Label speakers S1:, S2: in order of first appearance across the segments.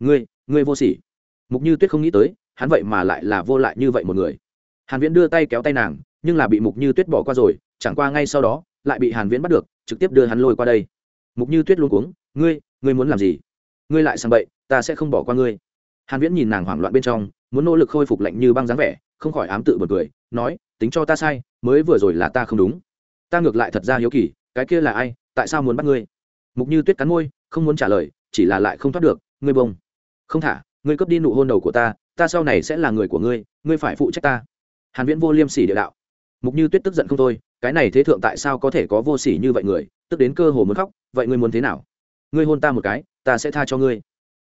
S1: ngươi ngươi vô sỉ. Mục như tuyết không nghĩ tới, hắn vậy mà lại là vô lại như vậy một người. Hàn viễn đưa tay kéo tay nàng, nhưng là bị mục như tuyết bỏ qua rồi, chẳng qua ngay sau đó, lại bị hàn viễn bắt được, trực tiếp đưa hắn lôi qua đây. Mục như tuyết luôn cuống, ngươi ngươi muốn làm gì? Ngươi lại sang bậy, ta sẽ không bỏ qua ngươi. Hàn viễn nhìn nàng hoảng loạn bên trong, muốn nỗ lực khôi phục lạnh như băng dáng vẻ, không khỏi ám tự bật cười, nói, tính cho ta sai, mới vừa rồi là ta không đúng. Ta ngược lại thật ra hiếu kỳ, cái kia là ai, tại sao muốn bắt ngươi? Mục như tuyết cắn môi, không muốn trả lời, chỉ là lại không thoát được, ngươi bông không thả, ngươi cướp đi nụ hôn đầu của ta ta sau này sẽ là người của ngươi ngươi phải phụ trách ta. Hàn viễn vô liêm sỉ địa đạo. Mục như tuyết tức giận không thôi, cái này thế thượng tại sao có thể có vô sỉ như vậy người, tức đến cơ hồ muốn khóc, vậy ngươi muốn thế nào? Ngươi hôn ta một cái, ta sẽ tha cho ngươi.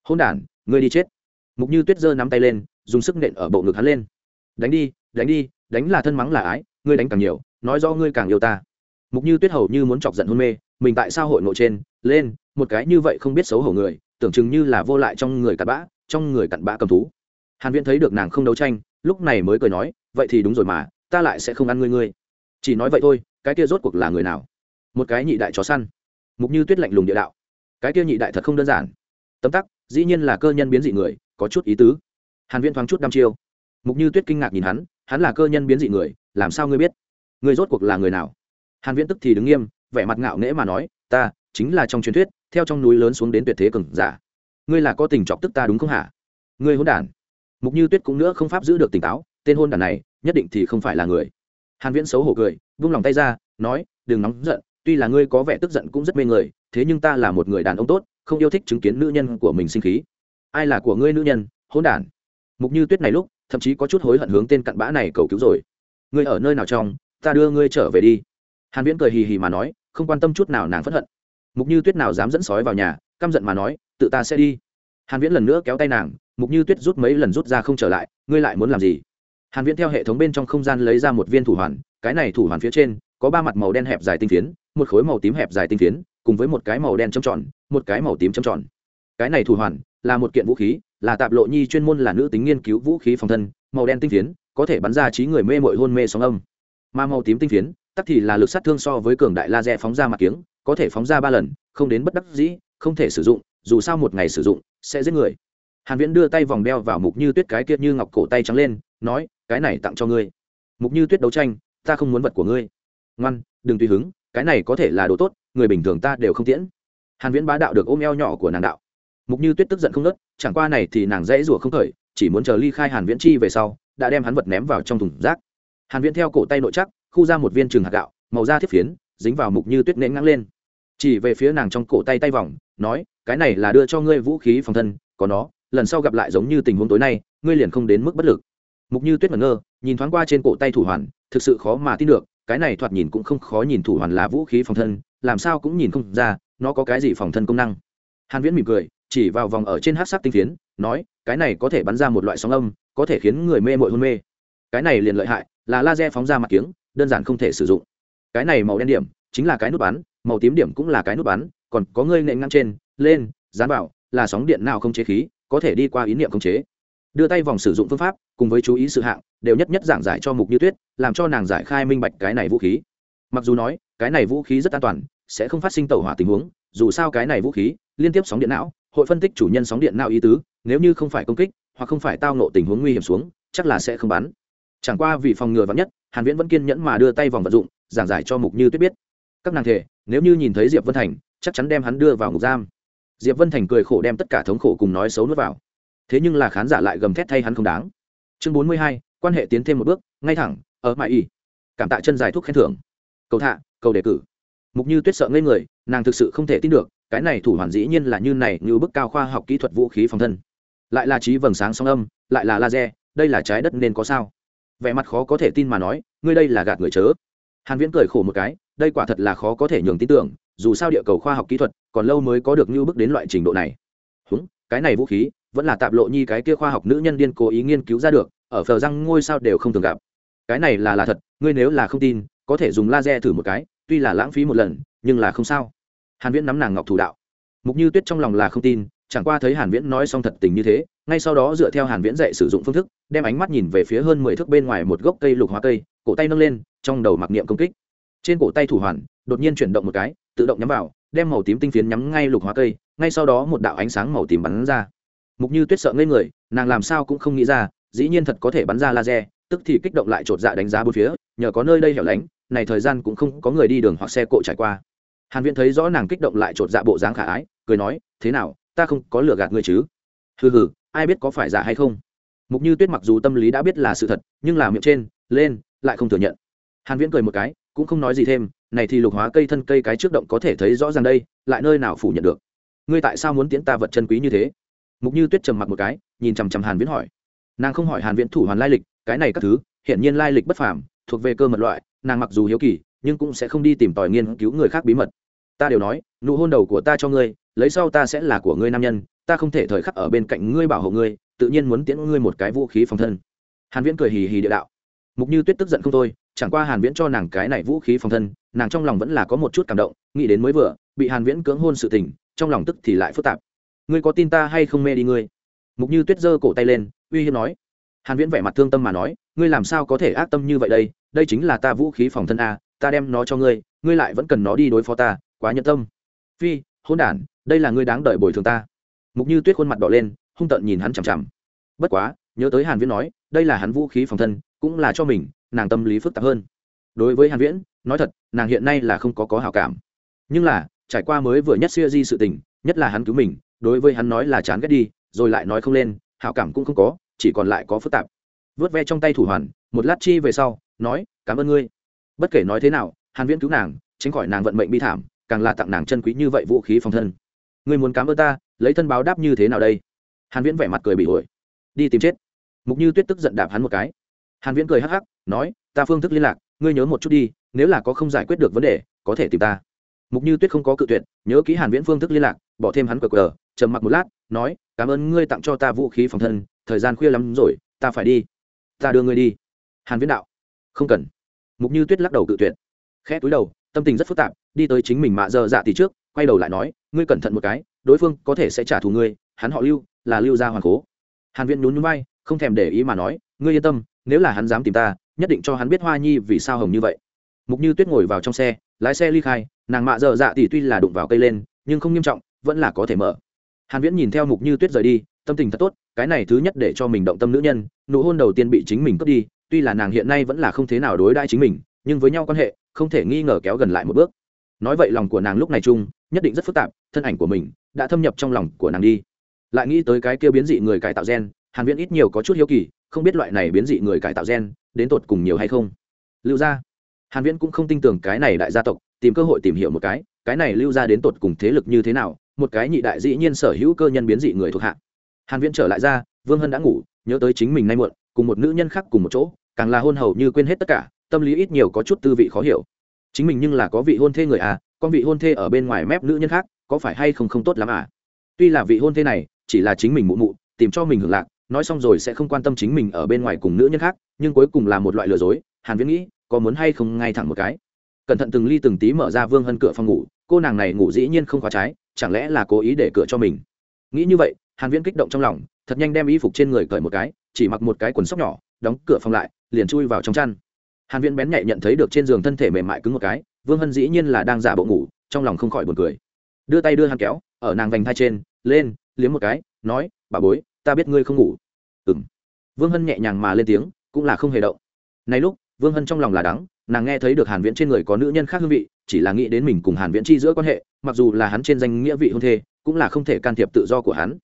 S1: Hôn đản ngươi đi chết. Mục như tuyết giơ nắm tay lên, dùng sức nện ở bộ ngực hắn lên. Đánh đi đánh đi, đánh là thân mắng là ái, ngươi đánh càng nhiều, nói do ngươi càng yêu ta. Mục như tuyết hầu như muốn chọc giận hôn mê, mình tại sao hội ngộ trên, lên, một cái như vậy không biết xấu hổ người tưởng chừng như là vô lại trong người cặn bã, trong người cặn bã cầm thú. Hàn viễn thấy được nàng không đấu tranh, lúc này mới cười nói, vậy thì đúng rồi mà, ta lại sẽ không ăn ngươi ngươi. Chỉ nói vậy thôi, cái kia rốt cuộc là người nào? Một cái nhị đại chó săn. Mục như tuyết lạnh lùng địa đạo. Cái kia nhị đại thật không đơn giản. Tấm tắc, dĩ nhiên là cơ nhân biến dị người, có chút ý tứ. Hàn viễn thoáng chút đăm chiêu. Mục như tuyết kinh ngạc nhìn hắn hắn là cơ nhân biến dị người, làm sao ngươi biết? Ngươi rốt cuộc là người nào? Hàn viễn tức thì đứng nghiêm, vẻ mặt ngạo nghễ mà nói, ta, chính là trong truyền thuyết theo trong núi lớn xuống đến tuyệt thế cường giả. Ngươi là có tình chọc tức ta đúng không hả? Ngươi hôn đản. Mục như tuyết cũng nữa không pháp giữ được tỉnh táo, tên hôn đản này nhất định thì không phải là người. Hàn viễn xấu hổ cười, vung lòng tay ra, nói, đừng nóng giận, tuy là ngươi có vẻ tức giận cũng rất mê người, thế nhưng ta là một người đàn ông tốt, không yêu thích chứng kiến nữ nhân của mình sinh khí. Ai là của ngươi nữ nhân hôn đản? Mục như tuyết này lúc, thậm chí có chút hối hận hướng tên cặn bã này cầu cứu rồi. Ngươi ở nơi nào trong, ta đưa ngươi trở về đi. Hàn viễn cười hì hì mà nói, không quan tâm chút nào nàng phẫn hận mục như tuyết nào dám dẫn sói vào nhà, căm giận mà nói, tự ta sẽ đi. Hàn viễn lần nữa kéo tay nàng, mục như tuyết rút mấy lần rút ra không trở lại, ngươi lại muốn làm gì? Hàn viễn theo hệ thống bên trong không gian lấy ra một viên thủ hoàn, cái này thủ hoàn phía trên, có ba mặt màu đen hẹp dài tinh phiến, một khối màu tím hẹp dài tinh phiến, cùng với một cái màu đen trong tròn, một cái màu tím trong tròn. Cái này thủ hoàn, là một kiện vũ khí, là tạp lộ nhi chuyên môn là nữ tính nghiên cứu vũ khí phòng thân, màu đen tinh phiến, có thể bắn ra trí người mê mội hôn mê sóng âm. Mà màu tím tinh phiến, tắc thì là lực sát thương so với cường đại laser phóng ra mặt kiếng có thể phóng ra ba lần, không đến bất đắc dĩ, không thể sử dụng, dù sao một ngày sử dụng, sẽ giết người. Hàn viễn đưa tay vòng đeo vào mục như tuyết cái kia như ngọc cổ tay trắng lên, nói, cái này tặng cho ngươi. Mục như tuyết đấu tranh, ta không muốn vật của ngươi. Ngoan, đừng tùy hứng, cái này có thể là đồ tốt, người bình thường ta đều không tiễn. Hàn viễn bá đạo được ôm eo nhỏ của nàng đạo. Mục như tuyết tức giận không nớt chẳng qua này thì nàng dễ rủa không khởi, chỉ muốn chờ ly khai hàn viễn chi về sau, đã đem hắn vật ném vào trong thùng rác. Hàn viễn theo cổ tay nội chắc, khu ra một viên trường hạt gạo, màu da thiết phiến dính vào mục như tuyết nén ngang lên. Chỉ về phía nàng trong cổ tay tay vòng, nói, cái này là đưa cho ngươi vũ khí phòng thân, có nó, lần sau gặp lại giống như tình huống tối nay, ngươi liền không đến mức bất lực. Mục như tuyết ngẩn ngơ, nhìn thoáng qua trên cổ tay thủ hoàn, thực sự khó mà tin được, cái này thoạt nhìn cũng không khó nhìn thủ hoàn là vũ khí phòng thân, làm sao cũng nhìn không ra, nó có cái gì phòng thân công năng. Hàn viễn mỉm cười, chỉ vào vòng ở trên hát sắc tinh phiến, nói, cái này có thể bắn ra một loại sóng âm, có thể khiến người mê mội hôn mê. Cái này liền lợi hại, là laser phóng ra mặt kiếng, đơn giản không thể sử dụng cái này màu đen điểm chính là cái nút bắn, màu tím điểm cũng là cái nút bắn, còn có ngươi nện ngang trên, lên, dán vào, là sóng điện nào không chế khí, có thể đi qua ý niệm không chế. Đưa tay vòng sử dụng phương pháp, cùng với chú ý sự hạng, đều nhất nhất giảng giải cho mục như tuyết, làm cho nàng giải khai minh bạch cái này vũ khí. Mặc dù nói, cái này vũ khí rất an toàn, sẽ không phát sinh tẩu hỏa tình huống, dù sao cái này vũ khí, liên tiếp sóng điện não, hội phân tích chủ nhân sóng điện não ý tứ, nếu như không phải công kích, hoặc không phải tao nộ tình huống nguy hiểm xuống, chắc là sẽ không bắn. Chẳng qua vì phòng ngừa vắn nhất, hàn viễn vẫn kiên nhẫn mà đưa tay vòng vật dụng giảng giải cho mục như tuyết biết. Các nàng thể nếu như nhìn thấy diệp vân thành chắc chắn đem hắn đưa vào ngục giam. Diệp vân thành cười khổ đem tất cả thống khổ cùng nói xấu nuốt vào. Thế nhưng là khán giả lại gầm thét thay hắn không đáng. Chương 42, quan hệ tiến thêm một bước ngay thẳng ở mãi y. Cảm tạ chân dài thuốc khen thưởng. Cầu thạ cầu đề cử. Mục như tuyết sợ ngây người nàng thực sự không thể tin được cái này thủ hoàn dĩ nhiên là như này như bức cao khoa học kỹ thuật vũ khí phòng thân. Lại là trí vầng sáng sóng âm lại là laser đây là trái đất nên có sao? Vẻ mặt khó có thể tin mà nói ngươi đây là gạt người chớ hàn viễn cười khổ một cái, đây quả thật là khó có thể nhường tin tưởng, dù sao địa cầu khoa học kỹ thuật, còn lâu mới có được như bước đến loại trình độ này. Húng, cái này vũ khí, vẫn là tạp lộ nhi cái kia khoa học nữ nhân điên cố ý nghiên cứu ra được, ở phờ răng ngôi sao đều không thường gặp. Cái này là là thật, ngươi nếu là không tin, có thể dùng laser thử một cái, tuy là lãng phí một lần, nhưng là không sao. Hàn viễn nắm nàng ngọc thủ đạo. Mục như tuyết trong lòng là không tin, chẳng qua thấy hàn viễn nói xong thật tình như thế, ngay sau đó dựa theo hàn viễn dạy sử dụng phương thức, đem ánh mắt nhìn về phía hơn 10 thước bên ngoài một gốc cây lục hóa cây, cổ tay nâng lên trong đầu mặc niệm công kích. Trên cổ tay thủ hoàn, đột nhiên chuyển động một cái, tự động nhắm vào, đem màu tím tinh phiến nhắm ngay lục hóa cây, ngay sau đó một đạo ánh sáng màu tím bắn ra. Mục như tuyết sợ ngây người, nàng làm sao cũng không nghĩ ra, dĩ nhiên thật có thể bắn ra laser, tức thì kích động lại chột dạ đánh giá bốn phía, nhờ có nơi đây hẻo lánh, này thời gian cũng không có người đi đường hoặc xe cộ trải qua. Hàn viễn thấy rõ nàng kích động lại chột dạ bộ dáng khả ái, cười nói, thế nào, ta không có lừa gạt ngươi chứ? Hừ hừ, ai biết có phải giả hay không? Mục như tuyết mặc dù tâm lý đã biết là sự thật, nhưng là miệng trên, lên, lại không thừa nhận hàn viễn cười một cái, cũng không nói gì thêm, này thì lục hóa cây thân cây cái trước động có thể thấy rõ ràng đây, lại nơi nào phủ nhận được? Ngươi tại sao muốn tiễn ta vật chân quý như thế? Mục như tuyết trầm mặc một cái, nhìn chằm chằm hàn viễn hỏi. Nàng không hỏi hàn viễn thủ hoàn lai lịch, cái này các thứ hiện nhiên lai lịch bất phàm, thuộc về cơ mật loại, nàng mặc dù hiếu kỳ, nhưng cũng sẽ không đi tìm tòi nghiên cứu người khác bí mật. Ta đều nói, nụ hôn đầu của ta cho ngươi, lấy sau ta sẽ là của ngươi nam nhân, ta không thể thời khắc ở bên cạnh ngươi bảo hộ ngươi, tự nhiên muốn tiễn ngươi một cái vũ khí phòng thân. Hàn viễn cười hì hì địa đạo. Mục như tuyết tức giận không thôi chẳng qua hàn viễn cho nàng cái này vũ khí phòng thân, nàng trong lòng vẫn là có một chút cảm động, nghĩ đến mới vừa, bị hàn viễn cưỡng hôn sự tình, trong lòng tức thì lại phức tạp. Ngươi có tin ta hay không mê đi ngươi? Mục như tuyết giơ cổ tay lên, uy hiếp nói. Hàn viễn vẻ mặt thương tâm mà nói, ngươi làm sao có thể ác tâm như vậy đây? Đây chính là ta vũ khí phòng thân a, ta đem nó cho ngươi ngươi lại vẫn cần nó đi đối phó ta, quá nhẫn tâm. Phi, hỗn đản, đây là ngươi đáng đợi bồi thường ta. Mục như tuyết khuôn mặt đỏ lên, hung tợn nhìn hắn chằm chằm. Bất quá, nhớ tới hàn viễn nói, đây là hắn vũ khí phòng thân, cũng là cho mình nàng tâm lý phức tạp hơn. Đối với hàn viễn, nói thật, nàng hiện nay là không có có hảo cảm. Nhưng là, trải qua mới vừa nhất xưa di sự tình, nhất là hắn cứu mình, đối với hắn nói là chán ghét đi, rồi lại nói không lên, hảo cảm cũng không có, chỉ còn lại có phức tạp. Vớt ve trong tay thủ hoàn, một lát chi về sau, nói, cảm ơn ngươi. Bất kể nói thế nào, hàn viễn cứu nàng, tránh khỏi nàng vận mệnh bi thảm, càng là tặng nàng chân quý như vậy vũ khí phòng thân. Ngươi muốn cảm ơn ta, lấy thân báo đáp như thế nào đây? Hàn viễn vẻ mặt cười bị ổi. Đi tìm chết. Mục như tuyết tức giận đạp hắn một cái hàn viễn cười hắc hắc, nói, ta phương thức liên lạc, ngươi nhớ một chút đi, nếu là có không giải quyết được vấn đề, có thể tìm ta. Mục như tuyết không có cự tuyệt, nhớ kỹ hàn viễn phương thức liên lạc, bỏ thêm hắn cờ cờ trầm mặc một lát, nói, cảm ơn ngươi tặng cho ta vũ khí phòng thân, thời gian khuya lắm rồi, ta phải đi. Ta đưa ngươi đi. Hàn viễn đạo. Không cần. Mục như tuyết lắc đầu cự tuyệt. Khẽ túi đầu, tâm tình rất phức tạp, đi tới chính mình mạ giờ dạ tỷ trước, quay đầu lại nói, ngươi cẩn thận một cái, đối phương có thể sẽ trả thù ngươi, hắn họ lưu, là lưu gia hoàng cố. Hàn viễn nhún nhún vai, không thèm để ý mà nói ngươi yên tâm, nếu là hắn dám tìm ta, nhất định cho hắn biết hoa nhi vì sao hồng như vậy. Mục như tuyết ngồi vào trong xe, lái xe ly khai, nàng mạ dở dạ tỷ tuy là đụng vào cây lên, nhưng không nghiêm trọng, vẫn là có thể mở. Hàn viễn nhìn theo mục như tuyết rời đi, tâm tình thật tốt, cái này thứ nhất để cho mình động tâm nữ nhân, nụ hôn đầu tiên bị chính mình cướp đi, tuy là nàng hiện nay vẫn là không thế nào đối đãi chính mình, nhưng với nhau quan hệ, không thể nghi ngờ kéo gần lại một bước. Nói vậy lòng của nàng lúc này chung, nhất định rất phức tạp, thân ảnh của mình đã thâm nhập trong lòng của nàng đi. Lại nghĩ tới cái kia biến dị người cải tạo gen, hàn viễn ít nhiều có chút hiếu kỳ không biết loại này biến dị người cải tạo gen đến tột cùng nhiều hay không. Lưu gia. Hàn viễn cũng không tin tưởng cái này đại gia tộc, tìm cơ hội tìm hiểu một cái cái này lưu gia đến tột cùng thế lực như thế nào, một cái nhị đại dĩ nhiên sở hữu cơ nhân biến dị người thuộc hạ. Hàn viễn trở lại ra, vương hân đã ngủ, nhớ tới chính mình nay muộn, cùng một nữ nhân khác cùng một chỗ, càng là hôn hầu như quên hết tất cả, tâm lý ít nhiều có chút tư vị khó hiểu. Chính mình nhưng là có vị hôn thê người à con vị hôn thê ở bên ngoài mép nữ nhân khác, có phải hay không không tốt lắm à? Tuy là vị hôn thê này, chỉ là chính mình mụ mụ, tìm cho mình hưởng lạc nói xong rồi sẽ không quan tâm chính mình ở bên ngoài cùng nữ nhân khác, nhưng cuối cùng là một loại lừa dối. Hàn viễn nghĩ, có muốn hay không ngay thẳng một cái. Cẩn thận từng ly từng tí mở ra vương hân cửa phòng ngủ, cô nàng này ngủ dĩ nhiên không khóa trái, chẳng lẽ là cố ý để cửa cho mình? Nghĩ như vậy, hàn viễn kích động trong lòng, thật nhanh đem y phục trên người cởi một cái, chỉ mặc một cái quần sóc nhỏ, đóng cửa phòng lại, liền chui vào trong chăn. Hàn viễn bén nhạy nhận thấy được trên giường thân thể mềm mại cứng một cái, vương hân dĩ nhiên là đang giả bộ ngủ, trong lòng không khỏi buồn cười. Đưa tay đưa hắn kéo, ở nàng vành thai trên, lên, liếm một cái, nói, bà bối ta biết ngươi không ngủ. Ừm. Vương hân nhẹ nhàng mà lên tiếng, cũng là không hề động. Này lúc, vương hân trong lòng là đắng, nàng nghe thấy được hàn viễn trên người có nữ nhân khác hương vị, chỉ là nghĩ đến mình cùng hàn viễn chi giữa quan hệ, mặc dù là hắn trên danh nghĩa vị hôn thê, cũng là không thể can thiệp tự do của hắn.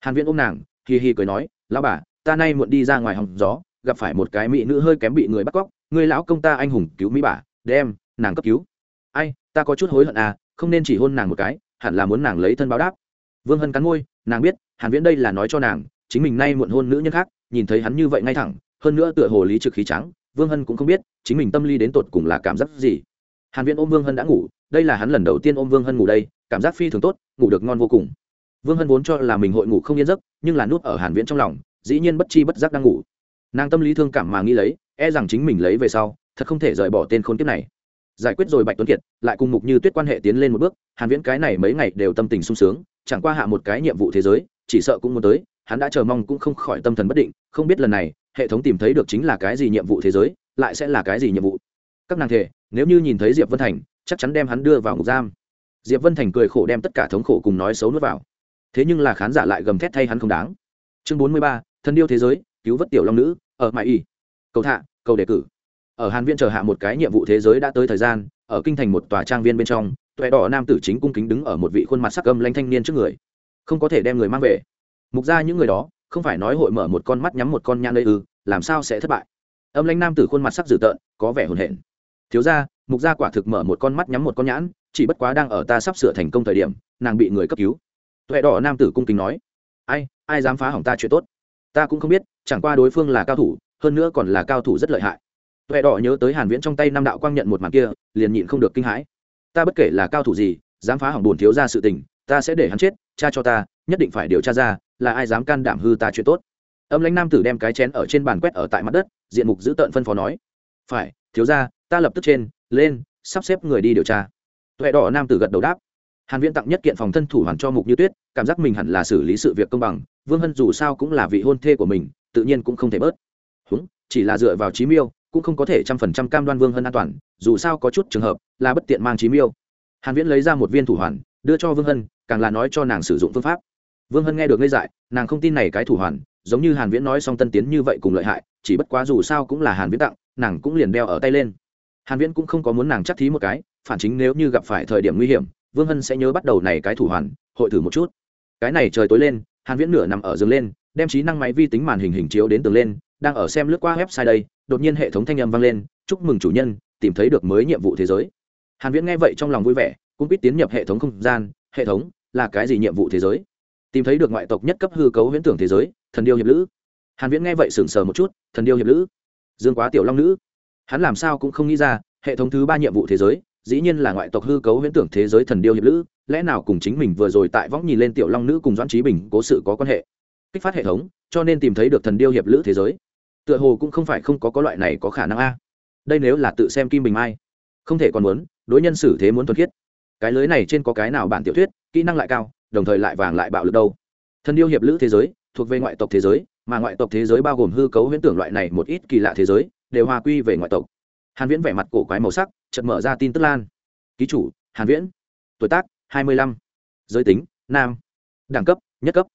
S1: Hàn viễn ôm nàng hì hì cười nói, lão bà, ta nay muộn đi ra ngoài hòng gió, gặp phải một cái mỹ nữ hơi kém bị người bắt cóc người lão công ta anh hùng cứu mỹ bà, đem, nàng cấp cứu. Ai, ta có chút hối hận à không nên chỉ hôn nàng một cái, hẳn là muốn nàng lấy thân báo đáp vương hân cắn môi, nàng biết, hàn viễn đây là nói cho nàng, chính mình nay muộn hôn nữ nhân khác, nhìn thấy hắn như vậy ngay thẳng, hơn nữa tựa hồ lý trực khí trắng, vương hân cũng không biết, chính mình tâm lý đến tột cùng là cảm giác gì. Hàn viễn ôm vương hân đã ngủ, đây là hắn lần đầu tiên ôm vương hân ngủ đây, cảm giác phi thường tốt, ngủ được ngon vô cùng. Vương hân vốn cho là mình hội ngủ không yên giấc, nhưng là nuốt ở hàn viễn trong lòng, dĩ nhiên bất chi bất giác đang ngủ. Nàng tâm lý thương cảm mà nghĩ lấy e rằng chính mình lấy về sau, thật không thể rời bỏ tên khốn kiếp này. Giải quyết rồi bạch tuấn kiệt, lại cùng mục như tuyết quan hệ tiến lên một bước, hàn viễn cái này mấy ngày đều tâm tình sung sướng chẳng qua hạ một cái nhiệm vụ thế giới, chỉ sợ cũng muốn tới, hắn đã chờ mong cũng không khỏi tâm thần bất định, không biết lần này, hệ thống tìm thấy được chính là cái gì nhiệm vụ thế giới, lại sẽ là cái gì nhiệm vụ. Các nàng thể, nếu như nhìn thấy diệp vân thành, chắc chắn đem hắn đưa vào ngục giam. Diệp vân thành cười khổ đem tất cả thống khổ cùng nói xấu nuốt vào. Thế nhưng là khán giả lại gầm thét thay hắn không đáng. Chương bốn mươi ba thân điêu thế giới, cứu vớt tiểu long nữ, ở mãi y. Cầu thạ cầu đề cử. Ở hàn viên chờ hạ một cái nhiệm vụ thế giới đã tới thời gian, ở kinh thành một tòa trang viên bên trong tuệ đỏ nam tử chính cung kính đứng ở một vị khuôn mặt sắc âm lanh thanh niên trước người. Không có thể đem người mang về. Mục ra những người đó, không phải nói hội mở một con mắt nhắm một con nhãn lây ư, làm sao sẽ thất bại? Âm lãnh nam tử khuôn mặt sắc dữ tợn, có vẻ hồn hển. Thiếu ra mục gia quả thực mở một con mắt nhắm một con nhãn, chỉ bất quá đang ở ta sắp sửa thành công thời điểm, nàng bị người cấp cứu. Tuệ đỏ nam tử cung kính nói, ai ai dám phá hỏng ta chuyện tốt? Ta cũng không biết, chẳng qua đối phương là cao thủ, hơn nữa còn là cao thủ rất lợi hại. Tuệ đỏ nhớ tới hàn viễn trong tay năm đạo quang nhận một màn kia, liền nhịn không được kinh hãi ta bất kể là cao thủ gì, dám phá hỏng bùn thiếu ra sự tình, ta sẽ để hắn chết, cha cho ta, nhất định phải điều tra ra, là ai dám can đảm hư ta chuyện tốt. Âm lãnh nam tử đem cái chén ở trên bàn quét ở tại mặt đất, diện mục giữ tợn phân phó nói, phải, thiếu ra ta lập tức trên, lên, sắp xếp người đi điều tra. Tuệ đỏ nam tử gật đầu đáp. Hàn viễn tặng nhất kiện phòng thân thủ hoàn cho mục như tuyết, cảm giác mình hẳn là xử lý sự việc công bằng, vương hân dù sao cũng là vị hôn thê của mình, tự nhiên cũng không thể bớt. Húng, chỉ là dựa vào trí miêu cũng không có thể trăm phần trăm cam đoan vương hân an toàn, dù sao có chút trường hợp là bất tiện mang trí miêu. Hàn viễn lấy ra một viên thủ hoàn, đưa cho vương hân, càng là nói cho nàng sử dụng phương pháp. Vương hân nghe được ngây dại, nàng không tin này cái thủ hoàn, giống như hàn viễn nói xong tân tiến như vậy cùng lợi hại, chỉ bất quá dù sao cũng là hàn viễn tặng, nàng cũng liền đeo ở tay lên. Hàn viễn cũng không có muốn nàng chắc thí một cái, phản chính nếu như gặp phải thời điểm nguy hiểm, vương hân sẽ nhớ bắt đầu này cái thủ hoàn, hội thử một chút. Cái này trời tối lên, hàn viễn nửa nằm ở giường lên đem trí năng máy vi tính màn hình hình chiếu đến tường lên, đang ở xem lướt qua website đây, đột nhiên hệ thống thanh âm vang lên, chúc mừng chủ nhân, tìm thấy được mới nhiệm vụ thế giới. Hàn viễn nghe vậy trong lòng vui vẻ, cũng biết tiến nhập hệ thống không gian, hệ thống, là cái gì nhiệm vụ thế giới? Tìm thấy được ngoại tộc nhất cấp hư cấu huyễn tưởng thế giới, thần điêu hiệp lữ. Hàn viễn nghe vậy sững sờ một chút, thần điêu hiệp lữ? Dương quá tiểu long nữ? Hắn làm sao cũng không nghĩ ra, hệ thống thứ ba nhiệm vụ thế giới, dĩ nhiên là ngoại tộc hư cấu huyễn tưởng thế giới thần điêu hiệp lữ, lẽ nào cùng chính mình vừa rồi tại võng nhìn lên tiểu long nữ cùng doãn trí bình cố sự có quan hệ? Kích phát hệ thống, cho nên tìm thấy được thần điêu hiệp lữ thế giới. Tựa hồ cũng không phải không có có loại này có khả năng a. Đây nếu là tự xem kim bình mai, không thể còn muốn, đối nhân xử thế muốn thuần khiết. Cái lưới này trên có cái nào bản tiểu thuyết, kỹ năng lại cao, đồng thời lại vàng lại bạo lực đâu. Thần điêu hiệp lữ thế giới, thuộc về ngoại tộc thế giới, mà ngoại tộc thế giới bao gồm hư cấu huyễn tưởng loại này một ít kỳ lạ thế giới, đều hòa quy về ngoại tộc. Hàn viễn vẻ mặt cổ quái màu sắc, chợt mở ra tin tức lan. Ký chủ, hàn viễn. Tuổi tác 25. giới tính, nam. Đẳng cấp, nhất cấp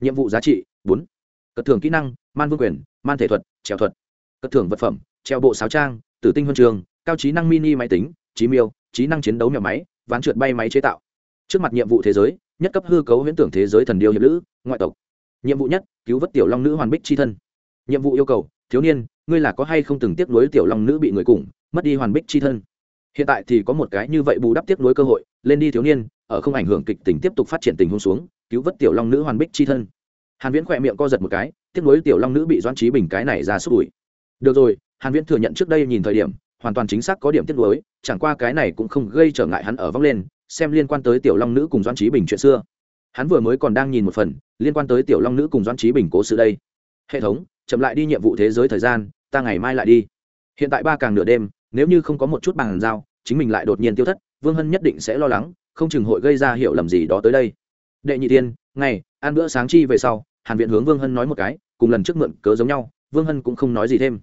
S1: nhiệm vụ giá trị bốn, cất thưởng kỹ năng man vương quyền man thể thuật trèo thuật. Cất thưởng vật phẩm treo bộ sáo trang tử tinh huân trường cao trí năng mini máy tính trí miêu trí năng chiến đấu mèo máy ván trượt bay máy chế tạo. Trước mặt nhiệm vụ thế giới nhất cấp hư cấu huyễn tưởng thế giới thần điêu hiệp lữ ngoại tộc. Nhiệm vụ nhất cứu vớt tiểu long nữ hoàn bích c h i thân. Nhiệm vụ yêu cầu thiếu niên ngươi là có hay không từng tiếp nối tiểu long nữ bị người cùng mất đi hoàn bích c h i thân? Hiện tại thì có một cái như vậy bù đắp tiếp nối cơ hội, lên đi thiếu niên, ở không ảnh hưởng kịch tình tiếp tục phát triển tình huống xuống, cứu vớt tiểu long nữ hoàn bích c h i thân. Hàn viễn khỏe miệng co giật một cái tiếp nối tiểu long nữ bị doan trí bình cái này ra xúc ủi được rồi, hàn viễn thừa nhận trước đây nhìn thời điểm, hoàn toàn chính xác có điểm tiếp nối chẳng qua cái này cũng không gây trở ngại hắn ở vắng lên, xem liên quan tới tiểu long nữ cùng doan trí bình chuyện xưa. Hắn vừa mới còn đang nhìn một phần, liên quan tới tiểu long nữ cùng doãn trí bình cố sự đây. Hệ thống, chậm lại đi nhiệm vụ thế giới thời gian, ta ngày mai lại đi. Hiện tại ba càng nửa đêm nếu như không có một chút bàn giao chính mình lại đột nhiên tiêu thất, vương hân nhất định sẽ lo lắng, không chừng hội gây ra hiểu lầm gì đó tới đây. Đệ nhị tiên, ngày, ăn bữa sáng chi về sau, hàn viện hướng vương hân nói một cái, cùng lần trước mượn cớ giống nhau, vương hân cũng không nói gì thêm.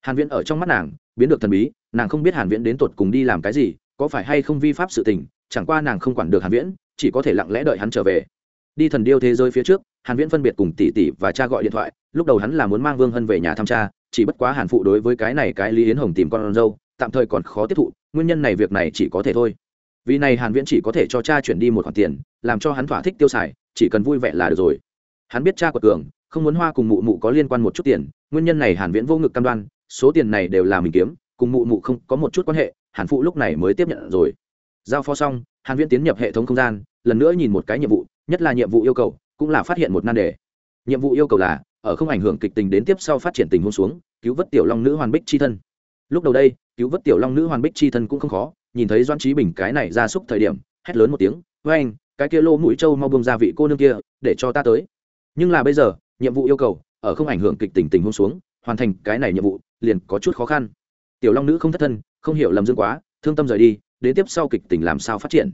S1: Hàn viễn ở trong mắt nàng, biến được thần bí, nàng không biết hàn viễn đến tột cùng đi làm cái gì, có phải hay không vi pháp sự tình, chẳng qua nàng không quản được hàn viễn, chỉ có thể lặng lẽ đợi hắn trở về. Đi thần điêu thế giới phía trước, hàn viễn phân biệt cùng tỷ tỷ và cha gọi điện thoại, lúc đầu hắn là muốn mang vương hân về nhà thăm cha, chỉ bất quá hàn phụ đối với cái này cái lý yến hồng tìm con dâu tạm thời còn khó tiếp thụ, nguyên nhân này việc này chỉ có thể thôi. Vì này hàn viễn chỉ có thể cho cha chuyển đi một khoản tiền, làm cho hắn thỏa thích tiêu xài, chỉ cần vui vẻ là được rồi. Hắn biết cha của cường không muốn hoa cùng mụ mụ có liên quan một chút tiền, nguyên nhân này hàn viễn vô ngực cam đoan, số tiền này đều là mình kiếm, cùng mụ mụ không có một chút quan hệ, hàn phụ lúc này mới tiếp nhận rồi. Giao phó xong, hàn viễn tiến nhập hệ thống không gian, lần nữa nhìn một cái nhiệm vụ, nhất là nhiệm vụ yêu cầu, cũng là phát hiện một nan đề. Nhiệm vụ yêu cầu là, ở không ảnh hưởng kịch tình đến tiếp sau phát triển tình huống xuống, cứu vớt tiểu long nữ hoàn bích chi thân lúc đầu đây, cứu vớt tiểu long nữ hoàn bích chi thân cũng không khó, nhìn thấy doan trí bình cái này ra xúc thời điểm, hét lớn một tiếng với anh cái kia lô mũi trâu mau bông ra vị cô nương kia, để cho ta tới. Nhưng là bây giờ, nhiệm vụ yêu cầu, ở không ảnh hưởng kịch tình tình huống xuống, hoàn thành cái này nhiệm vụ, liền có chút khó khăn. Tiểu long nữ không thất thân, không hiểu lầm dương quá, thương tâm rời đi, đến tiếp sau kịch tình làm sao phát triển.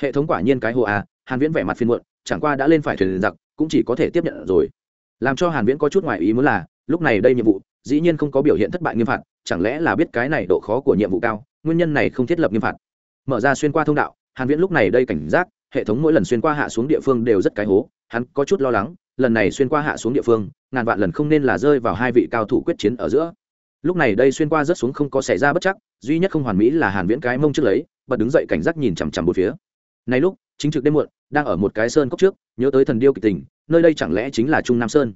S1: Hệ thống quả nhiên cái hồ à hàn viễn vẻ mặt phiền muộn, chẳng qua đã lên phải thuyền giặc, cũng chỉ có thể tiếp nhận rồi. Làm cho hàn viễn có chút ngoài ý muốn là, lúc này đây nhiệm vụ, dĩ nhiên không có biểu hiện thất bại nghiêm phạt chẳng lẽ là biết cái này độ khó của nhiệm vụ cao, nguyên nhân này không thiết lập nghiêm phạt. Mở ra xuyên qua thông đạo, hàn viễn lúc này đây cảnh giác, hệ thống mỗi lần xuyên qua hạ xuống địa phương đều rất cái hố, hắn có chút lo lắng, lần này xuyên qua hạ xuống địa phương, ngàn vạn lần không nên là rơi vào hai vị cao thủ quyết chiến ở giữa. Lúc này đây xuyên qua rất xuống không có xảy ra bất chắc, duy nhất không hoàn mỹ là hàn viễn cái mông trước lấy, bật đứng dậy cảnh giác nhìn chằm chằm một phía. Này lúc, chính trực đêm muộn, đang ở một cái sơn cốc trước, nhớ tới thần điêu kịch tình, nơi đây chẳng lẽ chính là trung nam sơn?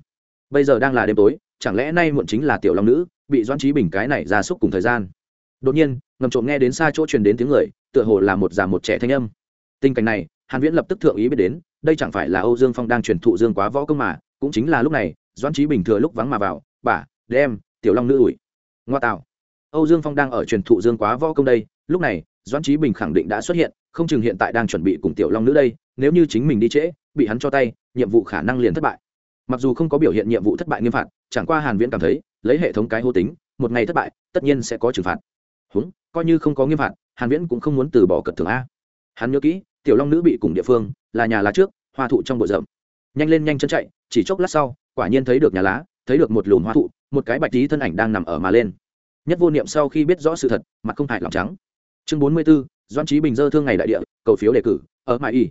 S1: Bây giờ đang là đêm tối, chẳng lẽ nay muộn chính là tiểu long nữ? Bị doãn trí bình cái này ra xúc cùng thời gian. Đột nhiên, ngầm trộm nghe đến xa chỗ truyền đến tiếng người, tựa hồ là một già một trẻ thanh âm. Tình cảnh này, hàn viễn lập tức thượng ý biết đến, đây chẳng phải là âu dương phong đang truyền thụ dương quá võ công mà, cũng chính là lúc này, doãn trí bình thừa lúc vắng mà vào, bà, đem, tiểu long nữ ủi. Ngoa tạo. Âu dương phong đang ở truyền thụ dương quá võ công đây, lúc này, doãn trí bình khẳng định đã xuất hiện, không chừng hiện tại đang chuẩn bị cùng tiểu long nữ đây, nếu như chính mình đi trễ, bị hắn cho tay, nhiệm vụ khả năng liền thất bại. Mặc dù không có biểu hiện nhiệm vụ thất bại nghiêm phạt, chẳng qua hàn viễn cảm thấy lấy hệ thống cái hô tính một ngày thất bại tất nhiên sẽ có trừng phạt. Húng coi như không có nghiêm phạt hàn viễn cũng không muốn từ bỏ cật thường a. Hắn nhớ kỹ tiểu long nữ bị cùng địa phương là nhà lá trước hoa thụ trong bộ rậm. Nhanh lên nhanh chân chạy chỉ chốc lát sau quả nhiên thấy được nhà lá thấy được một lùm hoa thụ một cái bạch tí thân ảnh đang nằm ở mà lên. Nhất vô niệm sau khi biết rõ sự thật mặt không hại lòng trắng. Chương bốn mươi 44, doan trí bình dơ thương ngày đại địa cầu phiếu đề cử ở mãi y.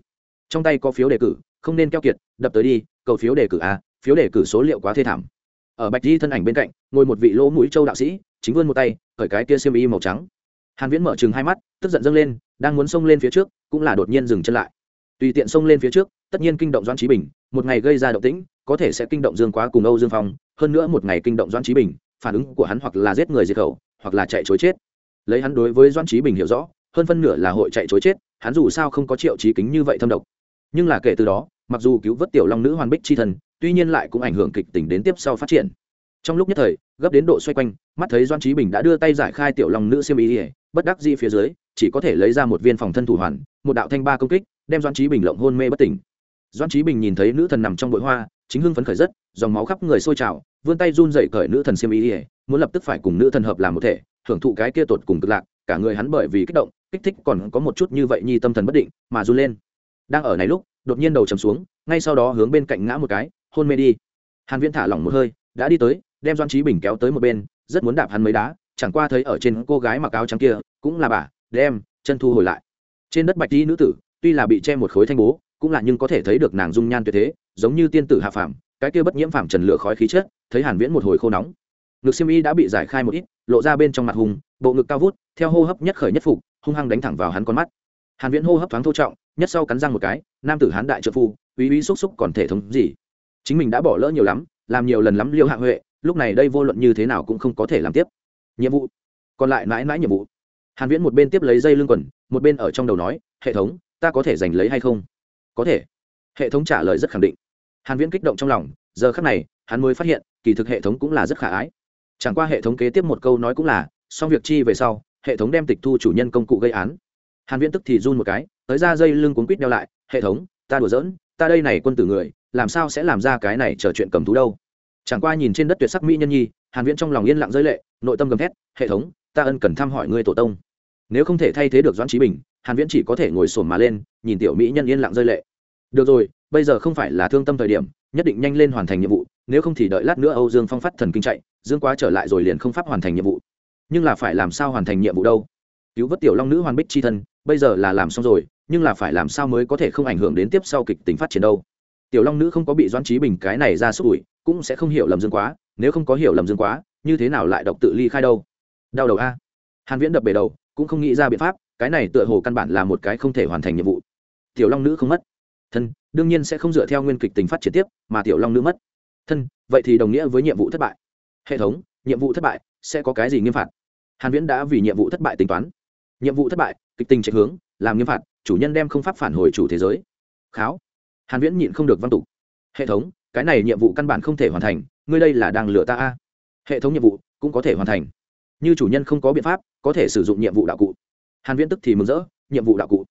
S1: Trong tay có phiếu đề cử không nên keo kiệt đập tới đi cầu phiếu đề cử a phiếu đề cử số liệu quá thê thảm ở bạch di thân ảnh bên cạnh, ngồi một vị lỗ mũi châu đạo sĩ, chính vươn một tay, khởi cái kia xiêm y màu trắng. Hàn viễn mở chừng hai mắt, tức giận dâng lên, đang muốn xông lên phía trước, cũng là đột nhiên dừng chân lại. Tùy tiện xông lên phía trước, tất nhiên kinh động doãn trí bình, một ngày gây ra động tĩnh, có thể sẽ kinh động dương quá cùng âu dương phong, hơn nữa một ngày kinh động doãn trí bình, phản ứng của hắn hoặc là giết người diệt khẩu, hoặc là chạy chối chết. Lấy hắn đối với doãn trí bình hiểu rõ, hơn phân nửa là hội chạy chối chết, hắn dù sao không có triệu trí kính như vậy thâm độc. Nhưng là kể từ đó, mặc dù cứu vớt tiểu long nữ hoàn bích chi thần tuy nhiên lại cũng ảnh hưởng kịch tính đến tiếp sau phát triển. Trong lúc nhất thời, gấp đến độ xoay quanh, mắt thấy doan trí bình đã đưa tay giải khai tiểu long nữ siêm ý ỉa bất đắc dĩ phía dưới, chỉ có thể lấy ra một viên phòng thân thủ hoàn, một đạo thanh ba công kích, đem doan trí bình lộng hôn mê bất tỉnh. Doan trí bình nhìn thấy nữ thần nằm trong bụi hoa, chính hưng phấn khởi rất, dòng máu khắp người sôi trào, vươn tay run dậy cởi nữ thần siêm ý ỉa muốn lập tức phải cùng nữ thần hợp làm một thể hưởng thụ cái kia tột cùng cực lạc, cả người hắn bởi vì kích động, kích thích còn có một chút như vậy nhi tâm thần bất định, mà run lên. Đang ở này lúc, đột nhiên đầu chầm xuống, ngay sau đó hướng bên cạnh ngã một cái hôn mê đi. Hàn viễn thả lỏng một hơi, đã đi tới, đem doan trí bình kéo tới một bên, rất muốn đạp hắn mấy đá, chẳng qua thấy ở trên cô gái mặc áo trắng kia, cũng là bà, đem chân thu hồi lại. Trên đất bạch đi nữ tử, tuy là bị che một khối thanh bố, cũng là nhưng có thể thấy được nàng dung nhan tuyệt thế, giống như tiên tử hạ phàm, cái kia bất nhiễm phàm trần lửa khói khí chất, thấy hàn viễn một hồi khô nóng. Ngực xiêm y đã bị giải khai một ít, lộ ra bên trong mặt hùng, bộ ngực cao vút, theo hô hấp nhất khởi nhất phục, hung hăng đánh thẳng vào hắn con mắt. Hàn viễn hô hấp thoáng thô trọng, nhất sau cắn răng một cái, nam tử hán đại trợ phu, uy uy xúc xúc còn thể thống gì? Chính mình đã bỏ lỡ nhiều lắm, làm nhiều lần lắm liêu hạ huệ, lúc này đây vô luận như thế nào cũng không có thể làm tiếp. Nhiệm vụ. Còn lại mãi mãi nhiệm vụ. Hàn viễn một bên tiếp lấy dây lưng quần, một bên ở trong đầu nói, hệ thống, ta có thể giành lấy hay không? Có thể. Hệ thống trả lời rất khẳng định. Hàn viễn kích động trong lòng, giờ khắc này, hắn mới phát hiện, kỳ thực hệ thống cũng là rất khả ái. Chẳng qua hệ thống kế tiếp một câu nói cũng là, xong việc chi về sau, hệ thống đem tịch thu chủ nhân công cụ gây án. Hàn viễn tức thì run một cái, tới ra dây lưng cuốn quýt đeo lại, hệ thống, ta đùa giỡn, ta đây này quân tử người làm sao sẽ làm ra cái này trở chuyện cầm thú đâu? Chẳng qua nhìn trên đất tuyệt sắc mỹ nhân nhi, hàn viễn trong lòng yên lặng rơi lệ, nội tâm gầm thét, hệ thống, ta ân cần thăm hỏi ngươi tổ tông. Nếu không thể thay thế được doãn trí bình, hàn viễn chỉ có thể ngồi sồn mà lên, nhìn tiểu mỹ nhân yên lặng rơi lệ. Được rồi, bây giờ không phải là thương tâm thời điểm, nhất định nhanh lên hoàn thành nhiệm vụ, nếu không thì đợi lát nữa âu dương phong phát thần kinh chạy, dương quá trở lại rồi liền không pháp hoàn thành nhiệm vụ. Nhưng là phải làm sao hoàn thành nhiệm vụ đâu? Cứu vớt tiểu long nữ hoàn bích chi thân, bây giờ là làm xong rồi, nhưng là phải làm sao mới có thể không ảnh hưởng đến tiếp sau kịch tính phát triển đâu? Tiểu long nữ không có bị doãn trí bình cái này ra xúc ủi, cũng sẽ không hiểu lầm dương quá, nếu không có hiểu lầm dương quá, như thế nào lại độc tự ly khai đâu? Đau đầu a. Hàn viễn đập bể đầu, cũng không nghĩ ra biện pháp, cái này tựa hồ căn bản là một cái không thể hoàn thành nhiệm vụ. Tiểu long nữ không mất. Thân, đương nhiên sẽ không dựa theo nguyên kịch tình phát triển tiếp, mà tiểu long nữ mất. Thân, vậy thì đồng nghĩa với nhiệm vụ thất bại. Hệ thống, nhiệm vụ thất bại sẽ có cái gì nghiêm phạt? Hàn viễn đã vì nhiệm vụ thất bại tính toán. Nhiệm vụ thất bại, kịch tình chạy hướng, làm nghiêm phạt, chủ nhân đem không pháp phản hồi chủ thế giới. Kháo hàn viễn nhịn không được văn tục. Hệ thống, cái này nhiệm vụ căn bản không thể hoàn thành, ngươi đây là đang lừa ta a. Hệ thống nhiệm vụ cũng có thể hoàn thành. Như chủ nhân không có biện pháp, có thể sử dụng nhiệm vụ đạo cụ. Hàn viễn tức thì mừng rỡ, nhiệm vụ đạo cụ.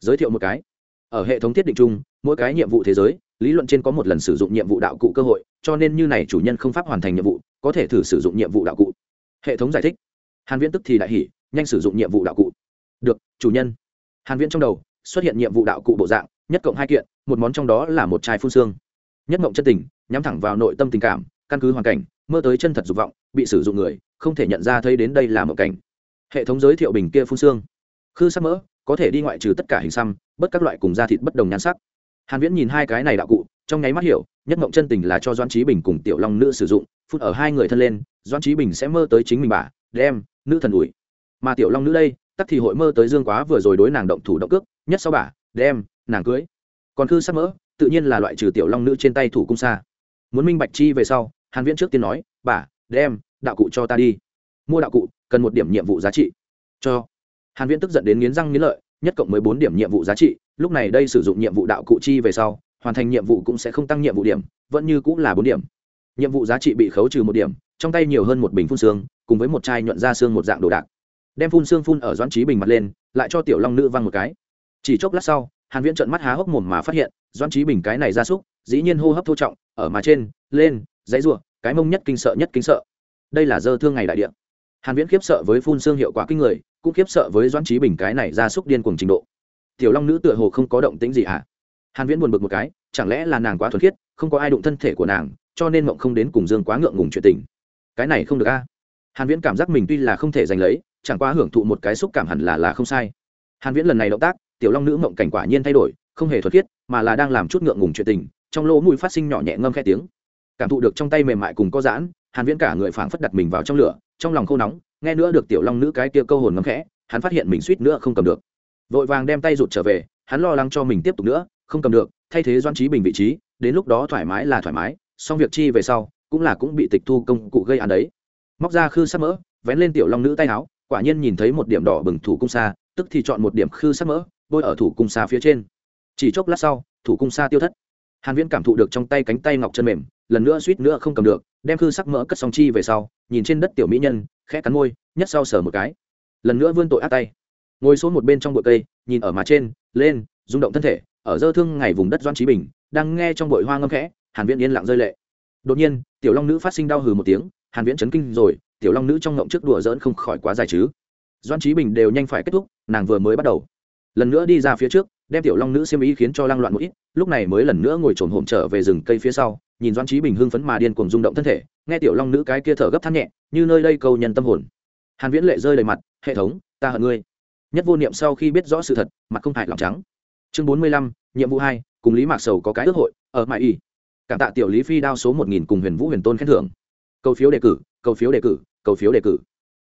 S1: Giới thiệu một cái. Ở hệ thống thiết định chung, mỗi cái nhiệm vụ thế giới, lý luận trên có một lần sử dụng nhiệm vụ đạo cụ cơ hội, cho nên như này chủ nhân không pháp hoàn thành nhiệm vụ, có thể thử sử dụng nhiệm vụ đạo cụ. Hệ thống giải thích. Hàn viễn tức thì đại hỉ, nhanh sử dụng nhiệm vụ đạo cụ. Được, chủ nhân. Hàn viễn trong đầu, xuất hiện nhiệm vụ đạo cụ bộ dạng, nhất cộng hai kiện một món trong đó là một chai phun xương. Nhất mộng chân tình, nhắm thẳng vào nội tâm tình cảm, căn cứ hoàn cảnh, mơ tới chân thật dục vọng, bị sử dụng người, không thể nhận ra thấy đến đây là một cảnh. Hệ thống giới thiệu bình kia phun xương. Khư sắc mỡ, có thể đi ngoại trừ tất cả hình xăm bất các loại cùng da thịt bất đồng nhan sắc. Hàn viễn nhìn hai cái này đạo cụ, trong nháy mắt hiểu, nhất mộng chân tình là cho doan trí bình cùng tiểu long nữ sử dụng phút ở hai người thân lên doan trí bình sẽ mơ tới chính mình bà, đem, nữ thần ủi. Mà tiểu long nữ đây, tắc thì hội mơ tới dương quá vừa rồi đối nàng động thủ động cước, nhất sau bà, đem, nàng cưới còn khư sắc mỡ, tự nhiên là loại trừ tiểu long nữ trên tay thủ cung xa. Muốn minh bạch chi về sau, hàn viễn trước tiên nói, bà, đem đạo cụ cho ta đi. Mua đạo cụ, cần một điểm nhiệm vụ giá trị. Cho. Hàn viễn tức giận đến nghiến răng nghiến lợi, nhất cộng 14 điểm nhiệm vụ giá trị, lúc này đây sử dụng nhiệm vụ đạo cụ chi về sau, hoàn thành nhiệm vụ cũng sẽ không tăng nhiệm vụ điểm, vẫn như cũng là bốn điểm. Nhiệm vụ giá trị bị khấu trừ một điểm, trong tay nhiều hơn một bình phun xương, cùng với một chai nhuận ra xương một dạng đồ đạc. Đem phun xương phun ở doãn trí bình mặt lên, lại cho tiểu long nữ văng một cái. Chỉ chốc lát sau hàn viễn trợn mắt há hốc mồm mà phát hiện, doãn trí bình cái này ra súc, dĩ nhiên hô hấp thô trọng, ở mà trên, lên, dãy rủa, cái mông nhất kinh sợ nhất kinh sợ. Đây là dơ thương ngày đại địa. Hàn viễn khiếp sợ với phun xương hiệu quả kinh người, cũng khiếp sợ với doãn trí bình cái này ra súc điên cuồng trình độ. Tiểu long nữ tựa hồ không có động tĩnh gì à? hàn viễn buồn bực một cái, chẳng lẽ là nàng quá thuần khiết, không có ai đụng thân thể của nàng, cho nên mộng không đến cùng dương quá ngượng ngùng chuyện tình. Cái này không được a. Hàn viễn cảm giác mình tuy là không thể giành lấy, chẳng qua hưởng thụ một cái xúc cảm hẳn là là không sai. Hàn viễn lần này động tác tiểu long nữ mộng cảnh quả nhiên thay đổi, không hề thuật khiết, mà là đang làm chút ngượng ngùng chuyện tình, trong lỗ mũi phát sinh nhỏ nhẹ ngâm khẽ tiếng. Cảm thụ được trong tay mềm mại cùng có giãn, hàn viễn cả người phảng phất đặt mình vào trong lửa, trong lòng khô nóng, nghe nữa được tiểu long nữ cái kia câu hồn ngâm khẽ, hắn phát hiện mình suýt nữa không cầm được. Vội vàng đem tay rụt trở về, hắn lo lắng cho mình tiếp tục nữa, không cầm được, thay thế doan trí bình vị trí, đến lúc đó thoải mái là thoải mái, xong việc chi về sau, cũng là cũng bị tịch thu công cụ gây án đấy. Móc ra khư sắc mỡ, vén lên tiểu long nữ tay áo, quả nhiên nhìn thấy một điểm đỏ bừng thủ cung xa, tức thì chọn một điểm khư sắc mỡ bôi ở thủ cung xa phía trên. Chỉ chốc lát sau, thủ cung xa tiêu thất. Hàn viễn cảm thụ được trong tay cánh tay ngọc chân mềm, lần nữa suýt nữa không cầm được, đem khư sắc mỡ cất song chi về sau, nhìn trên đất tiểu mỹ nhân, khẽ cắn môi, nhất sau sờ một cái. Lần nữa vươn tội ác tay. Ngồi xuống một bên trong bụi cây, nhìn ở mà trên, lên, rung động thân thể, ở dơ thương ngày vùng đất doan trí bình, đang nghe trong bụi hoa ngâm khẽ, hàn viễn yên lặng rơi lệ. Đột nhiên, tiểu long nữ phát sinh đau hừ một tiếng, hàn viễn chấn kinh rồi, tiểu long nữ trong ngộng trước đùa giỡn không khỏi quá dài chứ. Doan trí bình đều nhanh phải kết thúc, nàng vừa mới bắt đầu lần nữa đi ra phía trước, đem tiểu long nữ xiêm ý khiến cho lăng loạn một ít, lúc này mới lần nữa ngồi trồn hổm trở về rừng cây phía sau, nhìn doan trí bình hưng phấn mà điên cuồng rung động thân thể, nghe tiểu long nữ cái kia thở gấp than nhẹ, như nơi đây câu nhân tâm hồn. Hàn viễn lệ rơi đầy mặt, hệ thống, ta hận ngươi. Nhất vô niệm sau khi biết rõ sự thật, mặt không hại lòng trắng. Chương bốn mươi lăm, nhiệm vụ hai, cùng lý mạc sầu có cái ước hội, ở mại y. Cảm tạ tiểu lý phi đao số một nghìn cùng huyền vũ huyền tôn khen thưởng. Cầu phiếu đề cử, cầu phiếu đề cử, cầu phiếu đề cử.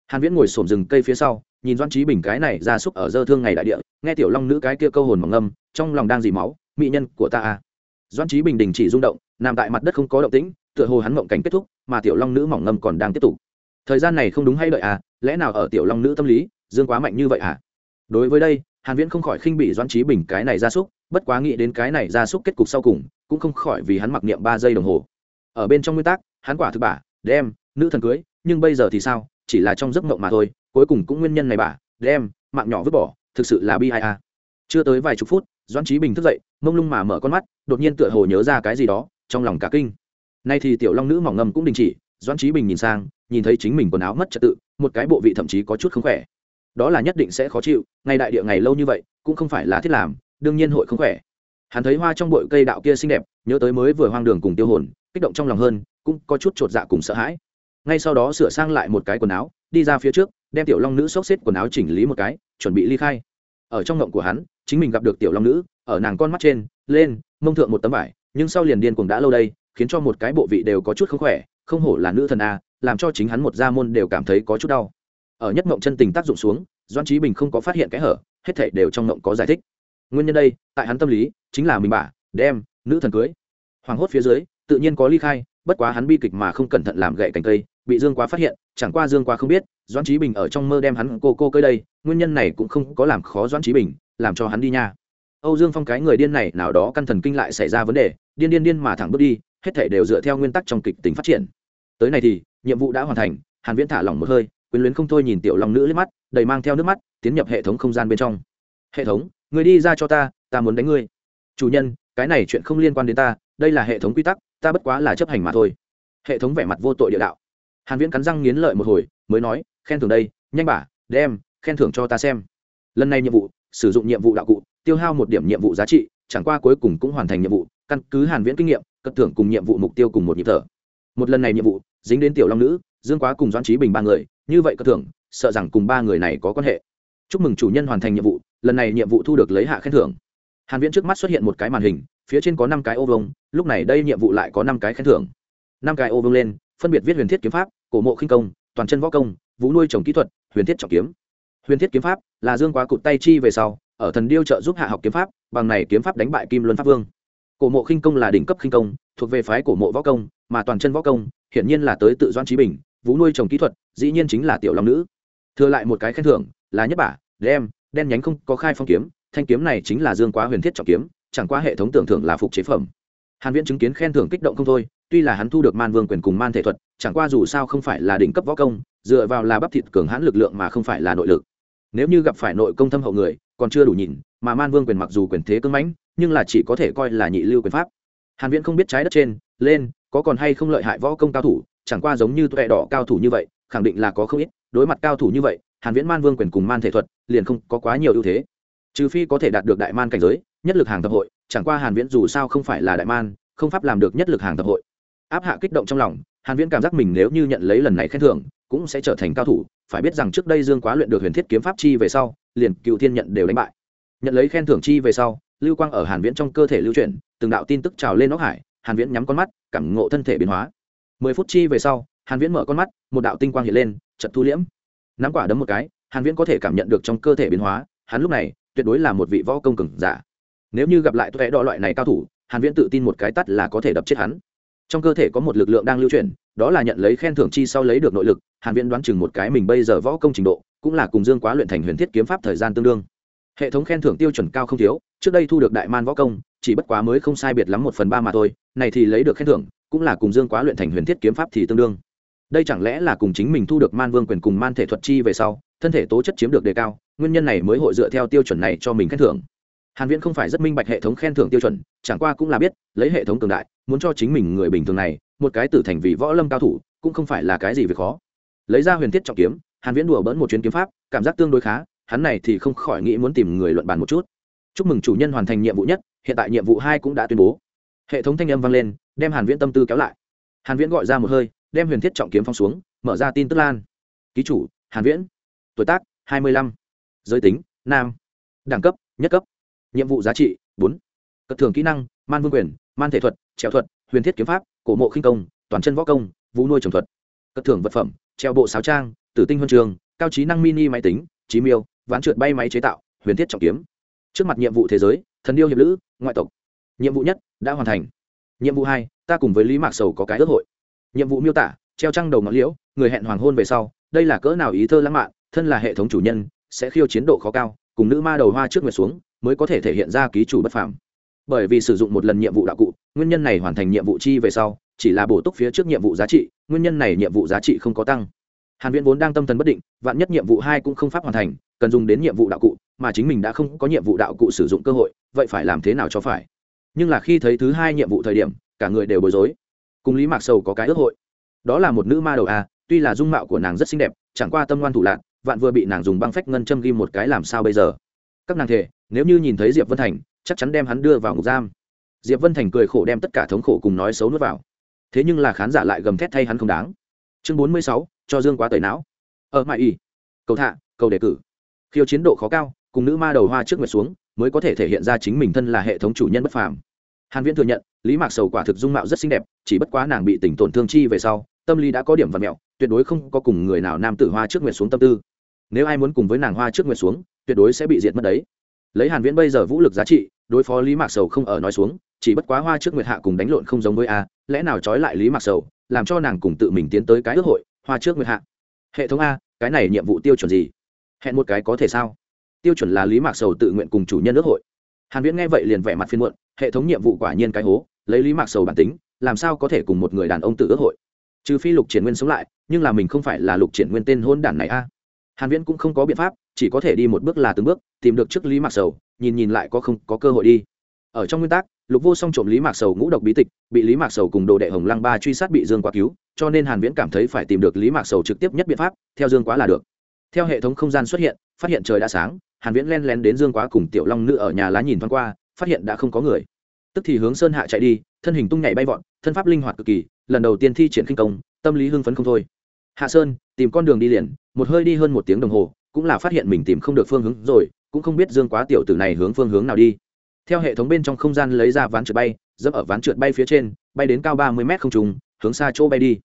S1: Hàn viễn ngồi xổm rừng cây phía sau nhìn doan trí bình cái này ra súc ở dơ thương ngày đại địa, nghe tiểu long nữ cái kia câu hồn mỏng ngâm, trong lòng đang dì máu, mỹ nhân của ta à. doan trí bình đình chỉ rung động, nằm tại mặt đất không có động tĩnh, tựa hồ hắn mộng cảnh kết thúc, mà tiểu long nữ mỏng ngâm còn đang tiếp tục. Thời gian này không đúng hay đợi à lẽ nào ở tiểu long nữ tâm lý, dương quá mạnh như vậy à? Đối với đây, hàn viễn không khỏi khinh bị doãn trí bình cái này ra súc, bất quá nghĩ đến cái này ra súc kết cục sau cùng, cũng không khỏi vì hắn mặc niệm ba giây đồng hồ. Ở bên trong nguyên tắc, hắn quả thực bả, đem, nữ thần cưới, nhưng bây giờ thì sao, chỉ là trong giấc mộng mà thôi cuối cùng cũng nguyên nhân này bà, đem mạng nhỏ vứt bỏ, thực sự là bi ai a. Chưa tới vài chục phút, doãn trí bình thức dậy, mông lung mà mở con mắt, đột nhiên tựa hồ nhớ ra cái gì đó, trong lòng cả kinh. Nay thì tiểu long nữ mỏng ngầm cũng đình chỉ, doãn trí bình nhìn sang, nhìn thấy chính mình quần áo mất trật tự, một cái bộ vị thậm chí có chút không khỏe. Đó là nhất định sẽ khó chịu, ngày đại địa ngày lâu như vậy, cũng không phải là thiết làm, đương nhiên hội không khỏe. Hắn thấy hoa trong bụi cây đạo kia xinh đẹp, nhớ tới mới vừa hoang đường cùng tiêu hồn, kích động trong lòng hơn, cũng có chút chột dạ cùng sợ hãi ngay sau đó sửa sang lại một cái quần áo, đi ra phía trước, đem tiểu long nữ xốc xếp quần áo chỉnh lý một cái, chuẩn bị ly khai. Ở trong ngộng của hắn, chính mình gặp được tiểu long nữ, ở nàng con mắt trên, lên, mông thượng một tấm vải, nhưng sau liền điên cuồng đã lâu đây, khiến cho một cái bộ vị đều có chút không khỏe, không hổ là nữ thần a, làm cho chính hắn một gia môn đều cảm thấy có chút đau. Ở nhất mộng chân tình tác dụng xuống doan trí bình không có phát hiện cái hở, hết thảy đều trong mộng có giải thích. Nguyên nhân đây, tại hắn tâm lý, chính là mình bả, đem, nữ thần cưới. Hoàng hốt phía dưới, tự nhiên có ly khai, bất quá hắn bi kịch mà không cẩn thận làm gậy cành cây bị dương quá phát hiện, chẳng qua dương quá không biết, Doãn trí bình ở trong mơ đem hắn cô cô cơi đây, nguyên nhân này cũng không có làm khó Doãn trí bình, làm cho hắn đi nha. Âu dương phong cái người điên này, nào đó căn thần kinh lại xảy ra vấn đề, điên điên điên mà thẳng bước đi, hết thảy đều dựa theo nguyên tắc trong kịch tính phát triển. Tới này thì, nhiệm vụ đã hoàn thành, hàn viễn thả lỏng một hơi, quyến luyến không thôi nhìn tiểu long nữ liếc mắt, đầy mang theo nước mắt, tiến nhập hệ thống không gian bên trong. Hệ thống, người đi ra cho ta ta muốn đánh ngươi. Chủ nhân, cái này chuyện không liên quan đến ta, đây là hệ thống quy tắc, ta bất quá là chấp hành mà thôi. Hệ thống vẻ mặt vô tội địa đạo hàn viễn cắn răng nghiến lợi một hồi, mới nói, khen thưởng đây, nhanh bả đem, khen thưởng cho ta xem. Lần này nhiệm vụ, sử dụng nhiệm vụ đạo cụ, tiêu hao một điểm nhiệm vụ giá trị, chẳng qua cuối cùng cũng hoàn thành nhiệm vụ, căn cứ hàn viễn kinh nghiệm, cất thưởng cùng nhiệm vụ mục tiêu cùng một nhịp thở. Một lần này nhiệm vụ, dính đến tiểu long nữ, dương quá cùng doãn trí bình ba người, như vậy cất thưởng, sợ rằng cùng ba người này có quan hệ. Chúc mừng chủ nhân hoàn thành nhiệm vụ, lần này nhiệm vụ thu được lấy hạ khen thưởng. Hàn viễn trước mắt xuất hiện một cái màn hình, phía trên có năm cái ô vông lúc này đây nhiệm vụ lại có năm cái khen thưởng. Năm cái ô vông lên, phân biệt viết huyền thiết kiếm pháp cổ mộ khinh công, toàn chân võ công, vũ nuôi trồng kỹ thuật, huyền thiết trọng kiếm. Huyền thiết kiếm pháp là dương quá cụt tay chi về sau, ở thần điêu trợ giúp hạ học kiếm pháp, bằng này kiếm pháp đánh bại kim luân pháp vương. Cổ mộ khinh công là đỉnh cấp khinh công, thuộc về phái cổ mộ võ công, mà toàn chân võ công, hiển nhiên là tới tự doan trí bình, vũ nuôi trồng kỹ thuật, dĩ nhiên chính là tiểu long nữ. Thừa lại một cái khen thưởng là nhất bả, đem, đen nhánh không có khai phong kiếm, thanh kiếm này chính là dương quá huyền thiết trọng kiếm, chẳng qua hệ thống tưởng thưởng là phục chế phẩm. Hàn viễn chứng kiến khen thưởng kích động không thôi tuy là hắn thu được man vương quyền cùng man thể thuật, chẳng qua dù sao không phải là đỉnh cấp võ công, dựa vào là bắp thịt cường hãn lực lượng mà không phải là nội lực. Nếu như gặp phải nội công thâm hậu người, còn chưa đủ nhìn, mà man vương quyền mặc dù quyền thế cưng mãnh, nhưng là chỉ có thể coi là nhị lưu quyền pháp. Hàn viễn không biết trái đất trên, lên, có còn hay không lợi hại võ công cao thủ, chẳng qua giống như tuệ đỏ cao thủ như vậy, khẳng định là có không ít, đối mặt cao thủ như vậy, hàn viễn man vương quyền cùng man thể thuật, liền không có quá nhiều ưu thế. Trừ phi có thể đạt được đại man cảnh giới, nhất lực hàng thập hội, chẳng qua hàn viễn dù sao không phải là đại man, không pháp làm được nhất lực hàng thập hội áp hạ kích động trong lòng, hàn viễn cảm giác mình nếu như nhận lấy lần này khen thưởng, cũng sẽ trở thành cao thủ, phải biết rằng trước đây dương quá luyện được huyền thiết kiếm pháp chi về sau, liền cựu thiên nhận đều đánh bại. Nhận lấy khen thưởng chi về sau, lưu quang ở hàn viễn trong cơ thể lưu chuyển, từng đạo tin tức trào lên óc hải, hàn viễn nhắm con mắt, cảm ngộ thân thể biến hóa. Mười phút chi về sau, hàn viễn mở con mắt, một đạo tinh quang hiện lên, chợt thu liễm. Nắm quả đấm một cái, hàn viễn có thể cảm nhận được trong cơ thể biến hóa, hắn lúc này, tuyệt đối là một vị võ công cường giả. Nếu như gặp lại tuệ đo loại này cao thủ, hàn viễn tự tin một cái tắt là có thể đập chết hắn trong cơ thể có một lực lượng đang lưu chuyển, đó là nhận lấy khen thưởng chi sau lấy được nội lực, hàn viễn đoán chừng một cái mình bây giờ võ công trình độ, cũng là cùng dương quá luyện thành huyền thiết kiếm pháp thời gian tương đương. Hệ thống khen thưởng tiêu chuẩn cao không thiếu, trước đây thu được đại man võ công, chỉ bất quá mới không sai biệt lắm một phần ba mà thôi, này thì lấy được khen thưởng, cũng là cùng dương quá luyện thành huyền thiết kiếm pháp thì tương đương. Đây chẳng lẽ là cùng chính mình thu được man vương quyền cùng man thể thuật chi về sau, thân thể tố chất chiếm được đề cao, nguyên nhân này mới hội dựa theo tiêu chuẩn này cho mình khen thưởng hàn viễn không phải rất minh bạch hệ thống khen thưởng tiêu chuẩn, chẳng qua cũng là biết, lấy hệ thống cường đại, muốn cho chính mình người bình thường này, một cái tử thành vị võ lâm cao thủ, cũng không phải là cái gì việc khó. Lấy ra huyền thiết trọng kiếm, hàn viễn đùa bỡn một chuyến kiếm pháp, cảm giác tương đối khá, hắn này thì không khỏi nghĩ muốn tìm người luận bàn một chút. Chúc mừng chủ nhân hoàn thành nhiệm vụ nhất, hiện tại nhiệm vụ hai cũng đã tuyên bố. Hệ thống thanh âm vang lên, đem hàn viễn tâm tư kéo lại. Hàn viễn gọi ra một hơi, đem huyền thiết trọng kiếm phong xuống, mở ra tin tức lan. Ký chủ, hàn viễn. Tuổi tác 25. giới tính, nam. Đẳng cấp, nhất cấp nhiệm vụ giá trị bốn, cất thường kỹ năng man vương quyền man thể thuật trèo thuật huyền thiết kiếm pháp cổ mộ khinh công toàn chân võ công vũ nuôi trồng thuật. Cất thưởng vật phẩm treo bộ sáo trang tử tinh huân trường cao trí năng mini máy tính trí miêu ván trượt bay máy chế tạo huyền thiết trọng kiếm. Trước mặt nhiệm vụ thế giới thần điêu hiệp lữ ngoại tộc. Nhiệm vụ nhất đã hoàn thành. Nhiệm vụ hai ta cùng với lý mạc sầu có cái ước hội. Nhiệm vụ miêu tả treo trăng đầu ngọn liễu người hẹn hoàng hôn về sau đây là cỡ nào ý thơ lãng mạn thân là hệ thống chủ nhân sẽ khiêu chiến độ khó cao cùng nữ ma đầu hoa trước nguyệt xuống mới có thể thể hiện ra ký chủ bất phàm. Bởi vì sử dụng một lần nhiệm vụ đạo cụ, nguyên nhân này hoàn thành nhiệm vụ chi về sau, chỉ là bổ túc phía trước nhiệm vụ giá trị, nguyên nhân này nhiệm vụ giá trị không có tăng. Hàn viễn vốn đang tâm thần bất định, vạn nhất nhiệm vụ hai cũng không pháp hoàn thành, cần dùng đến nhiệm vụ đạo cụ, mà chính mình đã không có nhiệm vụ đạo cụ sử dụng cơ hội, vậy phải làm thế nào cho phải? Nhưng là khi thấy thứ hai nhiệm vụ thời điểm, cả người đều bối rối. Cùng lý mạc sầu có cái ước hội. Đó là một nữ ma đầu a, tuy là dung mạo của nàng rất xinh đẹp, chẳng qua tâm ngoan thủ lạc, vạn vừa bị nàng dùng băng phách ngân châm ghim một cái làm sao bây giờ? Các nàng thể nếu như nhìn thấy diệp vân thành, chắc chắn đem hắn đưa vào ngục giam. Diệp vân thành cười khổ đem tất cả thống khổ cùng nói xấu nuốt vào. Thế nhưng là khán giả lại gầm thét thay hắn không đáng. Chương bốn mươi sáu, cho dương quá tẩy não. Ở mãi y. Cầu thạ cầu đề cử. Khiêu chiến độ khó cao, cùng nữ ma đầu hoa trước nguyệt xuống, mới có thể thể hiện ra chính mình thân là hệ thống chủ nhân bất phàm. Hàn viễn thừa nhận, lý mạc sầu quả thực dung mạo rất xinh đẹp, chỉ bất quá nàng bị tỉnh tổn thương chi về sau, tâm lý đã có điểm vật mẹo, tuyệt đối không có cùng người nào nam tử hoa trước nguyệt xuống tâm tư. Nếu ai muốn cùng với nàng hoa trước nguyệt xuống, tuyệt đối sẽ bị diệt mất đấy lấy hàn viễn bây giờ vũ lực giá trị, đối phó lý mạc sầu không ở nói xuống, chỉ bất quá hoa trước nguyệt hạ cùng đánh lộn không giống với a, lẽ nào trói lại lý mạc sầu, làm cho nàng cùng tự mình tiến tới cái ước hội, hoa trước nguyệt hạ? Hệ thống a, cái này nhiệm vụ tiêu chuẩn gì? Hẹn một cái có thể sao? Tiêu chuẩn là lý mạc sầu tự nguyện cùng chủ nhân ước hội. Hàn viễn nghe vậy liền vẻ mặt phiên muộn, hệ thống nhiệm vụ quả nhiên cái hố, lấy lý mạc sầu bản tính, làm sao có thể cùng một người đàn ông tự ước hội? Trừ phi lục triển nguyên sống lại, nhưng là mình không phải là lục triển nguyên tên hôn đản này a. Hàn viễn cũng không có biện pháp chỉ có thể đi một bước là từng bước, tìm được trước lý mạc sầu, nhìn nhìn lại có không có cơ hội đi. Ở trong nguyên tắc, lục vô song trộm lý mạc sầu ngũ độc bí tịch, bị lý mạc sầu cùng đồ đệ hồng lăng ba truy sát bị dương quá cứu, cho nên hàn viễn cảm thấy phải tìm được lý mạc sầu trực tiếp nhất biện pháp, theo dương quá là được. Theo hệ thống không gian xuất hiện, phát hiện trời đã sáng, hàn viễn len lén đến dương quá cùng tiểu long nữ ở nhà lá nhìn thoáng qua, phát hiện đã không có người. Tức thì hướng sơn hạ chạy đi, thân hình tung nhảy bay vọt, thân pháp linh hoạt cực kỳ, lần đầu tiên thi triển kinh công, tâm lý hưng phấn không thôi. Hạ sơn, tìm con đường đi liền, một hơi đi hơn một tiếng đồng hồ cũng là phát hiện mình tìm không được phương hướng rồi, cũng không biết dương quá tiểu tử này hướng phương hướng nào đi. Theo hệ thống bên trong không gian lấy ra ván trượt bay, dẫm ở ván trượt bay phía trên, bay đến cao ba mươi mét không trùng hướng xa chỗ bay đi.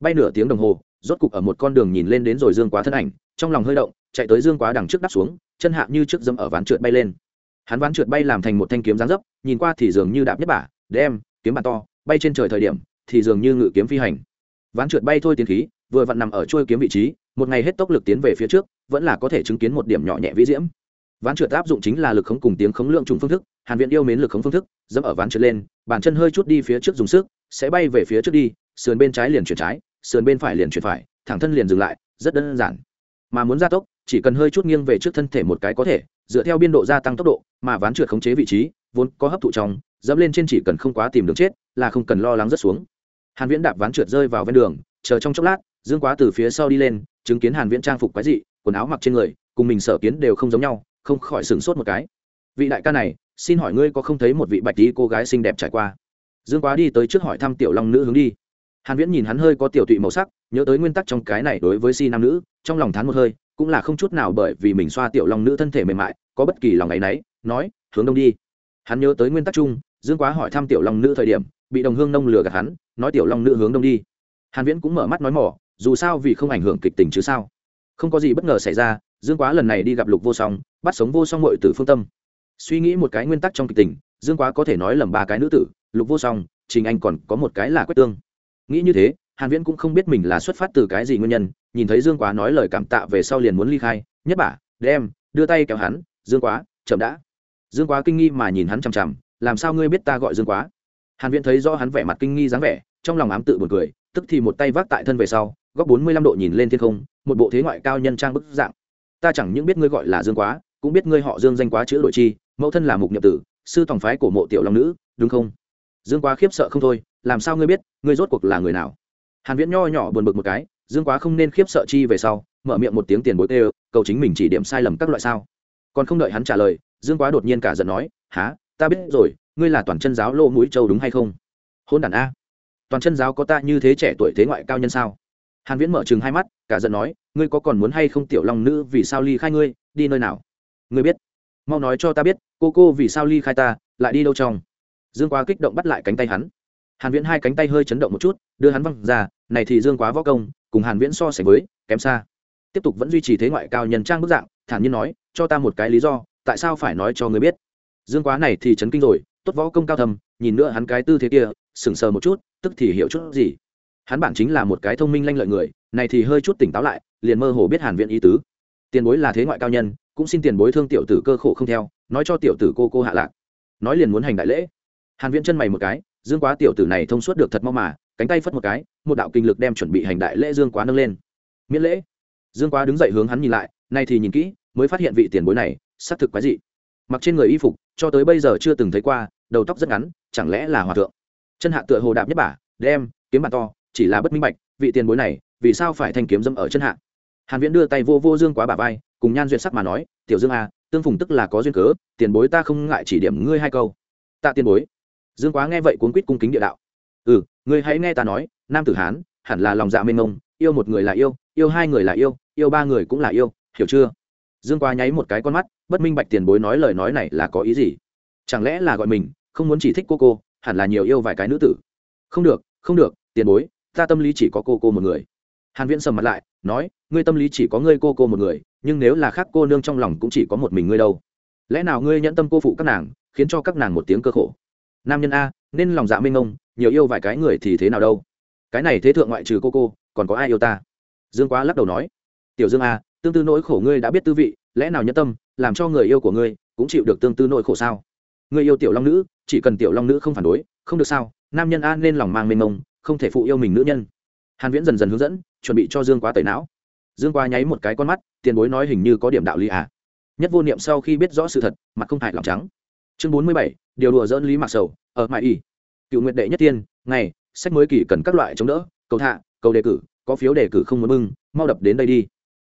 S1: Bay nửa tiếng đồng hồ, rốt cục ở một con đường nhìn lên đến rồi dương quá thân ảnh, trong lòng hơi động, chạy tới dương quá đằng trước đắp xuống, chân hạ như trước dẫm ở ván trượt bay lên. Hắn ván trượt bay làm thành một thanh kiếm dáng dấp, nhìn qua thì dường như đạp nhất bả, đem, kiếm bàn to, bay trên trời thời điểm, thì dường như ngự kiếm phi hành. Ván trượt bay thôi tiến khí, vừa vặn nằm ở trôi kiếm vị trí một ngày hết tốc lực tiến về phía trước, vẫn là có thể chứng kiến một điểm nhỏ nhẹ vĩ diễm. Ván trượt áp dụng chính là lực khống cùng tiếng khống lượng trùng phương thức, hàn viện yêu mến lực khống phương thức, dẫm ở ván trượt lên, bàn chân hơi chút đi phía trước dùng sức, sẽ bay về phía trước đi, sườn bên trái liền chuyển trái, sườn bên phải liền chuyển phải, thẳng thân liền dừng lại, rất đơn giản. Mà muốn gia tốc, chỉ cần hơi chút nghiêng về trước thân thể một cái có thể, dựa theo biên độ gia tăng tốc độ, mà ván trượt khống chế vị trí, vốn có hấp thụ trong, dẫm lên trên chỉ cần không quá tìm đường chết, là không cần lo lắng rất xuống. Hàn viễn đạp ván trượt rơi vào ven đường, chờ trong chốc lát, dương quá từ phía sau đi lên chứng kiến hàn viễn trang phục quái dị, quần áo mặc trên người, cùng mình sở kiến đều không giống nhau, không khỏi sửng sốt một cái. Vị đại ca này, xin hỏi ngươi có không thấy một vị bạch tí cô gái xinh đẹp trải qua? Dương quá đi tới trước hỏi thăm tiểu long nữ hướng đi. Hàn viễn nhìn hắn hơi có tiểu tụy màu sắc, nhớ tới nguyên tắc trong cái này đối với si nam nữ, trong lòng thán một hơi, cũng là không chút nào bởi vì mình xoa tiểu long nữ thân thể mềm mại, có bất kỳ lòng ấy nấy, nói, hướng đông đi. Hắn nhớ tới nguyên tắc chung, dương quá hỏi thăm tiểu long nữ thời điểm, bị đồng hương nông lừa gạt hắn, nói tiểu long nữ hướng đông đi. Hàn viễn cũng mở mắt nói mỏ dù sao vì không ảnh hưởng kịch tình chứ sao. Không có gì bất ngờ xảy ra, dương quá lần này đi gặp lục vô song, bắt sống vô song muội tử phương tâm. Suy nghĩ một cái nguyên tắc trong kịch tình, dương quá có thể nói lầm ba cái nữ tử, lục vô song, trình anh còn có một cái là quách tương. Nghĩ như thế, hàn viễn cũng không biết mình là xuất phát từ cái gì nguyên nhân, nhìn thấy dương quá nói lời cảm tạ về sau liền muốn ly khai, nhất bả đem, đưa tay kéo hắn, dương quá, chậm đã. Dương quá kinh nghi mà nhìn hắn chằm chằm, làm sao ngươi biết ta gọi dương quá? Hàn viễn thấy rõ hắn vẻ mặt kinh nghi dáng vẻ, trong lòng ám tự buồn cười, tức thì một tay vác tại thân về sau góc 45 độ nhìn lên thiên không, một bộ thế ngoại cao nhân trang bức dạng. Ta chẳng những biết ngươi gọi là dương quá, cũng biết ngươi họ dương danh quá chữ đội chi, mẫu thân là mục nhập tử, sư tòng phái của mộ tiểu long nữ, đúng không? Dương quá khiếp sợ không thôi, làm sao ngươi biết, ngươi rốt cuộc là người nào? Hàn viễn nho nhỏ buồn bực một cái, dương quá không nên khiếp sợ chi về sau, mở miệng một tiếng tiền bối tê cầu chính mình chỉ điểm sai lầm các loại sao? Còn không đợi hắn trả lời, dương quá đột nhiên cả giận nói há ta biết rồi, ngươi là toàn chân giáo lô mũi châu đúng hay không? Hôn đàn a. Toàn chân giáo có ta như thế trẻ tuổi thế ngoại cao nhân sao? Hàn viễn mở chừng hai mắt, cả giận nói, ngươi có còn muốn hay không, tiểu long nữ, vì sao ly khai ngươi? Đi nơi nào? Ngươi biết. Mau nói cho ta biết, cô cô vì sao ly khai ta, lại đi đâu trong? Dương quá kích động bắt lại cánh tay hắn. Hàn viễn hai cánh tay hơi chấn động một chút, đưa hắn văng ra, này thì dương quá võ công, cùng hàn viễn so sánh với, kém xa. Tiếp tục vẫn duy trì thế ngoại cao nhân trang bức dạng, thản nhiên nói, cho ta một cái lý do, tại sao phải nói cho ngươi biết? Dương quá này thì chấn kinh rồi, tốt võ công cao thầm nhìn nữa hắn cái tư thế kia sừng sờ một chút, tức thì hiểu chút gì hắn bản chính là một cái thông minh lanh lợi người, này thì hơi chút tỉnh táo lại, liền mơ hồ biết hàn viện ý tứ. Tiền bối là thế ngoại cao nhân, cũng xin tiền bối thương tiểu tử cơ khổ không theo, nói cho tiểu tử cô cô hạ lạc. Nói liền muốn hành đại lễ. Hàn viễn chân mày một cái, dương quá tiểu tử này thông suốt được thật mau mà, cánh tay phất một cái, một đạo kinh lực đem chuẩn bị hành đại lễ dương quá nâng lên. Miễn lễ. Dương quá đứng dậy hướng hắn nhìn lại, nay thì nhìn kỹ, mới phát hiện vị tiền bối này, xác thực quái dị. Mặc trên người y phục, cho tới bây giờ chưa từng thấy qua, đầu tóc rất ngắn, chẳng lẽ là hòa thượng? Chân hạ tựa hồ đạp nhất bả, đem, kiếm bàn to chỉ là bất minh bạch vị tiền bối này vì sao phải thanh kiếm dâm ở chân hạ? Hàn viễn đưa tay vô vô dương quá bả vai cùng nhan duyệt sắc mà nói tiểu dương a à, tương phùng tức là có duyên cớ tiền bối ta không ngại chỉ điểm ngươi hai câu. Tạ tiền bối. Dương quá nghe vậy cuốn quýt cung kính địa đạo. Ừ ngươi hãy nghe ta nói nam tử hán hẳn là lòng dạ mênh mông yêu một người là yêu yêu hai người là yêu yêu ba người cũng là yêu hiểu chưa? Dương quá nháy một cái con mắt bất minh bạch tiền bối nói lời nói này là có ý gì? Chẳng lẽ là gọi mình không muốn chỉ thích cô cô hẳn là nhiều yêu vài cái nữ tử? Không được không được tiền bối ta tâm lý chỉ có cô cô một người. Hàn viễn sầm mặt lại, nói, ngươi tâm lý chỉ có ngươi cô cô một người, nhưng nếu là khác cô nương trong lòng cũng chỉ có một mình ngươi đâu. Lẽ nào ngươi nhẫn tâm cô phụ các nàng, khiến cho các nàng một tiếng cơ khổ? Nam nhân a, nên lòng dạ minh ông nhiều yêu vài cái người thì thế nào đâu? Cái này thế thượng ngoại trừ cô cô, còn có ai yêu ta? Dương quá lắc đầu nói, tiểu dương a, tương tư nỗi khổ ngươi đã biết tư vị, lẽ nào nhẫn tâm, làm cho người yêu của ngươi cũng chịu được tương tư nỗi khổ sao? Ngươi yêu tiểu long nữ, chỉ cần tiểu long nữ không phản đối, không được sao? Nam nhân a nên lòng mang mênh mông không thể phụ yêu mình nữ nhân. Hàn viễn dần dần hướng dẫn chuẩn bị cho dương quá tẩy não. Dương quá nháy một cái con mắt tiền bối nói hình như có điểm đạo lý à. Nhất vô niệm sau khi biết rõ sự thật mặt không hại lòng trắng. Chương 47, điều đùa dỡn lý mạc sầu ở mại y cựu nguyệt đệ nhất tiên ngày sách mới kỳ cần các loại chống đỡ cầu thạ cầu đề cử có phiếu đề cử không muốn mưng mau đập đến đây đi.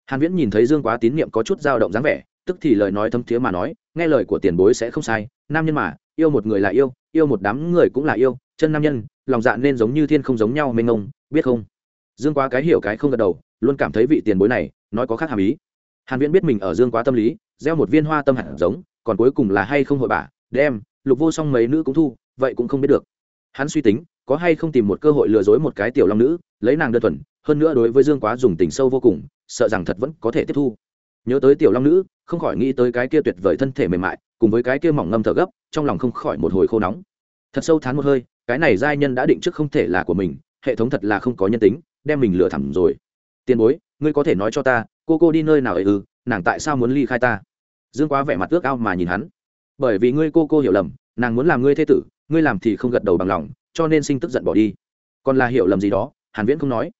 S1: Hàn viễn nhìn thấy dương quá tín niệm có chút dao động dáng vẻ tức thì lời nói thâm thiế mà nói nghe lời của tiền bối sẽ không sai nam nhân mà yêu một người là yêu yêu một đám người cũng là yêu chân nam nhân lòng dạ nên giống như thiên không giống nhau mênh ngông biết không? Dương quá cái hiểu cái không gật đầu, luôn cảm thấy vị tiền bối này nói có khác hàm ý. Hàn viễn biết mình ở dương quá tâm lý, gieo một viên hoa tâm hạt giống, còn cuối cùng là hay không hội bả đem, lục vô song mấy nữ cũng thu, vậy cũng không biết được. Hắn suy tính, có hay không tìm một cơ hội lừa dối một cái tiểu long nữ, lấy nàng đơn thuần, hơn nữa đối với dương quá dùng tình sâu vô cùng, sợ rằng thật vẫn có thể tiếp thu. Nhớ tới tiểu long nữ, không khỏi nghĩ tới cái kia tuyệt vời thân thể mềm mại, cùng với cái kia mỏng ngâm thở gấp, trong lòng không khỏi một hồi khô nóng. Thật sâu thán một hơi cái này giai nhân đã định trước không thể là của mình, hệ thống thật là không có nhân tính, đem mình lừa thẳm rồi. Tiền bối, ngươi có thể nói cho ta, cô cô đi nơi nào ấy ư, nàng tại sao muốn ly khai ta? Dương quá vẻ mặt ước ao mà nhìn hắn. Bởi vì ngươi cô cô hiểu lầm, nàng muốn làm ngươi thế tử, ngươi làm thì không gật đầu bằng lòng, cho nên sinh tức giận bỏ đi. Còn là hiểu lầm gì đó, hàn viễn không nói.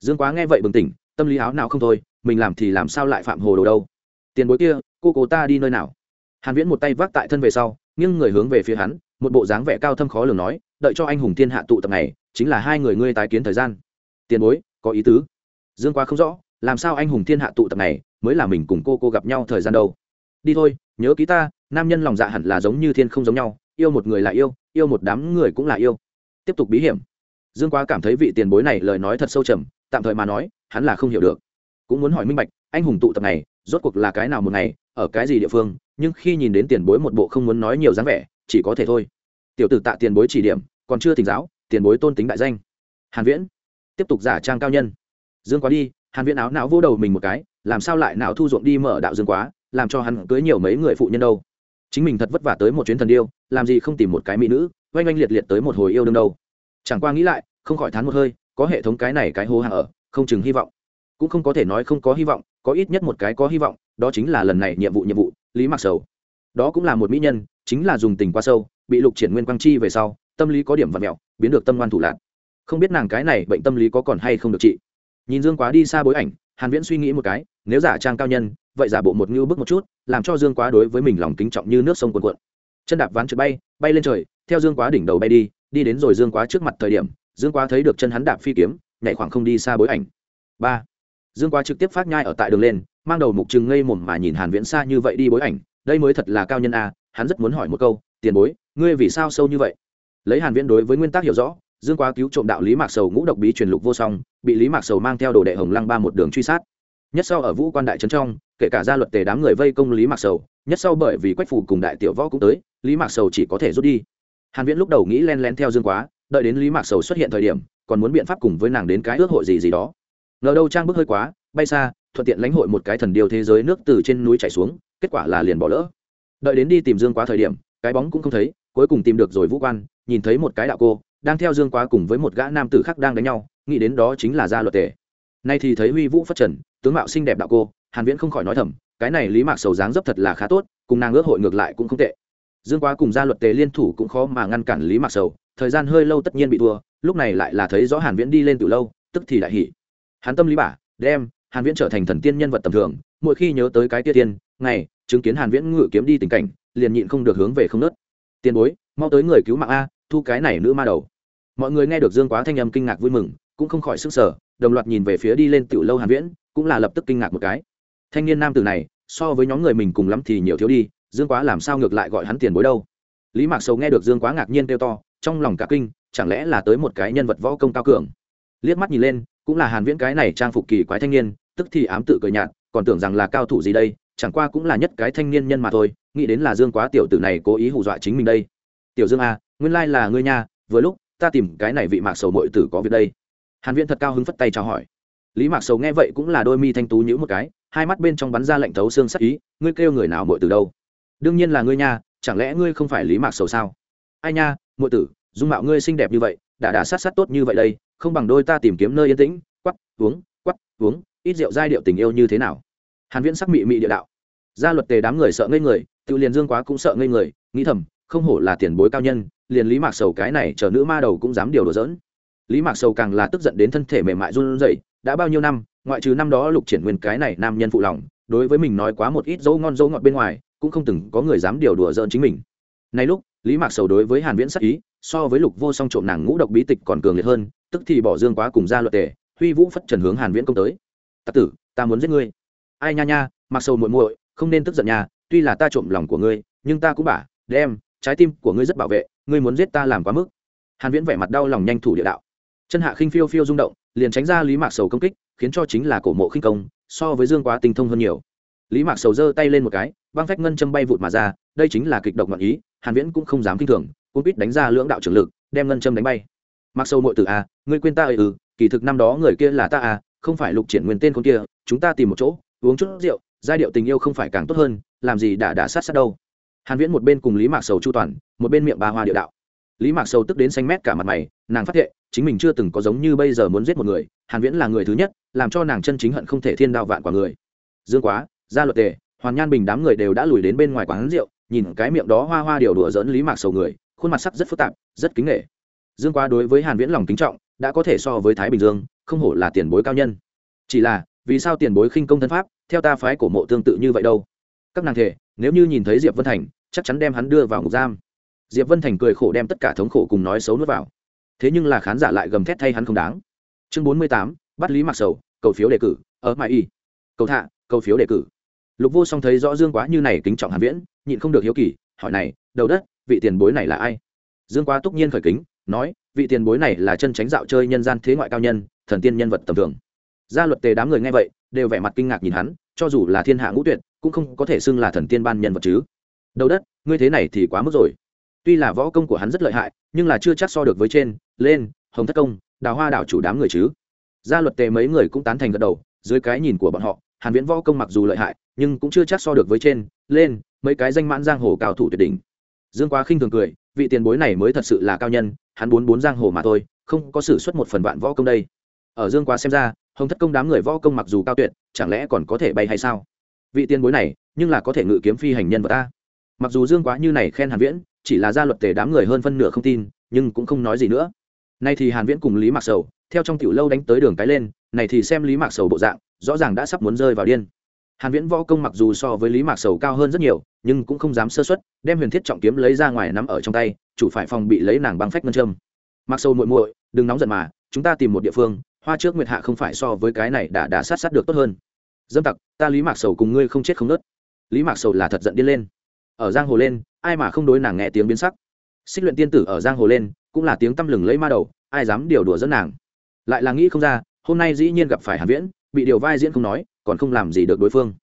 S1: Dương quá nghe vậy bừng tỉnh, tâm lý áo nào không thôi, mình làm thì làm sao lại phạm hồ đồ đâu. Tiền bối kia, cô cô ta đi nơi nào? Hàn viễn một tay vác tại thân về sau, nghiêng người hướng về phía hắn, một bộ dáng vẻ cao thâm khó lường nói đợi cho anh hùng thiên hạ tụ tập này, chính là hai người ngươi tái kiến thời gian. Tiền bối, có ý tứ. Dương quá không rõ, làm sao anh hùng thiên hạ tụ tập này mới là mình cùng cô cô gặp nhau thời gian đâu. Đi thôi, nhớ ký ta, nam nhân lòng dạ hẳn là giống như thiên không giống nhau, yêu một người là yêu yêu một đám người cũng là yêu. Tiếp tục bí hiểm. Dương quá cảm thấy vị tiền bối này lời nói thật sâu trầm, tạm thời mà nói, hắn là không hiểu được. Cũng muốn hỏi minh bạch, anh hùng tụ tập này, rốt cuộc là cái nào một ngày, ở cái gì địa phương, nhưng khi nhìn đến tiền bối một bộ không muốn nói nhiều dáng vẻ, chỉ có thể thôi tiểu tử tạ tiền bối chỉ điểm, còn chưa thỉnh giáo, tiền bối tôn tính đại danh. Hàn viễn, tiếp tục giả trang cao nhân. Dương quá đi, hàn viễn áo não vô đầu mình một cái, làm sao lại não thu ruộng đi mở đạo dương quá, làm cho hắn cưới nhiều mấy người phụ nhân đâu? Chính mình thật vất vả tới một chuyến thần điêu, làm gì không tìm một cái mỹ nữ, oanh oanh liệt liệt tới một hồi yêu đương đâu? Chẳng qua nghĩ lại, không khỏi thán một hơi, có hệ thống cái này cái hố hàng ở, không chừng hy vọng. Cũng không có thể nói không có hy vọng, có ít nhất một cái có hy vọng, đó chính là lần này nhiệm vụ nhiệm vụ, lý mặc sầu. Đó cũng là một mỹ nhân, chính là dùng tình quá sâu bị lục triển nguyên quang chi về sau, tâm lý có điểm vật mẹo, biến được tâm ngoan thủ lạc. Không biết nàng cái này bệnh tâm lý có còn hay không được trị nhìn dương quá đi xa bối ảnh, hàn viễn suy nghĩ một cái, nếu giả trang cao nhân, vậy giả bộ một ngưu bước một chút, làm cho dương quá đối với mình lòng kính trọng như nước sông cuồn cuộn. Chân đạp ván trượt bay bay lên trời, theo dương quá đỉnh đầu bay đi đi đến rồi dương quá trước mặt thời điểm, dương quá thấy được chân hắn đạp phi kiếm, nhảy khoảng không đi xa bối ảnh. Ba. Dương quá trực tiếp phát nhai ở tại đường lên, mang đầu mục trừng ngây mồm mà nhìn hàn viễn xa như vậy đi bối ảnh, đây mới thật là cao nhân a, hắn rất muốn hỏi một câu tiền bối, ngươi vì sao sâu như vậy? Lấy hàn viễn đối với nguyên tắc hiểu rõ, dương quá cứu trộm đạo lý mạc sầu ngũ độc bí truyền lục vô song, bị lý mạc sầu mang theo đồ đệ hồng lăng ba một đường truy sát. Nhất sau ở vũ quan đại trấn trong, kể cả gia luật tề đám người vây công lý mạc sầu, nhất sau bởi vì quách phủ cùng đại tiểu võ cũng tới, lý mạc sầu chỉ có thể rút đi. Hàn viễn lúc đầu nghĩ len lén theo dương quá, đợi đến lý mạc sầu xuất hiện thời điểm, còn muốn biện pháp cùng với nàng đến cái ước hội gì gì đó. Ngờ đâu trang bước hơi quá, bay xa, thuận tiện lãnh hội một cái thần điều thế giới nước từ trên núi chảy xuống, kết quả là liền bỏ lỡ. Đợi đến đi tìm dương quá thời điểm cái bóng cũng không thấy, cuối cùng tìm được rồi vũ quan, nhìn thấy một cái đạo cô, đang theo dương quá cùng với một gã nam tử khác đang đánh nhau, nghĩ đến đó chính là gia luật tề. Nay thì thấy huy vũ phát trần, tướng mạo xinh đẹp đạo cô, hàn viễn không khỏi nói thầm, cái này lý mạc sầu dáng dấp thật là khá tốt, cùng nàng ước hội ngược lại cũng không tệ. Dương quá cùng gia luật tề liên thủ cũng khó mà ngăn cản lý mạc sầu, thời gian hơi lâu tất nhiên bị thua, lúc này lại là thấy rõ hàn viễn đi lên từ lâu, tức thì đại hỉ. Hắn tâm lý bả đem, hàn viễn trở thành thần tiên nhân vật tầm thường, mỗi khi nhớ tới cái tia tiên ngày, chứng kiến hàn viễn ngự kiếm đi tình cảnh, liền nhịn không được hướng về không nớt. Tiền bối, mau tới người cứu mạng a, thu cái này nữ ma đầu. Mọi người nghe được dương quá thanh âm kinh ngạc vui mừng, cũng không khỏi sức sở đồng loạt nhìn về phía đi lên tiểu lâu hàn viễn, cũng là lập tức kinh ngạc một cái. Thanh niên nam tử này, so với nhóm người mình cùng lắm thì nhiều thiếu đi, dương quá làm sao ngược lại gọi hắn tiền bối đâu? Lý mạc sầu nghe được dương quá ngạc nhiên kêu to, trong lòng cả kinh, chẳng lẽ là tới một cái nhân vật võ công cao cường? Liếc mắt nhìn lên, cũng là hàn viễn cái này trang phục kỳ quái thanh niên, tức thì ám tự cười nhạt, còn tưởng rằng là cao thủ gì đây chẳng qua cũng là nhất cái thanh niên nhân mà thôi, nghĩ đến là dương quá tiểu tử này cố ý hù dọa chính mình đây. Tiểu dương a nguyên lai là ngươi nha, vừa lúc, ta tìm cái này vị mạc sầu mội tử có việc đây. Hàn viễn thật cao hứng phất tay chào hỏi. Lý mạc sầu nghe vậy cũng là đôi mi thanh tú nhữ một cái, hai mắt bên trong bắn ra lạnh thấu xương sắc ý, ngươi kêu người nào mội tử đâu? Đương nhiên là ngươi nha, chẳng lẽ ngươi không phải lý mạc sầu sao? Ai nha mội tử, dung mạo ngươi xinh đẹp như vậy, đã đã sát sát tốt như vậy đây, không bằng đôi ta tìm kiếm nơi yên tĩnh quắt uống quắt uống, ít rượu giai điệu tình yêu như thế nào? Hàn viễn sắc mị mị địa đạo. Gia luật tề đám người sợ ngây người tự liền dương quá cũng sợ ngây người, nghĩ thầm, không hổ là tiền bối cao nhân, liền lý mạc sầu cái này chờ nữ ma đầu cũng dám điều đùa giỡn. Lý mạc sầu càng là tức giận đến thân thể mềm mại run rẩy, đã bao nhiêu năm, ngoại trừ năm đó lục triển nguyên cái này nam nhân phụ lòng, đối với mình nói quá một ít dấu ngon dấu ngọt bên ngoài, cũng không từng có người dám điều đùa giỡn chính mình. Nay lúc, lý mạc sầu đối với hàn viễn sắc ý, so với lục vô song trộm nàng ngũ độc bí tịch còn cường liệt hơn, tức thì bỏ dương quá cùng ra luật tề, huy vũ phất trần hướng hàn viễn công tới. Tặc tử, ta muốn giết ngươi ai nha nha, mặc sầu muội muội, không nên tức giận nha, tuy là ta trộm lòng của ngươi, nhưng ta cũng bả, đem, trái tim của ngươi rất bảo vệ, ngươi muốn giết ta làm quá mức. Hàn viễn vẻ mặt đau lòng nhanh thủ địa đạo. Chân hạ khinh phiêu phiêu rung động, liền tránh ra lý mạc sầu công kích, khiến cho chính là cổ mộ khinh công, so với dương quá tinh thông hơn nhiều. Lý mạc sầu giơ tay lên một cái, băng phách ngân châm bay vụt mà ra, đây chính là kịch độc ngọn ý, hàn viễn cũng không dám kinh thường cũng biết đánh ra lưỡng đạo trưởng lực, đem ngân châm đánh bay. Mặc Sầu muội tử a ngươi quên ta ơi ừ kỳ thực năm đó người kia là ta à không phải lục triển nguyên tên con kia, chúng ta tìm một chỗ uống chút rượu, giai điệu tình yêu không phải càng tốt hơn, làm gì đã đã sát sát đâu. Hàn viễn một bên cùng lý mạc sầu chu toàn, một bên miệng ba hoa địa đạo. Lý mạc sầu tức đến xanh mét cả mặt mày, nàng phát hiện chính mình chưa từng có giống như bây giờ muốn giết một người, hàn viễn là người thứ nhất, làm cho nàng chân chính hận không thể thiên đao vạn quả người. Dương quá, gia luật tề, hoàn nhan bình đám người đều đã lùi đến bên ngoài quán rượu, nhìn cái miệng đó hoa hoa điều đùa dẫn lý mạc sầu người, khuôn mặt sắc rất phức tạp, rất kính nghệ dương quá đối với hàn viễn lòng kính trọng, đã có thể so với thái bình dương, không hổ là tiền bối cao nhân. Chỉ là vì sao tiền bối khinh công thân pháp, theo ta phái cổ mộ tương tự như vậy đâu? Các nàng thể, nếu như nhìn thấy diệp vân thành, chắc chắn đem hắn đưa vào ngục giam. Diệp vân thành cười khổ đem tất cả thống khổ cùng nói xấu nuốt vào. Thế nhưng là khán giả lại gầm thét thay hắn không đáng. Chương bốn mươi tám, bắt lý mặc sầu, cầu phiếu đề cử, ở mãi y. Cầu thạ cầu phiếu đề cử. Lục vô song thấy rõ dương quá như này kính trọng hàn viễn, nhịn không được hiếu kỳ, hỏi này, đầu đất, vị tiền bối này là ai? Dương quá túc nhiên khởi kính, nói, vị tiền bối này là chân tránh dạo chơi nhân gian thế ngoại cao nhân, thần tiên nhân vật tầm thường gia luật tề đám người nghe vậy, đều vẻ mặt kinh ngạc nhìn hắn, cho dù là thiên hạ ngũ tuyệt, cũng không có thể xưng là thần tiên ban nhân vật chứ. Đầu đất, ngươi thế này thì quá mức rồi. Tuy là võ công của hắn rất lợi hại, nhưng là chưa chắc so được với trên, lên, hồng thất công, đào hoa đảo chủ đám người chứ. Gia luật tề mấy người cũng tán thành gật đầu, dưới cái nhìn của bọn họ, hàn viễn võ công mặc dù lợi hại, nhưng cũng chưa chắc so được với trên, lên, mấy cái danh mãn giang hồ cao thủ tuyệt đỉnh. Dương quá khinh thường cười, vị tiền bối này mới thật sự là cao nhân, hắn bốn bốn giang hồ mà thôi, không có sử xuất một phần vạn võ công đây. Ở dương quá xem ra hồng thất công đám người võ công mặc dù cao tuyệt, chẳng lẽ còn có thể bay hay sao? Vị tiền bối này, nhưng là có thể ngự kiếm phi hành nhân vật ta. Mặc dù dương quá như này khen hàn viễn, chỉ là gia luật tề đám người hơn phân nửa không tin, nhưng cũng không nói gì nữa. Nay thì hàn viễn cùng lý mạc sầu, theo trong tiểu lâu đánh tới đường cái lên, này thì xem lý mạc sầu bộ dạng, rõ ràng đã sắp muốn rơi vào điên. Hàn viễn võ công mặc dù so với lý mạc sầu cao hơn rất nhiều, nhưng cũng không dám sơ suất, đem huyền thiết trọng kiếm lấy ra ngoài nắm ở trong tay, chủ phải phòng bị lấy nàng băng phách ngân châm. Mặc sầu muội muội, đừng nóng giận mà, chúng ta tìm một địa phương hoa trước nguyệt hạ không phải so với cái này đã đã sát sát được tốt hơn. Dâm tặc, ta lý mạc sầu cùng ngươi không chết không nứt lý mạc sầu là thật giận điên lên. Ở giang hồ lên, ai mà không đối nàng nghe tiếng biến sắc. Xích luyện tiên tử ở giang hồ lên, cũng là tiếng tăm lừng lấy ma đầu, ai dám điều đùa dẫn nàng. Lại là nghĩ không ra, hôm nay dĩ nhiên gặp phải hàn viễn, bị điều vai diễn không nói, còn không làm gì được đối phương.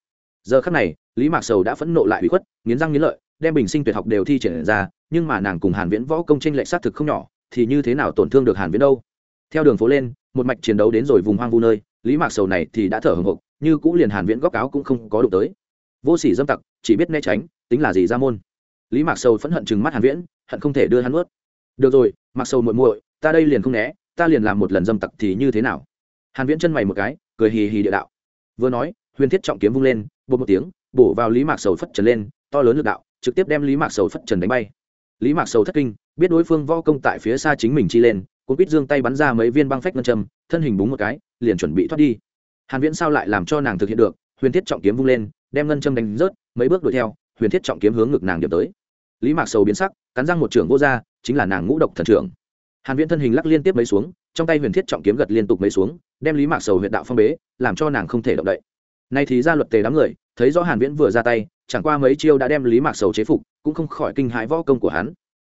S1: Giờ khắc này, lý mạc sầu đã phẫn nộ lại bị khuất, nghiến răng nghiến lợi, đem bình sinh tuyệt học đều thi triển ra, nhưng mà nàng cùng hàn viễn võ công tranh lệch sát thực không nhỏ, thì như thế nào tổn thương được hàn viễn đâu? Theo đường phố lên một mạch chiến đấu đến rồi vùng hoang vu nơi, lý mạc sầu này thì đã thở hồng hộc, như cũ liền hàn viễn góc áo cũng không có đụng tới. Vô sỉ dâm tặc, chỉ biết né tránh, tính là gì ra môn. Lý mạc sầu phẫn hận chừng mắt hàn viễn, hận không thể đưa hắn ướt được rồi mặc sầu muội muội, ta đây liền không né, ta liền làm một lần dâm tặc thì như thế nào? Hàn viễn chân mày một cái, cười hì hì địa đạo. Vừa nói, huyền thiết trọng kiếm vung lên bột một tiếng, bổ vào lý mạc sầu phất trần lên, to lớn lực đạo, trực tiếp đem lý mạc sầu phất trần đánh bay. Lý mạc sầu thất kinh, biết đối phương võ công tại phía xa chính mình chi lên cuốn quýt dương tay bắn ra mấy viên băng phách ngân châm, thân hình búng một cái, liền chuẩn bị thoát đi. Hàn viễn sao lại làm cho nàng thực hiện được? Huyền thiết trọng kiếm vung lên, đem ngân châm đánh rớt, mấy bước đuổi theo, huyền thiết trọng kiếm hướng ngực nàng điểm tới. Lý mạc sầu biến sắc, cắn răng một trường vô ra, chính là nàng ngũ độc thần trưởng. Hàn viễn thân hình lắc liên tiếp mấy xuống, trong tay huyền thiết trọng kiếm gật liên tục mấy xuống, đem lý mạc sầu huyện đạo phong bế, làm cho nàng không thể động đậy. Nay thì ra luật tề đám người, thấy rõ hàn viễn vừa ra tay, chẳng qua mấy chiêu đã đem lý mạc sầu chế phục, cũng không khỏi kinh hãi võ công của hắn.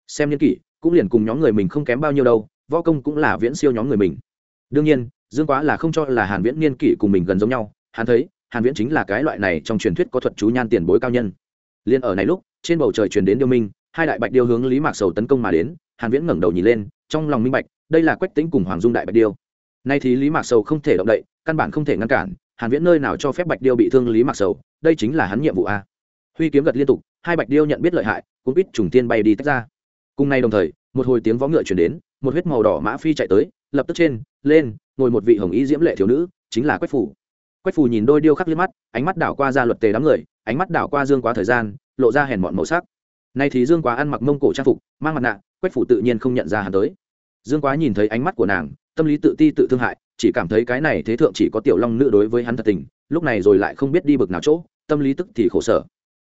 S1: Xem nhân kỷ, cũng liền cùng nhóm người mình không kém bao nhiêu đâu võ công cũng là viễn siêu nhóm người mình. Đương nhiên, dương quá là không cho là hàn viễn niên kỷ cùng mình gần giống nhau, hắn thấy, hàn viễn chính là cái loại này trong truyền thuyết có thuật chú nhan tiền bối cao nhân. Liên ở này lúc, trên bầu trời truyền đến điêu minh, hai đại bạch điêu hướng lý mạc sầu tấn công mà đến, hàn viễn ngẩng đầu nhìn lên, trong lòng minh bạch, đây là quách tĩnh cùng hoàng dung đại bạch điêu. Nay thì lý mạc sầu không thể động đậy, căn bản không thể ngăn cản, hàn viễn nơi nào cho phép bạch điêu bị thương lý mạc sầu, đây chính là hắn nhiệm vụ a. Huy kiếm gật liên tục, hai bạch điêu nhận biết lợi hại cũng biết trùng tiên bay đi tách ra. Cùng nay đồng thời, một hồi tiếng võ ngựa truyền đến một huyết màu đỏ mã phi chạy tới, lập tức trên, lên, ngồi một vị hồng y diễm lệ thiếu nữ, chính là quách phủ quách phủ nhìn đôi điêu khắc liếc mắt, ánh mắt đảo qua ra luật tề đám người, ánh mắt đảo qua dương quá thời gian, lộ ra hèn mọn màu sắc. Nay thì dương quá ăn mặc mông cổ trang phục, mang mặt nạ, quách phủ tự nhiên không nhận ra hắn tới. Dương quá nhìn thấy ánh mắt của nàng, tâm lý tự ti tự thương hại, chỉ cảm thấy cái này thế thượng chỉ có tiểu long nữ đối với hắn thật tình, lúc này rồi lại không biết đi bực nào chỗ, tâm lý tức thì khổ sở.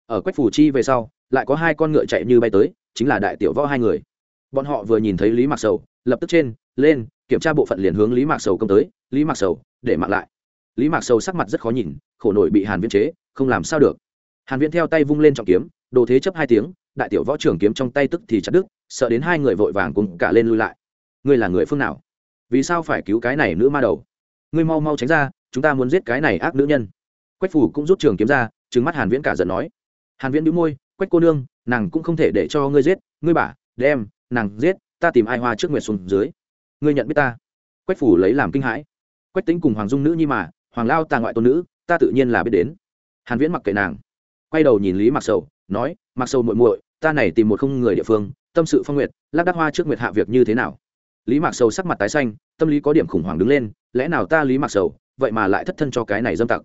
S1: Ở quách phủ chi về sau, lại có hai con ngựa chạy như bay tới, chính là đại tiểu võ hai người bọn họ vừa nhìn thấy lý mạc sầu, lập tức trên, lên, kiểm tra bộ phận liền hướng lý mạc sầu công tới, lý mạc sầu, để mặc lại. Lý mạc sầu sắc mặt rất khó nhìn, khổ nổi bị hàn viễn chế, không làm sao được. Hàn viễn theo tay vung lên trọng kiếm, đồ thế chấp hai tiếng, đại tiểu võ trưởng kiếm trong tay tức thì chặt đứt, sợ đến hai người vội vàng cùng cả lên lui lại. Ngươi là người phương nào? Vì sao phải cứu cái này nữ ma đầu? Ngươi mau mau tránh ra, chúng ta muốn giết cái này ác nữ nhân. Quách phủ cũng rút trường kiếm ra, trừng mắt hàn viễn cả giận nói. Hàn viễn bĩu môi, quách cô nương, nàng cũng không thể để cho ngươi giết, ngươi bả, đem nàng giết, ta tìm ai hoa trước nguyệt xuống dưới. Ngươi nhận biết ta? Quách phủ lấy làm kinh hãi. Quách tính cùng hoàng dung nữ nhi mà, hoàng lao tà ngoại tôn nữ, ta tự nhiên là biết đến. Hàn viễn mặc kệ nàng. Quay đầu nhìn lý mặc sầu, nói mặc sầu muội muội, ta này tìm một không người địa phương, tâm sự phong nguyệt, lác đắc hoa trước nguyệt hạ việc như thế nào? Lý mặc sầu sắc mặt tái xanh, tâm lý có điểm khủng hoảng đứng lên, lẽ nào ta lý mặc sầu, vậy mà lại thất thân cho cái này dâm tặc?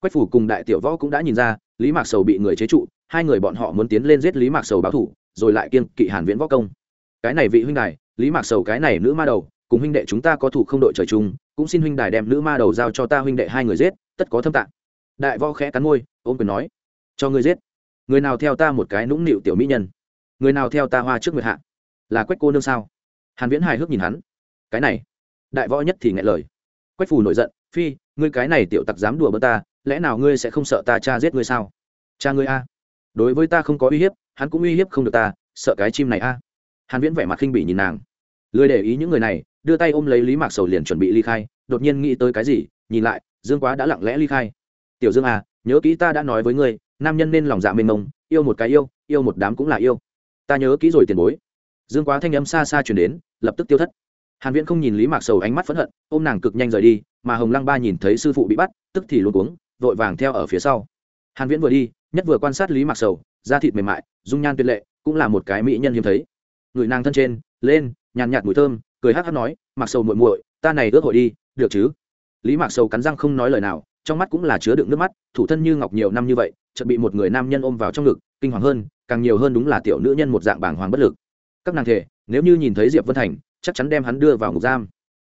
S1: Quách phủ cùng đại tiểu võ cũng đã nhìn ra, lý mạc sầu bị người chế trụ, hai người bọn họ muốn tiến lên giết lý mạc sầu báo thủ, rồi lại kiên kỵ hàn viễn võ công cái này vị huynh đài, lý mạc sầu cái này nữ ma đầu, cùng huynh đệ chúng ta có thủ không đội trời chung, cũng xin huynh đài đem nữ ma đầu giao cho ta huynh đệ hai người giết, tất có thâm tạng. Đại võ khẽ cắn môi ôm quyền nói, cho ngươi giết. Người nào theo ta một cái nũng nịu tiểu mỹ nhân? Người nào theo ta hoa trước nguyệt hạ? Là quách cô nương sao? Hàn viễn hài hước nhìn hắn. Cái này. Đại võ nhất thì ngại lời. Quách phù nổi giận, phi, ngươi cái này tiểu tặc dám đùa bơ ta, lẽ nào ngươi sẽ không sợ ta cha giết ngươi sao? Cha ngươi a. Đối với ta không có uy hiếp, hắn cũng uy hiếp không được ta, sợ cái chim này a hàn viễn vẻ mặt khinh bỉ nhìn nàng. Lười để ý những người này, đưa tay ôm lấy lý mạc sầu liền chuẩn bị ly khai, đột nhiên nghĩ tới cái gì, nhìn lại, dương quá đã lặng lẽ ly khai. Tiểu dương à nhớ kỹ ta đã nói với ngươi, nam nhân nên lòng dạ mênh mông, yêu một cái yêu yêu một đám cũng là yêu. Ta nhớ kỹ rồi tiền bối. Dương quá thanh âm xa xa chuyển đến, lập tức tiêu thất. Hàn viễn không nhìn lý mạc sầu ánh mắt phẫn hận, ôm nàng cực nhanh rời đi, mà hồng lăng ba nhìn thấy sư phụ bị bắt, tức thì luôn cuống, vội vàng theo ở phía sau. Hàn viễn vừa đi, nhất vừa quan sát lý mạc sầu, da thịt mềm mại, dung nhan tuyệt lệ, cũng là một cái mỹ nhân hiếm thấy người nàng thân trên, lên, nhàn nhạt mùi thơm, cười hát hát nói, mạc sầu muội muội, ta này ước hội đi, được chứ? Lý mạc sầu cắn răng không nói lời nào, trong mắt cũng là chứa đựng nước mắt, thủ thân như ngọc nhiều năm như vậy, chợt bị một người nam nhân ôm vào trong ngực, kinh hoàng hơn, càng nhiều hơn đúng là tiểu nữ nhân một dạng bảng hoàng bất lực. Các nàng thể, nếu như nhìn thấy diệp vân thành, chắc chắn đem hắn đưa vào ngục giam.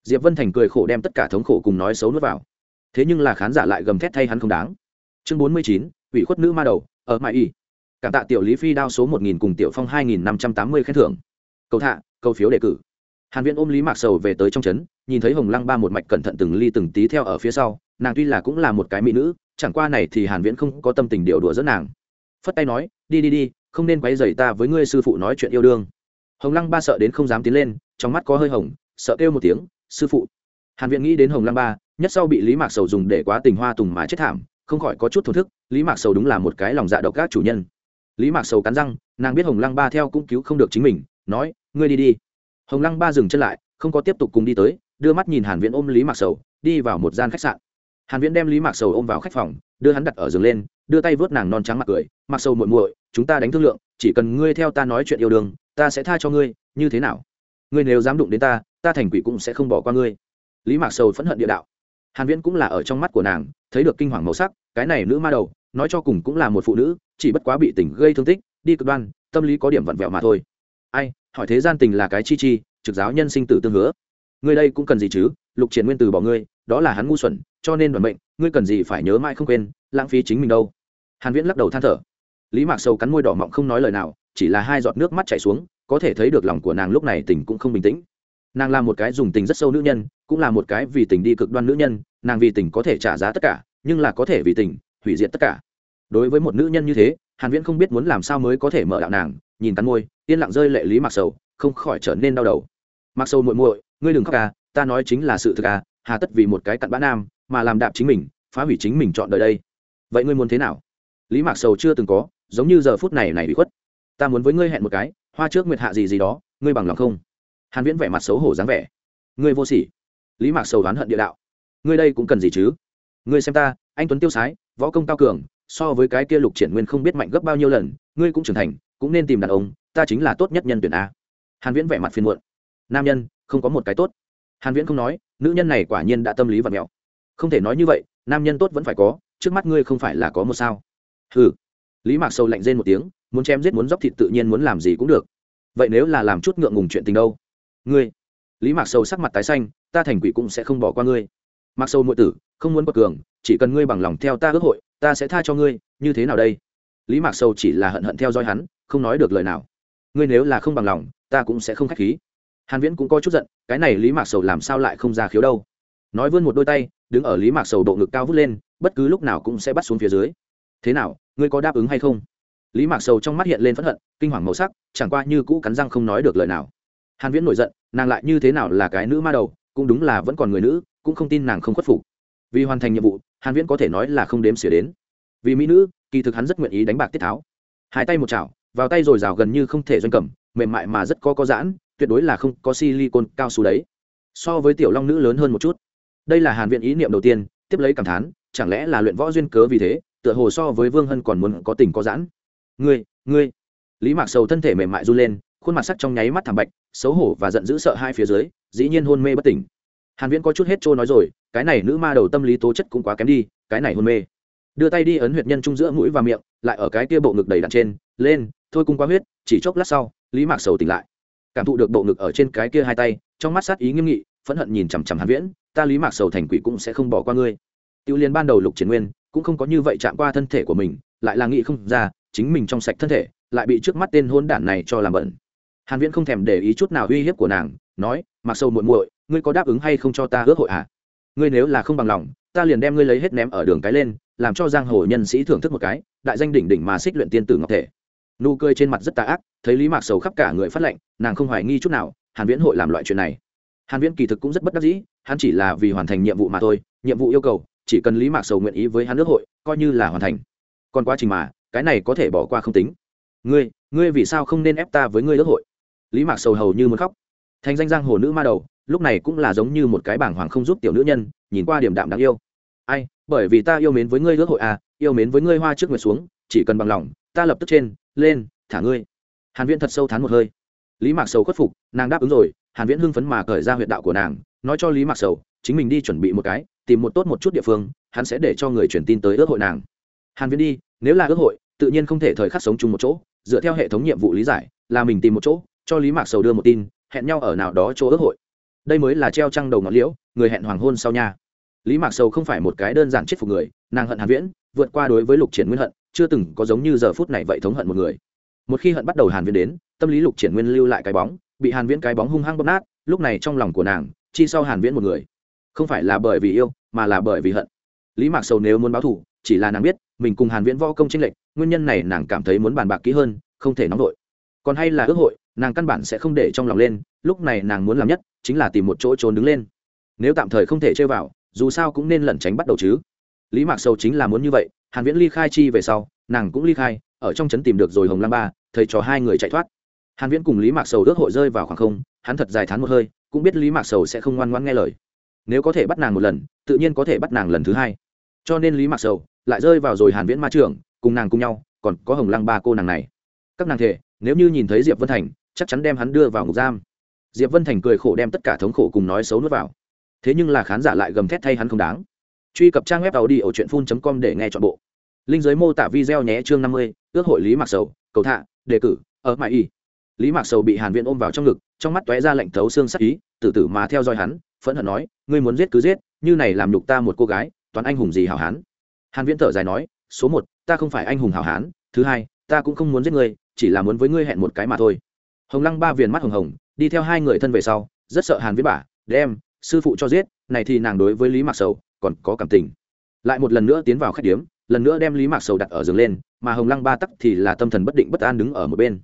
S1: Diệp vân thành cười khổ đem tất cả thống khổ cùng nói xấu nuốt vào. Thế nhưng là khán giả lại gầm thét thay hắn không đáng. Chương bốn mươi chín, ủy khuất nữ ma đầu, ở mãi y cảm tạ tiểu lý phi đao số một nghìn cùng tiểu phong hai nghìn năm trăm tám mươi khen thưởng cầu thạ cầu phiếu đề cử. Hàn viễn ôm lý mạc sầu về tới trong trấn, nhìn thấy hồng lăng ba một mạch cẩn thận từng ly từng tí theo ở phía sau, nàng tuy là cũng là một cái mỹ nữ, chẳng qua này thì hàn viễn không có tâm tình điều đùa dẫn nàng. Phất tay nói, đi đi đi, không nên quấy rầy ta với ngươi sư phụ nói chuyện yêu đương. Hồng lăng ba sợ đến không dám tiến lên, trong mắt có hơi hồng, sợ kêu một tiếng, sư phụ. Hàn viễn nghĩ đến hồng lăng ba, nhất sau bị lý mạc sầu dùng để quá tình hoa tùng mà chết thảm, không khỏi có chút thổn thức, lý mạc sầu đúng là một cái lòng dạ độc các chủ nhân. Lý mạc sầu cắn răng, nàng biết hồng lăng ba theo cũng cứu không được chính mình, nói ngươi đi đi. Hồng lăng ba dừng chân lại, không có tiếp tục cùng đi tới, đưa mắt nhìn hàn viễn ôm lý mạc sầu, đi vào một gian khách sạn. Hàn viễn đem lý mạc sầu ôm vào khách phòng, đưa hắn đặt ở giường lên, đưa tay vớt nàng non trắng mặt cười, mạc sầu muội muội, chúng ta đánh thương lượng, chỉ cần ngươi theo ta nói chuyện yêu đương, ta sẽ tha cho ngươi, như thế nào? Ngươi nếu dám đụng đến ta ta thành quỷ cũng sẽ không bỏ qua ngươi. Lý mạc sầu phẫn hận địa đạo. Hàn viễn cũng là ở trong mắt của nàng, thấy được kinh hoàng màu sắc, cái này nữ ma đầu, nói cho cùng cũng là một phụ nữ, chỉ bất quá bị tình gây thương tích, đi cực đoan, tâm lý có điểm vặn vẹo mà thôi. Ai hỏi thế gian tình là cái chi chi, trực giáo nhân sinh tử tương hứa. Ngươi đây cũng cần gì chứ? Lục triển nguyên từ bỏ ngươi, đó là hắn ngu xuẩn, cho nên đoàn mệnh, ngươi cần gì phải nhớ mãi không quên, lãng phí chính mình đâu. Hàn viễn lắc đầu than thở. Lý mạc sầu cắn môi đỏ mọng không nói lời nào, chỉ là hai giọt nước mắt chảy xuống, có thể thấy được lòng của nàng lúc này tình cũng không bình tĩnh. Nàng là một cái dùng tình rất sâu nữ nhân, cũng là một cái vì tình đi cực đoan nữ nhân, nàng vì tình có thể trả giá tất cả, nhưng là có thể vì tình hủy diệt tất cả. Đối với một nữ nhân như thế, hàn viễn không biết muốn làm sao mới có thể mở đạo nàng, nhìn cắn môi yên lặng rơi lệ lý mặc sầu, không khỏi trở nên đau đầu. Mặc sầu muội muội, ngươi đừng khóc ca ta nói chính là sự thực à hà tất vì một cái cặn bã nam mà làm đạp chính mình, phá hủy chính mình chọn đời đây. Vậy ngươi muốn thế nào? Lý mạc sầu chưa từng có, giống như giờ phút này này bị khuất. Ta muốn với ngươi hẹn một cái, hoa trước nguyệt hạ gì gì đó, ngươi bằng lòng không? Hàn viễn vẻ mặt xấu hổ dáng vẻ. Ngươi vô sỉ. Lý mạc sầu đoán hận địa đạo. Ngươi đây cũng cần gì chứ? Ngươi xem ta, anh tuấn tiêu sái, võ công cao cường, so với cái kia lục triển nguyên không biết mạnh gấp bao nhiêu lần, ngươi cũng trưởng thành, cũng nên tìm đàn ông ta chính là tốt nhất nhân tuyển a. Hàn viễn vẻ mặt phiền muộn. Nam nhân, không có một cái tốt. Hàn viễn không nói, nữ nhân này quả nhiên đã tâm lý và mèo. Không thể nói như vậy, nam nhân tốt vẫn phải có, trước mắt ngươi không phải là có một sao. Hừ. Lý mạc sâu lạnh rên một tiếng, muốn chém giết muốn dốc thịt tự nhiên muốn làm gì cũng được. Vậy nếu là làm chút ngượng ngùng chuyện tình đâu? Ngươi. Lý mạc sâu sắc mặt tái xanh, ta thành quỷ cũng sẽ không bỏ qua ngươi. Mặc sâu nội tử, không muốn bậc cường, chỉ cần ngươi bằng lòng theo ta ước hội, ta sẽ tha cho ngươi, như thế nào đây? Lý mạc sâu chỉ là hận hận theo dõi hắn, không nói được lời nào ngươi nếu là không bằng lòng, ta cũng sẽ không k h á c h khí. Hàn viễn cũng có chút giận, cái này lý mạc sầu làm sao lại không ra khiếu đâu? Nói vươn một đôi tay, đứng ở lý mạc sầu độ ngực cao vút lên, bất cứ lúc nào cũng sẽ bắt xuống phía dưới. Thế nào, ngươi có đáp ứng hay không? Lý mạc sầu trong mắt hiện lên p hận, kinh hoàng màu sắc, chẳng qua như cũ cắn răng không nói được lời nào. Hàn viễn nổi giận, nàng lại như thế nào là cái nữ ma đầu, cũng đúng là vẫn còn người nữ, cũng không tin nàng không khuất phục. Vì hoàn thành nhiệm vụ, hàn viễn có thể nói là không đếm xỉa đến. Vì mỹ nữ, kỳ thực hắn rất nguyện ý đánh bạc tiết tháo. Hai tay một chảo vào tay rồi rào gần như không thể doanh cầm, mềm mại mà rất có có giãn, tuyệt đối là không có silicon cao su đấy. So với tiểu long nữ lớn hơn một chút. Đây là hàn viện ý niệm đầu tiên, tiếp lấy cảm thán, chẳng lẽ là luyện võ duyên cớ vì thế, tựa hồ so với vương hân còn muốn có tình có giãn. Ngươi ngươi. Lý mạc sầu thân thể mềm mại run lên, khuôn mặt sắc trong nháy mắt thảm bạch, xấu hổ và giận dữ sợ hai phía dưới, dĩ nhiên hôn mê bất tỉnh. Hàn viễn có chút hết trôi nói rồi, cái này nữ ma đầu tâm lý tố chất cũng quá kém đi, cái này hôn mê. Đưa tay đi ấn huyệt nhân trung giữa mũi và miệng, lại ở cái kia bộ ngực đầy đặn trên, lên thôi cung quá huyết, chỉ chốc lát sau, lý mạc sầu tỉnh lại. Cảm thụ được bộ ngực ở trên cái kia hai tay, trong mắt sát ý nghiêm nghị, phẫn hận nhìn chằm chằm hàn viễn, ta lý mạc sầu thành quỷ cũng sẽ không bỏ qua ngươi. Tiêu liên ban đầu lục triển nguyên, cũng không có như vậy chạm qua thân thể của mình, lại là nghĩ không ra, chính mình trong sạch thân thể, lại bị trước mắt tên hôn đản này cho làm bẩn. Hàn viễn không thèm để ý chút nào uy hiếp của nàng, nói mặc sâu muội muội, ngươi có đáp ứng hay không cho ta ước hội à? Ngươi nếu là không bằng lòng, ta liền đem ngươi lấy hết ném ở đường cái lên, làm cho giang hồ nhân sĩ thưởng thức một cái, đại danh đỉnh đỉnh mà xích luyện tiên tử ngọc thể nụ cười trên mặt rất tà ác, thấy lý mạc sầu khắp cả người phát lệnh, nàng không hoài nghi chút nào, hàn viễn hội làm loại chuyện này. Hàn viễn kỳ thực cũng rất bất đắc dĩ, hắn chỉ là vì hoàn thành nhiệm vụ mà thôi, nhiệm vụ yêu cầu, chỉ cần lý mạc sầu nguyện ý với hắn nước hội, coi như là hoàn thành. Còn quá trình mà, cái này có thể bỏ qua không tính. Ngươi ngươi vì sao không nên ép ta với ngươi nước hội? Lý mạc sầu hầu như muốn khóc. Thành danh giang hồ nữ ma đầu, lúc này cũng là giống như một cái bảng hoàng không giúp tiểu nữ nhân, nhìn qua điểm đạm đáng yêu. Ai, bởi vì ta yêu mến với ngươi ước hội à yêu mến với ngươi hoa trước nguyệt xuống, chỉ cần bằng lòng, ta lập tức trên lên, thả ngươi. Hàn viễn thật sâu thán một hơi. Lý mạc sầu khuất phục, nàng đáp ứng rồi, hàn viễn hưng phấn mà cởi ra huyệt đạo của nàng, nói cho lý mạc sầu, chính mình đi chuẩn bị một cái, tìm một tốt một chút địa phương, hắn sẽ để cho người truyền tin tới ước hội nàng. Hàn viễn đi, nếu là ước hội, tự nhiên không thể thời khắc sống chung một chỗ, dựa theo hệ thống nhiệm vụ lý giải, là mình tìm một chỗ, cho lý mạc sầu đưa một tin, hẹn nhau ở nào đó chỗ ước hội. Đây mới là treo trăng đầu ngọn liễu, người hẹn hoàng hôn sau nha. Lý mạc sầu không phải một cái đơn giản chết phục người, nàng hận hàn viễn, vượt qua đối với lục triển nguyên hận chưa từng có giống như giờ phút này vậy thống hận một người. Một khi hận bắt đầu hàn viễn đến, tâm lý lục triển nguyên lưu lại cái bóng, bị hàn viễn cái bóng hung hăng bóp nát, lúc này trong lòng của nàng, chi sau hàn viễn một người. Không phải là bởi vì yêu, mà là bởi vì hận. Lý mạc sầu nếu muốn báo thù, chỉ là nàng biết, mình cùng hàn viễn võ công tranh lệch, nguyên nhân này nàng cảm thấy muốn bàn bạc kỹ hơn, không thể nóng đội còn hay là ước hội, nàng căn bản sẽ không để trong lòng lên, lúc này nàng muốn làm nhất, chính là tìm một chỗ trốn đứng lên. Nếu tạm thời không thể chơi vào, dù sao cũng nên lẩn tránh bắt đầu chứ lý mạc sầu chính là muốn như vậy, hàn viễn ly khai chi về sau, nàng cũng ly khai, ở trong trấn tìm được rồi hồng lam ba, thầy trò hai người chạy thoát. Hàn viễn cùng lý mạc sầu ước hội rơi vào khoảng không, hắn thật dài thán một hơi, cũng biết lý mạc sầu sẽ không ngoan ngoãn nghe lời. Nếu có thể bắt nàng một lần, tự nhiên có thể bắt nàng lần thứ hai. Cho nên lý mạc sầu lại rơi vào rồi hàn viễn ma trưởng cùng nàng cùng nhau, còn có hồng lăng ba cô nàng này. Các nàng thể, nếu như nhìn thấy diệp vân thành, chắc chắn đem hắn đưa vào ngục giam. Diệp vân thành cười khổ đem tất cả thống khổ cùng nói xấu nuốt vào. Thế nhưng là khán giả lại gầm thét thay hắn không đáng truy cập trang web tàu đi ở truyện com để nghe chọn bộ. Linh giới mô tả video nhé chương 50, ước hội lý mạc sầu cầu thạ đề cử ở mãi y. Lý mạc sầu bị hàn viễn ôm vào trong ngực trong mắt tóe ra lệnh thấu xương sắc ý tử tử mà theo dõi hắn phẫn hận nói ngươi muốn giết cứ giết như này làm nhục ta một cô gái toàn anh hùng gì hảo hán? Hàn viễn thở dài nói số một ta không phải anh hùng hảo hán thứ hai ta cũng không muốn giết ngươi chỉ là muốn với ngươi hẹn một cái mà thôi. Hồng lăng ba viền mắt hồng hồng đi theo hai người thân về sau rất sợ hàn viễn bả đem sư phụ cho giết này thì nàng đối với lý mạc sầu còn có cảm tình. Lại một lần nữa tiến vào khách điếm, lần nữa đem lý mạc sầu đặt ở giường lên, mà hồng lăng ba tắc thì là tâm thần bất định bất an đứng ở một bên.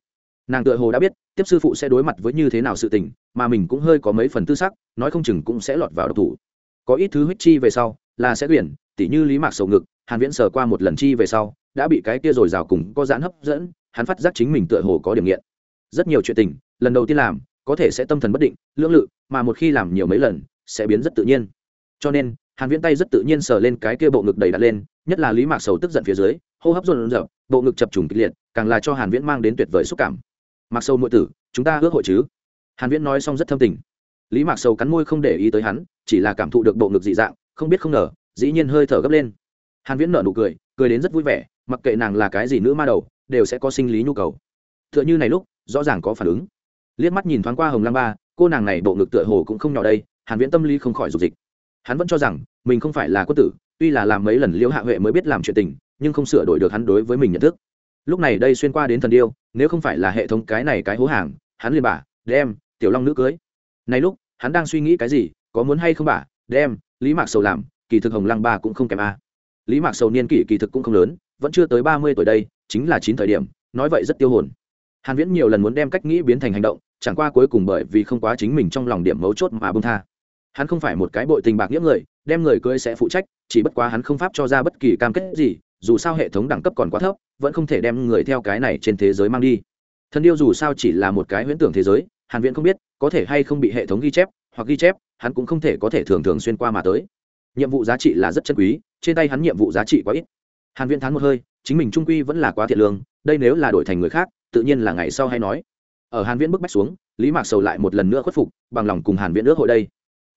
S1: Nàng tựa hồ đã biết, tiếp sư phụ sẽ đối mặt với như thế nào sự tình, mà mình cũng hơi có mấy phần tư sắc, nói không chừng cũng sẽ lọt vào độc thủ. Có ít thứ huyết chi về sau, là sẽ tuyển tỉ như lý mạc sầu ngực, hàn viễn sờ qua một lần chi về sau, đã bị cái kia rồi rào cùng có giãn hấp dẫn, hắn phát giác chính mình tựa hồ có điểm nghiện. Rất nhiều chuyện tình, lần đầu tiên làm, có thể sẽ tâm thần bất định, lưỡng lự, mà một khi làm nhiều mấy lần, sẽ biến rất tự nhiên. Cho nên hàn viễn tay rất tự nhiên sờ lên cái kia bộ ngực đầy đặt lên, nhất là lý mạc sầu tức giận phía dưới, hô hấp dồn dập bộ ngực chập trùng kịch liệt, càng là cho hàn viễn mang đến tuyệt vời xúc cảm. Mạc sầu muội tử, chúng ta ước hội chứ? Hàn viễn nói xong rất thâm tình. Lý mạc sầu cắn môi không để ý tới hắn, chỉ là cảm thụ được bộ ngực dị dạng, không biết không ngờ, dĩ nhiên hơi thở gấp lên. Hàn viễn nở nụ cười cười đến rất vui vẻ, mặc kệ nàng là cái gì nữ ma đầu, đều sẽ có sinh lý nhu cầu. Tựa như này lúc, rõ ràng có phản ứng. Liếc mắt nhìn thoáng qua hồng lăng ba, cô nàng này bộ ngực tựa hồ cũng không nhỏ đây, hàn viễn tâm lý không khỏi dục dịch hắn vẫn cho rằng mình không phải là quân tử, tuy là làm mấy lần liễu hạ huệ mới biết làm chuyện tình, nhưng không sửa đổi được hắn đối với mình nhận thức. Lúc này đây xuyên qua đến thần điêu, nếu không phải là hệ thống cái này cái hố hàng, hắn liền bả, đem, tiểu long nữ cưới. Này lúc, hắn đang suy nghĩ cái gì, có muốn hay không bả, đem, lý mạc sầu làm, kỳ thực hồng lăng ba cũng không kém a. Lý mạc sầu niên kỷ kỳ thực cũng không lớn, vẫn chưa tới ba mươi tuổi đây, chính là chín thời điểm, nói vậy rất tiêu hồn. Hàn viễn nhiều lần muốn đem cách nghĩ biến thành hành động, chẳng qua cuối cùng bởi vì không quá chính mình trong lòng điểm mấu chốt mà bông tha hắn không phải một cái bội tình bạc nghĩa người, đem người cưới sẽ phụ trách, chỉ bất quá hắn không pháp cho ra bất kỳ cam kết gì, dù sao hệ thống đẳng cấp còn quá thấp, vẫn không thể đem người theo cái này trên thế giới mang đi. Thần điêu dù sao chỉ là một cái huyễn tưởng thế giới, hàn viễn không biết, có thể hay không bị hệ thống ghi chép, hoặc ghi chép, hắn cũng không thể có thể thường thường xuyên qua mà tới. Nhiệm vụ giá trị là rất chân quý, trên tay hắn nhiệm vụ giá trị quá ít. Hàn viễn thán một hơi, chính mình trung quy vẫn là quá thiện lương, đây nếu là đổi thành người khác, tự nhiên là ngày sau hay nói. Ở hàn viễn bước bách xuống, lý mạc sầu lại một lần nữa khuất phục, bằng lòng cùng hàn viễn ước hội đây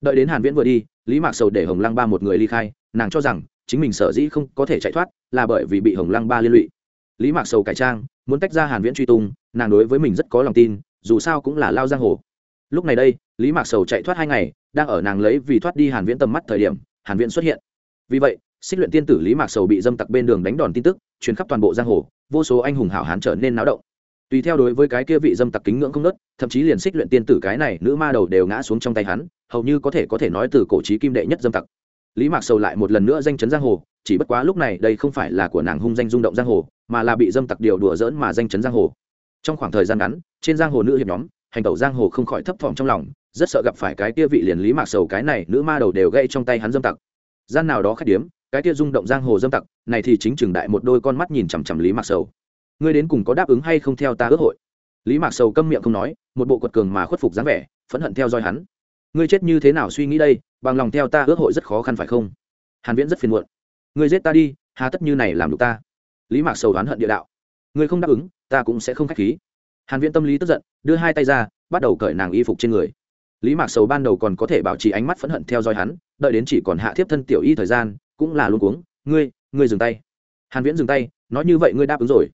S1: đợi đến hàn viễn vừa đi, lý mạc sầu để hồng lăng ba một người ly khai, nàng cho rằng chính mình sở dĩ không có thể chạy thoát là bởi vì bị hồng lăng ba liên lụy. Lý mạc sầu cải trang, muốn tách ra hàn viễn truy tung, nàng đối với mình rất có lòng tin, dù sao cũng là lao giang hồ. Lúc này đây, lý mạc sầu chạy thoát hai ngày, đang ở nàng lấy vì thoát đi hàn viễn tầm mắt thời điểm, hàn viễn xuất hiện. Vì vậy, xích luyện tiên tử lý mạc sầu bị dâm tặc bên đường đánh đòn tin tức, truyền khắp toàn bộ giang hồ, vô số anh hùng hảo hán trở nên náo động tùy theo đối với cái kia vị dâm tặc kính ngưỡng không nớt, thậm chí liền xích luyện tiên tử cái này nữ ma đầu đều ngã xuống trong tay hắn, hầu như có thể có thể nói từ cổ trí kim đệ nhất dâm tặc. Lý mạc sầu lại một lần nữa danh chấn giang hồ, chỉ bất quá lúc này đây không phải là của nàng hung danh rung động giang hồ, mà là bị dâm tặc điều đùa dỡn mà danh chấn giang hồ. Trong khoảng thời gian ngắn, trên giang hồ nữ hiệp nhóm, hành tẩu giang hồ không khỏi thấp thỏm trong lòng, rất sợ gặp phải cái kia vị liền lý mạc sầu cái này nữ ma đầu đều gây trong tay hắn dâm tặc. Gian nào đó khách điếm, cái kia rung động giang hồ dâm tặc, này thì chính trường đại một đôi con mắt nhìn chằm chằm lý mạc sầu ngươi đến cùng có đáp ứng hay không theo ta ước hội? Lý mạc sầu câm miệng không nói, một bộ quật cường mà khuất phục dáng vẻ, phẫn hận theo dõi hắn. Ngươi chết như thế nào suy nghĩ đây, bằng lòng theo ta ước hội rất khó khăn phải không? Hàn viễn rất phiền muộn. Ngươi giết ta đi, hà tất như này làm được ta. Lý mạc sầu đoán hận địa đạo. Ngươi không đáp ứng, ta cũng sẽ không khách khí. Hàn viễn tâm lý tức giận, đưa hai tay ra, bắt đầu cởi nàng y phục trên người. Lý mạc sầu ban đầu còn có thể bảo trì ánh mắt phẫn hận theo dõi hắn, đợi đến chỉ còn hạ thiếp thân tiểu y thời gian, cũng là luôn cuống. Ngươi ngươi dừng tay. Hàn viễn dừng tay, nói như vậy ngươi đáp ứng rồi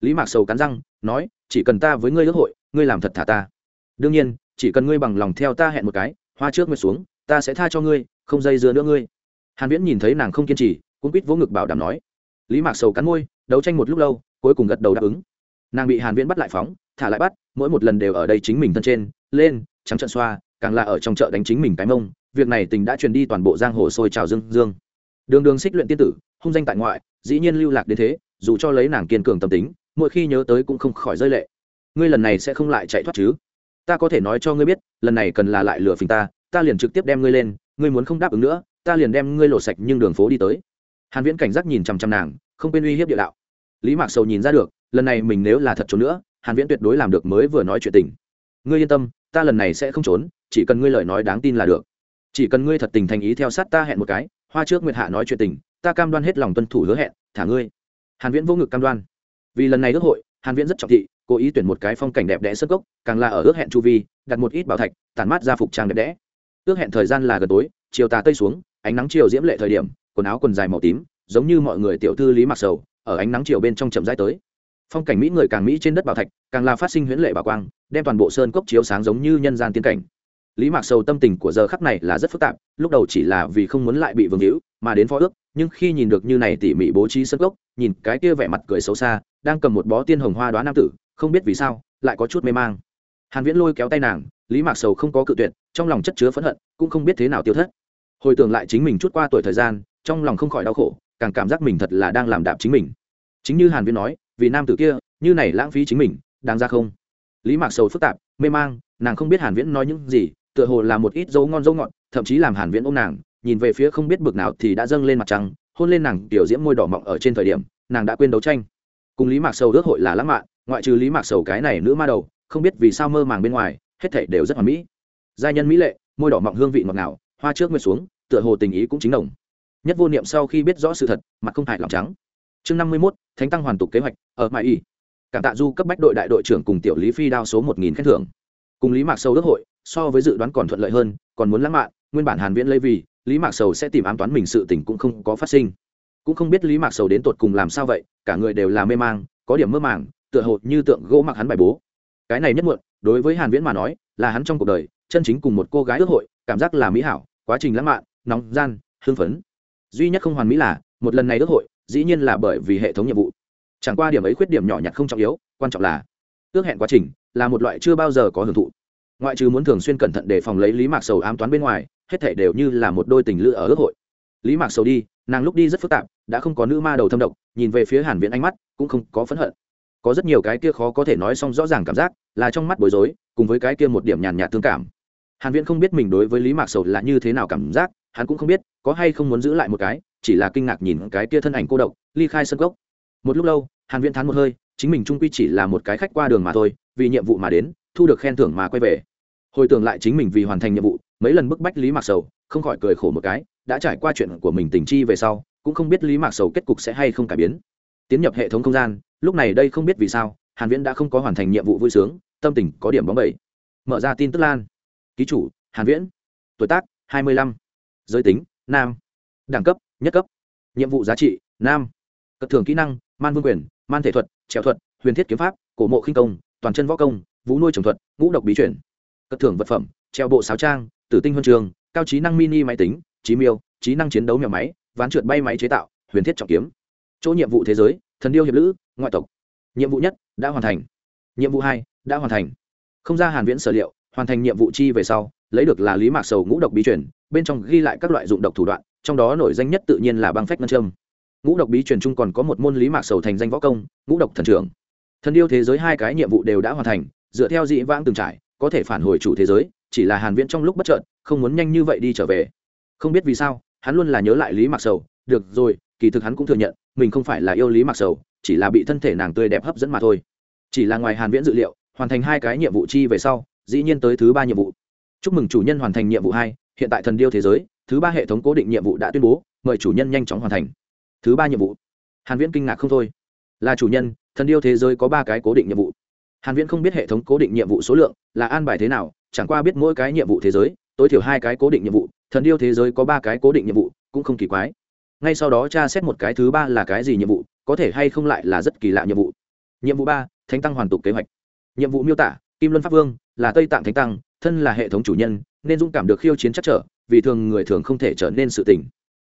S1: lý mạc sầu cắn răng, nói, chỉ cần ta với ngươi ước hội, ngươi làm thật thả ta. Đương nhiên, chỉ cần ngươi bằng lòng theo ta hẹn một cái, hoa trước ngươi xuống, ta sẽ tha cho ngươi, không dây dưa nữa ngươi. Hàn viễn nhìn thấy nàng không kiên trì cũng quýt vỗ ngực bảo đảm nói. Lý mạc sầu cắn môi, đấu tranh một lúc lâu, cuối cùng gật đầu đáp ứng. Nàng bị hàn viễn bắt lại phóng, thả lại bắt, mỗi một lần đều ở đây chính mình thân trên, lên, trắng trận xoa, càng là ở trong chợ đánh chính mình cái mông, việc này tình đã truyền đi toàn bộ giang hồ sôi trào dương dương. Đường đường xích luyện tiên tử, hung danh tại ngoại, dĩ nhiên lưu lạc đến thế, dù cho lấy nàng kiên cường tâm tính mỗi khi nhớ tới cũng không khỏi rơi lệ. Ngươi lần này sẽ không lại chạy thoát chứ? Ta có thể nói cho ngươi biết, lần này cần là lại lừa phình ta ta liền trực tiếp đem ngươi lên, ngươi muốn không đáp ứng nữa, ta liền đem ngươi lộ sạch nhưng đường phố đi tới. Hàn viễn cảnh giác nhìn chằm chằm nàng, không quên uy hiếp địa đạo. Lý mạc sầu nhìn ra được, lần này mình nếu là thật trốn nữa, hàn viễn tuyệt đối làm được mới vừa nói chuyện tình. Ngươi yên tâm, ta lần này sẽ không trốn, chỉ cần ngươi lời nói đáng tin là được. Chỉ cần ngươi thật tình thành ý theo sát ta hẹn một cái, hoa trước nguyệt hạ nói chuyện tình, ta cam đoan hết lòng tuân thủ hứa hẹn, thả ngươi. Hàn viễn vô ngực cam đoan vì lần này ước hội, hàn viễn rất trọng thị, cố ý tuyển một cái phong cảnh đẹp đẽ sân gốc càng là ở ước hẹn chu vi, đặt một ít bảo thạch, tản mát ra phục trang đẹp đẽ. Ước hẹn thời gian là gần tối, chiều tà tây xuống, ánh nắng chiều diễm lệ thời điểm, quần áo quần dài màu tím, giống như mọi người tiểu thư lý mặc sầu, ở ánh nắng chiều bên trong chậm rãi tới. Phong cảnh mỹ người càng mỹ trên đất bảo thạch, càng là phát sinh huyễn lệ bảo quang, đem toàn bộ sơn cốc chiếu sáng giống như nhân gian tiên cảnh lý mạc sầu tâm tình của giờ khắc này là rất phức tạp lúc đầu chỉ là vì không muốn lại bị vương hữu mà đến phó ước nhưng khi nhìn được như này tỉ mỉ bố trí sân gốc, nhìn cái kia vẻ mặt cười xấu xa đang cầm một bó tiên hồng hoa đoán nam tử không biết vì sao lại có chút mê mang. Hàn viễn lôi kéo tay nàng lý mạc sầu không có cự tuyệt trong lòng chất chứa phẫn hận cũng không biết thế nào tiêu thất. Hồi tưởng lại chính mình chút qua tuổi thời gian trong lòng không khỏi đau khổ càng cảm giác mình thật là đang làm đạp chính mình. Chính như hàn viễn nói vì nam tử kia như này lãng phí chính mình đáng ra không? Lý mạc sầu phức tạp mê mang nàng không biết hàn viễn nói những gì tựa hồ là một ít dấu ngon dấu ngọt thậm chí làm hàn viễn ôm nàng nhìn về phía không biết bực nào thì đã dâng lên mặt trăng hôn lên nàng tiểu diễm môi đỏ mọng ở trên thời điểm nàng đã quên đấu tranh. Cùng lý mạc sầu ước hội là lãng mạn ngoại trừ lý mạc sầu cái này nữ ma đầu không biết vì sao mơ màng bên ngoài hết thảy đều rất hoàn mỹ. Gia nhân mỹ lệ môi đỏ mọng hương vị ngọt ngào hoa trước nguyệt xuống tựa hồ tình ý cũng chính đồng. Nhất vô niệm sau khi biết rõ sự thật mặt không hại lòng trắng. Chương năm mươi 51, thánh tăng hoàn tục kế hoạch ở mai y. Cảm tạ du cấp bách đội đại đội trưởng cùng tiểu lý phi đao số một nghìn khen thưởng. Cùng lý mạc sầu ước hội so với dự đoán còn thuận lợi hơn, còn muốn lãng mạn, nguyên bản hàn viễn lấy vì, lý mạc sầu sẽ tìm ám toán mình sự tình cũng không có phát sinh. Cũng không biết lý mạc sầu đến tột cùng làm sao vậy, cả người đều là mê mang, có điểm mơ màng, tựa hồ như tượng gỗ mặc hắn bài bố. Cái này nhất muộn, đối với hàn viễn mà nói, là hắn trong cuộc đời, chân chính cùng một cô gái ước hội, cảm giác là mỹ hảo, quá trình lãng mạn, nóng, gian, hưng phấn. Duy nhất không hoàn mỹ là, một lần này ước hội, dĩ nhiên là bởi vì hệ thống nhiệm vụ. Chẳng qua điểm ấy khuyết điểm nhỏ nhặt không trọng yếu, quan trọng là, ước hẹn quá trình, là một loại chưa bao giờ có hưởng thụ ngoại trừ muốn thường xuyên cẩn thận để phòng lấy lý mạc sầu ám toán bên ngoài, hết thể đều như là một đôi tình lữ ở ước hội. Lý mạc sầu đi, nàng lúc đi rất phức tạp, đã không có nữ ma đầu thâm độc, nhìn về phía hàn viễn ánh mắt cũng không có phẫn hận. Có rất nhiều cái kia khó có thể nói xong rõ ràng cảm giác, là trong mắt bối rối, cùng với cái kia một điểm nhàn nhạt thương cảm. Hàn viễn không biết mình đối với lý mạc sầu là như thế nào cảm giác, hắn cũng không biết có hay không muốn giữ lại một cái, chỉ là kinh ngạc nhìn cái kia thân ảnh cô độc, ly khai sân gốc. Một lúc lâu, hàn viễn thán một hơi, chính mình trung quy chỉ là một cái khách qua đường mà thôi, vì nhiệm vụ mà đến, thu được khen thưởng mà quay về hồi tưởng lại chính mình vì hoàn thành nhiệm vụ, mấy lần bức bách lý mạc sầu, không khỏi cười khổ một cái, đã trải qua chuyện của mình tình chi về sau, cũng không biết lý mạc sầu kết cục sẽ hay không cải biến. Tiến nhập hệ thống không gian, lúc này đây không biết vì sao, hàn viễn đã không có hoàn thành nhiệm vụ vui sướng, tâm tình có điểm bóng bẩy. Mở ra tin tức lan. Ký chủ, hàn viễn. Tuổi tác 25. giới tính, nam. Đẳng cấp, nhất cấp. Nhiệm vụ giá trị, nam. Cật thường kỹ năng, man vương quyền, man thể thuật, trèo thuật, huyền thiết kiếm pháp, cổ mộ khinh công, toàn chân võ công, vũ nuôi trồng thuật, ngũ độc bí chuyển cất thưởng vật phẩm, treo bộ sáo trang, tử tinh huân trường, cao trí năng mini máy tính, trí miêu, trí năng chiến đấu mèo máy, ván trượt bay máy chế tạo, huyền thiết trọng kiếm. Chỗ nhiệm vụ thế giới, thần điêu hiệp lữ, ngoại tộc. Nhiệm vụ nhất, đã hoàn thành. Nhiệm vụ hai, đã hoàn thành. Không ra hàn viễn sở liệu, hoàn thành nhiệm vụ chi về sau, lấy được là lý mạc sầu ngũ độc bí truyền, bên trong ghi lại các loại dụng độc thủ đoạn, trong đó nổi danh nhất tự nhiên là băng phách ngân châm. Ngũ độc bí truyền chung còn có một môn lý mạc sầu thành danh võ công, ngũ độc thần trưởng. Thần điêu thế giới hai cái nhiệm vụ đều đã hoàn thành, dựa theo dị vãng từng trải có thể phản hồi chủ thế giới, chỉ là hàn viễn trong lúc bất chợt, không muốn nhanh như vậy đi trở về. Không biết vì sao, hắn luôn là nhớ lại lý mặc sầu. Được rồi, kỳ thực hắn cũng thừa nhận, mình không phải là yêu lý mặc sầu, chỉ là bị thân thể nàng tươi đẹp hấp dẫn mà thôi. Chỉ là ngoài hàn viễn dự liệu, hoàn thành hai cái nhiệm vụ chi về sau, dĩ nhiên tới thứ ba nhiệm vụ. Chúc mừng chủ nhân hoàn thành nhiệm vụ hai, hiện tại thần điêu thế giới, thứ ba hệ thống cố định nhiệm vụ đã tuyên bố, mời chủ nhân nhanh chóng hoàn thành. Thứ ba nhiệm vụ. Hàn viễn kinh ngạc không thôi. Là chủ nhân, thần điêu thế giới có ba cái cố định nhiệm vụ hàn viễn không biết hệ thống cố định nhiệm vụ số lượng là an bài thế nào, chẳng qua biết mỗi cái nhiệm vụ thế giới, tối thiểu hai cái cố định nhiệm vụ, thần điêu thế giới có ba cái cố định nhiệm vụ, cũng không kỳ quái. Ngay sau đó tra xét một cái thứ ba là cái gì nhiệm vụ, có thể hay không lại là rất kỳ lạ nhiệm vụ. Nhiệm vụ ba, thánh tăng hoàn tục kế hoạch. Nhiệm vụ miêu tả, kim luân pháp vương là tây tạng thánh tăng, thân là hệ thống chủ nhân, nên dũng cảm được khiêu chiến chắc trở, vì thường người thường không thể trở nên sự tỉnh.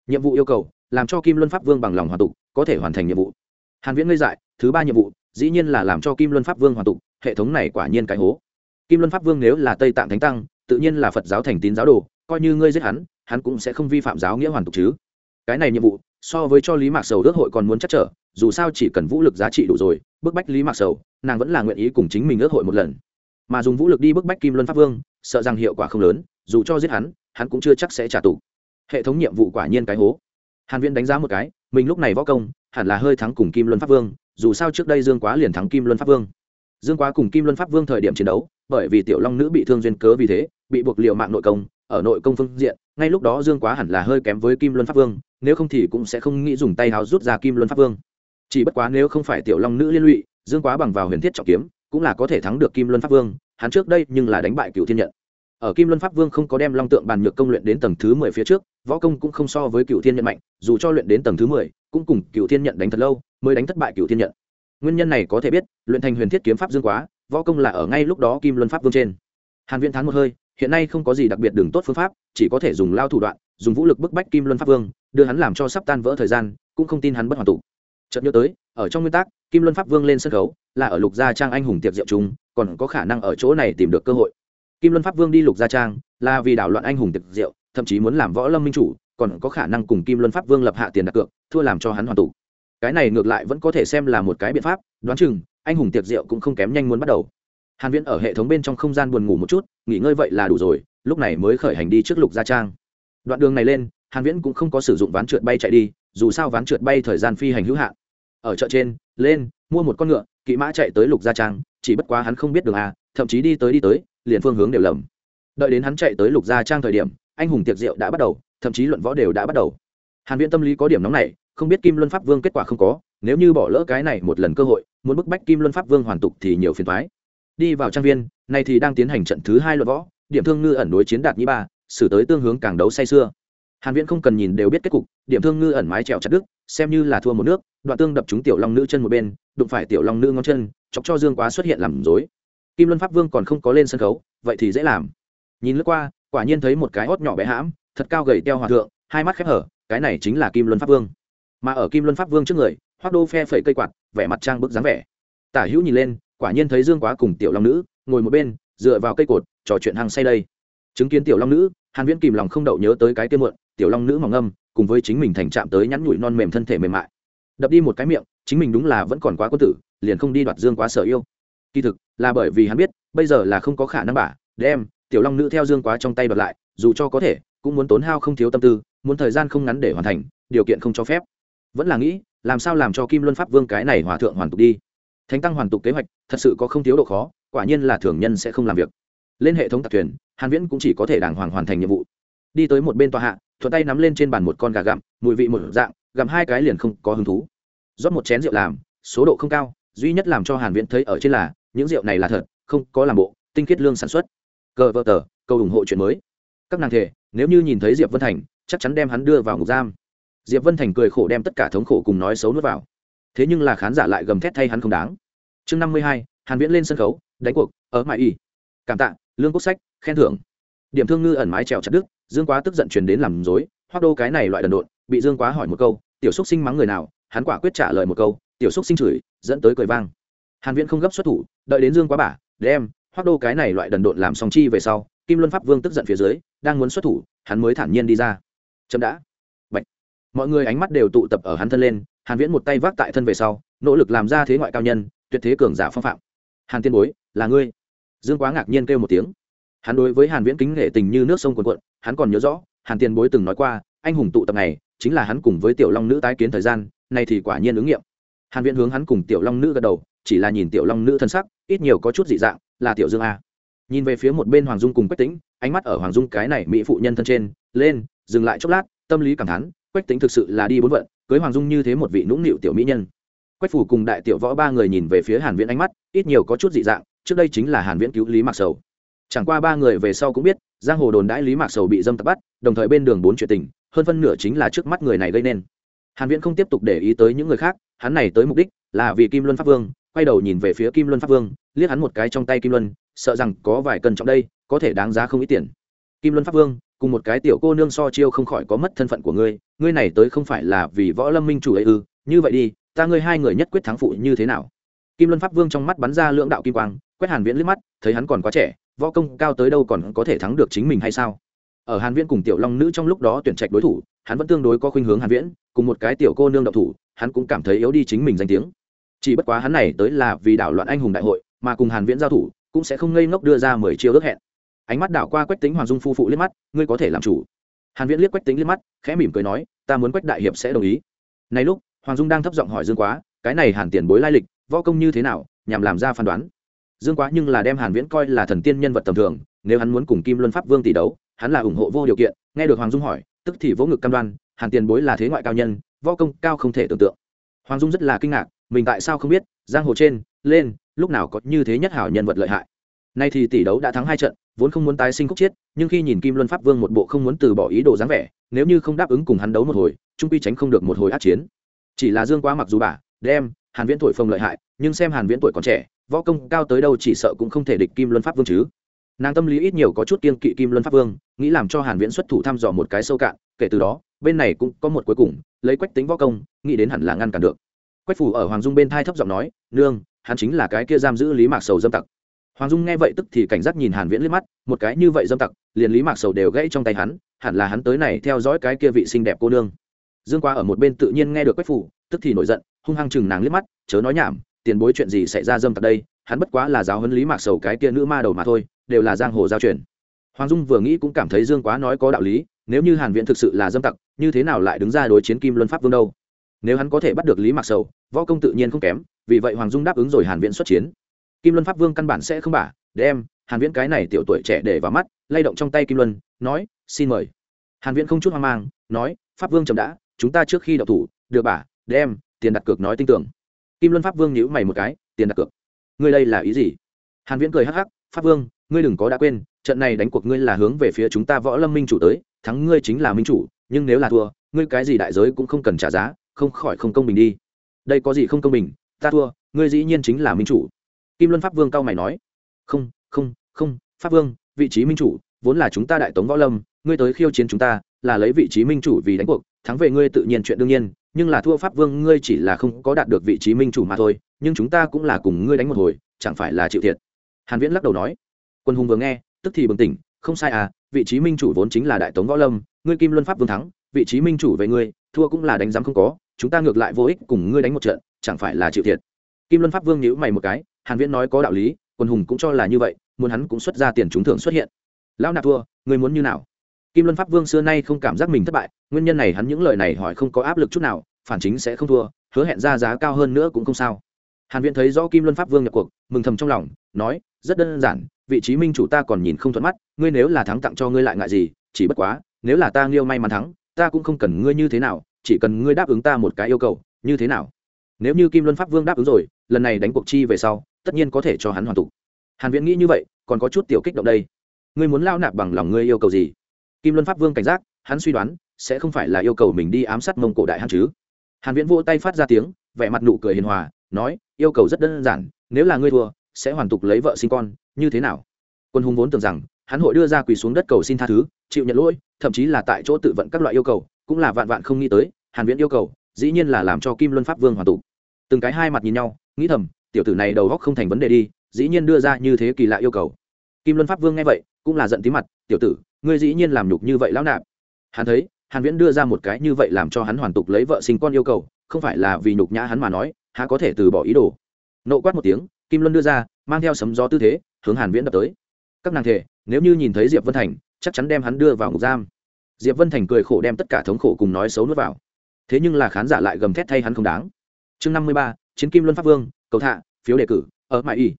S1: nhiệm vụ yêu cầu, làm cho kim luân pháp vương bằng lòng hoàn tục, có thể hoàn thành nhiệm vụ. Hàn viễn ngây dại, thứ ba nhiệm vụ dĩ nhiên là làm cho kim luân pháp vương hoàn tục, hệ thống này quả nhiên cái hố. Kim luân pháp vương nếu là tây tạng thánh tăng, tự nhiên là phật giáo thành tín giáo đồ, coi như ngươi giết hắn hắn cũng sẽ không vi phạm giáo nghĩa hoàn tục chứ. Cái này nhiệm vụ, so với cho lý mạc sầu ước hội còn muốn chắc trở, dù sao chỉ cần vũ lực giá trị đủ rồi, bức bách lý mạc sầu, nàng vẫn là nguyện ý cùng chính mình ước hội một lần. Mà dùng vũ lực đi bức bách kim luân pháp vương, sợ rằng hiệu quả không lớn, dù cho giết hắn hắn cũng chưa chắc sẽ trả tù. Hệ thống nhiệm vụ quả nhiên cái hố. Hàn viễn đánh giá một cái, mình lúc này võ công, hẳn là hơi thắng cùng kim luân pháp vương dù sao trước đây dương quá liền thắng kim luân pháp vương. Dương quá cùng kim luân pháp vương thời điểm chiến đấu, bởi vì tiểu long nữ bị thương duyên cớ vì thế, bị buộc liệu mạng nội công, ở nội công phương diện, ngay lúc đó dương quá hẳn là hơi kém với kim luân pháp vương, nếu không thì cũng sẽ không nghĩ dùng tay háo rút ra kim luân pháp vương. Chỉ bất quá nếu không phải tiểu long nữ liên lụy, dương quá bằng vào huyền thiết trọng kiếm, cũng là có thể thắng được kim luân pháp vương, hắn trước đây nhưng là đánh bại cựu thiên nhận. Ở kim luân pháp vương không có đem long tượng bàn nhược công luyện đến tầng thứ mười phía trước, võ công cũng không so với cựu thiên nhận mạnh, dù cho luyện đến tầng thứ mười cũng cùng cựu thiên nhận đánh thật lâu, mới đánh thất bại cựu thiên nhận. Nguyên nhân này có thể biết, luyện thành huyền thiết kiếm pháp dương quá, võ công là ở ngay lúc đó kim luân pháp vương trên. Hàn viễn thắng một hơi, hiện nay không có gì đặc biệt đường tốt phương pháp, chỉ có thể dùng lao thủ đoạn, dùng vũ lực bức bách kim luân pháp vương, đưa hắn làm cho sắp tan vỡ thời gian, cũng không tin hắn bất hoàn tụ. Chợt nhớ tới, ở trong nguyên tắc, kim luân pháp vương lên sân khấu, là ở lục gia trang anh hùng tiệc diệu chúng còn có khả năng ở chỗ này tìm được cơ hội. Kim luân pháp vương đi lục gia trang, là vì đảo loạn anh hùng tiệc diệu thậm chí muốn làm võ lâm minh chủ còn có khả năng cùng kim luân pháp vương lập hạ tiền đặt cược, thua làm cho hắn hoàn tụ. Cái này ngược lại vẫn có thể xem là một cái biện pháp, đoán chừng, anh hùng tiệc rượu cũng không kém nhanh muốn bắt đầu. Hàn viễn ở hệ thống bên trong không gian buồn ngủ một chút, nghỉ ngơi vậy là đủ rồi, lúc này mới khởi hành đi trước lục gia trang. Đoạn đường này lên, hàn viễn cũng không có sử dụng ván trượt bay chạy đi, dù sao ván trượt bay thời gian phi hành hữu hạn. Ở chợ trên, lên, mua một con ngựa, kỵ mã chạy tới lục gia trang, chỉ bất quá hắn không biết đường à thậm chí đi tới đi tới, liền phương hướng đều lầm. Đợi đến hắn chạy tới lục gia trang thời điểm, anh hùng tiệc rượu đã bắt đầu thậm chí luận võ đều đã bắt đầu. Hàn viễn tâm lý có điểm nóng này, không biết kim luân pháp vương kết quả không có, nếu như bỏ lỡ cái này một lần cơ hội, muốn bức bách kim luân pháp vương hoàn tục thì nhiều phiền toái. Đi vào trang viên này thì đang tiến hành trận thứ hai luận võ, điểm thương ngư ẩn đối chiến đạt nhĩ ba, xử tới tương hướng càng đấu say xưa hàn viễn không cần nhìn đều biết kết cục, điểm thương ngư ẩn mái trèo chặt đức xem như là thua một nước, đoạn tương đập trúng tiểu long nữ chân một bên, đụng phải tiểu long nữ ngón chân, chọc cho dương quá xuất hiện làm rối. Kim luân pháp vương còn không có lên sân khấu, vậy thì dễ làm. Nhìn lướt qua, quả nhiên thấy một cái hót nhỏ bé hãm thật cao gầy teo hòa thượng, hai mắt khép hở, cái này chính là kim luân pháp vương. Mà ở kim luân pháp vương trước người hoác đô phe phẩy cây quạt, vẻ mặt trang bức dáng vẻ. Tả hữu nhìn lên, quả nhiên thấy dương quá cùng tiểu long nữ, ngồi một bên, dựa vào cây cột, trò chuyện hàng say đây. Chứng kiến tiểu long nữ, hàn viễn kìm lòng không đậu nhớ tới cái kia muộn, tiểu long nữ mỏng âm cùng với chính mình thành chạm tới nhắn nhủi non mềm thân thể mềm mại. Đập đi một cái miệng, chính mình đúng là vẫn còn quá quân tử, liền không đi đoạt dương quá sợ yêu. Kỳ thực, là bởi vì hắn biết, bây giờ là không có khả năng bả, đem tiểu long nữ theo dương quá trong tay đoạt lại, dù cho có thể cũng muốn tốn hao không thiếu tâm tư, muốn thời gian không ngắn để hoàn thành, điều kiện không cho phép. Vẫn là nghĩ, làm sao làm cho kim luân pháp vương cái này hòa thượng hoàn tục đi. Thánh tăng hoàn tục kế hoạch, thật sự có không thiếu độ khó, quả nhiên là thường nhân sẽ không làm việc. Lên hệ thống tạc thuyền, hàn viễn cũng chỉ có thể đàng hoàng hoàn thành nhiệm vụ. Đi tới một bên tòa hạ, thuận tay nắm lên trên bàn một con gà gặm, mùi vị một dạng, gặm hai cái liền không có hứng thú. Rót một chén rượu làm, số độ không cao, duy nhất làm cho hàn viễn thấy ở trên là, những rượu này là thật, không có làm bộ, tinh khiết lương sản xuất. Cờ vợ tờ câu ủng hộ chuyện mới. Các nàng thể nếu như nhìn thấy diệp vân thành, chắc chắn đem hắn đưa vào ngục giam. Diệp vân thành cười khổ đem tất cả thống khổ cùng nói xấu nuốt vào. Thế nhưng là khán giả lại gầm thét thay hắn không đáng. Chương năm mươi hai, hàn viễn lên sân khấu, đánh cuộc, ở mãi y. Cảm tạ, lương quốc sách, khen thưởng. Điểm thương ngư ẩn mái trèo chặt đức dương quá tức giận truyền đến làm dối hoác đô cái này loại đần độn, bị dương quá hỏi một câu, tiểu xúc sinh mắng người nào? Hắn quả quyết trả lời một câu, tiểu xúc sinh chửi, dẫn tới cười vang. Hàn viễn không gấp xuất thủ, đợi đến dương quá bả, đem hoác đô cái này loại đần độn làm song chi về sau kim luân pháp vương tức giận phía dưới, đang muốn xuất thủ, hắn mới thản nhiên đi ra. Chậm đã. Bạch. mọi người ánh mắt đều tụ tập ở hắn thân lên, hàn viễn một tay vác tại thân về sau, nỗ lực làm ra thế ngoại cao nhân, tuyệt thế cường giả phong phạm. Hàn tiên bối, là ngươi. Dương quá ngạc nhiên kêu một tiếng. Hắn đối với hàn viễn kính nghệ tình như nước sông cuồn cuộn, hắn còn nhớ rõ, hàn tiên bối từng nói qua, anh hùng tụ tập này, chính là hắn cùng với tiểu long nữ tái kiến thời gian này thì quả nhiên ứng nghiệm. Hàn viễn hướng hắn cùng tiểu long nữ gật đầu, chỉ là nhìn tiểu long nữ thân sắc, ít nhiều có chút dị dạng, là tiểu dương a nhìn về phía một bên hoàng dung cùng quách tĩnh, ánh mắt ở hoàng dung cái này mỹ phụ nhân thân trên, lên, dừng lại chốc lát, tâm lý cảm thán, quách tĩnh thực sự là đi bốn vận, cưới hoàng dung như thế một vị nũng nịu tiểu mỹ nhân. Quách phủ cùng đại tiểu võ ba người nhìn về phía hàn viễn ánh mắt, ít nhiều có chút dị dạng, trước đây chính là hàn viễn cứu lý mạc sầu. Chẳng qua ba người về sau cũng biết, giang hồ đồn đãi lý mạc sầu bị dâm tập bắt, đồng thời bên đường bốn chuyện tình, hơn phân nửa chính là trước mắt người này gây nên. Hàn viễn không tiếp tục để ý tới những người khác, hắn này tới mục đích là vì kim luân pháp vương, quay đầu nhìn về phía kim luân pháp vương, liếc hắn một cái trong tay kim luân sợ rằng có vài cân trọng đây, có thể đáng giá không ít tiền. Kim luân pháp vương, cùng một cái tiểu cô nương so chiêu không khỏi có mất thân phận của ngươi ngươi này tới không phải là vì võ lâm minh chủ ấy ư? Như vậy đi, ta ngươi hai người nhất quyết thắng phụ như thế nào? Kim luân pháp vương trong mắt bắn ra lưỡng đạo kim quang, quét hàn viễn liếc mắt, thấy hắn còn quá trẻ, võ công cao tới đâu còn có thể thắng được chính mình hay sao? Ở hàn viễn cùng tiểu long nữ trong lúc đó tuyển trạch đối thủ, hắn vẫn tương đối có khuynh hướng hàn viễn, cùng một cái tiểu cô nương độc thủ, hắn cũng cảm thấy yếu đi chính mình danh tiếng. Chỉ bất quá hắn này tới là vì đảo loạn anh hùng đại hội, mà cùng hàn viễn giao thủ cũng sẽ không ngây ngốc đưa ra mười chiêu ước hẹn. Ánh mắt đảo qua quách tính hoàng dung phu phụ liếc mắt, ngươi có thể làm chủ. Hàn viễn liếc quách tính liếc mắt, khẽ mỉm cười nói, ta muốn quách đại hiệp sẽ đồng ý. Này lúc, hoàng dung đang thấp giọng hỏi dương quá, cái này hàn tiền bối lai lịch, võ công như thế nào, nhằm làm ra phán đoán. Dương quá nhưng là đem hàn viễn coi là thần tiên nhân vật tầm thường, nếu hắn muốn cùng kim luân pháp vương tỷ đấu, hắn là ủng hộ vô điều kiện, nghe được hoàng dung hỏi, tức thì vỗ ngực cam đoan, hàn tiền bối là thế ngoại cao nhân, võ công cao không thể tưởng tượng. Hoàng dung rất là kinh ngạc, mình tại sao không biết, giang hồ trên, lên lúc nào có như thế nhất hảo nhân vật lợi hại. Nay thì tỷ đấu đã thắng hai trận, vốn không muốn tái sinh khúc chiết, nhưng khi nhìn kim luân pháp vương một bộ không muốn từ bỏ ý đồ dáng vẻ, nếu như không đáp ứng cùng hắn đấu một hồi trung quy tránh không được một hồi át chiến. Chỉ là dương quá mặc dù bà đem, hàn viễn tuổi phong lợi hại, nhưng xem hàn viễn tuổi còn trẻ, võ công cao tới đâu chỉ sợ cũng không thể địch kim luân pháp vương chứ. Nàng tâm lý ít nhiều có chút kiên kỵ kim luân pháp vương, nghĩ làm cho hàn viễn xuất thủ thăm dò một cái sâu cạn, kể từ đó, bên này cũng có một cuối cùng, lấy quách tính võ công, nghĩ đến hẳn là ngăn cản được. Quách phủ ở hoàng dung bên thai thấp giọng nói, nương hắn chính là cái kia giam giữ lý mạc sầu dâm tặc. Hoàng dung nghe vậy tức thì cảnh giác nhìn hàn viễn liếc mắt, một cái như vậy dâm tặc, liền lý mạc sầu đều gãy trong tay hắn, hẳn là hắn tới này theo dõi cái kia vị xinh đẹp cô nương. Dương qua ở một bên tự nhiên nghe được quách phủ, tức thì nổi giận, hung hăng chừng nàng liếc mắt, chớ nói nhảm, tiền bối chuyện gì xảy ra dâm tặc đây, hắn bất quá là giáo huấn lý mạc sầu cái kia nữ ma đầu mà thôi, đều là giang hồ giao truyền. Hoàng dung vừa nghĩ cũng cảm thấy dương quá nói có đạo lý, nếu như hàn viễn thực sự là dâm tặc, như thế nào lại đứng ra đối chiến kim luân pháp vương đâu? Nếu hắn có thể bắt được lý mạc sầu, võ công tự nhiên không kém, vì vậy hoàng dung đáp ứng rồi hàn viễn xuất chiến. Kim luân pháp vương căn bản sẽ không bả, đem, hàn viễn cái này tiểu tuổi trẻ để vào mắt, lay động trong tay kim luân, nói, xin mời. Hàn viễn không chút hoang mang, nói, pháp vương chậm đã, chúng ta trước khi đậu thủ, được bả, đem, tiền đặt cược nói tin tưởng. Kim luân pháp vương nhíu mày một cái, tiền đặt cược? Ngươi đây là ý gì? Hàn viễn cười hắc hắc, pháp vương, ngươi đừng có đã quên, trận này đánh cuộc ngươi là hướng về phía chúng ta võ lâm minh chủ tới, thắng ngươi chính là minh chủ, nhưng nếu là thua, ngươi cái gì đại giới cũng không cần trả giá không khỏi không công bình đi. Đây có gì không công bình? Ta thua, ngươi dĩ nhiên chính là minh chủ. Kim luân pháp vương cao mày nói. Không không không, pháp vương, vị trí minh chủ, vốn là chúng ta đại tống võ lâm, ngươi tới khiêu chiến chúng ta, là lấy vị trí minh chủ vì đánh cuộc, thắng về ngươi tự nhiên chuyện đương nhiên, nhưng là thua pháp vương, ngươi chỉ là không có đạt được vị trí minh chủ mà thôi, nhưng chúng ta cũng là cùng ngươi đánh một hồi, chẳng phải là chịu thiệt? Hàn viễn lắc đầu nói. Quân hùng vừa nghe, tức thì bừng tỉnh. Không sai à vị trí minh chủ vốn chính là đại tống võ lâm, ngươi kim luân pháp vương thắng, vị trí minh chủ về ngươi, thua cũng là đánh giám không có chúng ta ngược lại vô ích cùng ngươi đánh một trận, chẳng phải là chịu thiệt. Kim luân pháp vương nhíu mày một cái, hàn viễn nói có đạo lý, quân hùng cũng cho là như vậy, muốn hắn cũng xuất ra tiền trúng thưởng xuất hiện. Lão nạp thua, ngươi muốn như nào? Kim luân pháp vương xưa nay không cảm giác mình thất bại, nguyên nhân này hắn những lời này hỏi không có áp lực chút nào, phản chính sẽ không thua, hứa hẹn ra giá cao hơn nữa cũng không sao. Hàn viễn thấy rõ kim luân pháp vương nhập cuộc, mừng thầm trong lòng, nói, rất đơn giản, vị trí minh chủ ta còn nhìn không thuận mắt, ngươi nếu là thắng tặng cho ngươi lại ngại gì, chỉ bất quá, nếu là ta nghiêu may mắn thắng, ta cũng không cần ngươi như thế nào chỉ cần ngươi đáp ứng ta một cái yêu cầu, như thế nào? Nếu như kim luân pháp vương đáp ứng rồi, lần này đánh cuộc chi về sau, tất nhiên có thể cho hắn hoàn tục hàn viễn nghĩ như vậy, còn có chút tiểu kích động đây. Ngươi muốn lao nạp bằng lòng ngươi yêu cầu gì? Kim luân pháp vương cảnh giác, hắn suy đoán, sẽ không phải là yêu cầu mình đi ám sát mông cổ đại hắn chứ. Hàn viễn vỗ tay phát ra tiếng, vẻ mặt nụ cười hiền hòa, nói, yêu cầu rất đơn giản, nếu là ngươi thua, sẽ hoàn tục lấy vợ sinh con, như thế nào? Quân hùng vốn tưởng rằng, hắn hội đưa ra quỳ xuống đất cầu xin tha thứ, chịu nhận lỗi, thậm chí là tại chỗ tự vận các loại yêu cầu cũng là vạn vạn không nghĩ tới, hàn viễn yêu cầu, dĩ nhiên là làm cho kim luân pháp vương hoàn tụ. Từng cái hai mặt nhìn nhau, nghĩ thầm, tiểu tử này đầu óc không thành vấn đề đi, dĩ nhiên đưa ra như thế kỳ lạ yêu cầu. Kim luân pháp vương nghe vậy, cũng là giận tí mặt, tiểu tử, ngươi dĩ nhiên làm nhục như vậy lão nạp. Hắn thấy, hàn viễn đưa ra một cái như vậy làm cho hắn hoàn tục lấy vợ sinh con yêu cầu, không phải là vì nhục nhã hắn mà nói, há có thể từ bỏ ý đồ. Nộ quát một tiếng, kim luân đưa ra, mang theo sấm gió tư thế, hướng hàn viễn đập tới. Các nàng thể, nếu như nhìn thấy diệp vân thành, chắc chắn đem hắn đưa vào ngục giam diệp vân thành cười khổ đem tất cả thống khổ cùng nói xấu nuốt vào. Thế nhưng là khán giả lại gầm thét thay hắn không đáng. Chương năm mươi ba, chiến kim luân pháp vương, cầu thạ phiếu đề cử, ở mãi y.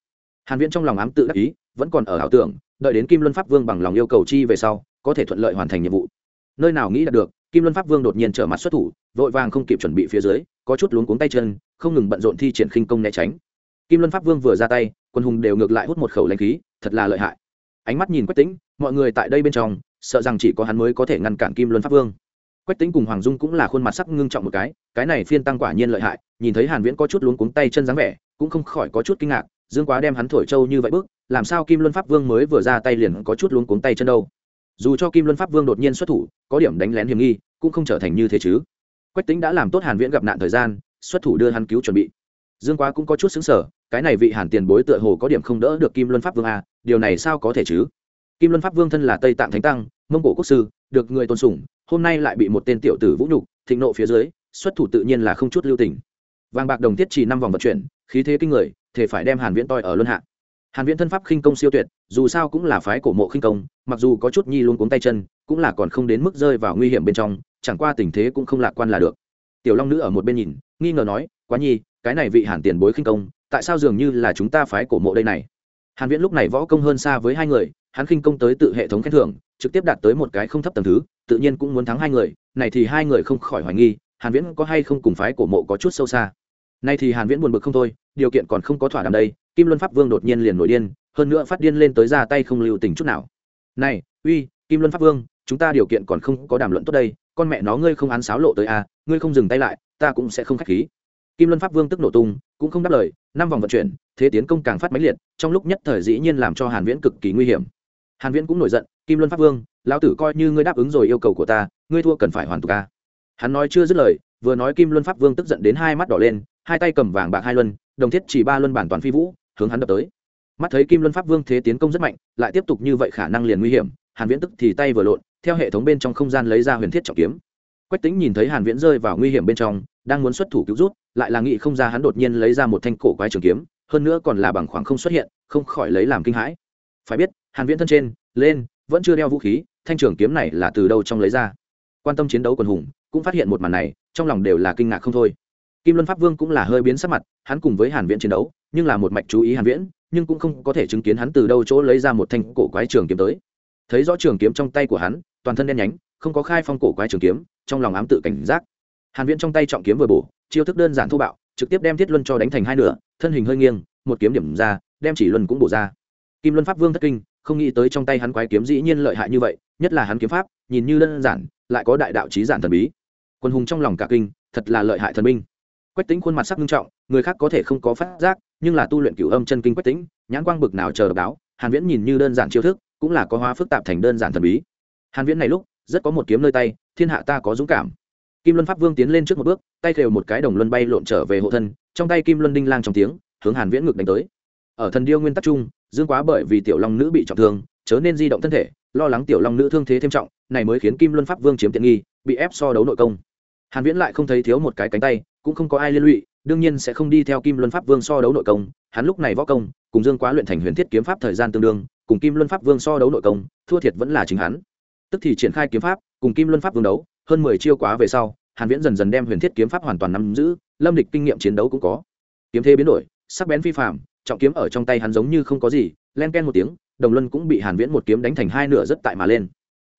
S1: Hàn viễn trong lòng ám tự đắc ý, vẫn còn ở ảo tưởng, đợi đến kim luân pháp vương bằng lòng yêu cầu chi về sau, có thể thuận lợi hoàn thành nhiệm vụ. Nơi nào nghĩ đạt được, kim luân pháp vương đột nhiên trở mặt xuất thủ, vội vàng không kịp chuẩn bị phía dưới, có chút luống cuống tay chân, không ngừng bận rộn thi triển khinh công né tránh. Kim luân pháp vương vừa ra tay, quân hùng đều ngược lại hút một khẩu lãnh khí, thật là lợi hại. Ánh mắt nhìn quách tĩnh, mọi người tại đây bên trong sợ rằng chỉ có hắn mới có thể ngăn cản kim luân pháp vương. Quách tĩnh cùng hoàng dung cũng là khuôn mặt sắc ngưng trọng một cái cái này phiên tăng quả nhiên lợi hại, nhìn thấy hàn viễn có chút luống cuống tay chân dáng vẻ, cũng không khỏi có chút kinh ngạc, dương quá đem hắn thổi trâu như vậy bước, làm sao kim luân pháp vương mới vừa ra tay liền có chút luống cuống tay chân đâu? Dù cho kim luân pháp vương đột nhiên xuất thủ, có điểm đánh lén hiểm nghi, cũng không trở thành như thế chứ. Quách tính đã làm tốt hàn viễn gặp nạn thời gian, xuất thủ đưa hắn cứu chuẩn bị. Dương quá cũng có chút xứng sở cái này vị hàn tiền bối tựa hồ có điểm không đỡ được kim luân pháp vương a điều này sao có thể chứ? Kim luân pháp vương thân là tây tạng thánh tăng, mông cổ quốc sư, được người tôn sùng, hôm nay lại bị một tên tiểu tử vũ nhục, thịnh nộ phía dưới, xuất thủ tự nhiên là không chút lưu tình. Vàng bạc đồng tiết chỉ năm vòng vận chuyển, khí thế kinh người, thể phải đem hàn viễn toi ở luân hạ. Hàn viễn thân pháp khinh công siêu tuyệt, dù sao cũng là phái cổ mộ khinh công, mặc dù có chút nhi luôn cuống tay chân, cũng là còn không đến mức rơi vào nguy hiểm bên trong, chẳng qua tình thế cũng không lạc quan là được. Tiểu long nữ ở một bên nhìn, nghi ngờ nói, quá nhi, cái này vị hàn tiền bối khinh công, tại sao dường như là chúng ta phái cổ mộ đây này? Hàn viễn lúc này võ công hơn xa với hai người, hắn khinh công tới tự hệ thống khen thưởng, trực tiếp đạt tới một cái không thấp tầng thứ, tự nhiên cũng muốn thắng hai người, này thì hai người không khỏi hoài nghi, hàn viễn có hay không cùng phái cổ mộ có chút sâu xa. Nay thì hàn viễn buồn bực không thôi, điều kiện còn không có thỏa đàm đây, kim luân pháp vương đột nhiên liền nổi điên, hơn nữa phát điên lên tới ra tay không lưu tình chút nào. Này, uy, kim luân pháp vương, chúng ta điều kiện còn không có đàm luận tốt đây, con mẹ nó ngươi không án sáo lộ tới à ngươi không dừng tay lại, ta cũng sẽ không khách khí kim luân pháp vương tức nổ tung, cũng không đáp lời, năm vòng vận chuyển, thế tiến công càng phát máy liệt, trong lúc nhất thời dĩ nhiên làm cho hàn viễn cực kỳ nguy hiểm. Hàn viễn cũng nổi giận, kim luân pháp vương, lão tử coi như ngươi đáp ứng rồi yêu cầu của ta, ngươi thua cần phải hoàn tục ca hắn nói chưa dứt lời, vừa nói kim luân pháp vương tức giận đến hai mắt đỏ lên, hai tay cầm vàng bạc hai luân, đồng thiết chỉ ba luân bản toàn phi vũ, hướng hắn đập tới. Mắt thấy kim luân pháp vương thế tiến công rất mạnh, lại tiếp tục như vậy khả năng liền nguy hiểm, hàn viễn tức thì tay vừa lộn, theo hệ thống bên trong không gian lấy ra huyền thiết trọng kiếm. Quách Tĩnh nhìn thấy hàn viễn rơi vào nguy hiểm bên trong, đang muốn xuất thủ cứu rút lại là nghĩ không ra hắn đột nhiên lấy ra một thanh cổ quái trường kiếm, hơn nữa còn là bằng khoảng không xuất hiện, không khỏi lấy làm kinh hãi. Phải biết, hàn viễn thân trên, lên, vẫn chưa đeo vũ khí, thanh trường kiếm này là từ đâu trong lấy ra? Quan tâm chiến đấu quần hùng, cũng phát hiện một màn này, trong lòng đều là kinh ngạc không thôi. Kim luân pháp vương cũng là hơi biến sắc mặt, hắn cùng với hàn viễn chiến đấu, nhưng là một mạch chú ý hàn viễn, nhưng cũng không có thể chứng kiến hắn từ đâu chỗ lấy ra một thanh cổ quái trường kiếm tới. Thấy rõ trường kiếm trong tay của hắn, toàn thân đen nhánh, không có khai phong cổ quái trường kiếm, trong lòng ám tự cảnh giác hàn viễn trong tay trọng kiếm vừa bổ, chiêu thức đơn giản thô bạo, trực tiếp đem thiết luân cho đánh thành hai nửa, thân hình hơi nghiêng, một kiếm điểm ra, đem chỉ luân cũng bổ ra. Kim luân pháp vương thất kinh, không nghĩ tới trong tay hắn quái kiếm dĩ nhiên lợi hại như vậy, nhất là hắn kiếm pháp, nhìn như đơn giản, lại có đại đạo trí giản thần bí. Quân hùng trong lòng cả kinh, thật là lợi hại thần minh. quách tính khuôn mặt sắc nghiêm trọng, người khác có thể không có phát giác, nhưng là tu luyện cửu âm chân kinh quách tính nhãn quang bực nào chờ độc đáo, hàn viễn nhìn như đơn giản chiêu thức, cũng là có hóa phức tạp thành đơn giản thần bí. Hàn viễn này lúc, rất có một kiếm nơi tay, thiên hạ ta có dũng cảm kim luân pháp vương tiến lên trước một bước, tay khều một cái đồng luân bay lộn trở về hộ thân, trong tay kim luân đinh lang trong tiếng, hướng hàn viễn ngực đánh tới. Ở thần điêu nguyên tắc chung, dương quá bởi vì tiểu long nữ bị trọng thương, chớ nên di động thân thể, lo lắng tiểu long nữ thương thế thêm trọng, này mới khiến kim luân pháp vương chiếm tiện nghi, bị ép so đấu nội công. Hàn viễn lại không thấy thiếu một cái cánh tay, cũng không có ai liên lụy, đương nhiên sẽ không đi theo kim luân pháp vương so đấu nội công, hắn lúc này võ công, cùng dương quá luyện thành huyền thiết kiếm pháp thời gian tương đương, cùng kim luân pháp vương so đấu nội công, thua thiệt vẫn là chính hắn. Tức thì triển khai kiếm pháp, cùng kim luân pháp vương đấu hơn mười chiêu quá về sau, hàn viễn dần dần đem huyền thiết kiếm pháp hoàn toàn nắm giữ, lâm địch kinh nghiệm chiến đấu cũng có. Kiếm thế biến đổi, sắc bén phi phạm trọng kiếm ở trong tay hắn giống như không có gì, len ken một tiếng, đồng luân cũng bị hàn viễn một kiếm đánh thành hai nửa rất tại mà lên.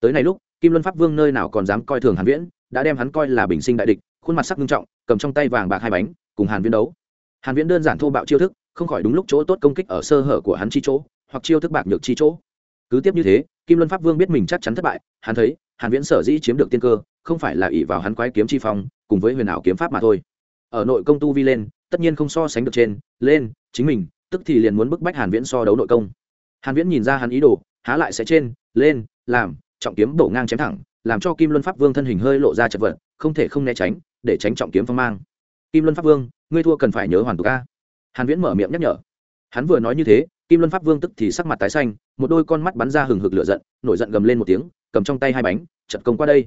S1: Tới này lúc, kim luân pháp vương nơi nào còn dám coi thường hàn viễn, đã đem hắn coi là bình sinh đại địch, khuôn mặt sắc nghiêm trọng, cầm trong tay vàng bạc hai bánh, cùng hàn viễn đấu. Hàn viễn đơn giản thô bạo chiêu thức, không khỏi đúng lúc chỗ tốt công kích ở sơ hở của hắn chi chỗ, hoặc chiêu thức bạc nhược chi chỗ. Cứ tiếp như thế, kim luân pháp vương biết mình chắc chắn thất bại, hắn thấy, hàn viễn sở dĩ chiếm được tiên cơ không phải là ỷ vào hắn quái kiếm chi phong, cùng với huyền ảo kiếm pháp mà thôi. Ở nội công tu vi lên, tất nhiên không so sánh được trên, lên, chính mình, tức thì liền muốn bức bách hàn viễn so đấu nội công. Hàn viễn nhìn ra hắn ý đồ, há lại sẽ trên, lên, làm, trọng kiếm bổ ngang chém thẳng, làm cho kim luân pháp vương thân hình hơi lộ ra chật vật, không thể không né tránh, để tránh trọng kiếm phong mang. Kim luân pháp vương, ngươi thua cần phải nhớ hoàn tục a. Hàn viễn mở miệng nhắc nhở. Hắn vừa nói như thế, kim luân pháp vương tức thì sắc mặt tái xanh, một đôi con mắt bắn ra hừng hực lửa giận, nổi giận gầm lên một tiếng, cầm trong tay hai bánh, chật công qua đây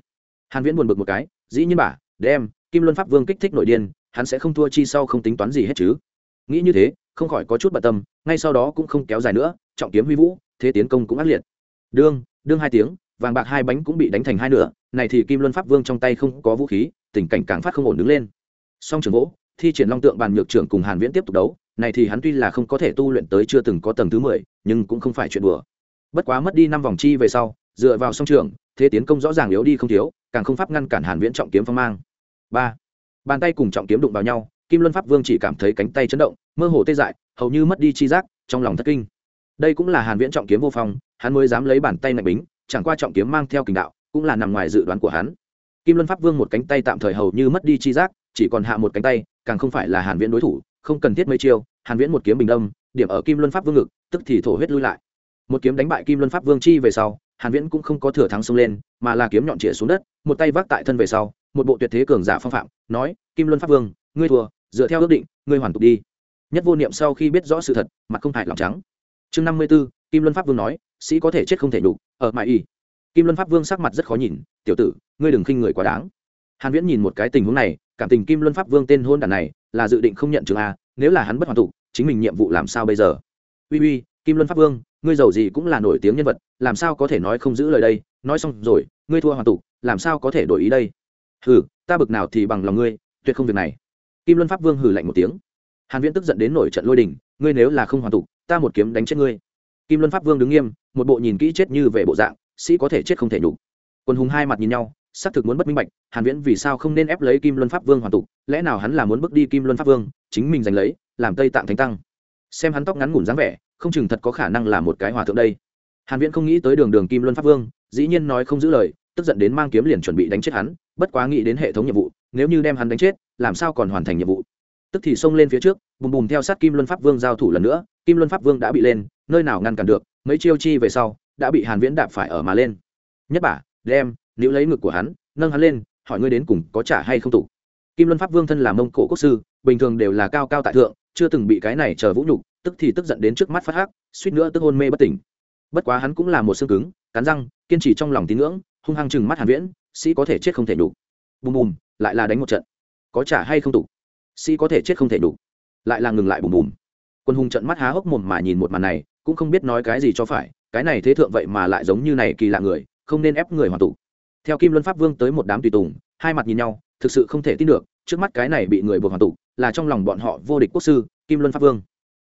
S1: hàn viễn buồn bực một cái dĩ nhiên bà đem kim luân pháp vương kích thích nội điên hắn sẽ không thua chi sau không tính toán gì hết chứ. Nghĩ như thế không khỏi có chút bận tâm ngay sau đó cũng không kéo dài nữa trọng kiếm huy vũ thế tiến công cũng ác liệt. Đương đương hai tiếng vàng bạc hai bánh cũng bị đánh thành hai nửa này thì kim luân pháp vương trong tay không có vũ khí tình cảnh càng phát không ổn đứng lên. Song trường gỗ thi triển long tượng bàn nhược trưởng cùng hàn viễn tiếp tục đấu này thì hắn tuy là không có thể tu luyện tới chưa từng có tầng thứ 10, nhưng cũng không phải chuyện đùa. Bất quá mất đi năm vòng chi về sau dựa vào song trường, thế tiến công rõ ràng yếu đi không thiếu, càng không pháp ngăn cản hàn viễn trọng kiếm phong mang. Ba, bàn tay cùng trọng kiếm đụng vào nhau, kim luân pháp vương chỉ cảm thấy cánh tay chấn động, mơ hồ tê dại, hầu như mất đi chi giác, trong lòng thất kinh. Đây cũng là hàn viễn trọng kiếm vô phong, hắn mới dám lấy bàn tay mạnh bính, chẳng qua trọng kiếm mang theo kình đạo, cũng là nằm ngoài dự đoán của hắn. Kim luân pháp vương một cánh tay tạm thời hầu như mất đi chi giác, chỉ còn hạ một cánh tay, càng không phải là hàn viễn đối thủ, không cần thiết mấy chiêu, hàn viễn một kiếm bình đâm điểm ở kim luân pháp vương ngực, tức thì thổ huyết lui lại. Một kiếm đánh bại kim luân pháp vương chi về sau hàn viễn cũng không có thừa thắng xông lên mà là kiếm nhọn chĩa xuống đất một tay vác tại thân về sau một bộ tuyệt thế cường giả phong phạm nói kim luân pháp vương ngươi thua dựa theo ước định ngươi hoàn tục đi. Nhất vô niệm sau khi biết rõ sự thật mặt không hại lòng trắng. Chương năm mươi 54, kim luân pháp vương nói sĩ có thể chết không thể đủ ở mại y. Kim luân pháp vương sắc mặt rất khó nhìn tiểu tử ngươi đừng khinh người quá đáng. Hàn viễn nhìn một cái tình huống này cảm tình kim luân pháp vương tên hôn đàn này là dự định không nhận trường a nếu là hắn bất hoàn tục chính mình nhiệm vụ làm sao bây giờ? Uy uy kim luân pháp vương, ngươi giàu gì cũng là nổi tiếng nhân vật, làm sao có thể nói không giữ lời đây? Nói xong rồi, ngươi thua hoàn tục, làm sao có thể đổi ý đây? Hừ, ta bực nào thì bằng lòng ngươi, tuyệt không việc này. Kim luân pháp vương hừ lạnh một tiếng. Hàn viễn tức giận đến nổi trận lôi đình, ngươi nếu là không hoàn tục, ta một kiếm đánh chết ngươi. Kim luân pháp vương đứng nghiêm, một bộ nhìn kỹ chết như về bộ dạng, sĩ có thể chết không thể nhục. Quân hùng hai mặt nhìn nhau, xác thực muốn bất minh bạch, hàn viễn vì sao không nên ép lấy kim luân pháp vương hoàn tục, lẽ nào hắn là muốn bước đi kim luân pháp vương, chính mình giành lấy, làm tây tạng thánh tăng. Xem hắn tóc ngắn ngủn dáng vẻ không chừng thật có khả năng là một cái hòa thượng đây. Hàn viễn không nghĩ tới đường đường kim luân pháp vương, dĩ nhiên nói không giữ lời, tức giận đến mang kiếm liền chuẩn bị đánh chết hắn, bất quá nghĩ đến hệ thống nhiệm vụ, nếu như đem hắn đánh chết, làm sao còn hoàn thành nhiệm vụ? Tức thì xông lên phía trước, bùm bùm theo sát kim luân pháp vương giao thủ lần nữa, kim luân pháp vương đã bị lên, nơi nào ngăn cản được, mấy chiêu chi về sau, đã bị hàn viễn đạp phải ở mà lên. Nhất bả, đem nếu lấy ngực của hắn, nâng hắn lên, hỏi ngươi đến cùng có trả hay không tụ. Kim luân pháp vương thân là mông cổ quốc sư, bình thường đều là cao cao tại thượng, chưa từng bị cái này chờ vũ nhục tức thì tức giận đến trước mắt phát hắc, suýt nữa tức hôn mê bất tỉnh. Bất quá hắn cũng là một xương cứng, cắn răng, kiên trì trong lòng tín ngưỡng, hung hăng chừng mắt hàn viễn, sĩ có thể chết không thể đủ. Bùm bùm, lại là đánh một trận. Có trả hay không tụ sĩ có thể chết không thể đủ. Lại là ngừng lại bùm bùm. Quân hùng trận mắt há hốc mồm mà nhìn một màn này, cũng không biết nói cái gì cho phải, cái này thế thượng vậy mà lại giống như này kỳ lạ người, không nên ép người hoàn tụ theo kim luân pháp vương tới một đám tùy tùng, hai mặt nhìn nhau, thực sự không thể tin được, trước mắt cái này bị người buộc hoàn tụ là trong lòng bọn họ vô địch quốc sư, kim luân pháp vương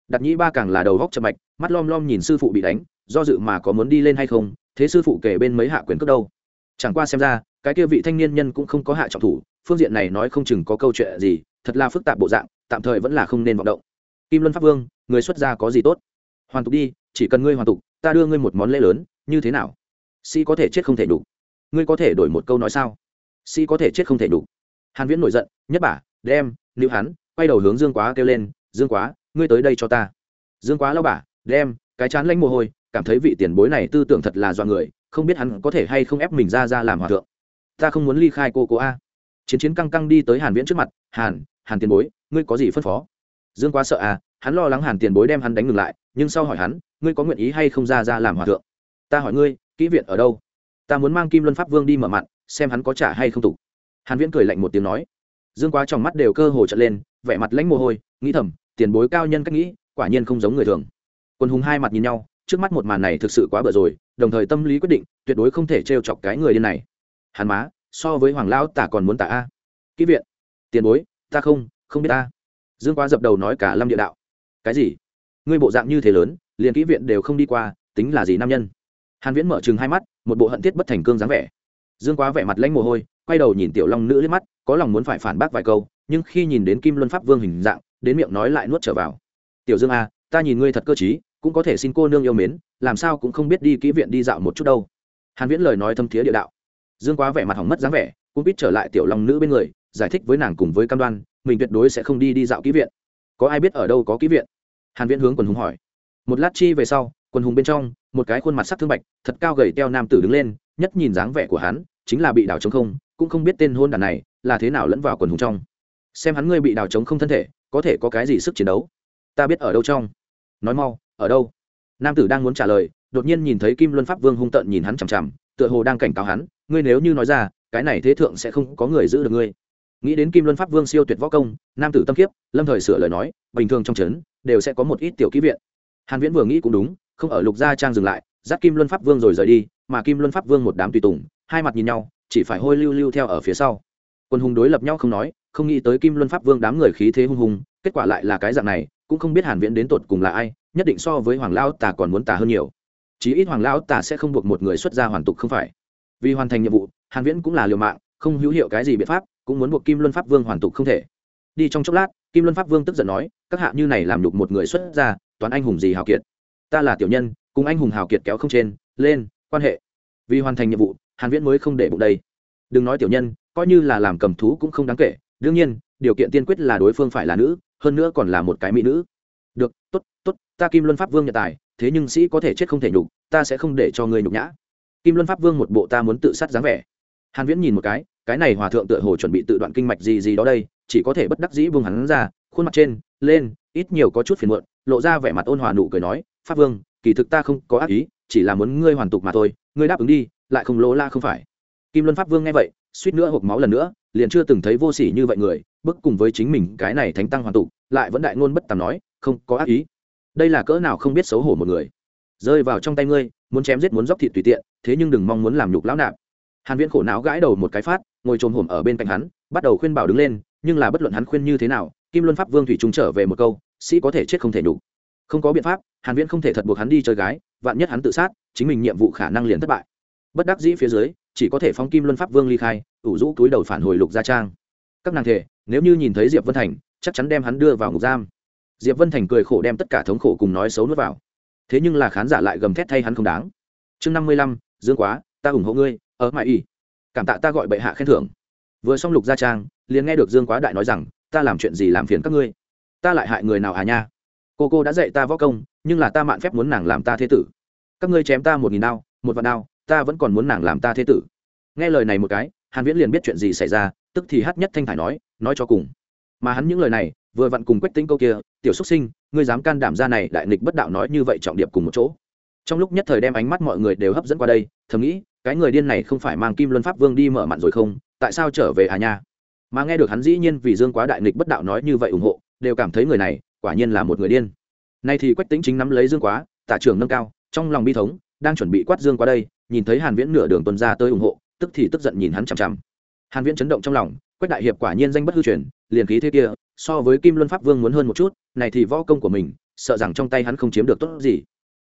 S1: đặt nhĩ ba càng là đầu góc chậm mạch, mắt lom lom nhìn sư phụ bị đánh, do dự mà có muốn đi lên hay không, thế sư phụ kể bên mấy hạ quyền cước đâu. Chẳng qua xem ra, cái kia vị thanh niên nhân cũng không có hạ trọng thủ, phương diện này nói không chừng có câu chuyện gì, thật là phức tạp bộ dạng, tạm thời vẫn là không nên vọng động. Kim luân pháp vương, người xuất gia có gì tốt? Hoàn tục đi, chỉ cần ngươi hoàn tục, ta đưa ngươi một món lễ lớn, như thế nào? Sĩ có thể chết không thể đủ. Ngươi có thể đổi một câu nói sao? Sĩ có thể chết không thể đủ. Hàn viễn nổi giận, nhất bả đem, níu hắn, quay đầu hướng dương quá kêu lên, dương quá ngươi tới đây cho ta. Dương quá lao bả đem cái chán lanh mồ hôi, cảm thấy vị tiền bối này tư tưởng thật là do người, không biết hắn có thể hay không ép mình ra ra làm hòa thượng. Ta không muốn ly khai cô cô a. Chiến chiến căng căng đi tới hàn viễn trước mặt, hàn hàn tiền bối, ngươi có gì phân phó? Dương quá sợ à hắn lo lắng hàn tiền bối đem hắn đánh ngừng lại, nhưng sau hỏi hắn, ngươi có nguyện ý hay không ra ra làm hòa thượng? Ta hỏi ngươi, kỹ viện ở đâu? Ta muốn mang kim luân pháp vương đi mở mặt xem hắn có trả hay không tục. Hàn viễn cười lạnh một tiếng nói. Dương quá trong mắt đều cơ hồ trợn lên, vẻ mặt lãnh mồ hôi, nghĩ thầm tiền bối cao nhân cách nghĩ, quả nhiên không giống người thường. Quân hùng hai mặt nhìn nhau, trước mắt một màn này thực sự quá bở rồi, đồng thời tâm lý quyết định, tuyệt đối không thể trêu chọc cái người điên này. Hắn má, so với hoàng lão tả còn muốn tả a. Kỹ viện. Tiền bối, ta không không biết ta. Dương quá dập đầu nói cả lâm địa đạo. Cái gì? Ngươi bộ dạng như thế lớn, liền kỹ viện đều không đi qua, tính là gì nam nhân? Hàn viễn mở chừng hai mắt, một bộ hận thiết bất thành cương dáng vẻ. Dương quá vẻ mặt lãnh mồ hôi, quay đầu nhìn tiểu long nữ liếc mắt, có lòng muốn phải phản bác vài câu, nhưng khi nhìn đến kim luân pháp vương hình dạng đến miệng nói lại nuốt trở vào. Tiểu dương a ta nhìn ngươi thật cơ trí, cũng có thể xin cô nương yêu mến, làm sao cũng không biết đi kỹ viện đi dạo một chút đâu. Hàn viễn lời nói thâm thiế địa đạo. Dương quá vẻ mặt hỏng mất dáng vẻ cũng biết trở lại tiểu long nữ bên người, giải thích với nàng cùng với cam đoan, mình tuyệt đối sẽ không đi đi dạo kỹ viện. Có ai biết ở đâu có kỹ viện? Hàn viễn hướng quần hùng hỏi. Một lát chi về sau, quần hùng bên trong, một cái khuôn mặt sắc thương bạch, thật cao gầy teo nam tử đứng lên, nhất nhìn dáng vẻ của hắn, chính là bị đảo trống không, cũng không biết tên hôn đàn này là thế nào lẫn vào quần hùng trong. Xem hắn ngươi bị đảo trống không thân thể có thể có cái gì sức chiến đấu? Ta biết ở đâu trong. Nói mau, ở đâu? Nam tử đang muốn trả lời, đột nhiên nhìn thấy kim luân pháp vương hung tợn nhìn hắn chằm chằm, tựa hồ đang cảnh cáo hắn, ngươi nếu như nói ra, cái này thế thượng sẽ không có người giữ được ngươi. Nghĩ đến kim luân pháp vương siêu tuyệt võ công, nam tử tâm kiếp, lâm thời sửa lời nói, bình thường trong trấn, đều sẽ có một ít tiểu ký viện. Hàn viễn vừa nghĩ cũng đúng, không ở lục gia trang dừng lại, dắt kim luân pháp vương rồi rời đi, mà kim luân pháp vương một đám tùy tùng, hai mặt nhìn nhau, chỉ phải hôi lưu lưu theo ở phía sau. Quân hùng đối lập nhau không nói không nghĩ tới kim luân pháp vương đám người khí thế hung hùng, kết quả lại là cái dạng này, cũng không biết hàn viễn đến tột cùng là ai, nhất định so với hoàng lão tà còn muốn tà hơn nhiều. Chí ít hoàng lão tà sẽ không buộc một người xuất gia hoàn tục không phải. Vì hoàn thành nhiệm vụ, hàn viễn cũng là liều mạng, không hữu hiệu cái gì biện pháp, cũng muốn buộc kim luân pháp vương hoàn tục không thể. Đi trong chốc lát, kim luân pháp vương tức giận nói, các hạ như này làm nhục một người xuất gia toán anh hùng gì hào kiệt? Ta là tiểu nhân, cùng anh hùng hào kiệt kéo không trên, lên, quan hệ. Vì hoàn thành nhiệm vụ, hàn viễn mới không để bụng đây. Đừng nói tiểu nhân, coi như là làm cầm thú cũng không đáng kể đương nhiên, điều kiện tiên quyết là đối phương phải là nữ, hơn nữa còn là một cái mỹ nữ. Được, tốt tốt, ta kim luân pháp vương nhận tài, thế nhưng sĩ có thể chết không thể nhục, ta sẽ không để cho ngươi nhục nhã. Kim luân pháp vương một bộ ta muốn tự sát dáng vẻ. Hàn viễn nhìn một cái cái này hòa thượng tựa hồ chuẩn bị tự đoạn kinh mạch gì gì đó đây, chỉ có thể bất đắc dĩ buông hắn ra, khuôn mặt trên, lên, ít nhiều có chút phiền muộn, lộ ra vẻ mặt ôn hòa nụ cười nói, pháp vương, kỳ thực ta không có ác ý, chỉ là muốn ngươi hoàn tục mà thôi, ngươi đáp ứng đi, lại không lỗ la không phải. Kim luân pháp vương nghe vậy, suýt nữa hộp máu lần nữa liền chưa từng thấy vô sỉ như vậy người, bức cùng với chính mình cái này thánh tăng hoàn tục, lại vẫn đại ngôn bất tàm nói, không có ác ý. Đây là cỡ nào không biết xấu hổ một người. Rơi vào trong tay ngươi, muốn chém giết muốn dốc thịt tùy tiện, thế nhưng đừng mong muốn làm nhục lão nạp. Hàn viễn khổ não gãi đầu một cái phát, ngồi trồm hổm ở bên cạnh hắn, bắt đầu khuyên bảo đứng lên, nhưng là bất luận hắn khuyên như thế nào, kim luân pháp vương thủy trung trở về một câu, sĩ có thể chết không thể đủ không có biện pháp, hàn viễn không thể thật buộc hắn đi chơi gái, vạn nhất hắn tự sát, chính mình nhiệm vụ khả năng liền thất bại. Bất đắc dĩ phía dưới, chỉ có thể phóng kim luân pháp vương ly khai ủ rũ túi đầu phản hồi lục gia trang. Các nàng thể nếu như nhìn thấy diệp vân thành, chắc chắn đem hắn đưa vào ngục giam. Diệp vân thành cười khổ đem tất cả thống khổ cùng nói xấu nuốt vào. Thế nhưng là khán giả lại gầm thét thay hắn không đáng. Chương năm mươi lăm, dương quá, ta ủng hộ ngươi, ở mãi y. Cảm tạ ta gọi bệ hạ khen thưởng. Vừa xong lục gia trang, liền nghe được dương quá đại nói rằng, ta làm chuyện gì làm phiền các ngươi? Ta lại hại người nào à nha? Cô cô đã dạy ta võ công, nhưng là ta mạn phép muốn nàng làm ta thế tử. Các ngươi chém ta một nghìn đao, một vạn đao, ta vẫn còn muốn nàng làm ta thế tử. Nghe lời này một cái hàn viễn liền biết chuyện gì xảy ra, tức thì hát nhất thanh thải nói nói cho cùng. Mà hắn những lời này, vừa vặn cùng quách tính câu kia, tiểu xuất sinh, ngươi dám can đảm ra này, đại nghịch bất đạo nói như vậy trọng điệp cùng một chỗ. Trong lúc nhất thời đem ánh mắt mọi người đều hấp dẫn qua đây, thầm nghĩ, cái người điên này không phải mang kim luân pháp vương đi mở mặn rồi không? Tại sao trở về à nha? Mà nghe được hắn dĩ nhiên vì dương quá đại nghịch bất đạo nói như vậy ủng hộ, đều cảm thấy người này, quả nhiên là một người điên. Nay thì quách tính chính nắm lấy dương quá, tả trưởng nâng cao, trong lòng bi thống, đang chuẩn bị quát dương qua đây, nhìn thấy hàn viễn nửa đường tuần ra tới ủng hộ tức thì tức giận nhìn hắn chằm chằm. Hàn viễn chấn động trong lòng, quách đại hiệp quả nhiên danh bất hư truyền, liền khí thế kia, so với kim luân pháp vương muốn hơn một chút, này thì võ công của mình, sợ rằng trong tay hắn không chiếm được tốt gì.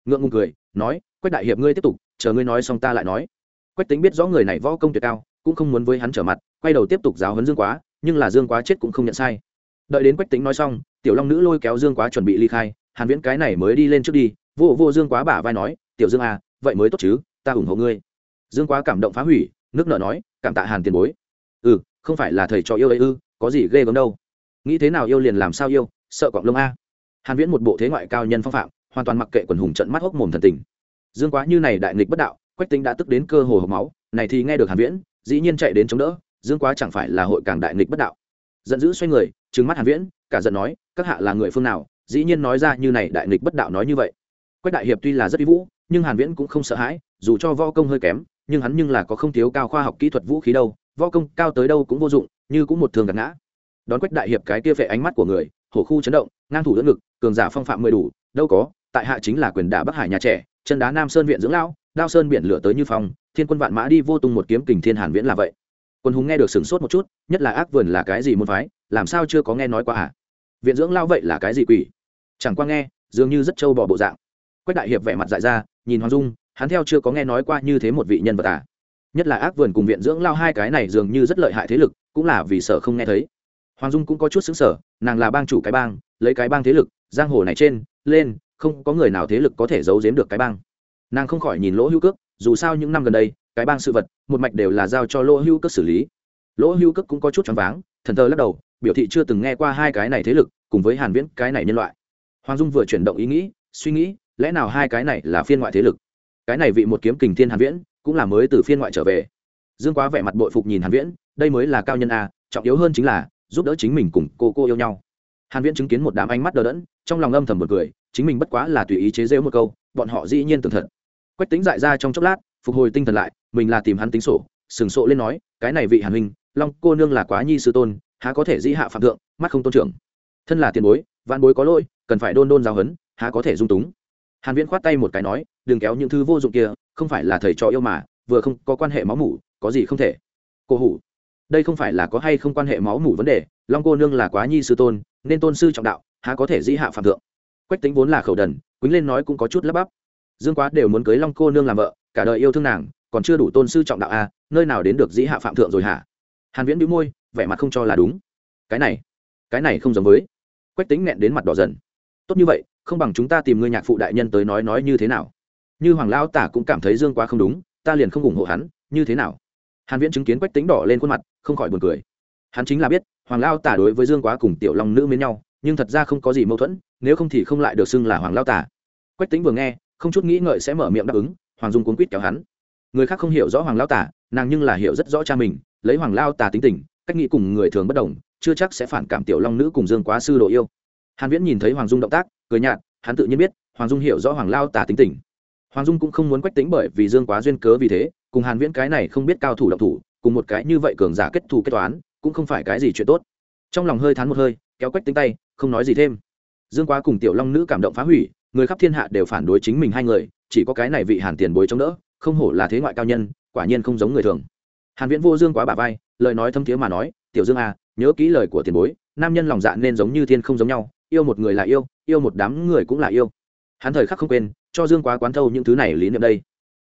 S1: Ngượng ngùng cười, nói, quách đại hiệp ngươi tiếp tục, chờ ngươi nói xong ta lại nói. Quách tính biết rõ người này võ công tuyệt cao, cũng không muốn với hắn trở mặt, quay đầu tiếp tục giáo huấn dương quá, nhưng là dương quá chết cũng không nhận sai. Đợi đến quách tính nói xong, tiểu long nữ lôi kéo dương quá chuẩn bị ly khai, hàn viễn cái này mới đi lên trước đi, vô vô dương quá bả vai nói, tiểu dương à vậy mới tốt chứ, ta ủng hộ ngươi. Dương quá cảm động phá hủy nước nợ nói, cảm tạ hàn tiền bối. Ừ không phải là thầy trò yêu ấy ư, có gì ghê gớm đâu. Nghĩ thế nào yêu liền làm sao yêu, sợ quạng lông a. Hàn viễn một bộ thế ngoại cao nhân phong phạm, hoàn toàn mặc kệ quần hùng trận mắt hốc mồm thần tình. Dương quá như này đại nghịch bất đạo, quách tính đã tức đến cơ hồ hộc máu, này thì nghe được hàn viễn, dĩ nhiên chạy đến chống đỡ, dương quá chẳng phải là hội càng đại nghịch bất đạo. Giận dữ xoay người, trừng mắt hàn viễn, cả giận nói, các hạ là người phương nào, dĩ nhiên nói ra như này đại nghịch bất đạo nói như vậy. Quách đại hiệp tuy là rất uy vũ, nhưng hàn viễn cũng không sợ hãi, dù cho võ công hơi kém nhưng hắn nhưng là có không thiếu cao khoa học kỹ thuật vũ khí đâu, võ công cao tới đâu cũng vô dụng, như cũng một thường gạt ngã. Đón quách đại hiệp cái kia phệ ánh mắt của người, hổ khu chấn động, ngang thủ đỡ ngực, cường giả phong phạm mười đủ, đâu có, tại hạ chính là quyền đả bắc hải nhà trẻ, chân đá nam sơn viện dưỡng lão, đao sơn biển lửa tới như phong, thiên quân vạn mã đi vô tung một kiếm kình thiên hàn viễn là vậy. Quân hùng nghe được sửng sốt một chút, nhất là ác vườn là cái gì muốn phái, làm sao chưa có nghe nói qua à viện dưỡng lao vậy là cái gì quỷ? Chẳng qua nghe, dường như rất trâu bò bộ dạng. Quách đại hiệp vẻ mặt dại ra, nhìn hoàng dung hắn theo chưa có nghe nói qua như thế một vị nhân vật à. Nhất là ác vườn cùng viện dưỡng lao hai cái này dường như rất lợi hại thế lực, cũng là vì sở không nghe thấy. Hoàng dung cũng có chút xứng sở nàng là bang chủ cái bang, lấy cái bang thế lực, giang hồ này trên, lên, không có người nào thế lực có thể giấu giếm được cái bang. Nàng không khỏi nhìn lỗ hữu cước, dù sao những năm gần đây, cái bang sự vật, một mạch đều là giao cho lỗ hữu cước xử lý. Lỗ hữu cước cũng có chút choáng váng, thần thơ lắc đầu, biểu thị chưa từng nghe qua hai cái này thế lực, cùng với hàn viễn cái này nhân loại. Hoàng dung vừa chuyển động ý nghĩ, suy nghĩ, lẽ nào hai cái này là phiên ngoại thế lực? Cái này vị một kiếm kình thiên hàn viễn, cũng là mới từ phiên ngoại trở về. Dương quá vẻ mặt bội phục nhìn hàn viễn, đây mới là cao nhân a, trọng yếu hơn chính là, giúp đỡ chính mình cùng cô cô yêu nhau. Hàn viễn chứng kiến một đám ánh mắt đờ đẫn, trong lòng âm thầm một cười, chính mình bất quá là tùy ý chế giễu một câu, bọn họ dĩ nhiên tưởng thật. Quách tính dại ra trong chốc lát, phục hồi tinh thần lại, mình là tìm hắn tính sổ, sừng sộ lên nói, cái này vị hàn huynh long cô nương là quá nhi sư tôn, há có thể dĩ hạ phạm thượng, mắt không tôn trưởng. Thân là tiền bối, vạn bối có lỗi, cần phải đôn đôn giáo hấn há có thể dung túng hàn viễn khoát tay một cái nói đừng kéo những thứ vô dụng kia không phải là thầy trò yêu mà vừa không có quan hệ máu mủ có gì không thể. Cô hủ đây không phải là có hay không quan hệ máu mủ vấn đề long cô nương là quá nhi sư tôn nên tôn sư trọng đạo há có thể dĩ hạ phạm thượng. Quách tính vốn là khẩu đần quýnh lên nói cũng có chút lắp bắp. Dương quá đều muốn cưới long cô nương làm vợ cả đời yêu thương nàng còn chưa đủ tôn sư trọng đạo a à, nơi nào đến được dĩ hạ phạm thượng rồi hả? Hàn viễn bĩu môi vẻ mặt không cho là đúng. Cái này cái này không giống với. Quách tính nghẹn đến mặt đỏ dần. Tốt như vậy không bằng chúng ta tìm ngươi nhạc phụ đại nhân tới nói nói như thế nào? Như hoàng lao tả cũng cảm thấy dương quá không đúng, ta liền không ủng hộ hắn, như thế nào? Hàn viễn chứng kiến quách tính đỏ lên khuôn mặt, không khỏi buồn cười. Hắn chính là biết, hoàng lao tả đối với dương quá cùng tiểu long nữ mến nhau, nhưng thật ra không có gì mâu thuẫn, nếu không thì không lại được xưng là hoàng lao tả. Quách tính vừa nghe, không chút nghĩ ngợi sẽ mở miệng đáp ứng, hoàng dung cuốn quýt kéo hắn. Người khác không hiểu rõ hoàng lao tả, nàng nhưng là hiểu rất rõ cha mình, lấy hoàng lao tả tính tình, cách nghĩ cùng người thường bất đồng, chưa chắc sẽ phản cảm tiểu long nữ cùng dương quá sư đồ yêu. Hàn viễn nhìn thấy hoàng dung động tác cười nhạt, hắn tự nhiên biết, hoàng dung hiểu rõ hoàng lao tả tính tình. Hoàng dung cũng không muốn quách tính bởi vì dương quá duyên cớ vì thế, cùng hàn viễn cái này không biết cao thủ động thủ, cùng một cái như vậy cường giả kết thù kết toán, cũng không phải cái gì chuyện tốt. Trong lòng hơi thán một hơi, kéo quách tính tay, không nói gì thêm. Dương quá cùng tiểu long nữ cảm động phá hủy, người khắp thiên hạ đều phản đối chính mình hai người, chỉ có cái này vị hàn tiền bối chống đỡ, không hổ là thế ngoại cao nhân, quả nhiên không giống người thường. Hàn viễn vô dương quá bả vai, lời nói thâm thiế mà nói, tiểu dương à nhớ kỹ lời của tiền bối, nam nhân lòng dạ nên giống như thiên không giống nhau, yêu một người là yêu yêu một đám người cũng là yêu. Hắn thời khắc không quên, cho dương quá quán thâu những thứ này lý niệm đây.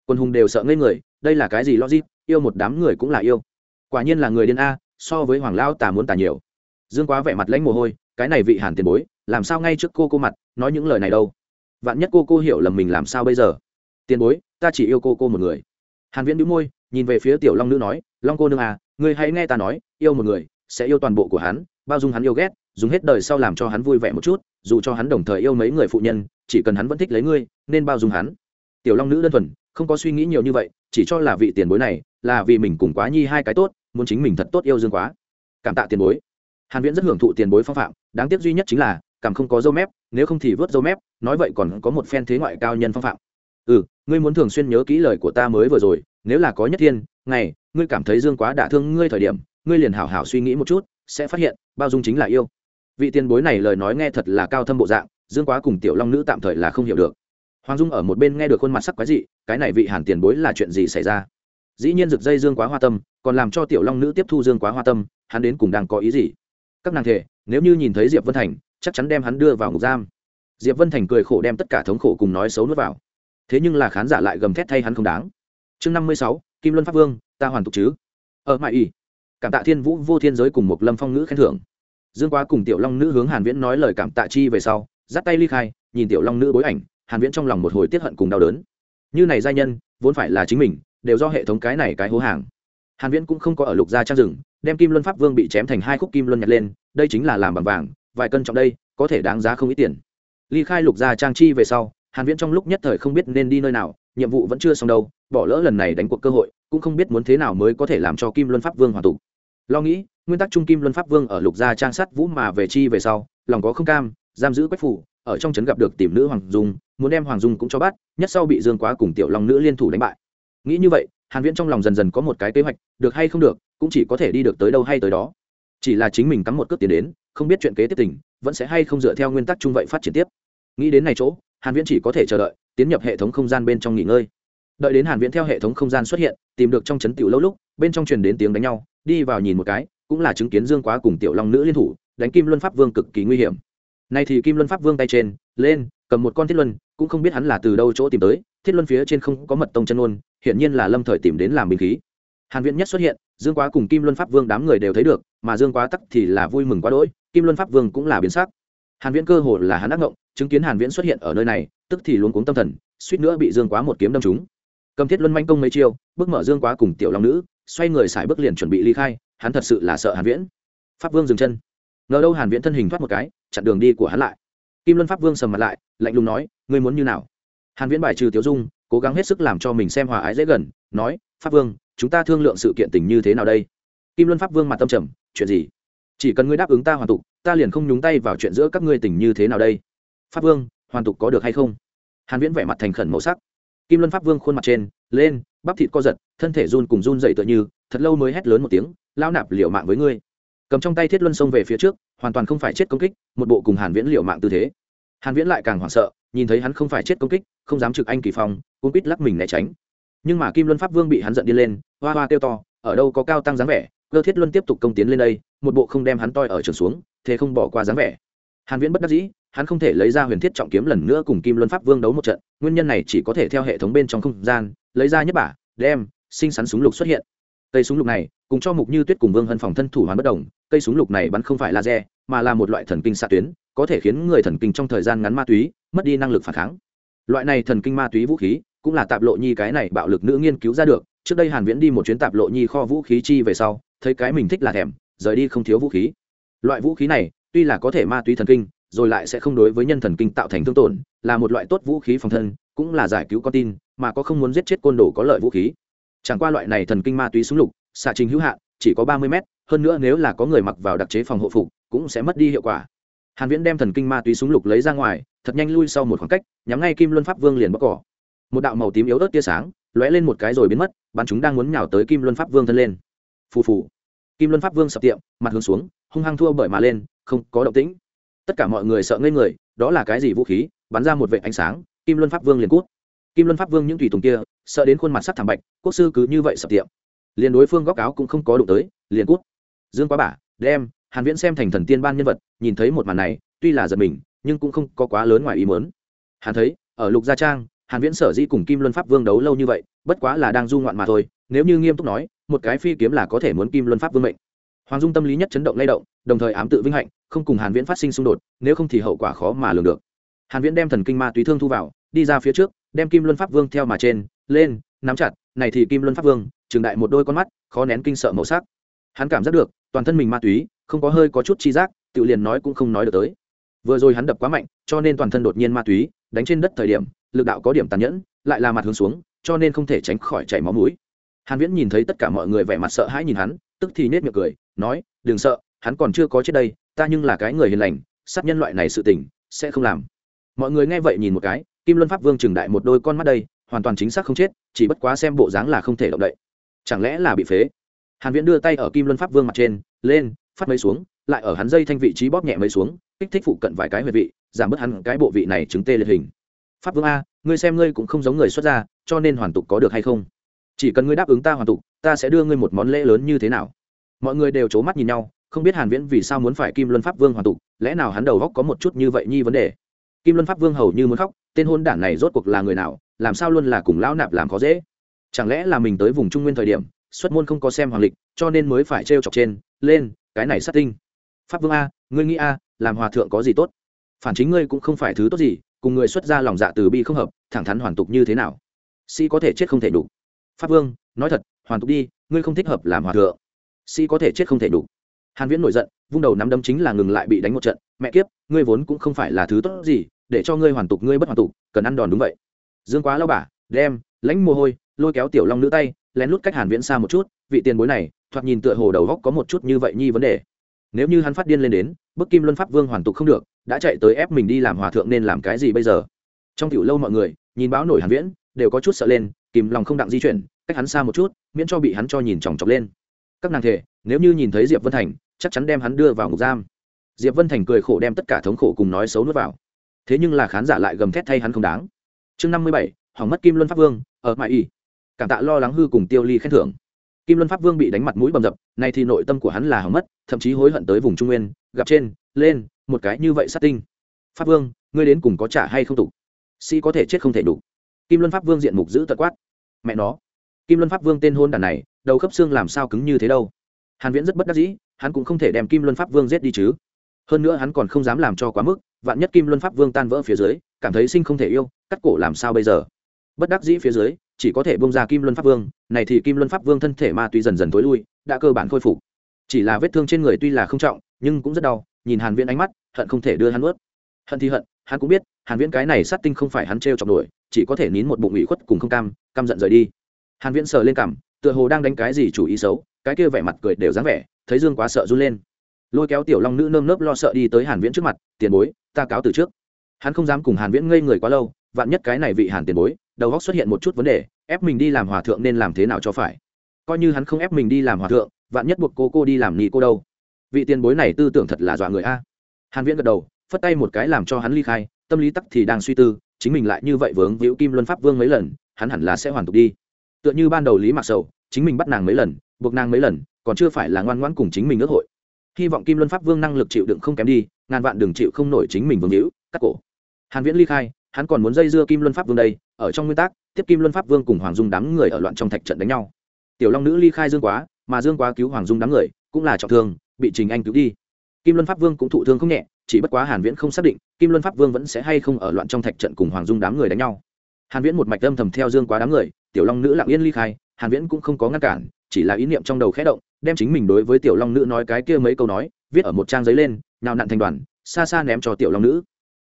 S1: Quân hùng đều sợ ngây người, đây là cái gì logic, yêu một đám người cũng là yêu. Quả nhiên là người điên a, so với hoàng lao tà muốn tà nhiều. Dương quá vẻ mặt lãnh mồ hôi, cái này vị hàn tiền bối, làm sao ngay trước cô cô mặt, nói những lời này đâu? Vạn nhất cô cô hiểu lầm mình làm sao bây giờ? Tiền bối, ta chỉ yêu cô cô một người. Hàn viễn đĩu môi, nhìn về phía tiểu long nữ nói, long cô nương à ngươi hãy nghe ta nói, yêu một người sẽ yêu toàn bộ của hắn, bao dung hắn yêu ghét, dùng hết đời sau làm cho hắn vui vẻ một chút dù cho hắn đồng thời yêu mấy người phụ nhân, chỉ cần hắn vẫn thích lấy ngươi, nên bao dung hắn. Tiểu long nữ đơn thuần, không có suy nghĩ nhiều như vậy, chỉ cho là vị tiền bối này, là vì mình cùng quá nhi hai cái tốt, muốn chính mình thật tốt yêu dương quá. Cảm tạ tiền bối. Hàn viễn rất hưởng thụ tiền bối phong phạm, đáng tiếc duy nhất chính là, cảm không có dâu mép, nếu không thì vớt dâu mép, nói vậy còn có một phen thế ngoại cao nhân phong phạm. Ừ ngươi muốn thường xuyên nhớ kỹ lời của ta mới vừa rồi, nếu là có nhất thiên, ngày, ngươi cảm thấy dương quá đả thương ngươi thời điểm, ngươi liền hảo hảo suy nghĩ một chút, sẽ phát hiện, bao dung chính là yêu vị tiền bối này lời nói nghe thật là cao thâm bộ dạng, dương quá cùng tiểu long nữ tạm thời là không hiểu được. Hoàng dung ở một bên nghe được khuôn mặt sắc quái dị, cái này vị hàn tiền bối là chuyện gì xảy ra? Dĩ nhiên rực dây dương quá hoa tâm, còn làm cho tiểu long nữ tiếp thu dương quá hoa tâm, hắn đến cùng đang có ý gì? Các nàng thể, nếu như nhìn thấy diệp vân thành, chắc chắn đem hắn đưa vào ngục giam. Diệp vân thành cười khổ đem tất cả thống khổ cùng nói xấu nuốt vào. Thế nhưng là khán giả lại gầm thét thay hắn không đáng. Chương năm mươi sáu, kim luân pháp vương, ta hoàn tục chứ? Ở mãi y cảm tạ thiên vũ vô thiên giới cùng một lâm phong ngữ khen thưởng dương quá cùng tiểu long nữ hướng hàn viễn nói lời cảm tạ chi về sau, dắt tay ly khai, nhìn tiểu long nữ bối ảnh, hàn viễn trong lòng một hồi tiết hận cùng đau đớn. Như này giai nhân, vốn phải là chính mình, đều do hệ thống cái này cái hố hàng. Hàn viễn cũng không có ở lục gia trang rừng, đem kim luân pháp vương bị chém thành hai khúc kim luân nhặt lên, đây chính là làm bằng vàng, vài cân trọng đây, có thể đáng giá không ít tiền. Ly khai lục gia trang chi về sau, hàn viễn trong lúc nhất thời không biết nên đi nơi nào, nhiệm vụ vẫn chưa xong đâu, bỏ lỡ lần này đánh cuộc cơ hội, cũng không biết muốn thế nào mới có thể làm cho kim luân pháp vương hoàn tụ. Lo nghĩ nguyên tắc trung kim luân pháp vương ở lục gia trang sắt vũ mà về chi về sau, lòng có không cam, giam giữ quách phủ, ở trong trấn gặp được tìm nữ hoàng dung, muốn đem hoàng dung cũng cho bắt, nhất sau bị dương quá cùng tiểu long nữ liên thủ đánh bại. Nghĩ như vậy, hàn viễn trong lòng dần dần có một cái kế hoạch, được hay không được, cũng chỉ có thể đi được tới đâu hay tới đó. Chỉ là chính mình cắm một cước tiền đến, không biết chuyện kế tiếp tình, vẫn sẽ hay không dựa theo nguyên tắc chung vậy phát triển tiếp. Nghĩ đến này chỗ, hàn viễn chỉ có thể chờ đợi, tiến nhập hệ thống không gian bên trong nghỉ ngơi. Đợi đến hàn viễn theo hệ thống không gian xuất hiện, tìm được trong chấn tiểu lâu lúc, bên trong truyền đến tiếng đánh nhau, đi vào nhìn một cái cũng là chứng kiến dương quá cùng tiểu long nữ liên thủ, đánh kim luân pháp vương cực kỳ nguy hiểm. Nay thì kim luân pháp vương tay trên, lên, cầm một con thiết luân, cũng không biết hắn là từ đâu chỗ tìm tới, thiết luân phía trên không có mật tông chân ôn hiện nhiên là lâm thời tìm đến làm binh khí. Hàn viễn nhất xuất hiện, dương quá cùng kim luân pháp vương đám người đều thấy được, mà dương quá tắc thì là vui mừng quá đỗi, kim luân pháp vương cũng là biến sắc. Hàn viễn cơ hồ là hắn ác ngộng, chứng kiến hàn viễn xuất hiện ở nơi này, tức thì luôn cuống tâm thần, suýt nữa bị dương quá một kiếm đâm trúng. Cầm thiết luân manh công mấy chiêu, bước mở dương quá cùng tiểu long nữ, xoay người xài bước liền chuẩn bị ly khai hắn thật sự là sợ hàn viễn. Pháp vương dừng chân. Ngờ đâu hàn viễn thân hình thoát một cái, chặn đường đi của hắn lại. Kim luân pháp vương sầm mặt lại, lạnh lùng nói, ngươi muốn như nào? Hàn viễn bài trừ tiểu dung, cố gắng hết sức làm cho mình xem hòa ái dễ gần, nói, pháp vương, chúng ta thương lượng sự kiện tình như thế nào đây? Kim luân pháp vương mặt tâm trầm, chuyện gì? Chỉ cần ngươi đáp ứng ta hoàn tục, ta liền không nhúng tay vào chuyện giữa các ngươi tình như thế nào đây? Pháp vương, hoàn tục có được hay không? Hàn viễn vẻ mặt thành khẩn màu sắc. Kim luân pháp vương khuôn mặt trên, lên, bắp thịt co giật, thân thể run cùng run dậy tựa như, thật lâu mới hét lớn một tiếng lao nạp liều mạng với ngươi. Cầm trong tay thiết luân xông về phía trước, hoàn toàn không phải chết công kích, một bộ cùng hàn viễn liều mạng tư thế. Hàn viễn lại càng hoảng sợ, nhìn thấy hắn không phải chết công kích, không dám trực anh kỳ phong cũng biết lắc mình né tránh. Nhưng mà kim luân pháp vương bị hắn giận đi lên, hoa hoa kêu to, ở đâu có cao tăng dáng vẻ, cơ thiết luân tiếp tục công tiến lên đây, một bộ không đem hắn toi ở trường xuống, thế không bỏ qua dáng vẻ. Hàn viễn bất đắc dĩ, hắn không thể lấy ra huyền thiết trọng kiếm lần nữa cùng kim luân pháp vương đấu một trận, nguyên nhân này chỉ có thể theo hệ thống bên trong không gian, lấy ra nhất bả, đem, sinh sắn súng lục xuất hiện. Cây súng lục này cùng cho mục như tuyết cùng vương hân phòng thân thủ hoàn bất đồng, cây súng lục này bắn không phải laser, mà là một loại thần kinh xạ tuyến, có thể khiến người thần kinh trong thời gian ngắn ma túy, mất đi năng lực phản kháng. Loại này thần kinh ma túy vũ khí, cũng là tạp lộ nhi cái này bạo lực nữ nghiên cứu ra được, trước đây hàn viễn đi một chuyến tạp lộ nhi kho vũ khí chi về sau, thấy cái mình thích là thèm, rời đi không thiếu vũ khí. Loại vũ khí này, tuy là có thể ma túy thần kinh, rồi lại sẽ không đối với nhân thần kinh tạo thành thương tổn, là một loại tốt vũ khí phòng thân, cũng là giải cứu con tin, mà có không muốn giết chết côn đồ có lợi vũ khí. Chẳng qua loại này thần kinh ma túy súng lục xạ trình hữu hạn, chỉ có ba mươi mét, hơn nữa nếu là có người mặc vào đặc chế phòng hộ phục, cũng sẽ mất đi hiệu quả. Hàn viễn đem thần kinh ma túy súng lục lấy ra ngoài, thật nhanh lui sau một khoảng cách, nhắm ngay kim luân pháp vương liền bóc cỏ. Một đạo màu tím yếu ớt tia sáng, lóe lên một cái rồi biến mất, bắn chúng đang muốn nhào tới kim luân pháp vương thân lên. Phù phù. Kim luân pháp vương sập tiệm, mặt hướng xuống, hung hăng thua bởi mà lên, không có động tĩnh. Tất cả mọi người sợ ngây người, đó là cái gì vũ khí, bắn ra một vệ ánh sáng, kim luân pháp vương liền cút. Kim luân pháp vương những tùy tùng kia, sợ đến khuôn mặt sắc thảm bạch, quốc sư cứ như vậy sập tiệm liền đối phương góc áo cũng không có đụng tới, liền cút. Dương quá bả, đem hàn viễn xem thành thần tiên ban nhân vật, nhìn thấy một màn này, tuy là giật mình, nhưng cũng không có quá lớn ngoài ý muốn. Hắn thấy, ở lục gia trang, hàn viễn sở di cùng kim luân pháp vương đấu lâu như vậy, bất quá là đang du ngoạn mà thôi, nếu như nghiêm túc nói, một cái phi kiếm là có thể muốn kim luân pháp vương mệnh. Hoàng dung tâm lý nhất chấn động lay động, đồng thời ám tự vinh hạnh, không cùng hàn viễn phát sinh xung đột, nếu không thì hậu quả khó mà lường được. Hàn viễn đem thần kinh ma túy thương thu vào, đi ra phía trước, đem kim luân pháp vương theo mà trên, lên, nắm chặt này thì kim luân pháp vương, trường đại một đôi con mắt, khó nén kinh sợ màu sắc. Hắn cảm giác được, toàn thân mình ma túy, không có hơi có chút chi giác, tự liền nói cũng không nói được tới. Vừa rồi hắn đập quá mạnh, cho nên toàn thân đột nhiên ma túy, đánh trên đất thời điểm, lực đạo có điểm tàn nhẫn, lại là mặt hướng xuống, cho nên không thể tránh khỏi chảy máu mũi. Hàn viễn nhìn thấy tất cả mọi người vẻ mặt sợ hãi nhìn hắn, tức thì nết miệng cười, nói, đừng sợ, hắn còn chưa có chết đây, ta nhưng là cái người hiền lành, sát nhân loại này sự tình, sẽ không làm. Mọi người nghe vậy nhìn một cái, kim luân pháp vương trừng đại một đôi con mắt đây hoàn toàn chính xác không chết, chỉ bất quá xem bộ dáng là không thể động đậy. Chẳng lẽ là bị phế? Hàn viễn đưa tay ở kim luân pháp vương mặt trên, lên, phát mấy xuống, lại ở hắn dây thanh vị trí bóp nhẹ mấy xuống, kích thích phụ cận vài cái huyệt vị, giảm bớt hắn cái bộ vị này chứng tê liệt hình. Pháp vương a, ngươi xem ngươi cũng không giống người xuất gia, cho nên hoàn tục có được hay không? Chỉ cần ngươi đáp ứng ta hoàn tục, ta sẽ đưa ngươi một món lễ lớn như thế nào? Mọi người đều c mắt nhìn nhau, không biết hàn viễn vì sao muốn phải kim luân pháp vương hoàn tục, lẽ nào hắn đầu góc có một chút như vậy nhi vấn đề? Kim luân pháp vương hầu như muốn khóc, tên hôn đản này rốt cuộc là người nào, làm sao luôn là cùng lão nạp làm khó dễ? Chẳng lẽ là mình tới vùng trung nguyên thời điểm, xuất môn không có xem hoàng lịch, cho nên mới phải trêu chọc trên, lên, cái này sát tinh. Pháp vương a, ngươi nghĩ a, làm hòa thượng có gì tốt? Phản chính ngươi cũng không phải thứ tốt gì, cùng người xuất ra lòng dạ từ bi không hợp, thẳng thắn hoàn tục như thế nào? Sĩ có thể chết không thể đủ. Pháp vương, nói thật, hoàn tục đi, ngươi không thích hợp làm hòa thượng. Sĩ có thể chết không thể đủ. Hàn viễn nổi giận, vung đầu nắm đấm chính là ngừng lại bị đánh một trận. Mẹ kiếp, ngươi vốn cũng không phải là thứ tốt gì để cho ngươi hoàn tục ngươi bất hoàn tục, cần ăn đòn đúng vậy. Dương quá lao bả đem, lãnh mồ hôi, lôi kéo tiểu long nữ tay, lén lút cách hàn viễn xa một chút, vị tiền bối này, thoạt nhìn tựa hồ đầu góc có một chút như vậy nhi vấn đề. Nếu như hắn phát điên lên đến, bức kim luân pháp vương hoàn tục không được, đã chạy tới ép mình đi làm hòa thượng nên làm cái gì bây giờ? Trong tiểu lâu mọi người, nhìn báo nổi hàn viễn, đều có chút sợ lên, kìm lòng không đặng di chuyển, cách hắn xa một chút, miễn cho bị hắn cho nhìn chòng chọc lên. Các nàng thể nếu như nhìn thấy diệp vân thành, chắc chắn đem hắn đưa vào ngục giam. Diệp vân thành cười khổ đem tất cả thống khổ cùng nói xấu nuốt vào thế nhưng là khán giả lại gầm thét thay hắn không đáng. Chương năm mươi bảy hỏng mất kim luân pháp vương, ở mãi y. Cảm tạ lo lắng hư cùng tiêu ly khen thưởng. Kim luân pháp vương bị đánh mặt mũi bầm dập, nay thì nội tâm của hắn là hỏng mất, thậm chí hối hận tới vùng trung nguyên, gặp trên, lên, một cái như vậy sát tinh. Pháp vương, ngươi đến cùng có trả hay không tục? Sĩ có thể chết không thể đủ. Kim luân pháp vương diện mục giữ tật quát. Mẹ nó. Kim luân pháp vương tên hôn đàn này, đầu khớp xương làm sao cứng như thế đâu? Hàn viễn rất bất đắc dĩ, hắn cũng không thể đem kim luân pháp vương giết đi chứ. Hơn nữa hắn còn không dám làm cho quá mức vạn nhất kim luân pháp vương tan vỡ phía dưới, cảm thấy sinh không thể yêu, cắt cổ làm sao bây giờ? Bất đắc dĩ phía dưới, chỉ có thể bông ra kim luân pháp vương, này thì kim luân pháp vương thân thể ma túy dần dần tối lui, đã cơ bản khôi phục. Chỉ là vết thương trên người tuy là không trọng, nhưng cũng rất đau, nhìn hàn viễn ánh mắt, hận không thể đưa hắn ướt hận thì hận, hắn cũng biết, hàn viễn cái này sát tinh không phải hắn treo chọc đuổi chỉ có thể nín một bụng ủy khuất cùng không cam, căm giận rời đi. Hàn viễn sờ lên cằm, tựa hồ đang đánh cái gì chủ ý xấu, cái kia vẻ mặt cười đều dáng vẻ, thấy dương quá sợ run lên. Lôi kéo tiểu long nữ nơm nớp lo sợ đi tới hàn viễn trước mặt, tiền bối ta cáo từ trước. Hắn không dám cùng hàn viễn ngây người quá lâu, vạn nhất cái này vị hàn tiền bối, đầu óc xuất hiện một chút vấn đề, ép mình đi làm hòa thượng nên làm thế nào cho phải? Coi như hắn không ép mình đi làm hòa thượng, vạn nhất buộc cô cô đi làm ni cô đâu? Vị tiền bối này tư tưởng thật là dọa người a. Hàn viễn gật đầu, phất tay một cái làm cho hắn ly khai, tâm lý tắc thì đang suy tư, chính mình lại như vậy vướng víu kim luân pháp vương mấy lần, hắn hẳn là sẽ hoàn tục đi. Tựa như ban đầu lý mạc sầu, chính mình bắt nàng mấy lần, buộc nàng mấy lần, còn chưa phải là ngoan ngoãn cùng chính mình ước hội. Hy vọng kim luân pháp vương năng lực chịu đựng không kém đi ngàn vạn đừng chịu không nổi chính mình vương hữu, cắt cổ. Hàn viễn ly khai, hắn còn muốn dây dưa kim luân pháp vương đây, ở trong nguyên tắc, tiếp kim luân pháp vương cùng hoàng dung đám người ở loạn trong thạch trận đánh nhau. Tiểu long nữ ly khai dương quá, mà dương quá cứu hoàng dung đám người, cũng là trọng thương, bị trình anh cứu đi. Kim luân pháp vương cũng thụ thương không nhẹ, chỉ bất quá hàn viễn không xác định, kim luân pháp vương vẫn sẽ hay không ở loạn trong thạch trận cùng hoàng dung đám người đánh nhau. Hàn viễn một mạch âm thầm theo dương quá đám người, tiểu long nữ lặng yên ly khai, hàn viễn cũng không có ngăn cản, chỉ là ý niệm trong đầu khẽ động, đem chính mình đối với tiểu long nữ nói cái kia mấy câu nói viết ở một trang giấy lên nào nặn thành đoàn, xa xa ném cho tiểu long nữ.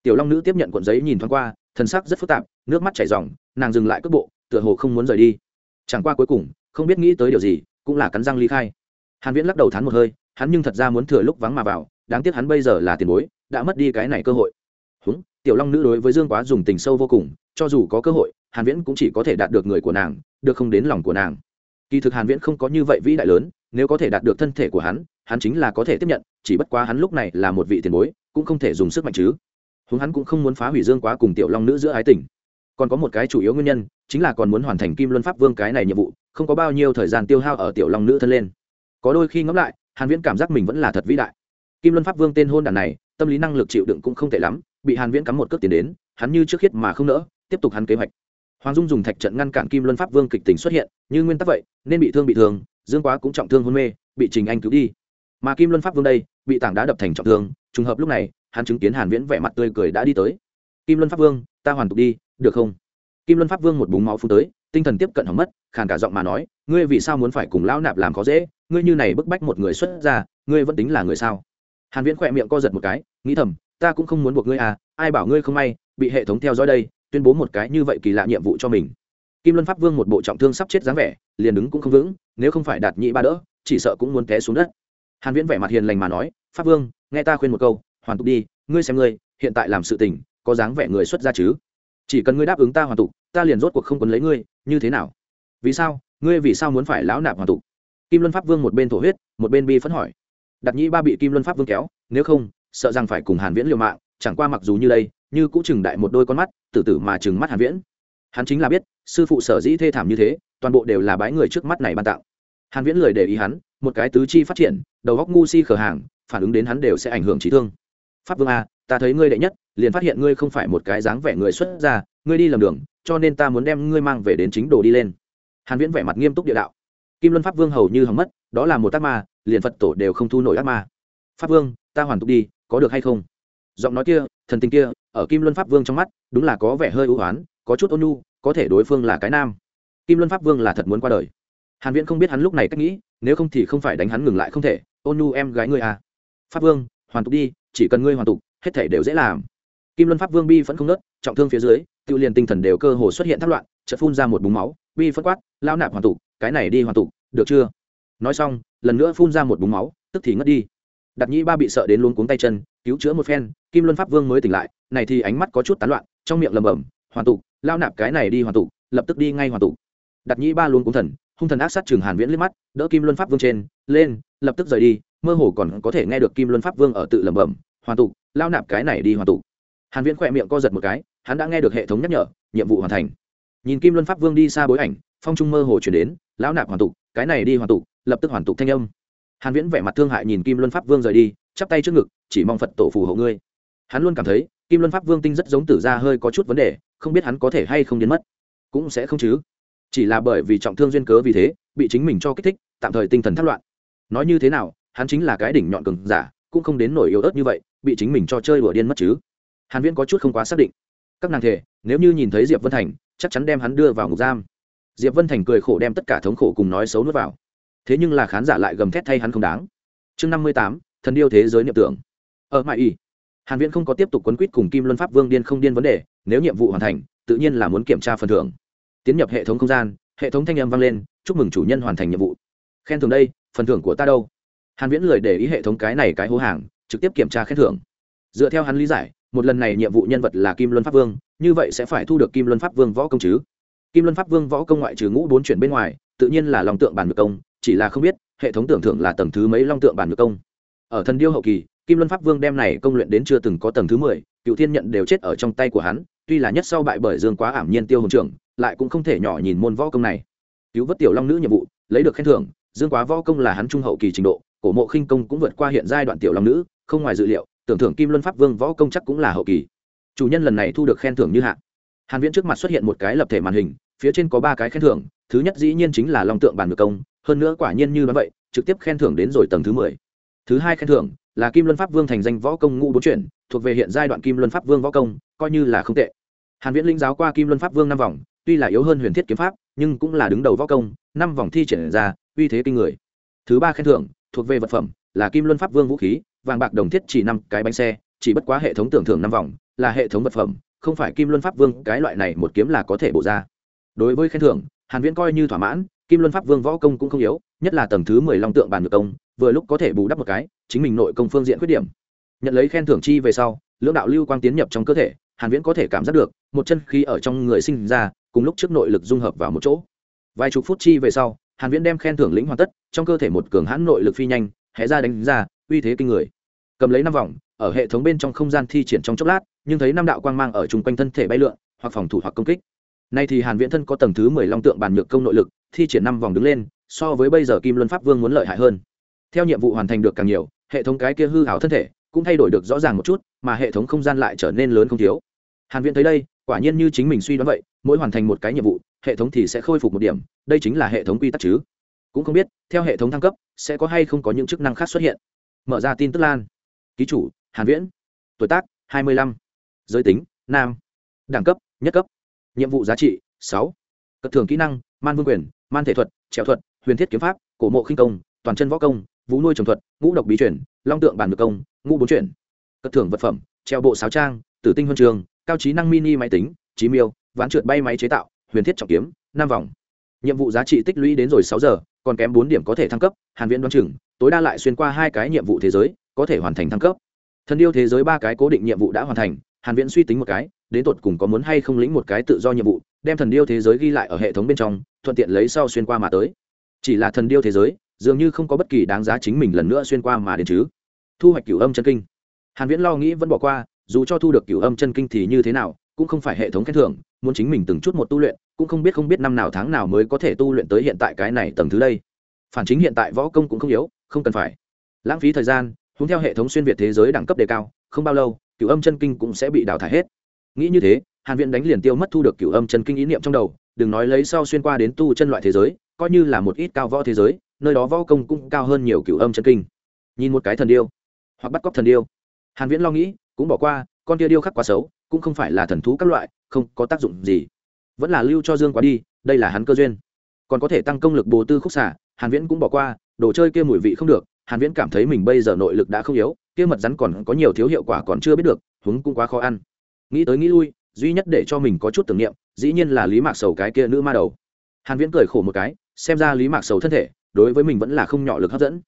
S1: Tiểu long nữ tiếp nhận cuộn giấy nhìn thoáng qua, thân sắc rất phức tạp, nước mắt chảy ròng, nàng dừng lại cước bộ, tựa hồ không muốn rời đi. Chẳng qua cuối cùng, không biết nghĩ tới điều gì, cũng là cắn răng ly khai. Hàn viễn lắc đầu thán một hơi, hắn nhưng thật ra muốn thừa lúc vắng mà vào, đáng tiếc hắn bây giờ là tiền bối, đã mất đi cái này cơ hội. Húng, tiểu long nữ đối với dương quá dùng tình sâu vô cùng, cho dù có cơ hội, hàn viễn cũng chỉ có thể đạt được người của nàng, được không đến lòng của nàng. Kỳ thực hàn viễn không có như vậy vĩ đại lớn nếu có thể đạt được thân thể của hắn hắn chính là có thể tiếp nhận, chỉ bất quá hắn lúc này là một vị tiền bối, cũng không thể dùng sức mạnh chứ. Húng hắn cũng không muốn phá hủy dương quá cùng tiểu long nữ giữa ái tình. Còn có một cái chủ yếu nguyên nhân, chính là còn muốn hoàn thành kim luân pháp vương cái này nhiệm vụ, không có bao nhiêu thời gian tiêu hao ở tiểu long nữ thân lên. Có đôi khi ngẫm lại, hàn viễn cảm giác mình vẫn là thật vĩ đại. Kim luân pháp vương tên hôn đàn này, tâm lý năng lực chịu đựng cũng không tệ lắm, bị hàn viễn cắm một cước tiền đến, hắn như trước khiết mà không nỡ, tiếp tục hắn kế hoạch. Hoàng dung dùng thạch trận ngăn cản kim luân pháp vương kịch tình xuất hiện, như nguyên tắc vậy, nên bị thương bị thương dương quá cũng trọng thương hôn mê, bị trình anh cứu đi. Mà kim luân pháp vương đây, bị tảng đá đập thành trọng thương, trùng hợp lúc này, hắn chứng kiến hàn viễn vẻ mặt tươi cười đã đi tới. Kim luân pháp vương, ta hoàn tục đi, được không? Kim luân pháp vương một búng máu phun tới, tinh thần tiếp cận hỏng mất, khàn cả giọng mà nói, ngươi vì sao muốn phải cùng lão nạp làm khó dễ? Ngươi như này bức bách một người xuất ra ngươi vẫn tính là người sao? Hàn viễn khỏe miệng co giật một cái, nghĩ thầm, ta cũng không muốn buộc ngươi à ai bảo ngươi không may, bị hệ thống theo dõi đây, tuyên bố một cái như vậy kỳ lạ nhiệm vụ cho mình. Kim luân pháp vương một bộ trọng thương sắp chết dáng vẻ, liền đứng cũng không vững nếu không phải đạt nhị ba đỡ, chỉ sợ cũng muốn té xuống đất. Hàn viễn vẻ mặt hiền lành mà nói, pháp vương, nghe ta khuyên một câu, hoàn tục đi, ngươi xem ngươi, hiện tại làm sự tình, có dáng vẻ người xuất gia chứ? Chỉ cần ngươi đáp ứng ta hoàn tục, ta liền rốt cuộc không quấn lấy ngươi, như thế nào? Vì sao? Ngươi vì sao muốn phải lão nạp hoàn tục? Kim luân pháp vương một bên thổ huyết, một bên bi phấn hỏi. Đặt nhĩ ba bị kim luân pháp vương kéo, nếu không, sợ rằng phải cùng hàn viễn liều mạng, chẳng qua mặc dù như đây, như cũng chừng đại một đôi con mắt tử tử mà chừng mắt hàn viễn hắn chính là biết sư phụ sở dĩ thê thảm như thế toàn bộ đều là bái người trước mắt này ban tặng. hàn viễn lời để ý hắn một cái tứ chi phát triển đầu góc ngu si khờ hàng phản ứng đến hắn đều sẽ ảnh hưởng trí thương. Pháp vương a ta thấy ngươi đệ nhất liền phát hiện ngươi không phải một cái dáng vẻ người xuất ra, ngươi đi lầm đường cho nên ta muốn đem ngươi mang về đến chính đồ đi lên. Hàn viễn vẻ mặt nghiêm túc địa đạo. Kim luân pháp vương hầu như hỏng mất đó là một ác ma liền phật tổ đều không thu nổi ác ma. Pháp vương ta hoàn tục đi có được hay không? Giọng nói kia thần tình kia ở kim luân pháp vương trong mắt đúng là có vẻ hơi ưu hoán có chút ôn nhu, có thể đối phương là cái nam. Kim luân pháp vương là thật muốn qua đời. Hàn viễn không biết hắn lúc này cách nghĩ, nếu không thì không phải đánh hắn ngừng lại không thể, ôn nhu em gái ngươi à. Pháp vương, hoàn tục đi, chỉ cần ngươi hoàn tục, hết thể đều dễ làm. Kim luân pháp vương bi vẫn không nớt trọng thương phía dưới tiêu liền tinh thần đều cơ hồ xuất hiện thất loạn, chợt phun ra một búng máu, bi phất quát lao nạp hoàn tục, cái này đi hoàn tục, được chưa? Nói xong, lần nữa phun ra một búng máu, tức thì ngất đi. Đặt nhĩ ba bị sợ đến luôn cuống tay chân, cứu chữa một phen, kim luân pháp vương mới tỉnh lại, này thì ánh mắt có chút tán loạn, trong miệng lầm bầm hoàn tục lao nạp cái này đi hoàn tụ, lập tức đi ngay hoàn tụ. đặt nhĩ ba luôn cuống thần hung thần ác sát trường hàn viễn liếc mắt đỡ kim luân pháp vương trên lên lập tức rời đi mơ hồ còn có thể nghe được kim luân pháp vương ở tự lẩm bẩm hoàn tụ, lao nạp cái này đi hoàn tụ. hàn viễn khỏe miệng co giật một cái hắn đã nghe được hệ thống nhắc nhở nhiệm vụ hoàn thành nhìn kim luân pháp vương đi xa bối ảnh phong trung mơ hồ chuyển đến lão nạp hoàn tụ, cái này đi hoàn tụ, lập tức hoàn tụ thanh âm hàn viễn vẻ mặt thương hại nhìn kim luân pháp vương rời đi chắp tay trước ngực chỉ mong phật tổ phù hộ ngươi hắn luôn cảm thấy kim luân pháp vương tinh rất giống tử gia hơi có chút vấn đề không biết hắn có thể hay không biến mất. Cũng sẽ không chứ. Chỉ là bởi vì trọng thương duyên cớ vì thế, bị chính mình cho kích thích, tạm thời tinh thần thất loạn. Nói như thế nào, hắn chính là cái đỉnh nhọn cường giả, cũng không đến nổi yếu ớt như vậy, bị chính mình cho chơi đùa điên mất chứ. Hàn viễn có chút không quá xác định. Các nàng thể, nếu như nhìn thấy diệp vân thành, chắc chắn đem hắn đưa vào ngục giam. Diệp vân thành cười khổ đem tất cả thống khổ cùng nói xấu nuốt vào. Thế nhưng là khán giả lại gầm thét thay hắn không đáng. Chương năm mươi tám, thần điêu thế giới niệm tưởng. Ờ, Ở mại y hàn viễn không có tiếp tục quấn quýt cùng kim luân pháp vương điên không điên vấn đề, nếu nhiệm vụ hoàn thành, tự nhiên là muốn kiểm tra phần thưởng. Tiến nhập hệ thống không gian, hệ thống thanh âm vang lên, chúc mừng chủ nhân hoàn thành nhiệm vụ. Khen thưởng đây, phần thưởng của ta đâu? Hàn viễn lười để ý hệ thống cái này cái hố hàng, trực tiếp kiểm tra khen thưởng. Dựa theo hắn lý giải, một lần này nhiệm vụ nhân vật là kim luân pháp vương, như vậy sẽ phải thu được kim luân pháp vương võ công chứ? Kim luân pháp vương võ công ngoại trừ ngũ bốn chuyển bên ngoài, tự nhiên là long tượng bản ngược công, chỉ là không biết, hệ thống tưởng thưởng là tầng thứ mấy long tượng bản ngược công. Ở thần điêu hậu kỳ kim luân pháp vương đem này công luyện đến chưa từng có tầng thứ mười cựu thiên nhận đều chết ở trong tay của hắn, tuy là nhất sau bại bởi dương quá ảm nhiên tiêu hồn trưởng, lại cũng không thể nhỏ nhìn môn võ công này. Cứu vớt tiểu long nữ nhiệm vụ, lấy được khen thưởng, dương quá võ công là hắn trung hậu kỳ trình độ, cổ mộ khinh công cũng vượt qua hiện giai đoạn tiểu long nữ, không ngoài dự liệu, tưởng thưởng kim luân pháp vương võ công chắc cũng là hậu kỳ. Chủ nhân lần này thu được khen thưởng như hạ. Hàn viễn trước mặt xuất hiện một cái lập thể màn hình, phía trên có ba cái khen thưởng, thứ nhất dĩ nhiên chính là long tượng bản ngược công, hơn nữa quả nhiên như vậy, trực tiếp khen thưởng đến rồi tầng thứ mười. Thứ hai khen thưởng là kim luân pháp vương thành danh võ công ngũ bốn chuyển, thuộc về hiện giai đoạn kim luân pháp vương võ công, coi như là không tệ. Hàn viễn linh giáo qua kim luân pháp vương năm vòng, tuy là yếu hơn huyền thiết kiếm pháp, nhưng cũng là đứng đầu võ công, năm vòng thi triển ra, uy thế kinh người. Thứ ba khen thưởng, thuộc về vật phẩm, là kim luân pháp vương vũ khí, vàng bạc đồng thiết chỉ năm cái bánh xe, chỉ bất quá hệ thống tưởng thưởng năm vòng, là hệ thống vật phẩm, không phải kim luân pháp vương, cái loại này một kiếm là có thể bổ ra. Đối với khen thưởng, hàn viễn coi như thỏa mãn, kim luân pháp vương võ công cũng không yếu, nhất là tầng thứ mười long tượng bàn Nhược công, vừa lúc có thể bù đắp một cái chính mình nội công phương diện khuyết điểm. Nhận lấy khen thưởng chi về sau, lưỡng đạo lưu quang tiến nhập trong cơ thể, hàn viễn có thể cảm giác được, một chân khí ở trong người sinh ra, cùng lúc trước nội lực dung hợp vào một chỗ. Vài chục phút chi về sau, hàn viễn đem khen thưởng lĩnh hoàn tất, trong cơ thể một cường hãn nội lực phi nhanh, hé ra đánh ra, uy thế kinh người. Cầm lấy năm vòng, ở hệ thống bên trong không gian thi triển trong chốc lát, nhưng thấy năm đạo quang mang ở chung quanh thân thể bay lượn, hoặc phòng thủ hoặc công kích. Nay thì hàn viễn thân có tầng thứ 10 long tượng bản nhược công nội lực, thi triển năm vòng đứng lên, so với bây giờ kim luân pháp vương muốn lợi hại hơn. Theo nhiệm vụ hoàn thành được càng nhiều hệ thống cái kia hư hảo thân thể cũng thay đổi được rõ ràng một chút, mà hệ thống không gian lại trở nên lớn không thiếu. Hàn viễn thấy đây, quả nhiên như chính mình suy đoán vậy, mỗi hoàn thành một cái nhiệm vụ, hệ thống thì sẽ khôi phục một điểm, đây chính là hệ thống quy tắc chứ. Cũng không biết, theo hệ thống thăng cấp, sẽ có hay không có những chức năng khác xuất hiện. Mở ra tin tức lan. Ký chủ, hàn viễn. Tuổi tác 25. giới tính, nam. Đẳng cấp, nhất cấp. Nhiệm vụ giá trị 6. cất thường kỹ năng, man vương quyền, man thể thuật, trèo thuật, huyền thiết kiếm pháp, cổ mộ khinh công, toàn chân võ công vũ nuôi trồng thuật, ngũ độc bí chuyển long tượng bản ngược công, ngũ bốn chuyển. Cất thưởng vật phẩm, treo bộ sáo trang, tử tinh huân trường, cao trí năng mini máy tính trí miêu, ván trượt bay máy chế tạo, huyền thiết trọng kiếm, năm vòng. Nhiệm vụ giá trị tích lũy đến rồi sáu giờ, còn kém bốn điểm có thể thăng cấp, hàn viễn đoán chừng, tối đa lại xuyên qua hai cái nhiệm vụ thế giới, có thể hoàn thành thăng cấp. Thần yêu thế giới ba cái cố định nhiệm vụ đã hoàn thành, hàn viễn suy tính một cái, đến tột cùng có muốn hay không lĩnh một cái tự do nhiệm vụ, đem thần điêu thế giới ghi lại ở hệ thống bên trong, thuận tiện lấy sau xuyên qua mà tới. Chỉ là thần điêu thế giới dường như không có bất kỳ đáng giá chính mình lần nữa xuyên qua mà đến chứ. Thu hoạch cửu âm chân kinh. Hàn viễn lo nghĩ vẫn bỏ qua, dù cho thu được cửu âm chân kinh thì như thế nào, cũng không phải hệ thống khen thưởng, muốn chính mình từng chút một tu luyện, cũng không biết không biết năm nào tháng nào mới có thể tu luyện tới hiện tại cái này tầng thứ đây. Phản chính hiện tại võ công cũng không yếu, không cần phải. Lãng phí thời gian hướng theo hệ thống xuyên việt thế giới đẳng cấp đề cao, không bao lâu, cửu âm chân kinh cũng sẽ bị đào thải hết. Nghĩ như thế, hàn viễn đánh liền tiêu mất thu được cửu âm chân kinh ý niệm trong đầu, đừng nói lấy sau xuyên qua đến tu chân loại thế giới, coi như là một ít cao võ thế giới nơi đó võ công cũng cao hơn nhiều cựu âm chân kinh. Nhìn một cái thần điêu, hoặc bắt cóc thần điêu. Hàn viễn lo nghĩ, cũng bỏ qua, con kia điêu khắc quá xấu, cũng không phải là thần thú các loại, không có tác dụng gì. Vẫn là lưu cho dương quá đi, đây là hắn cơ duyên. Còn có thể tăng công lực bồ tư khúc xả hàn viễn cũng bỏ qua, đồ chơi kia mùi vị không được, hàn viễn cảm thấy mình bây giờ nội lực đã không yếu, kia mật rắn còn có nhiều thiếu hiệu quả còn chưa biết được húng cũng quá khó ăn. Nghĩ tới nghĩ lui, duy nhất để cho mình có chút tưởng niệm, dĩ nhiên là lý mạc sầu cái kia nữ ma đầu. Hàn viễn cười khổ một cái, xem ra lý mạc sầu thân thể đối với mình vẫn là không nhỏ lực hấp dẫn.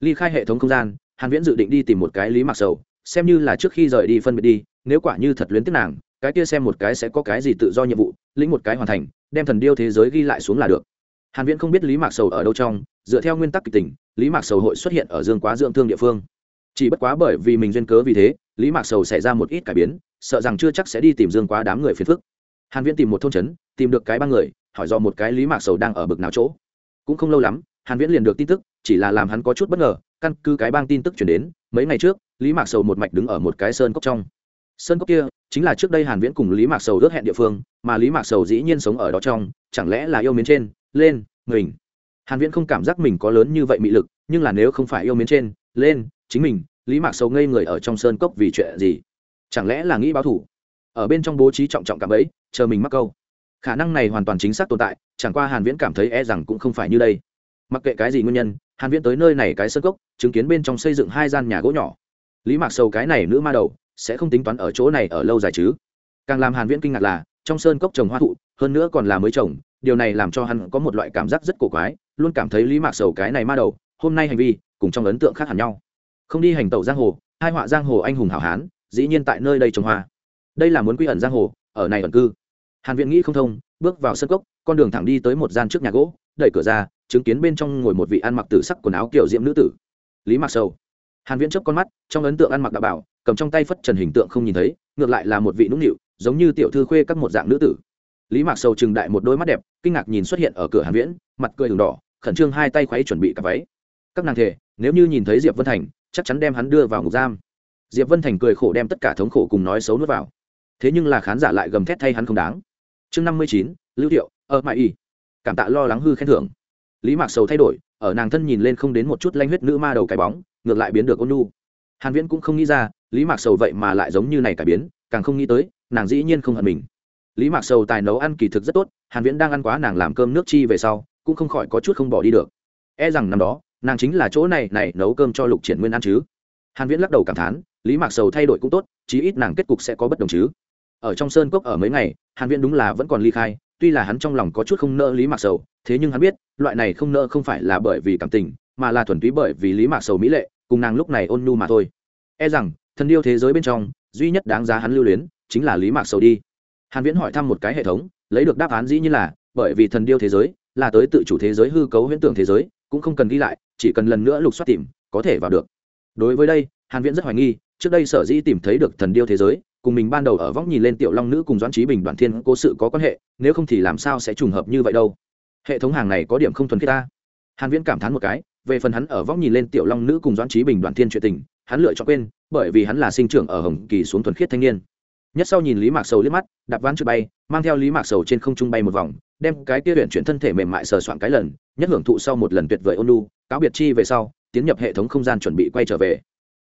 S1: Ly khai hệ thống không gian, hàn viễn dự định đi tìm một cái lý Mặc sầu, xem như là trước khi rời đi phân biệt đi, nếu quả như thật luyến tiếc nàng, cái kia xem một cái sẽ có cái gì tự do nhiệm vụ, lĩnh một cái hoàn thành, đem thần điêu thế giới ghi lại xuống là được. Hàn viễn không biết lý mạc sầu ở đâu trong, dựa theo nguyên tắc kịch tình, lý mạc sầu hội xuất hiện ở dương quá dưỡng thương địa phương. Chỉ bất quá bởi vì mình duyên cớ vì thế, lý mạc sầu xảy ra một ít cải biến, sợ rằng chưa chắc sẽ đi tìm dương quá đám người phiền phức. Hàn viễn tìm một thôn trấn, tìm được cái ba người, hỏi do một cái lý mạc sầu đang ở bực nào chỗ. Cũng không lâu lắm hàn viễn liền được tin tức, chỉ là làm hắn có chút bất ngờ, căn cứ cái bang tin tức chuyển đến, mấy ngày trước, lý mạc sầu một mạch đứng ở một cái sơn cốc trong. Sơn cốc kia chính là trước đây hàn viễn cùng lý mạc sầu ước hẹn địa phương, mà lý mạc sầu dĩ nhiên sống ở đó trong, chẳng lẽ là yêu miến trên, lên, mình. Hàn viễn không cảm giác mình có lớn như vậy mị lực, nhưng là nếu không phải yêu miến trên, lên, chính mình, lý mạc sầu ngây người ở trong sơn cốc vì chuyện gì? Chẳng lẽ là nghĩ báo thủ ở bên trong bố trí trọng trọng cảm ấy, chờ mình mắc câu. Khả năng này hoàn toàn chính xác tồn tại, chẳng qua hàn viễn cảm thấy e rằng cũng không phải như đây mặc kệ cái gì nguyên nhân, hàn viễn tới nơi này cái sơn cốc, chứng kiến bên trong xây dựng hai gian nhà gỗ nhỏ. Lý mạc sầu cái này nữ ma đầu, sẽ không tính toán ở chỗ này ở lâu dài chứ? Càng làm hàn viễn kinh ngạc là, trong sơn cốc trồng hoa thụ, hơn nữa còn là mới trồng, điều này làm cho hắn có một loại cảm giác rất cổ quái, luôn cảm thấy lý mạc sầu cái này ma đầu, hôm nay hành vi, cùng trong ấn tượng khác hẳn nhau. Không đi hành tẩu giang hồ, hai họa giang hồ anh hùng hảo hán, dĩ nhiên tại nơi đây trồng hoa. Đây là muốn quy ẩn giang hồ, ở này ẩn cư. Hàn viễn nghĩ không thông, bước vào sân cốc, con đường thẳng đi tới một gian trước nhà gỗ, đẩy cửa ra chứng kiến bên trong ngồi một vị ăn mặc tử sắc quần áo kiểu diễm nữ tử. Lý mạc sầu. Hàn viễn chớp con mắt, trong ấn tượng ăn mặc đạo bảo, cầm trong tay phất trần hình tượng không nhìn thấy, ngược lại là một vị nũng nịu, giống như tiểu thư khuê các một dạng nữ tử. Lý mạc sầu trừng đại một đôi mắt đẹp, kinh ngạc nhìn xuất hiện ở cửa hàn viễn, mặt cười đường đỏ, khẩn trương hai tay khuấy chuẩn bị cả váy. Các nàng thề, nếu như nhìn thấy diệp vân thành, chắc chắn đem hắn đưa vào ngục giam. Diệp vân thành cười khổ đem tất cả thống khổ cùng nói xấu nuốt vào. Thế nhưng là khán giả lại gầm thét thay hắn không đáng. Chương năm mươi chín, lưu thiệu, ở mãi y. Cảm tạ lo lắng hư khen thưởng lý mạc sầu thay đổi, ở nàng thân nhìn lên không đến một chút lanh huyết nữ ma đầu cái bóng, ngược lại biến được ôn nu hàn viễn cũng không nghĩ ra, lý mạc sầu vậy mà lại giống như này cải biến, càng không nghĩ tới, nàng dĩ nhiên không hận mình. Lý mạc sầu tài nấu ăn kỳ thực rất tốt, hàn viễn đang ăn quá nàng làm cơm nước chi về sau, cũng không khỏi có chút không bỏ đi được. E rằng năm đó, nàng chính là chỗ này này nấu cơm cho lục triển nguyên ăn chứ. Hàn viễn lắc đầu cảm thán, lý mạc sầu thay đổi cũng tốt, chí ít nàng kết cục sẽ có bất đồng chứ. Ở trong sơn cốc ở mấy ngày, hàn viễn đúng là vẫn còn ly khai tuy là hắn trong lòng có chút không nỡ lý mạc sầu, thế nhưng hắn biết, loại này không nỡ không phải là bởi vì cảm tình, mà là thuần túy bởi vì lý mạc sầu mỹ lệ, cùng nàng lúc này ôn nhu mà thôi. E rằng, thần điêu thế giới bên trong, duy nhất đáng giá hắn lưu luyến, chính là lý mạc sầu đi. Hàn viễn hỏi thăm một cái hệ thống, lấy được đáp án dĩ nhiên là, bởi vì thần điêu thế giới, là tới tự chủ thế giới, hư cấu huyễn tưởng thế giới, cũng không cần ghi lại, chỉ cần lần nữa lục soát tìm, có thể vào được. Đối với đây, hàn viễn rất hoài nghi, trước đây sở dĩ tìm thấy được thần điêu thế giới cùng mình ban đầu ở vóc nhìn lên tiểu long nữ cùng doãn trí bình đoàn thiên cố sự có quan hệ, nếu không thì làm sao sẽ trùng hợp như vậy đâu? Hệ thống hàng này có điểm không thuần khiết ta. Hàn viễn cảm thán một cái, về phần hắn ở vóc nhìn lên tiểu long nữ cùng doãn trí bình đoàn thiên chuyện tình, hắn lựa chọn quên, bởi vì hắn là sinh trưởng ở hồng kỳ xuống thuần khiết thanh niên. Nhất sau nhìn lý mạc sầu liếc mắt, đạp ván trượt bay, mang theo lý mạc sầu trên không trung bay một vòng, đem cái kia luyện chuyển thân thể mềm mại sờ soạn cái lần, nhất hưởng thụ sau một lần tuyệt vời ôn lu cáo biệt chi về sau, tiến nhập hệ thống không gian chuẩn bị quay trở về.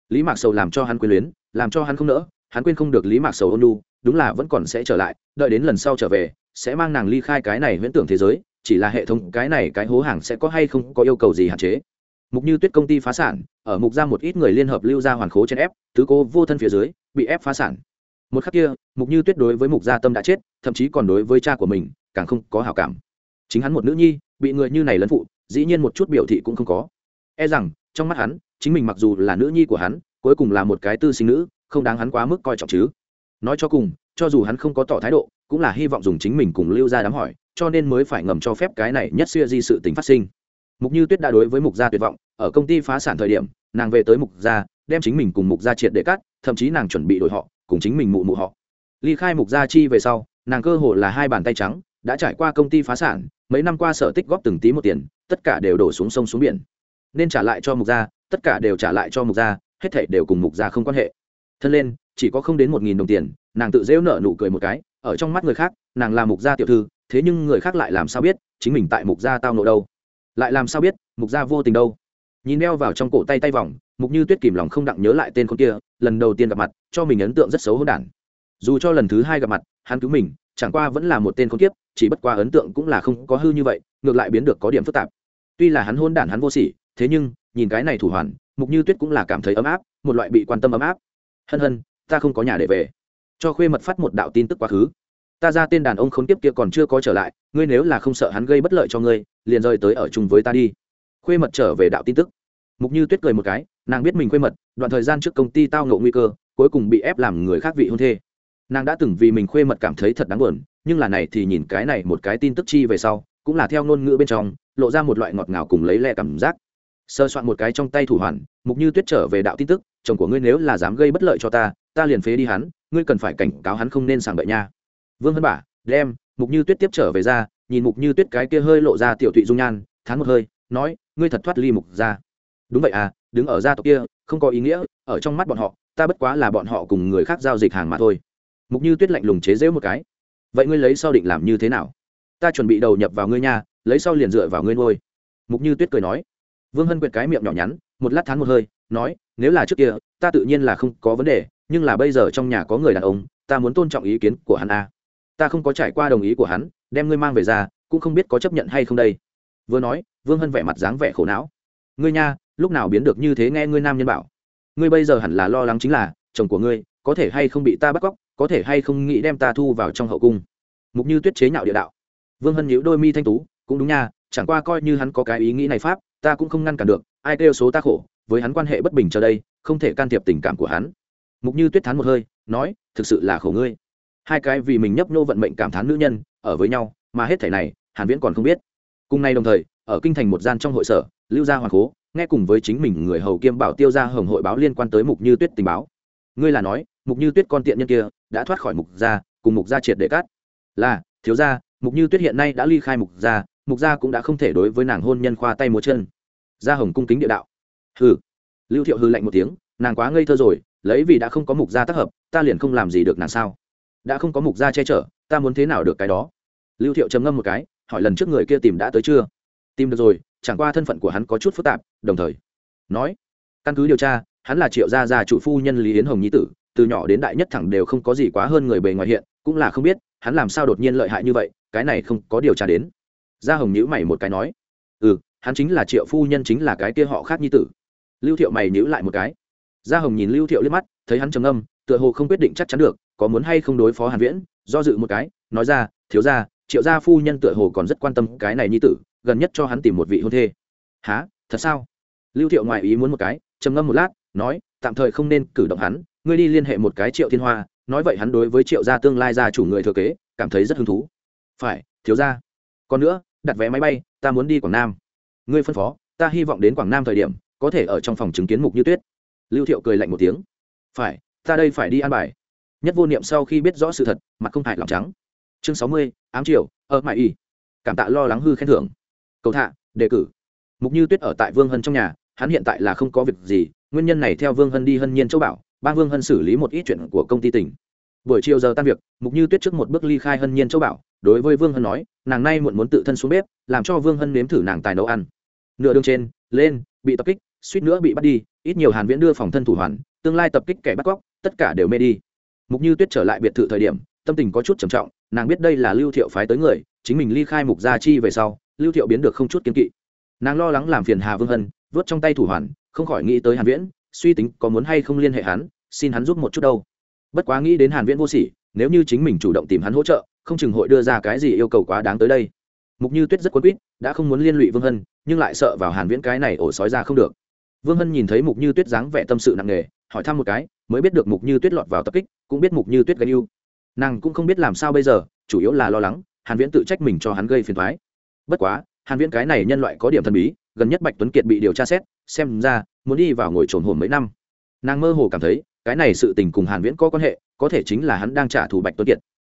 S1: Lý mạc sầu làm cho hắn quyến luyến, làm cho hắn không nỡ hắn quên không được lý mạc sầu ôn lu đúng là vẫn còn sẽ trở lại, đợi đến lần sau trở về, sẽ mang nàng ly khai cái này huyễn tưởng thế giới, chỉ là hệ thống cái này cái hố hàng sẽ có hay không có yêu cầu gì hạn chế. Mục như tuyết công ty phá sản, ở mục ra một ít người liên hợp lưu ra hoàn khố trên ép, tứ cô vô thân phía dưới, bị ép phá sản. Một khắc kia, mục như tuyết đối với mục gia tâm đã chết, thậm chí còn đối với cha của mình, càng không có hảo cảm. Chính hắn một nữ nhi, bị người như này lấn phụ, dĩ nhiên một chút biểu thị cũng không có. E rằng, trong mắt hắn, chính mình mặc dù là nữ nhi của hắn, cuối cùng là một cái tư sinh nữ không đáng hắn quá mức coi trọng chứ. Nói cho cùng, cho dù hắn không có tỏ thái độ, cũng là hy vọng dùng chính mình cùng lưu ra đám hỏi, cho nên mới phải ngầm cho phép cái này nhất xưa di sự tính phát sinh. Mục như tuyết đã đối với mục gia tuyệt vọng, ở công ty phá sản thời điểm, nàng về tới mục gia, đem chính mình cùng mục gia triệt để cắt, thậm chí nàng chuẩn bị đổi họ, cùng chính mình mụ mụ họ. Ly khai mục gia chi về sau, nàng cơ hồ là hai bàn tay trắng, đã trải qua công ty phá sản, mấy năm qua sở tích góp từng tí một tiền, tất cả đều đổ xuống sông xuống biển. Nên trả lại cho mục gia, tất cả đều trả lại cho mục gia, hết thảy đều cùng mục gia không quan hệ thân lên, chỉ có không đến một nghìn đồng tiền, nàng tự dễu nợ nụ cười một cái, ở trong mắt người khác, nàng là mục gia tiểu thư, thế nhưng người khác lại làm sao biết, chính mình tại mục gia tao nộ đâu? Lại làm sao biết, mục gia vô tình đâu? Nhìn đeo vào trong cổ tay tay vòng, mục như tuyết kìm lòng không đặng nhớ lại tên con kia, lần đầu tiên gặp mặt, cho mình ấn tượng rất xấu hôn đản. Dù cho lần thứ hai gặp mặt, hắn cứu mình, chẳng qua vẫn là một tên con kiếp, chỉ bất qua ấn tượng cũng là không có hư như vậy, ngược lại biến được có điểm phức tạp. Tuy là hắn hôn đản hắn vô sỉ, thế nhưng, nhìn cái này thủ hoàn, mục như tuyết cũng là cảm thấy ấm áp, một loại bị quan tâm ấm áp hân hân, ta không có nhà để về. Cho khuê mật phát một đạo tin tức quá khứ. Ta ra tên đàn ông khốn kiếp kia còn chưa có trở lại, ngươi nếu là không sợ hắn gây bất lợi cho ngươi, liền rời tới ở chung với ta đi. Khuê mật trở về đạo tin tức. Mục như tuyết cười một cái, nàng biết mình khuê mật, đoạn thời gian trước công ty tao ngộ nguy cơ, cuối cùng bị ép làm người khác vị hôn thê. Nàng đã từng vì mình khuê mật cảm thấy thật đáng buồn, nhưng là này thì nhìn cái này một cái tin tức chi về sau, cũng là theo ngôn ngữ bên trong, lộ ra một loại ngọt ngào cùng lấy lẹ cảm giác sơ soạn một cái trong tay thủ hoàn, mục như tuyết trở về đạo tin tức, chồng của ngươi nếu là dám gây bất lợi cho ta ta liền phế đi hắn, ngươi cần phải cảnh cáo hắn không nên sàng bậy nha. Vương hân bả, đem. Mục như tuyết tiếp trở về ra, nhìn mục như tuyết cái kia hơi lộ ra tiểu thụy dung nhan, thán một hơi, nói, ngươi thật thoát ly mục ra đúng vậy à đứng ở gia tộc kia, không có ý nghĩa, ở trong mắt bọn họ, ta bất quá là bọn họ cùng người khác giao dịch hàng mà thôi. Mục như tuyết lạnh lùng chế dễu một cái, vậy ngươi lấy sau định làm như thế nào? Ta chuẩn bị đầu nhập vào ngươi nha, lấy sau liền dựa vào ngươi ngôi mục như tuyết cười nói vương hân quyệt cái miệng nhỏ nhắn, một lát thán một hơi, nói, nếu là trước kia, ta tự nhiên là không có vấn đề, nhưng là bây giờ trong nhà có người đàn ông, ta muốn tôn trọng ý kiến của hắn a. Ta không có trải qua đồng ý của hắn, đem ngươi mang về ra, cũng không biết có chấp nhận hay không đây. Vừa nói, vương hân vẻ mặt dáng vẻ khổ não. Ngươi nha, lúc nào biến được như thế nghe ngươi nam nhân bảo. Ngươi bây giờ hẳn là lo lắng chính là, chồng của ngươi, có thể hay không bị ta bắt cóc, có thể hay không nghĩ đem ta thu vào trong hậu cung. Mục như tuyết chế nhạo địa đạo. Vương hân nhíu đôi mi thanh tú, cũng đúng nha, chẳng qua coi như hắn có cái ý nghĩ này pháp ta cũng không ngăn cản được, ai kêu số ta khổ, với hắn quan hệ bất bình cho đây, không thể can thiệp tình cảm của hắn. Mục như tuyết thán một hơi, nói, thực sự là khổ ngươi. Hai cái vì mình nhấp nô vận mệnh cảm thán nữ nhân, ở với nhau, mà hết thể này, hàn viễn còn không biết. Cùng nay đồng thời, ở kinh thành một gian trong hội sở, lưu gia hoàng cố, nghe cùng với chính mình người hầu kiêm bảo tiêu gia hồng hội báo liên quan tới mục như tuyết tình báo. Ngươi là nói, mục như tuyết con tiện nhân kia, đã thoát khỏi mục gia, cùng mục gia triệt để cát. là, thiếu gia, mục như tuyết hiện nay đã ly khai mục gia mục gia cũng đã không thể đối với nàng hôn nhân khoa tay múa chân. Gia hồng cung kính địa đạo. Hừ. Lưu thiệu hư lạnh một tiếng, nàng quá ngây thơ rồi, lấy vì đã không có mục gia tác hợp, ta liền không làm gì được nàng sao? Đã không có mục gia che chở, ta muốn thế nào được cái đó? Lưu thiệu trầm ngâm một cái, hỏi lần trước người kia tìm đã tới chưa? Tìm được rồi, chẳng qua thân phận của hắn có chút phức tạp, đồng thời nói, căn cứ điều tra, hắn là triệu gia gia chủ phu nhân lý yến hồng nhi tử, từ nhỏ đến đại nhất thẳng đều không có gì quá hơn người bề ngoài hiện, cũng là không biết, hắn làm sao đột nhiên lợi hại như vậy, cái này không có điều tra đến gia hồng nhữ mày một cái nói ừ hắn chính là triệu phu nhân chính là cái kia họ khác nhi tử. Lưu thiệu mày nhữ lại một cái. Gia hồng nhìn lưu thiệu liếc mắt, thấy hắn trầm âm tựa hồ không quyết định chắc chắn được, có muốn hay không đối phó hàn viễn, do dự một cái, nói ra, thiếu gia, triệu gia phu nhân tựa hồ còn rất quan tâm cái này nhi tử, gần nhất cho hắn tìm một vị hôn thê. Há thật sao? Lưu thiệu ngoại ý muốn một cái, trầm ngâm một lát, nói, tạm thời không nên cử động hắn, ngươi đi liên hệ một cái triệu thiên hoa, nói vậy hắn đối với triệu gia tương lai gia chủ người thừa kế, cảm thấy rất hứng thú. Phải, thiếu gia. Còn nữa đặt vé máy bay, ta muốn đi quảng nam. Ngươi phân phó, ta hy vọng đến quảng nam thời điểm, có thể ở trong phòng chứng kiến mục như tuyết. Lưu thiệu cười lạnh một tiếng. Phải, ta đây phải đi an bài. Nhất vô niệm sau khi biết rõ sự thật, mặt không hại lòng trắng. Chương sáu mươi, ám triều, ở mại y. Cảm tạ lo lắng hư khen thưởng. Cầu thạ đề cử. Mục như tuyết ở tại vương hân trong nhà, hắn hiện tại là không có việc gì, nguyên nhân này theo vương hân đi hân nhiên châu bảo ba vương hân xử lý một ít chuyện của công ty tỉnh. Buổi chiều giờ tan việc, mục như tuyết trước một bước ly khai hân nhiên châu bảo đối với vương hân nói, nàng nay muộn muốn tự thân xuống bếp, làm cho vương hân nếm thử nàng tài nấu ăn. Nửa đường trên, lên, bị tập kích, suýt nữa bị bắt đi, ít nhiều hàn viễn đưa phòng thân thủ hoàn, tương lai tập kích kẻ bắt cóc, tất cả đều mê đi. Mục như tuyết trở lại biệt thự thời điểm, tâm tình có chút trầm trọng, nàng biết đây là lưu thiệu phái tới người, chính mình ly khai mục gia chi về sau, lưu thiệu biến được không chút kiên kỵ. Nàng lo lắng làm phiền hà vương hân, vớt trong tay thủ hoàn, không khỏi nghĩ tới hàn viễn, suy tính có muốn hay không liên hệ hắn, xin hắn giúp một chút đâu. Bất quá nghĩ đến hàn viễn vô sỉ nếu như chính mình chủ động tìm hắn hỗ trợ, không chừng hội đưa ra cái gì yêu cầu quá đáng tới đây. Mục như tuyết rất quấn quýt, đã không muốn liên lụy vương hân, nhưng lại sợ vào hàn viễn cái này ổ sói ra không được. Vương hân nhìn thấy mục như tuyết dáng vẻ tâm sự nặng nề, hỏi thăm một cái, mới biết được mục như tuyết lọt vào tập kích, cũng biết mục như tuyết gây yêu nàng cũng không biết làm sao bây giờ, chủ yếu là lo lắng, hàn viễn tự trách mình cho hắn gây phiền toái. Bất quá, hàn viễn cái này nhân loại có điểm thần bí, gần nhất bạch tuấn kiệt bị điều tra xét, xem ra, muốn đi vào ngồi trồn hồn mấy năm. Nàng mơ hồ cảm thấy cái này sự tình cùng hàn viễn có quan hệ, có thể chính là hắn đang trả thù bạch tuấn kiệt.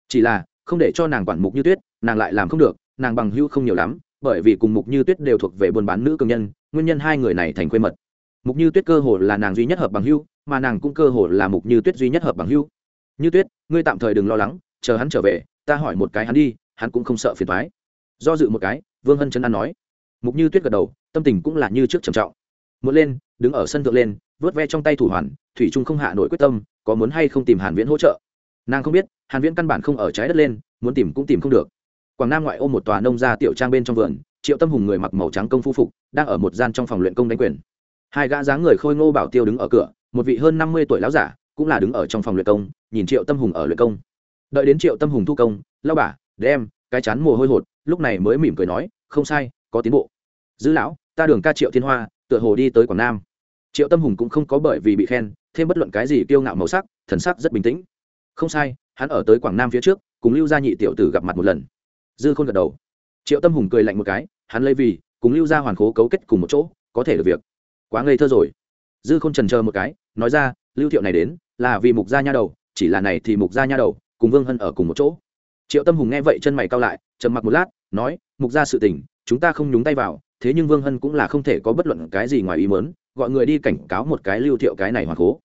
S1: Chỉ là, không để cho nàng quản mục như tuyết, nàng lại làm không được, nàng bằng hữu không nhiều lắm, bởi vì cùng mục như tuyết đều thuộc về buôn bán nữ công nhân, nguyên nhân hai người này thành quê mật. Mục như tuyết cơ hồ là nàng duy nhất hợp bằng hữu, mà nàng cũng cơ hồ là mục như tuyết duy nhất hợp bằng hữu. Như tuyết, ngươi tạm thời đừng lo lắng, chờ hắn trở về, ta hỏi một cái hắn đi, hắn cũng không sợ phiền thoái do dự một cái, vương hân chân an nói. Mục như tuyết gật đầu, tâm tình cũng là như trước trầm trọng. Muốn lên, đứng ở sân thượng lên vớt ve trong tay thủ hoàn, thủy trung không hạ nổi quyết tâm, có muốn hay không tìm hàn viễn hỗ trợ? Nàng không biết, hàn viễn căn bản không ở trái đất lên, muốn tìm cũng tìm không được. Quảng nam ngoại ô một tòa nông gia tiểu trang bên trong vườn, triệu tâm hùng người mặc màu trắng công phu phục, đang ở một gian trong phòng luyện công đánh quyền. Hai gã dáng người khôi ngô bảo tiêu đứng ở cửa, một vị hơn năm mươi tuổi lão giả, cũng là đứng ở trong phòng luyện công, nhìn triệu tâm hùng ở luyện công. Đợi đến triệu tâm hùng thu công lao bả đem cái chán mồ hôi hột, lúc này mới mỉm cười nói, không sai, có tiến bộ. Dư lão, ta đường ca triệu thiên hoa, tựa hồ đi tới quảng nam triệu tâm hùng cũng không có bởi vì bị khen, thêm bất luận cái gì kiêu ngạo màu sắc, thần sắc rất bình tĩnh. Không sai, hắn ở tới quảng nam phía trước, cùng lưu gia nhị tiểu tử gặp mặt một lần. Dư khôn gật đầu. Triệu tâm hùng cười lạnh một cái, hắn lấy vì, cùng lưu gia hoàn khố cấu kết cùng một chỗ, có thể được việc. Quá ngây thơ rồi. Dư khôn trần chờ một cái, nói ra, lưu thiệu này đến, là vì mục gia nha đầu, chỉ là này thì mục gia nha đầu, cùng vương hân ở cùng một chỗ. Triệu tâm hùng nghe vậy chân mày cao lại, trầm mặc một lát, nói, mục Gia sự tình, chúng ta không nhúng tay vào, thế nhưng vương hân cũng là không thể có bất luận cái gì ngoài ý mớn gọi người đi cảnh cáo một cái lưu thiệu cái này hoặc cố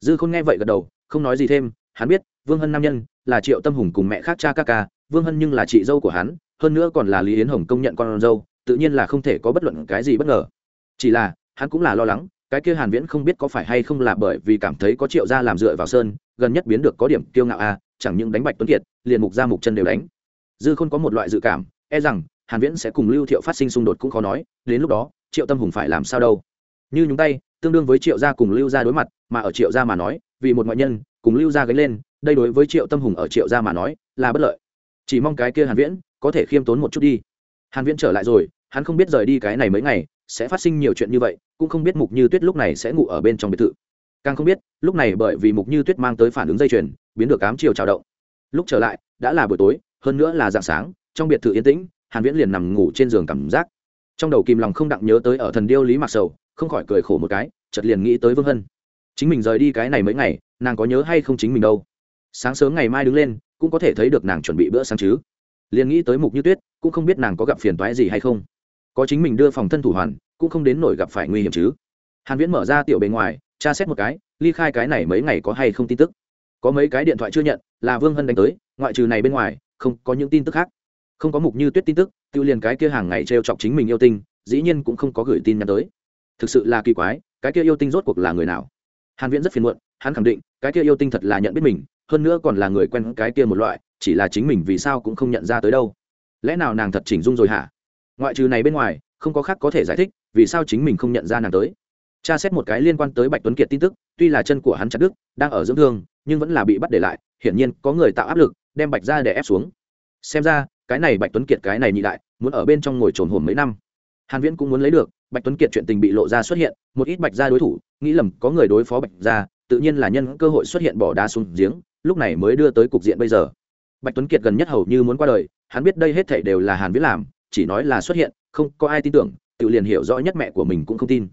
S1: dư Khôn nghe vậy gật đầu, không nói gì thêm, hắn biết, vương hân nam nhân là triệu tâm hùng cùng mẹ khác cha ca ca, vương hân nhưng là chị dâu của hắn, hơn nữa còn là lý yến hồng công nhận con dâu, tự nhiên là không thể có bất luận cái gì bất ngờ. Chỉ là, hắn cũng là lo lắng, cái kia hàn viễn không biết có phải hay không là bởi vì cảm thấy có triệu gia làm dựa vào sơn, gần nhất biến được có điểm kiêu ngạo a chẳng những đánh bạch tuấn kiệt, liền mục ra mục chân đều đánh. Dư Khôn có một loại dự cảm e rằng hàn viễn sẽ cùng lưu thiệu phát sinh xung đột cũng khó nói, đến lúc đó, triệu tâm hùng phải làm sao đâu như nhúng tay, tương đương với triệu gia cùng lưu gia đối mặt, mà ở triệu gia mà nói, vì một ngoại nhân, cùng lưu gia gánh lên, đây đối với triệu tâm hùng ở triệu gia mà nói, là bất lợi. Chỉ mong cái kia hàn viễn, có thể khiêm tốn một chút đi. Hàn viễn trở lại rồi, hắn không biết rời đi cái này mấy ngày, sẽ phát sinh nhiều chuyện như vậy, cũng không biết mục như tuyết lúc này sẽ ngủ ở bên trong biệt thự. Càng không biết, lúc này bởi vì mục như tuyết mang tới phản ứng dây chuyền, biến được cám chiều trào động. Lúc trở lại, đã là buổi tối, hơn nữa là dạng sáng, trong biệt thự yên tĩnh, hàn viễn liền nằm ngủ trên giường cảm giác. Trong đầu kìm lòng không đặng nhớ tới ở thần điêu lý mặc sầu không khỏi cười khổ một cái, chợt liền nghĩ tới vương hân. Chính mình rời đi cái này mấy ngày, nàng có nhớ hay không chính mình đâu? Sáng sớm ngày mai đứng lên, cũng có thể thấy được nàng chuẩn bị bữa sáng chứ. Liền nghĩ tới mục như tuyết, cũng không biết nàng có gặp phiền toái gì hay không. Có chính mình đưa phòng thân thủ hoàn, cũng không đến nổi gặp phải nguy hiểm chứ. Hàn viễn mở ra tiểu bề ngoài, tra xét một cái, ly khai cái này mấy ngày có hay không tin tức. Có mấy cái điện thoại chưa nhận, là vương hân đánh tới, ngoại trừ này bên ngoài, không có những tin tức khác. Không có mục như tuyết tin tức, tiêu liền cái kia hàng ngày trêu chọc chính mình yêu tinh, dĩ nhiên cũng không có gửi tin nhắn tới thực sự là kỳ quái, cái kia yêu tinh rốt cuộc là người nào? Hàn viễn rất phiền muộn, hắn khẳng định, cái kia yêu tinh thật là nhận biết mình, hơn nữa còn là người quen cái kia một loại, chỉ là chính mình vì sao cũng không nhận ra tới đâu. Lẽ nào nàng thật chỉnh dung rồi hả? Ngoại trừ này bên ngoài, không có khác có thể giải thích, vì sao chính mình không nhận ra nàng tới. Tra xét một cái liên quan tới bạch tuấn kiệt tin tức, tuy là chân của hắn chặt đức đang ở dưỡng thương, nhưng vẫn là bị bắt để lại, hiển nhiên có người tạo áp lực, đem bạch ra để ép xuống. Xem ra, cái này bạch tuấn kiệt cái này nhị đại, muốn ở bên trong ngồi trồn hồn mấy năm. Hàn viễn cũng muốn lấy được bạch tuấn kiệt chuyện tình bị lộ ra xuất hiện, một ít bạch gia đối thủ, nghĩ lầm, có người đối phó bạch gia, tự nhiên là nhân cơ hội xuất hiện bỏ đá xuống giếng, lúc này mới đưa tới cục diện bây giờ. Bạch tuấn kiệt gần nhất hầu như muốn qua đời, hắn biết đây hết thảy đều là hàn viết làm, chỉ nói là xuất hiện, không có ai tin tưởng, tự liền hiểu rõ nhất mẹ của mình cũng không tin.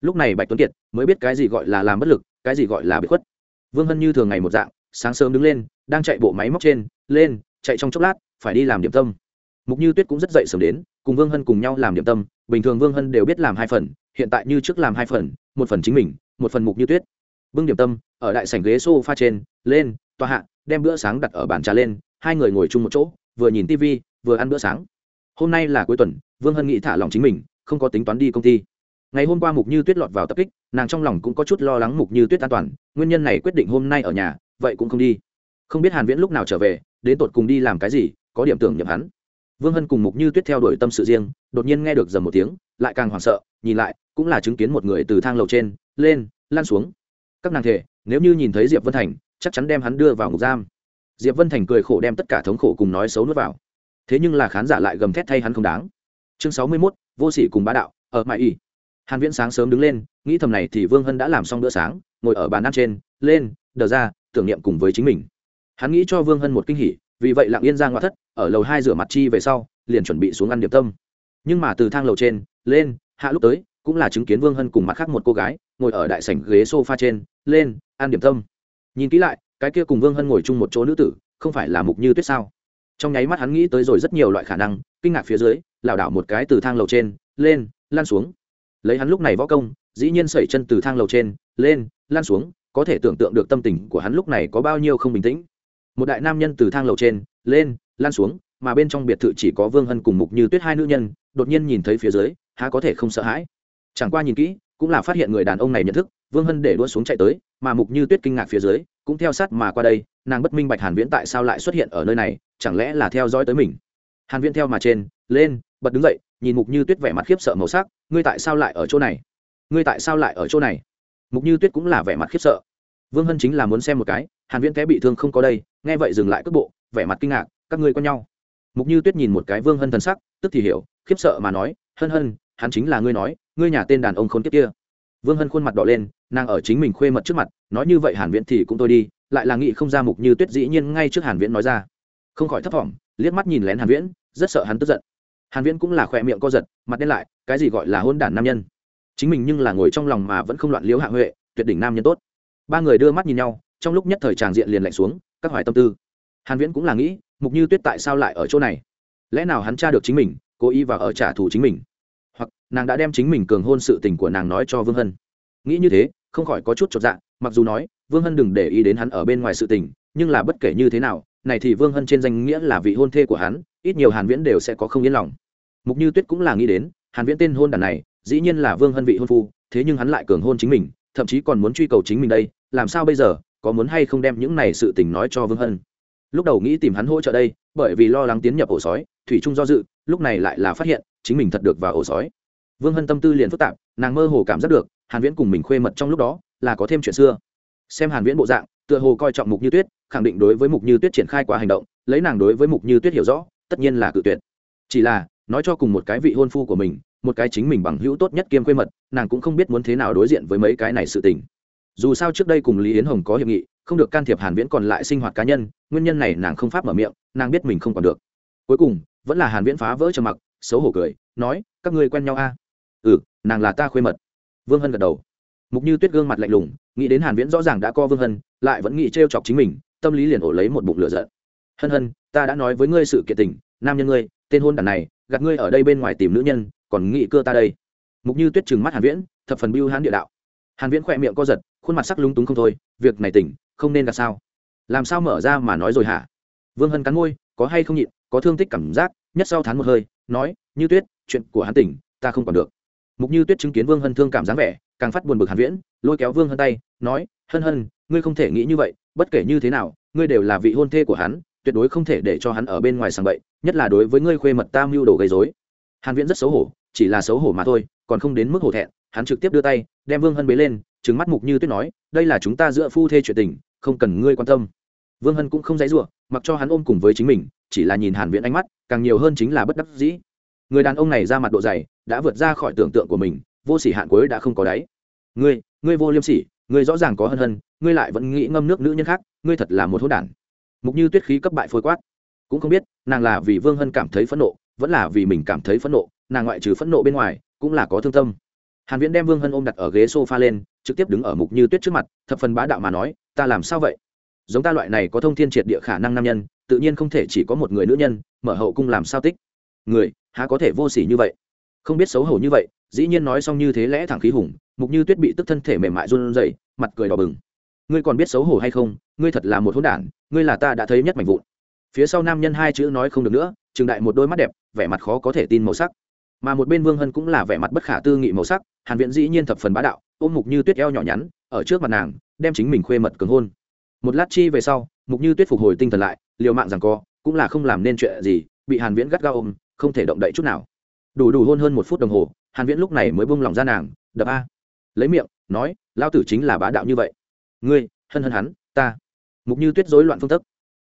S1: Lúc này bạch tuấn kiệt mới biết cái gì gọi là làm bất lực, cái gì gọi là bị khuất. Vương hân như thường ngày một dạng, sáng sớm đứng lên, đang chạy bộ máy móc trên, lên, chạy trong chốc lát, phải đi làm điểm tâm. Mục như tuyết cũng rất dậy sớm đến, cùng vương hân cùng nhau làm điểm tâm bình thường vương hân đều biết làm hai phần, hiện tại như trước làm hai phần, một phần chính mình, một phần mục như tuyết. Bưng điểm tâm, ở đại sảnh ghế s o f a trên, lên, tòa hạ, đem bữa sáng đặt ở bàn trà lên, hai người ngồi chung một chỗ, vừa nhìn tv vừa ăn bữa sáng. Hôm nay là cuối tuần, vương hân nghĩ thả lòng chính mình, không có tính toán đi công ty. Ngày hôm qua mục như tuyết lọt vào tập kích, nàng trong lòng cũng có chút lo lắng mục như tuyết an toàn, nguyên nhân này quyết định hôm nay ở nhà, vậy cũng không đi. Không biết hàn viễn lúc nào trở về, đến tột cùng đi làm cái gì, có điểm tưởng nhầm hắn vương hân cùng mục như tuyết theo đuổi tâm sự riêng, đột nhiên nghe được dầm một tiếng, lại càng hoảng sợ, nhìn lại, cũng là chứng kiến một người từ thang lầu trên, lên lan xuống. Các nàng thể, nếu như nhìn thấy diệp vân thành, chắc chắn đem hắn đưa vào ngục giam. Diệp vân thành cười khổ đem tất cả thống khổ cùng nói xấu nuốt vào. Thế nhưng là khán giả lại gầm thét thay hắn không đáng. Chương sáu mươi mốt, vô sỉ cùng bá đạo, ở mãi y hàn viễn sáng sớm đứng lên, nghĩ thầm này thì vương hân đã làm xong bữa sáng, ngồi ở bàn ăn trên, lên, đờ ra, tưởng niệm cùng với chính mình. Hắn nghĩ cho vương hân một kinh hỉ vì vậy lặng yên ra ngoại thất, ở lầu hai rửa mặt chi về sau, liền chuẩn bị xuống ăn điểm tâm. Nhưng mà từ thang lầu trên, lên, hạ lúc tới, cũng là chứng kiến vương hân cùng mặt khác một cô gái, ngồi ở đại sảnh ghế sofa trên, lên, ăn điểm tâm. Nhìn kỹ lại, cái kia cùng vương hân ngồi chung một chỗ nữ tử, không phải là mục như tuyết sao? Trong nháy mắt hắn nghĩ tới rồi rất nhiều loại khả năng, kinh ngạc phía dưới, lảo đảo một cái từ thang lầu trên, lên lan xuống. Lấy hắn lúc này võ công, dĩ nhiên sẩy chân từ thang lầu trên, lên lan xuống, có thể tưởng tượng được tâm tình của hắn lúc này có bao nhiêu không bình tĩnh một đại nam nhân từ thang lầu trên, lên lan xuống, mà bên trong biệt thự chỉ có vương hân cùng mục như tuyết hai nữ nhân, đột nhiên nhìn thấy phía dưới, há có thể không sợ hãi. Chẳng qua nhìn kỹ, cũng là phát hiện người đàn ông này nhận thức, vương hân để đua xuống chạy tới, mà mục như tuyết kinh ngạc phía dưới, cũng theo sát mà qua đây, nàng bất minh bạch hàn viễn tại sao lại xuất hiện ở nơi này, chẳng lẽ là theo dõi tới mình? Hàn viễn theo mà trên, lên, bật đứng dậy, nhìn mục như tuyết vẻ mặt khiếp sợ màu sắc, ngươi tại sao lại ở chỗ này? Ngươi tại sao lại ở chỗ này? Mục như tuyết cũng là vẻ mặt khiếp sợ vương hân chính là muốn xem một cái, hàn viễn té bị thương không có đây, nghe vậy dừng lại cước bộ, vẻ mặt kinh ngạc, các ngươi quen nhau. Mục như tuyết nhìn một cái vương hân thần sắc, tức thì hiểu, khiếp sợ mà nói, hân hân, hắn chính là ngươi nói, ngươi nhà tên đàn ông khốn kiếp kia. Vương hân khuôn mặt đỏ lên, nàng ở chính mình khuê mật trước mặt, nói như vậy hàn viễn thì cũng tôi đi, lại là nghĩ không ra mục như tuyết dĩ nhiên ngay trước hàn viễn nói ra. Không khỏi thấp thỏm, liếc mắt nhìn lén hàn viễn, rất sợ hắn tức giận. Hàn viễn cũng là khỏe miệng co giật, mặt đen lại, cái gì gọi là hôn đản nam nhân. Chính mình nhưng là ngồi trong lòng mà vẫn không loạn liếu hạ huệ, tuyệt đỉnh nam nhân tốt ba người đưa mắt nhìn nhau, trong lúc nhất thời tràng diện liền lạnh xuống, các hoài tâm tư. Hàn viễn cũng là nghĩ, mục như tuyết tại sao lại ở chỗ này? Lẽ nào hắn tra được chính mình, cố ý vào ở trả thù chính mình? Hoặc, nàng đã đem chính mình cường hôn sự tình của nàng nói cho vương hân. Nghĩ như thế, không khỏi có chút chột dạ mặc dù nói, vương hân đừng để ý đến hắn ở bên ngoài sự tình, nhưng là bất kể như thế nào, này thì vương hân trên danh nghĩa là vị hôn thê của hắn, ít nhiều hàn viễn đều sẽ có không yên lòng. Mục như tuyết cũng là nghĩ đến, hàn viễn tên hôn đàn này, dĩ nhiên là vương hân vị hôn phu, thế nhưng hắn lại cường hôn chính mình thậm chí còn muốn truy cầu chính mình đây, làm sao bây giờ, có muốn hay không đem những này sự tình nói cho vương hân. Lúc đầu nghĩ tìm hắn hỗ trợ đây, bởi vì lo lắng tiến nhập ổ sói, thủy trung do dự, lúc này lại là phát hiện, chính mình thật được vào ổ sói. Vương hân tâm tư liền phức tạp, nàng mơ hồ cảm giác được, hàn viễn cùng mình khuê mật trong lúc đó, là có thêm chuyện xưa. Xem hàn viễn bộ dạng, tựa hồ coi trọng mục như tuyết, khẳng định đối với mục như tuyết triển khai qua hành động, lấy nàng đối với mục như tuyết hiểu rõ, tất nhiên là cự tuyệt. Chỉ là, nói cho cùng một cái vị hôn phu của mình một cái chính mình bằng hữu tốt nhất kiêm quê mật, nàng cũng không biết muốn thế nào đối diện với mấy cái này sự tình. Dù sao trước đây cùng lý yến hồng có hiệp nghị, không được can thiệp hàn viễn còn lại sinh hoạt cá nhân, nguyên nhân này nàng không pháp mở miệng, nàng biết mình không còn được. Cuối cùng, vẫn là hàn viễn phá vỡ trầm mặc, xấu hổ cười, nói, các ngươi quen nhau a? À? ừ nàng là ta khuê mật. Vương hân gật đầu. Mục như tuyết gương mặt lạnh lùng, nghĩ đến hàn viễn rõ ràng đã co vương hân, lại vẫn nghĩ trêu chọc chính mình, tâm lý liền ổ lấy một bụng lửa giận. Hân hân, ta đã nói với ngươi sự kiện tình, nam nhân ngươi, tên hôn đàn này gạt ngươi ở đây bên ngoài tìm nữ nhân, còn nghĩ cưa ta đây. Mục như tuyết trừng mắt hàn viễn, thập phần biêu hán địa đạo. Hàn viễn khỏe miệng co giật, khuôn mặt sắc lúng túng không thôi, việc này tỉnh, không nên gạt sao? Làm sao mở ra mà nói rồi hả? Vương hân cắn môi, có hay không nhịn, có thương tích cảm giác, nhất sau thán một hơi, nói, như tuyết, chuyện của hắn tỉnh, ta không còn được. Mục như tuyết chứng kiến vương hân thương cảm dáng vẻ, càng phát buồn bực hàn viễn, lôi kéo vương hân tay, nói, hân hân, ngươi không thể nghĩ như vậy, bất kể như thế nào, ngươi đều là vị hôn thê của hắn tuyệt đối không thể để cho hắn ở bên ngoài sàng bậy, nhất là đối với ngươi khuê mật tam mưu đồ gây rối. Hàn viễn rất xấu hổ, chỉ là xấu hổ mà thôi, còn không đến mức hổ thẹn, hắn trực tiếp đưa tay, đem vương hân bế lên, trừng mắt mục như tuyết nói, đây là chúng ta giữa phu thê chuyện tình, không cần ngươi quan tâm. Vương hân cũng không dãy rủa mặc cho hắn ôm cùng với chính mình, chỉ là nhìn hàn viễn ánh mắt, càng nhiều hơn chính là bất đắc dĩ. Người đàn ông này ra mặt độ dày, đã vượt ra khỏi tưởng tượng của mình, vô sỉ hạn cuối đã không có đáy. Ngươi ngươi vô liêm sỉ, ngươi rõ ràng có hân hân, ngươi lại vẫn nghĩ ngâm nước nữ nhân khác, ngươi thật là một hỗn đản mục như tuyết khí cấp bại phôi quát. Cũng không biết, nàng là vì vương hân cảm thấy phẫn nộ, vẫn là vì mình cảm thấy phẫn nộ, nàng ngoại trừ phẫn nộ bên ngoài, cũng là có thương tâm. Hàn viễn đem vương hân ôm đặt ở ghế sofa lên, trực tiếp đứng ở mục như tuyết trước mặt, thập phần bá đạo mà nói, ta làm sao vậy? Giống ta loại này có thông thiên triệt địa khả năng nam nhân, tự nhiên không thể chỉ có một người nữ nhân, mở hậu cung làm sao tích? Người, há có thể vô sỉ như vậy? Không biết xấu hổ như vậy, dĩ nhiên nói xong như thế lẽ thẳng khí hùng, mục như tuyết bị tức thân thể mềm mại run rẩy, mặt cười đỏ bừng ngươi còn biết xấu hổ hay không? Ngươi thật là một hỗn đản, ngươi là ta đã thấy nhất mảnh vụn. Phía sau nam nhân hai chữ nói không được nữa, trừng đại một đôi mắt đẹp, vẻ mặt khó có thể tin màu sắc. Mà một bên vương hân cũng là vẻ mặt bất khả tư nghị màu sắc, hàn viện dĩ nhiên thập phần bá đạo, ôm mục như tuyết eo nhỏ nhắn, ở trước mặt nàng, đem chính mình khuê mật cường hôn. Một lát chi về sau, mục như tuyết phục hồi tinh thần lại, liều mạng rằng co, cũng là không làm nên chuyện gì, bị hàn viễn gắt gao ôm, không thể động đậy chút nào. Đủ đủ hôn hơn một phút đồng hồ, hàn viễn lúc này mới buông lòng ra nàng, đập a. Lấy miệng, nói lao tử chính là bá đạo như vậy ngươi, hân hân hắn, ta. Mục như tuyết rối loạn phương thức.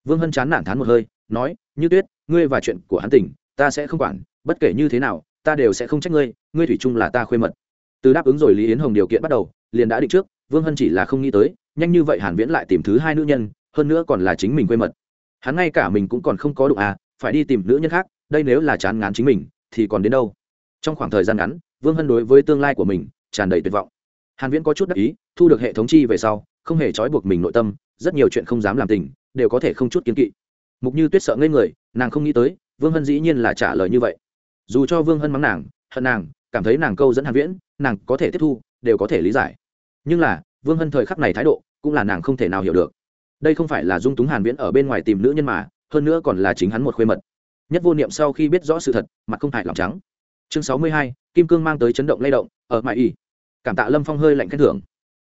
S1: Vương hân chán nản thán một hơi, nói, như tuyết, ngươi và chuyện của hắn tỉnh ta sẽ không quản, bất kể như thế nào, ta đều sẽ không trách ngươi ngươi thủy chung là ta khuê mật. Từ đáp ứng rồi lý yến hồng điều kiện bắt đầu, liền đã định trước, vương hân chỉ là không nghĩ tới, nhanh như vậy hàn viễn lại tìm thứ hai nữ nhân, hơn nữa còn là chính mình quê mật. Hắn ngay cả mình cũng còn không có đụng à phải đi tìm nữ nhân khác, đây nếu là chán ngán chính mình, thì còn đến đâu? Trong khoảng thời gian ngắn, vương hân đối với tương lai của mình tràn đầy tuyệt vọng. Hàn viễn có chút đắc ý, thu được hệ thống chi về sau không hề trói buộc mình nội tâm rất nhiều chuyện không dám làm tình đều có thể không chút kiến kỵ. Mục như tuyết sợ ngây người nàng không nghĩ tới vương hân dĩ nhiên là trả lời như vậy. Dù cho vương hân mắng nàng hận nàng cảm thấy nàng câu dẫn hàn viễn nàng có thể tiếp thu đều có thể lý giải. Nhưng là vương hân thời khắc này thái độ cũng là nàng không thể nào hiểu được. Đây không phải là dung túng hàn viễn ở bên ngoài tìm nữ nhân mà hơn nữa còn là chính hắn một khuê mật. Nhất vô niệm sau khi biết rõ sự thật mặt không hại lòng trắng. Chương 62, kim cương mang tới chấn động lay động ở mại ỉ. Cảm tạ lâm phong hơi lạnh khen thưởng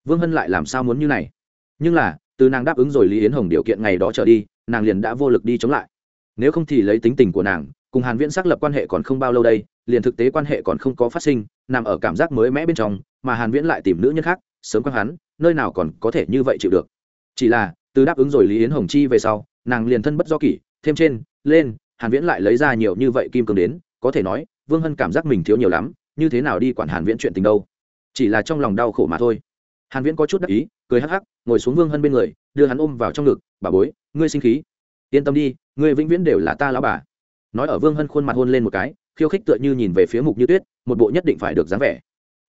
S1: vương hân lại làm sao muốn như này? Nhưng là, từ nàng đáp ứng rồi lý yến hồng điều kiện ngày đó trở đi, nàng liền đã vô lực đi chống lại. Nếu không thì lấy tính tình của nàng, cùng hàn viễn xác lập quan hệ còn không bao lâu đây, liền thực tế quan hệ còn không có phát sinh, nằm ở cảm giác mới mẽ bên trong, mà hàn viễn lại tìm nữ nhân khác, sớm quăng hắn, nơi nào còn có thể như vậy chịu được. Chỉ là, từ đáp ứng rồi lý yến hồng chi về sau, nàng liền thân bất do kỷ, thêm trên, lên, hàn viễn lại lấy ra nhiều như vậy kim cương đến, có thể nói, vương hân cảm giác mình thiếu nhiều lắm, như thế nào đi quản hàn viễn chuyện tình đâu. Chỉ là trong lòng đau khổ mà thôi hàn viễn có chút đắc ý, cười hắc hắc, ngồi xuống vương hân bên người, đưa hắn ôm vào trong ngực, bà bối, ngươi sinh khí. Yên tâm đi, ngươi vĩnh viễn đều là ta lão bà. Nói ở vương hân khuôn mặt hôn lên một cái, khiêu khích tựa như nhìn về phía mục như tuyết, một bộ nhất định phải được dáng vẻ.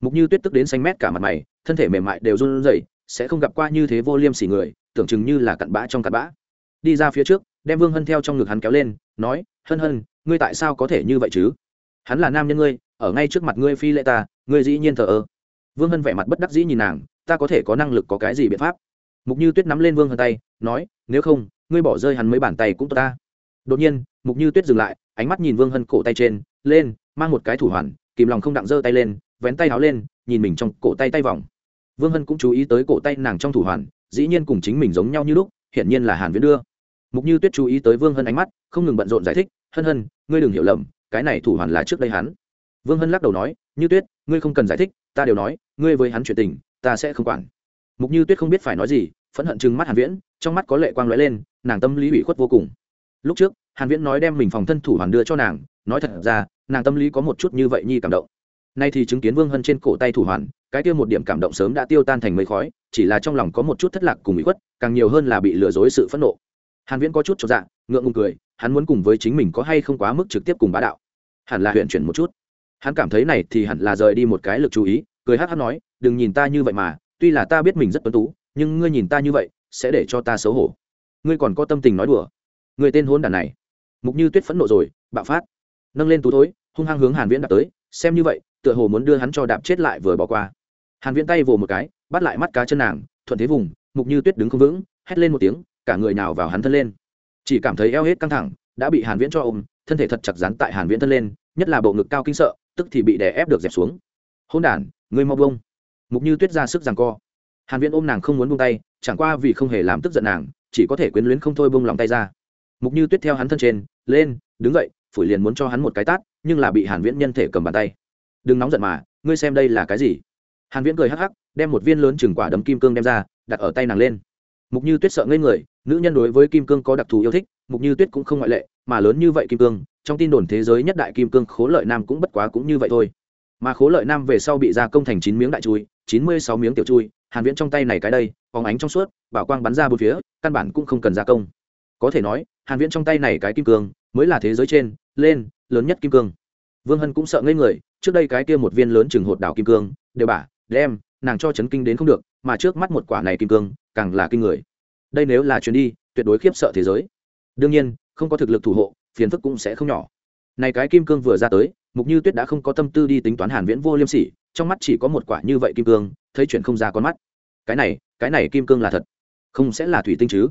S1: Mục như tuyết tức đến xanh mét cả mặt mày, thân thể mềm mại đều run rẩy, sẽ không gặp qua như thế vô liêm sỉ người, tưởng chừng như là cặn bã trong cặn bã. Đi ra phía trước, đem vương hân theo trong ngực hắn kéo lên, nói, hân hân, ngươi tại sao có thể như vậy chứ? Hắn là nam nhân ngươi, ở ngay trước mặt ngươi phi lệ ta, ngươi dĩ nhiên thờ ơ. Vương hân vẻ mặt bất đắc dĩ nhìn nàng ta có thể có năng lực có cái gì biện pháp? Mục như tuyết nắm lên vương hân tay, nói, nếu không, ngươi bỏ rơi hắn mấy bàn tay cũng tốt ta. Đột nhiên, mục như tuyết dừng lại, ánh mắt nhìn vương hân cổ tay trên, lên, mang một cái thủ hoàn, kìm lòng không đặng giơ tay lên, vén tay áo lên, nhìn mình trong cổ tay tay vòng. Vương hân cũng chú ý tới cổ tay nàng trong thủ hoàn, dĩ nhiên cùng chính mình giống nhau như lúc, hiển nhiên là hàn viễn đưa. Mục như tuyết chú ý tới vương hân ánh mắt, không ngừng bận rộn giải thích, hân hân, ngươi đừng hiểu lầm, cái này thủ hoàn là trước đây hắn. Vương hân lắc đầu nói, như tuyết, ngươi không cần giải thích, ta đều nói, ngươi với hắn chuyện tình ta sẽ không quản. Mục như tuyết không biết phải nói gì, phẫn hận chừng mắt hàn viễn, trong mắt có lệ quang lóe lên, nàng tâm lý ủy khuất vô cùng. Lúc trước, hàn viễn nói đem mình phòng thân thủ hoàn đưa cho nàng, nói thật ra, nàng tâm lý có một chút như vậy nhi cảm động. Nay thì chứng kiến vương hân trên cổ tay thủ hoàn, cái kia một điểm cảm động sớm đã tiêu tan thành mây khói, chỉ là trong lòng có một chút thất lạc cùng ủy khuất, càng nhiều hơn là bị lừa dối sự phẫn nộ. Hàn viễn có chút cho dạ ngượng ngùng cười, hắn muốn cùng với chính mình có hay không quá mức trực tiếp cùng bá đạo. Hẳn là huyện chuyển một chút. Hắn cảm thấy này thì hẳn là rời đi một cái lực chú ý cười hát hát nói, đừng nhìn ta như vậy mà, tuy là ta biết mình rất tuấn tú, nhưng ngươi nhìn ta như vậy, sẽ để cho ta xấu hổ. Ngươi còn có tâm tình nói đùa. Người tên hôn đàn này. Mục như tuyết phẫn nộ rồi, bạo phát. Nâng lên tú thối, hung hăng hướng hàn viễn đạp tới, xem như vậy, tựa hồ muốn đưa hắn cho đạp chết lại vừa bỏ qua. Hàn viễn tay vồ một cái, bắt lại mắt cá chân nàng, thuận thế vùng, mục như tuyết đứng không vững, hét lên một tiếng, cả người nào vào hắn thân lên. Chỉ cảm thấy eo hết căng thẳng, đã bị hàn viễn cho ôm, thân thể thật chặt dán tại hàn viễn thân lên, nhất là bộ ngực cao kinh sợ, tức thì bị đè ép được dẹp xuống. Hôn đản ngươi mau bông mục như tuyết ra sức giằng co. Hàn viễn ôm nàng không muốn buông tay, chẳng qua vì không hề làm tức giận nàng, chỉ có thể quyến luyến không thôi buông lòng tay ra. Mục như tuyết theo hắn thân trên, lên, đứng dậy, phủi liền muốn cho hắn một cái tát, nhưng là bị hàn viễn nhân thể cầm bàn tay. Đừng nóng giận mà, ngươi xem đây là cái gì? Hàn viễn cười hắc hắc, đem một viên lớn chừng quả đấm kim cương đem ra, đặt ở tay nàng lên. Mục như tuyết sợ ngây người, nữ nhân đối với kim cương có đặc thù yêu thích, mục như tuyết cũng không ngoại lệ, mà lớn như vậy kim cương, trong tin đồn thế giới nhất đại kim cương khố lợi nam cũng bất quá cũng như vậy thôi mà khố lợi nam về sau bị gia công thành chín miếng đại chui, chín mươi sáu miếng tiểu chui, hàn viễn trong tay này cái đây, phóng ánh trong suốt, bảo quang bắn ra bốn phía, căn bản cũng không cần gia công. Có thể nói, hàn viễn trong tay này cái kim cương, mới là thế giới trên, lên, lớn nhất kim cương. Vương hân cũng sợ ngây người, trước đây cái kia một viên lớn chừng hột đảo kim cương, đều bả đem, nàng cho chấn kinh đến không được, mà trước mắt một quả này kim cương, càng là kinh người. Đây nếu là chuyến đi, tuyệt đối khiếp sợ thế giới. Đương nhiên, không có thực lực thủ hộ, phiền phức cũng sẽ không nhỏ. Này cái kim cương vừa ra tới mục như tuyết đã không có tâm tư đi tính toán hàn viễn vô liêm sỉ, trong mắt chỉ có một quả như vậy kim cương, thấy chuyện không ra con mắt. Cái này cái này kim cương là thật? Không sẽ là thủy tinh chứ?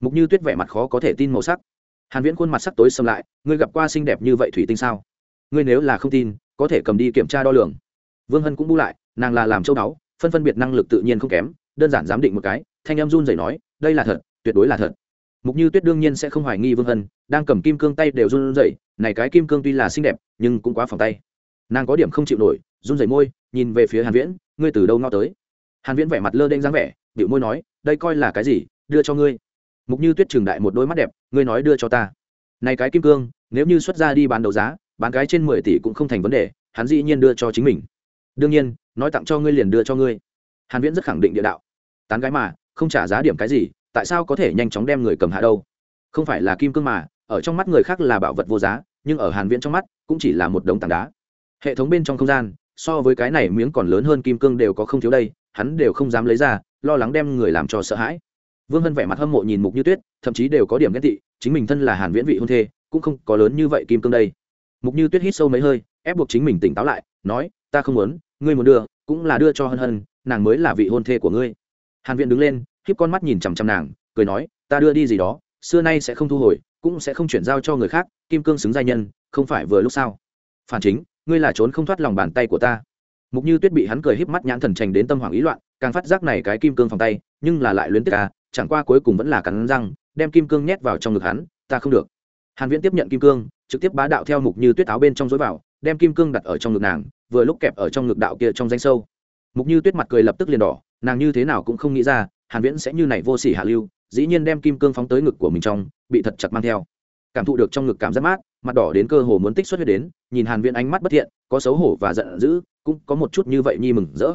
S1: Mục như tuyết vẻ mặt khó có thể tin màu sắc. Hàn viễn khuôn mặt sắc tối xâm lại, ngươi gặp qua xinh đẹp như vậy thủy tinh sao? Ngươi nếu là không tin, có thể cầm đi kiểm tra đo lường. Vương hân cũng bu lại, nàng là làm châu đáo, phân phân biệt năng lực tự nhiên không kém, đơn giản giám định một cái, thanh em run rẩy nói, đây là thật, tuyệt đối là thật mục như tuyết đương nhiên sẽ không hoài nghi vương hân đang cầm kim cương tay đều run rẩy, này cái kim cương tuy là xinh đẹp, nhưng cũng quá phòng tay. Nàng có điểm không chịu nổi, run rẩy môi, nhìn về phía hàn viễn, ngươi từ đâu ngao tới? Hàn viễn vẻ mặt lơ đênh dáng vẻ điệu môi nói, đây coi là cái gì, đưa cho ngươi. Mục như tuyết trường đại một đôi mắt đẹp, ngươi nói đưa cho ta. Này cái kim cương, nếu như xuất ra đi bán đấu giá, bán cái trên 10 tỷ cũng không thành vấn đề, hắn dĩ nhiên đưa cho chính mình. Đương nhiên, nói tặng cho ngươi liền đưa cho ngươi. Hàn viễn rất khẳng định địa đạo. Tán gái mà, không trả giá điểm cái gì tại sao có thể nhanh chóng đem người cầm hạ đâu? Không phải là kim cương mà, ở trong mắt người khác là bảo vật vô giá, nhưng ở hàn viễn trong mắt, cũng chỉ là một đống tảng đá. Hệ thống bên trong không gian, so với cái này miếng còn lớn hơn kim cương đều có không thiếu đây, hắn đều không dám lấy ra, lo lắng đem người làm cho sợ hãi. Vương hân vẻ mặt hâm mộ nhìn mục như tuyết, thậm chí đều có điểm ghét tị, chính mình thân là hàn viễn vị hôn thê, cũng không có lớn như vậy kim cương đây. Mục như tuyết hít sâu mấy hơi, ép buộc chính mình tỉnh táo lại, nói, ta không muốn, ngươi muốn đưa, cũng là đưa cho hân hân, nàng mới là vị hôn thê của ngươi. Hàn viễn đứng lên híp con mắt nhìn chằm chằm nàng, cười nói, ta đưa đi gì đó, xưa nay sẽ không thu hồi, cũng sẽ không chuyển giao cho người khác, kim cương xứng giai nhân, không phải vừa lúc sao? Phản chính, ngươi là trốn không thoát lòng bàn tay của ta. Mục như tuyết bị hắn cười híp mắt nhãn thần trành đến tâm hoàng ý loạn, càng phát giác này cái kim cương phòng tay, nhưng là lại luyến tiếc à chẳng qua cuối cùng vẫn là cắn răng, đem kim cương nhét vào trong ngực hắn, ta không được. Hàn viễn tiếp nhận kim cương, trực tiếp bá đạo theo mục như tuyết áo bên trong dối vào, đem kim cương đặt ở trong ngực nàng, vừa lúc kẹp ở trong ngực đạo kia trong danh sâu. Mục như tuyết mặt cười lập tức liền đỏ, nàng như thế nào cũng không nghĩ ra hàn viễn sẽ như này vô sỉ hạ lưu, dĩ nhiên đem kim cương phóng tới ngực của mình trong, bị thật chặt mang theo. Cảm thụ được trong ngực cảm giác mát, mặt đỏ đến cơ hồ muốn tích xuất huyết đến, nhìn hàn viễn ánh mắt bất thiện, có xấu hổ và giận dữ, cũng có một chút như vậy nhi mừng rỡ.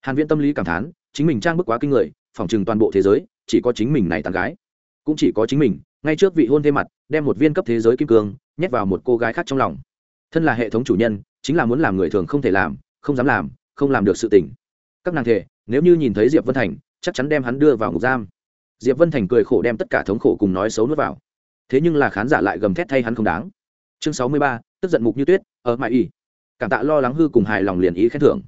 S1: Hàn viễn tâm lý cảm thán, chính mình trang bức quá kinh người, phỏng chừng toàn bộ thế giới, chỉ có chính mình này tàn gái. Cũng chỉ có chính mình, ngay trước vị hôn thê mặt, đem một viên cấp thế giới kim cương, nhét vào một cô gái khác trong lòng. Thân là hệ thống chủ nhân, chính là muốn làm người thường không thể làm, không dám làm, không làm được sự tình. Các nàng thể, nếu như nhìn thấy diệp vân thành chắc chắn đem hắn đưa vào ngục giam. Diệp vân thành cười khổ đem tất cả thống khổ cùng nói xấu nuốt vào. Thế nhưng là khán giả lại gầm thét thay hắn không đáng. Chương sáu mươi ba, tức giận mục như tuyết, ở mãi y cảm tạ lo lắng hư cùng hài lòng liền ý khen thưởng.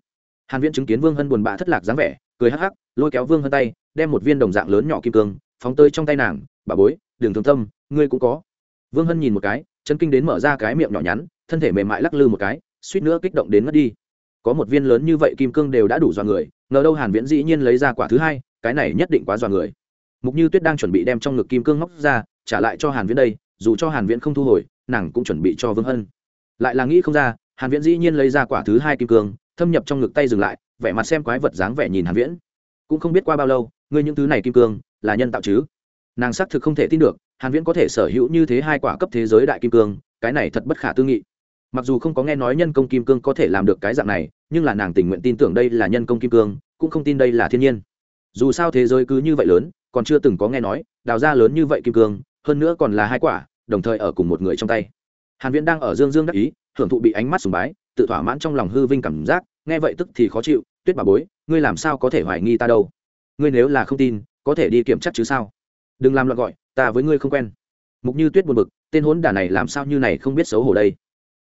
S1: Hàn viễn chứng kiến vương hân buồn bã thất lạc dáng vẻ, cười hắc hắc, lôi kéo vương hân tay, đem một viên đồng dạng lớn nhỏ kim cương, phóng tới trong tay nàng, bà bối, đường thương tâm, ngươi cũng có. Vương hân nhìn một cái, chân kinh đến mở ra cái miệng nhỏ nhắn, thân thể mềm mại lắc lư một cái, suýt nữa kích động đến ngất đi. Có một viên lớn như vậy kim cương đều đã đủ dọa người ngờ đâu hàn viễn dĩ nhiên lấy ra quả thứ hai, cái này nhất định quá dọa người. Mục như tuyết đang chuẩn bị đem trong ngực kim cương móc ra, trả lại cho hàn viễn đây, dù cho hàn viễn không thu hồi, nàng cũng chuẩn bị cho vương hân. Lại là nghĩ không ra, hàn viễn dĩ nhiên lấy ra quả thứ hai kim cương, thâm nhập trong ngực tay dừng lại, vẻ mặt xem quái vật dáng vẻ nhìn hàn viễn. Cũng không biết qua bao lâu, ngươi những thứ này kim cương, là nhân tạo chứ? Nàng xác thực không thể tin được, hàn viễn có thể sở hữu như thế hai quả cấp thế giới đại kim cương, cái này thật bất khả tư nghị. Mặc dù không có nghe nói nhân công kim cương có thể làm được cái dạng này nhưng là nàng tình nguyện tin tưởng đây là nhân công kim cương, cũng không tin đây là thiên nhiên. Dù sao thế giới cứ như vậy lớn, còn chưa từng có nghe nói, đào ra lớn như vậy kim cương, hơn nữa còn là hai quả, đồng thời ở cùng một người trong tay. Hàn viễn đang ở dương dương đắc ý, hưởng thụ bị ánh mắt sùng bái, tự thỏa mãn trong lòng hư vinh cảm giác, nghe vậy tức thì khó chịu, tuyết bà bối, ngươi làm sao có thể hoài nghi ta đâu? Ngươi nếu là không tin, có thể đi kiểm tra chứ sao? Đừng làm loạn gọi, ta với ngươi không quen. Mục như tuyết buồn bực, tên hốn đả này làm sao như này không biết xấu hổ đây?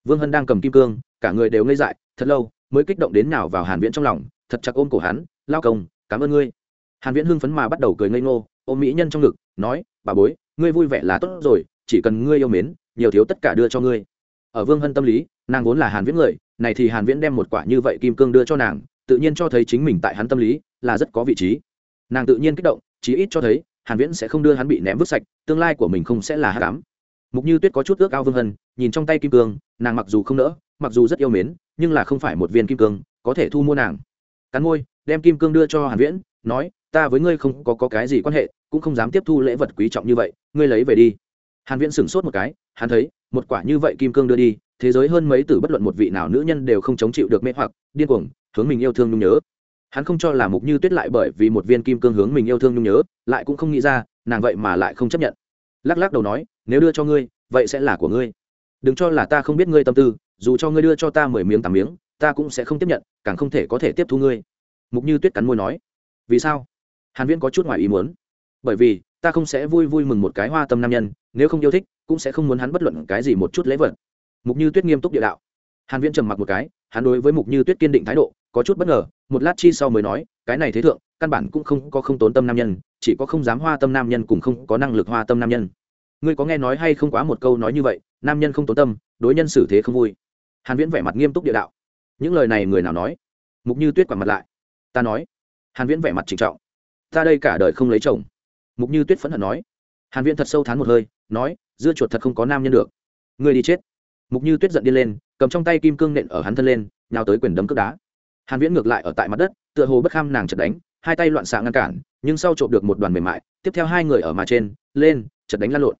S1: Vương hân đang cầm kim cương, cả người đều ngây dại, thật lâu mới kích động đến nào vào hàn viễn trong lòng, thật chặt ôm cổ hắn, lao công, cảm ơn ngươi. Hàn viễn hưng phấn mà bắt đầu cười ngây ngô, ôm mỹ nhân trong ngực, nói, bà bối, ngươi vui vẻ là tốt rồi, chỉ cần ngươi yêu mến, nhiều thiếu tất cả đưa cho ngươi. Ở vương hân tâm lý, nàng vốn là hàn viễn người, này thì hàn viễn đem một quả như vậy kim cương đưa cho nàng, tự nhiên cho thấy chính mình tại hắn tâm lý là rất có vị trí. Nàng tự nhiên kích động, chí ít cho thấy, hàn viễn sẽ không đưa hắn bị ném vứt sạch, tương lai của mình không sẽ là hắc ám. Mục như tuyết có chút ước ao vương hân, nhìn trong tay kim cương, nàng mặc dù không nỡ mặc dù rất yêu mến nhưng là không phải một viên kim cương có thể thu mua nàng. Cắn môi đem kim cương đưa cho hàn viễn nói ta với ngươi không có, có cái gì quan hệ cũng không dám tiếp thu lễ vật quý trọng như vậy ngươi lấy về đi. Hàn viễn sửng sốt một cái hắn thấy một quả như vậy kim cương đưa đi thế giới hơn mấy tử bất luận một vị nào nữ nhân đều không chống chịu được mê hoặc điên cuồng hướng mình yêu thương nhung nhớ. Hắn không cho là mục như tuyết lại bởi vì một viên kim cương hướng mình yêu thương nhung nhớ lại cũng không nghĩ ra nàng vậy mà lại không chấp nhận. Lắc lắc đầu nói nếu đưa cho ngươi vậy sẽ là của ngươi. Đừng cho là ta không biết ngươi tâm tư dù cho ngươi đưa cho ta mười miếng tám miếng, ta cũng sẽ không tiếp nhận, càng không thể có thể tiếp thu ngươi. Mục như tuyết cắn môi nói. Vì sao? Hàn viễn có chút ngoài ý muốn. Bởi vì, ta không sẽ vui vui mừng một cái hoa tâm nam nhân, nếu không yêu thích, cũng sẽ không muốn hắn bất luận cái gì một chút lễ vật. Mục như tuyết nghiêm túc địa đạo. Hàn viễn trầm mặc một cái, hắn đối với mục như tuyết kiên định thái độ, có chút bất ngờ, một lát chi sau mới nói, cái này thế thượng, căn bản cũng không có không tốn tâm nam nhân, chỉ có không dám hoa tâm nam nhân cùng không có năng lực hoa tâm nam nhân. Ngươi có nghe nói hay không quá một câu nói như vậy, nam nhân không tốn tâm, đối nhân xử thế không vui hàn viễn vẻ mặt nghiêm túc địa đạo. Những lời này người nào nói? Mục như tuyết quẳng mặt lại. Ta nói. Hàn viễn vẻ mặt trịnh trọng. Ta đây cả đời không lấy chồng. Mục như tuyết phẫn hận nói. Hàn viễn thật sâu thán một hơi, nói, dưa chuột thật không có nam nhân được. Ngươi đi chết. Mục như tuyết giận điên lên, cầm trong tay kim cương nện ở hắn thân lên, nhào tới quyền đấm cướp đá. Hàn viễn ngược lại ở tại mặt đất, tựa hồ bất kham nàng chật đánh, hai tay loạn xạ ngăn cản, nhưng sau trộm được một đoàn mềm mại, tiếp theo hai người ở mà trên, lên chật đánh lăn lộn.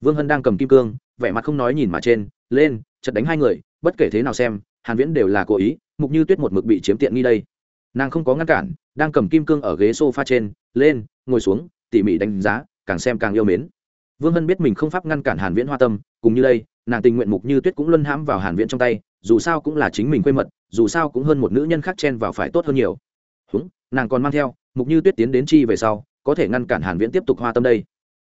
S1: Vương hân đang cầm kim cương, vẻ mặt không nói nhìn mà trên, lên chật đánh hai người bất kể thế nào xem, hàn viễn đều là cố ý, mục như tuyết một mực bị chiếm tiện nghi đây. Nàng không có ngăn cản, đang cầm kim cương ở ghế sofa trên, lên, ngồi xuống, tỉ mỉ đánh giá, càng xem càng yêu mến. Vương hân biết mình không pháp ngăn cản hàn viễn hoa tâm, cùng như đây, nàng tình nguyện mục như tuyết cũng luân hãm vào hàn viễn trong tay, dù sao cũng là chính mình quê mật, dù sao cũng hơn một nữ nhân khác chen vào phải tốt hơn nhiều. Húng, nàng còn mang theo, mục như tuyết tiến đến chi về sau, có thể ngăn cản hàn viễn tiếp tục hoa tâm đây.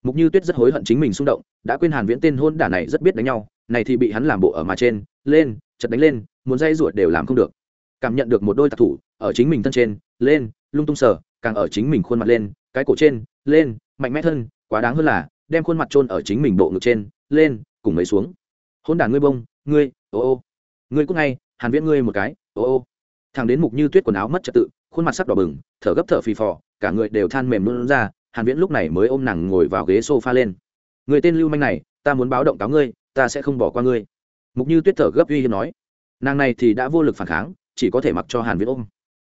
S1: Mục như tuyết rất hối hận chính mình xung động, đã quên hàn viễn tên hôn đả này rất biết đánh nhau này thì bị hắn làm bộ ở mà trên, lên, chật đánh lên, muốn dây ruột đều làm không được. Cảm nhận được một đôi tạc thủ ở chính mình thân trên, lên, lung tung sờ, càng ở chính mình khuôn mặt lên, cái cổ trên, lên, mạnh mẽ thân, quá đáng hơn là, đem khuôn mặt trôn ở chính mình bộ ngực trên, lên, cùng mấy xuống. Hôn đả ngươi bông, ngươi, ô ô. Ngươi cũng ngay, hàn viễn ngươi một cái, ô ô. Thằng đến mục như tuyết quần áo mất trật tự, khuôn mặt sắc đỏ bừng, thở gấp thở phì phò, cả người đều than mềm luôn ra, hàn viễn lúc này mới ôm nàng ngồi vào ghế sofa lên. Người tên lưu manh này, ta muốn báo động cáo ngươi ta sẽ không bỏ qua ngươi. Mục như tuyết thở gấp uy hiếp nói. Nàng này thì đã vô lực phản kháng, chỉ có thể mặc cho hàn viễn ôm.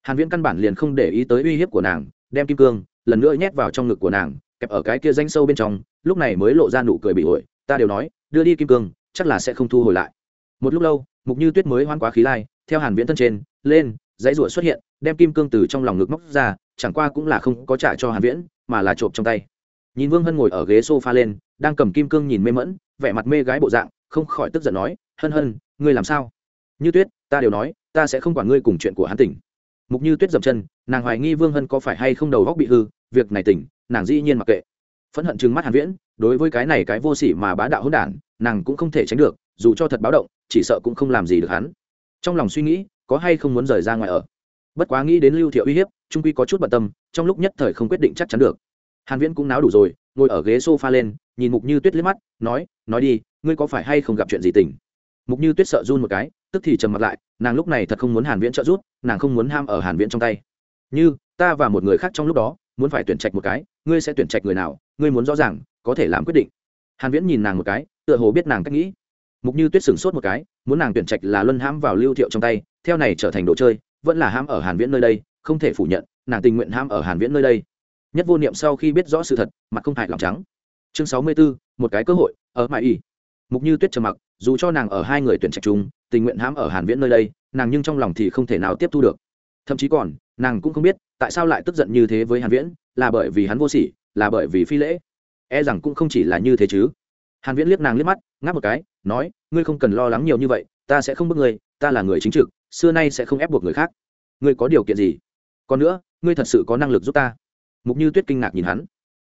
S1: Hàn viễn căn bản liền không để ý tới uy hiếp của nàng, đem kim cương, lần nữa nhét vào trong ngực của nàng, kẹp ở cái kia danh sâu bên trong, lúc này mới lộ ra nụ cười bị ổi. Ta đều nói, đưa đi kim cương, chắc là sẽ không thu hồi lại. Một lúc lâu, mục như tuyết mới hoan quá khí lai, theo hàn viễn thân trên, lên, dãy rủa xuất hiện, đem kim cương từ trong lòng ngực móc ra, chẳng qua cũng là không có trả cho hàn viễn, mà là trộm trong tay. Nhìn vương hân ngồi ở ghế sofa lên đang cầm kim cương nhìn mê mẫn, vẻ mặt mê gái bộ dạng, không khỏi tức giận nói, hân hân, ngươi làm sao? Như tuyết, ta đều nói, ta sẽ không quản ngươi cùng chuyện của hắn tỉnh. Mục như tuyết dậm chân, nàng hoài nghi vương hân có phải hay không đầu góc bị hư, việc này tỉnh, nàng dĩ nhiên mặc kệ. Phẫn hận chừng mắt hàn viễn, đối với cái này cái vô sỉ mà bá đạo hỗn đản, nàng cũng không thể tránh được, dù cho thật báo động, chỉ sợ cũng không làm gì được hắn. Trong lòng suy nghĩ, có hay không muốn rời ra ngoài ở? Bất quá nghĩ đến lưu thiệu uy hiếp, trung quy có chút bận tâm, trong lúc nhất thời không quyết định chắc chắn được hàn viễn cũng náo đủ rồi, ngồi ở ghế sofa lên, nhìn mục như tuyết liếc mắt, nói nói đi, ngươi có phải hay không gặp chuyện gì tình? Mục như tuyết sợ run một cái, tức thì trầm mặt lại, nàng lúc này thật không muốn hàn viễn trợ giúp, nàng không muốn ham ở hàn viễn trong tay. Như, ta và một người khác trong lúc đó, muốn phải tuyển trạch một cái, ngươi sẽ tuyển trạch người nào, ngươi muốn rõ ràng, có thể làm quyết định. Hàn viễn nhìn nàng một cái, tựa hồ biết nàng cách nghĩ. Mục như tuyết sửng sốt một cái, muốn nàng tuyển trạch là luân hãm vào lưu thiệu trong tay, theo này trở thành đồ chơi, vẫn là hãm ở hàn viễn nơi đây, không thể phủ nhận, nàng tình nguyện hãm ở hàn viễn nơi đây nhất vô niệm sau khi biết rõ sự thật mặt không hại lòng trắng. Chương 64, một cái cơ hội ở mãi y mục như tuyết trầm mặc dù cho nàng ở hai người tuyển trạch chung tình nguyện hãm ở hàn viễn nơi đây nàng nhưng trong lòng thì không thể nào tiếp thu được. Thậm chí còn nàng cũng không biết tại sao lại tức giận như thế với hàn viễn là bởi vì hắn vô sỉ là bởi vì phi lễ. E rằng cũng không chỉ là như thế chứ. Hàn viễn liếc nàng liếc mắt ngáp một cái nói ngươi không cần lo lắng nhiều như vậy ta sẽ không bức ngươi ta là người chính trực xưa nay sẽ không ép buộc người khác. Ngươi có điều kiện gì? Còn nữa ngươi thật sự có năng lực giúp ta mục như tuyết kinh ngạc nhìn hắn.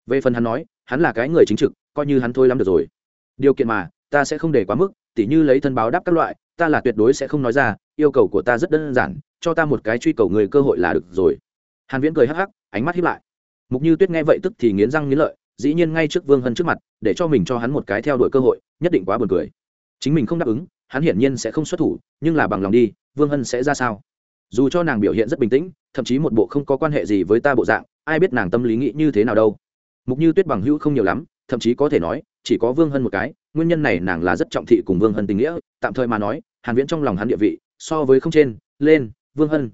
S1: Về phần hắn nói, hắn là cái người chính trực, coi như hắn thôi lắm được rồi. Điều kiện mà, ta sẽ không để quá mức, tỉ như lấy thân báo đáp các loại, ta là tuyệt đối sẽ không nói ra, yêu cầu của ta rất đơn giản, cho ta một cái truy cầu người cơ hội là được rồi. Hàn viễn cười hắc hắc, ánh mắt hiếp lại. Mục như tuyết nghe vậy tức thì nghiến răng nghiến lợi, dĩ nhiên ngay trước vương hân trước mặt, để cho mình cho hắn một cái theo đuổi cơ hội, nhất định quá buồn cười. Chính mình không đáp ứng, hắn hiển nhiên sẽ không xuất thủ, nhưng là bằng lòng đi, vương hân sẽ ra sao? Dù cho nàng biểu hiện rất bình tĩnh, thậm chí một bộ không có quan hệ gì với ta bộ dạng, ai biết nàng tâm lý nghĩ như thế nào đâu. Mục như tuyết bằng hữu không nhiều lắm, thậm chí có thể nói, chỉ có vương hân một cái, nguyên nhân này nàng là rất trọng thị cùng vương hân tình nghĩa, tạm thời mà nói, hàn viễn trong lòng hắn địa vị, so với không trên, lên, vương hân.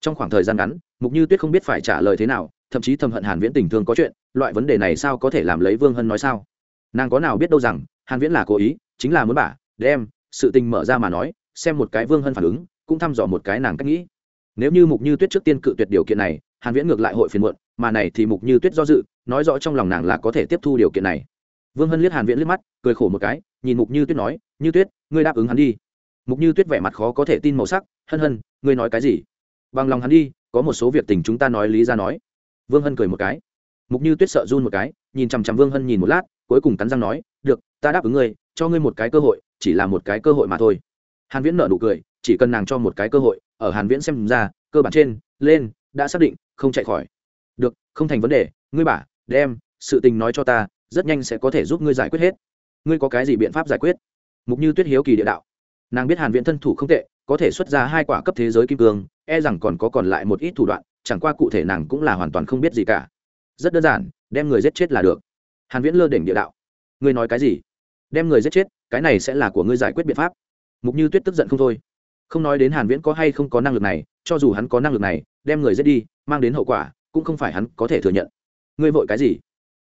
S1: Trong khoảng thời gian ngắn, mục như tuyết không biết phải trả lời thế nào, thậm chí thầm hận hàn viễn tình thương có chuyện, loại vấn đề này sao có thể làm lấy vương hân nói sao? Nàng có nào biết đâu rằng, hàn viễn là cố ý, chính là muốn bả, đem sự tình mở ra mà nói, xem một cái vương hân phản ứng, cũng thăm dò một cái nàng cách nghĩ nếu như mục như tuyết trước tiên cự tuyệt điều kiện này, hàn viễn ngược lại hội phiền muộn, mà này thì mục như tuyết do dự, nói rõ trong lòng nàng là có thể tiếp thu điều kiện này. Vương hân liếc hàn viễn liếc mắt, cười khổ một cái, nhìn mục như tuyết nói, như tuyết, ngươi đáp ứng hắn đi. Mục như tuyết vẻ mặt khó có thể tin màu sắc, hân hân, ngươi nói cái gì? Bằng lòng hắn đi, có một số việc tình chúng ta nói lý ra nói. Vương hân cười một cái. Mục như tuyết sợ run một cái, nhìn chằm chằm vương hân nhìn một lát, cuối cùng cắn răng nói, được, ta đáp ứng ngươi, cho ngươi một cái cơ hội, chỉ là một cái cơ hội mà thôi. Hàn viễn nở nụ cười, chỉ cần nàng cho một cái cơ hội ở hàn viễn xem ra, cơ bản trên, lên, đã xác định, không chạy khỏi. Được, không thành vấn đề, ngươi bả, đem, sự tình nói cho ta, rất nhanh sẽ có thể giúp ngươi giải quyết hết. Ngươi có cái gì biện pháp giải quyết? Mục như tuyết hiếu kỳ địa đạo. Nàng biết hàn viễn thân thủ không tệ, có thể xuất ra hai quả cấp thế giới kim cương e rằng còn có còn lại một ít thủ đoạn, chẳng qua cụ thể nàng cũng là hoàn toàn không biết gì cả. Rất đơn giản, đem người giết chết là được. Hàn viễn lơ đỉnh địa đạo. Ngươi nói cái gì? Đem người giết chết, cái này sẽ là của ngươi giải quyết biện pháp. Mục như tuyết tức giận không thôi không nói đến hàn viễn có hay không có năng lực này, cho dù hắn có năng lực này, đem người giết đi, mang đến hậu quả, cũng không phải hắn có thể thừa nhận. Ngươi vội cái gì?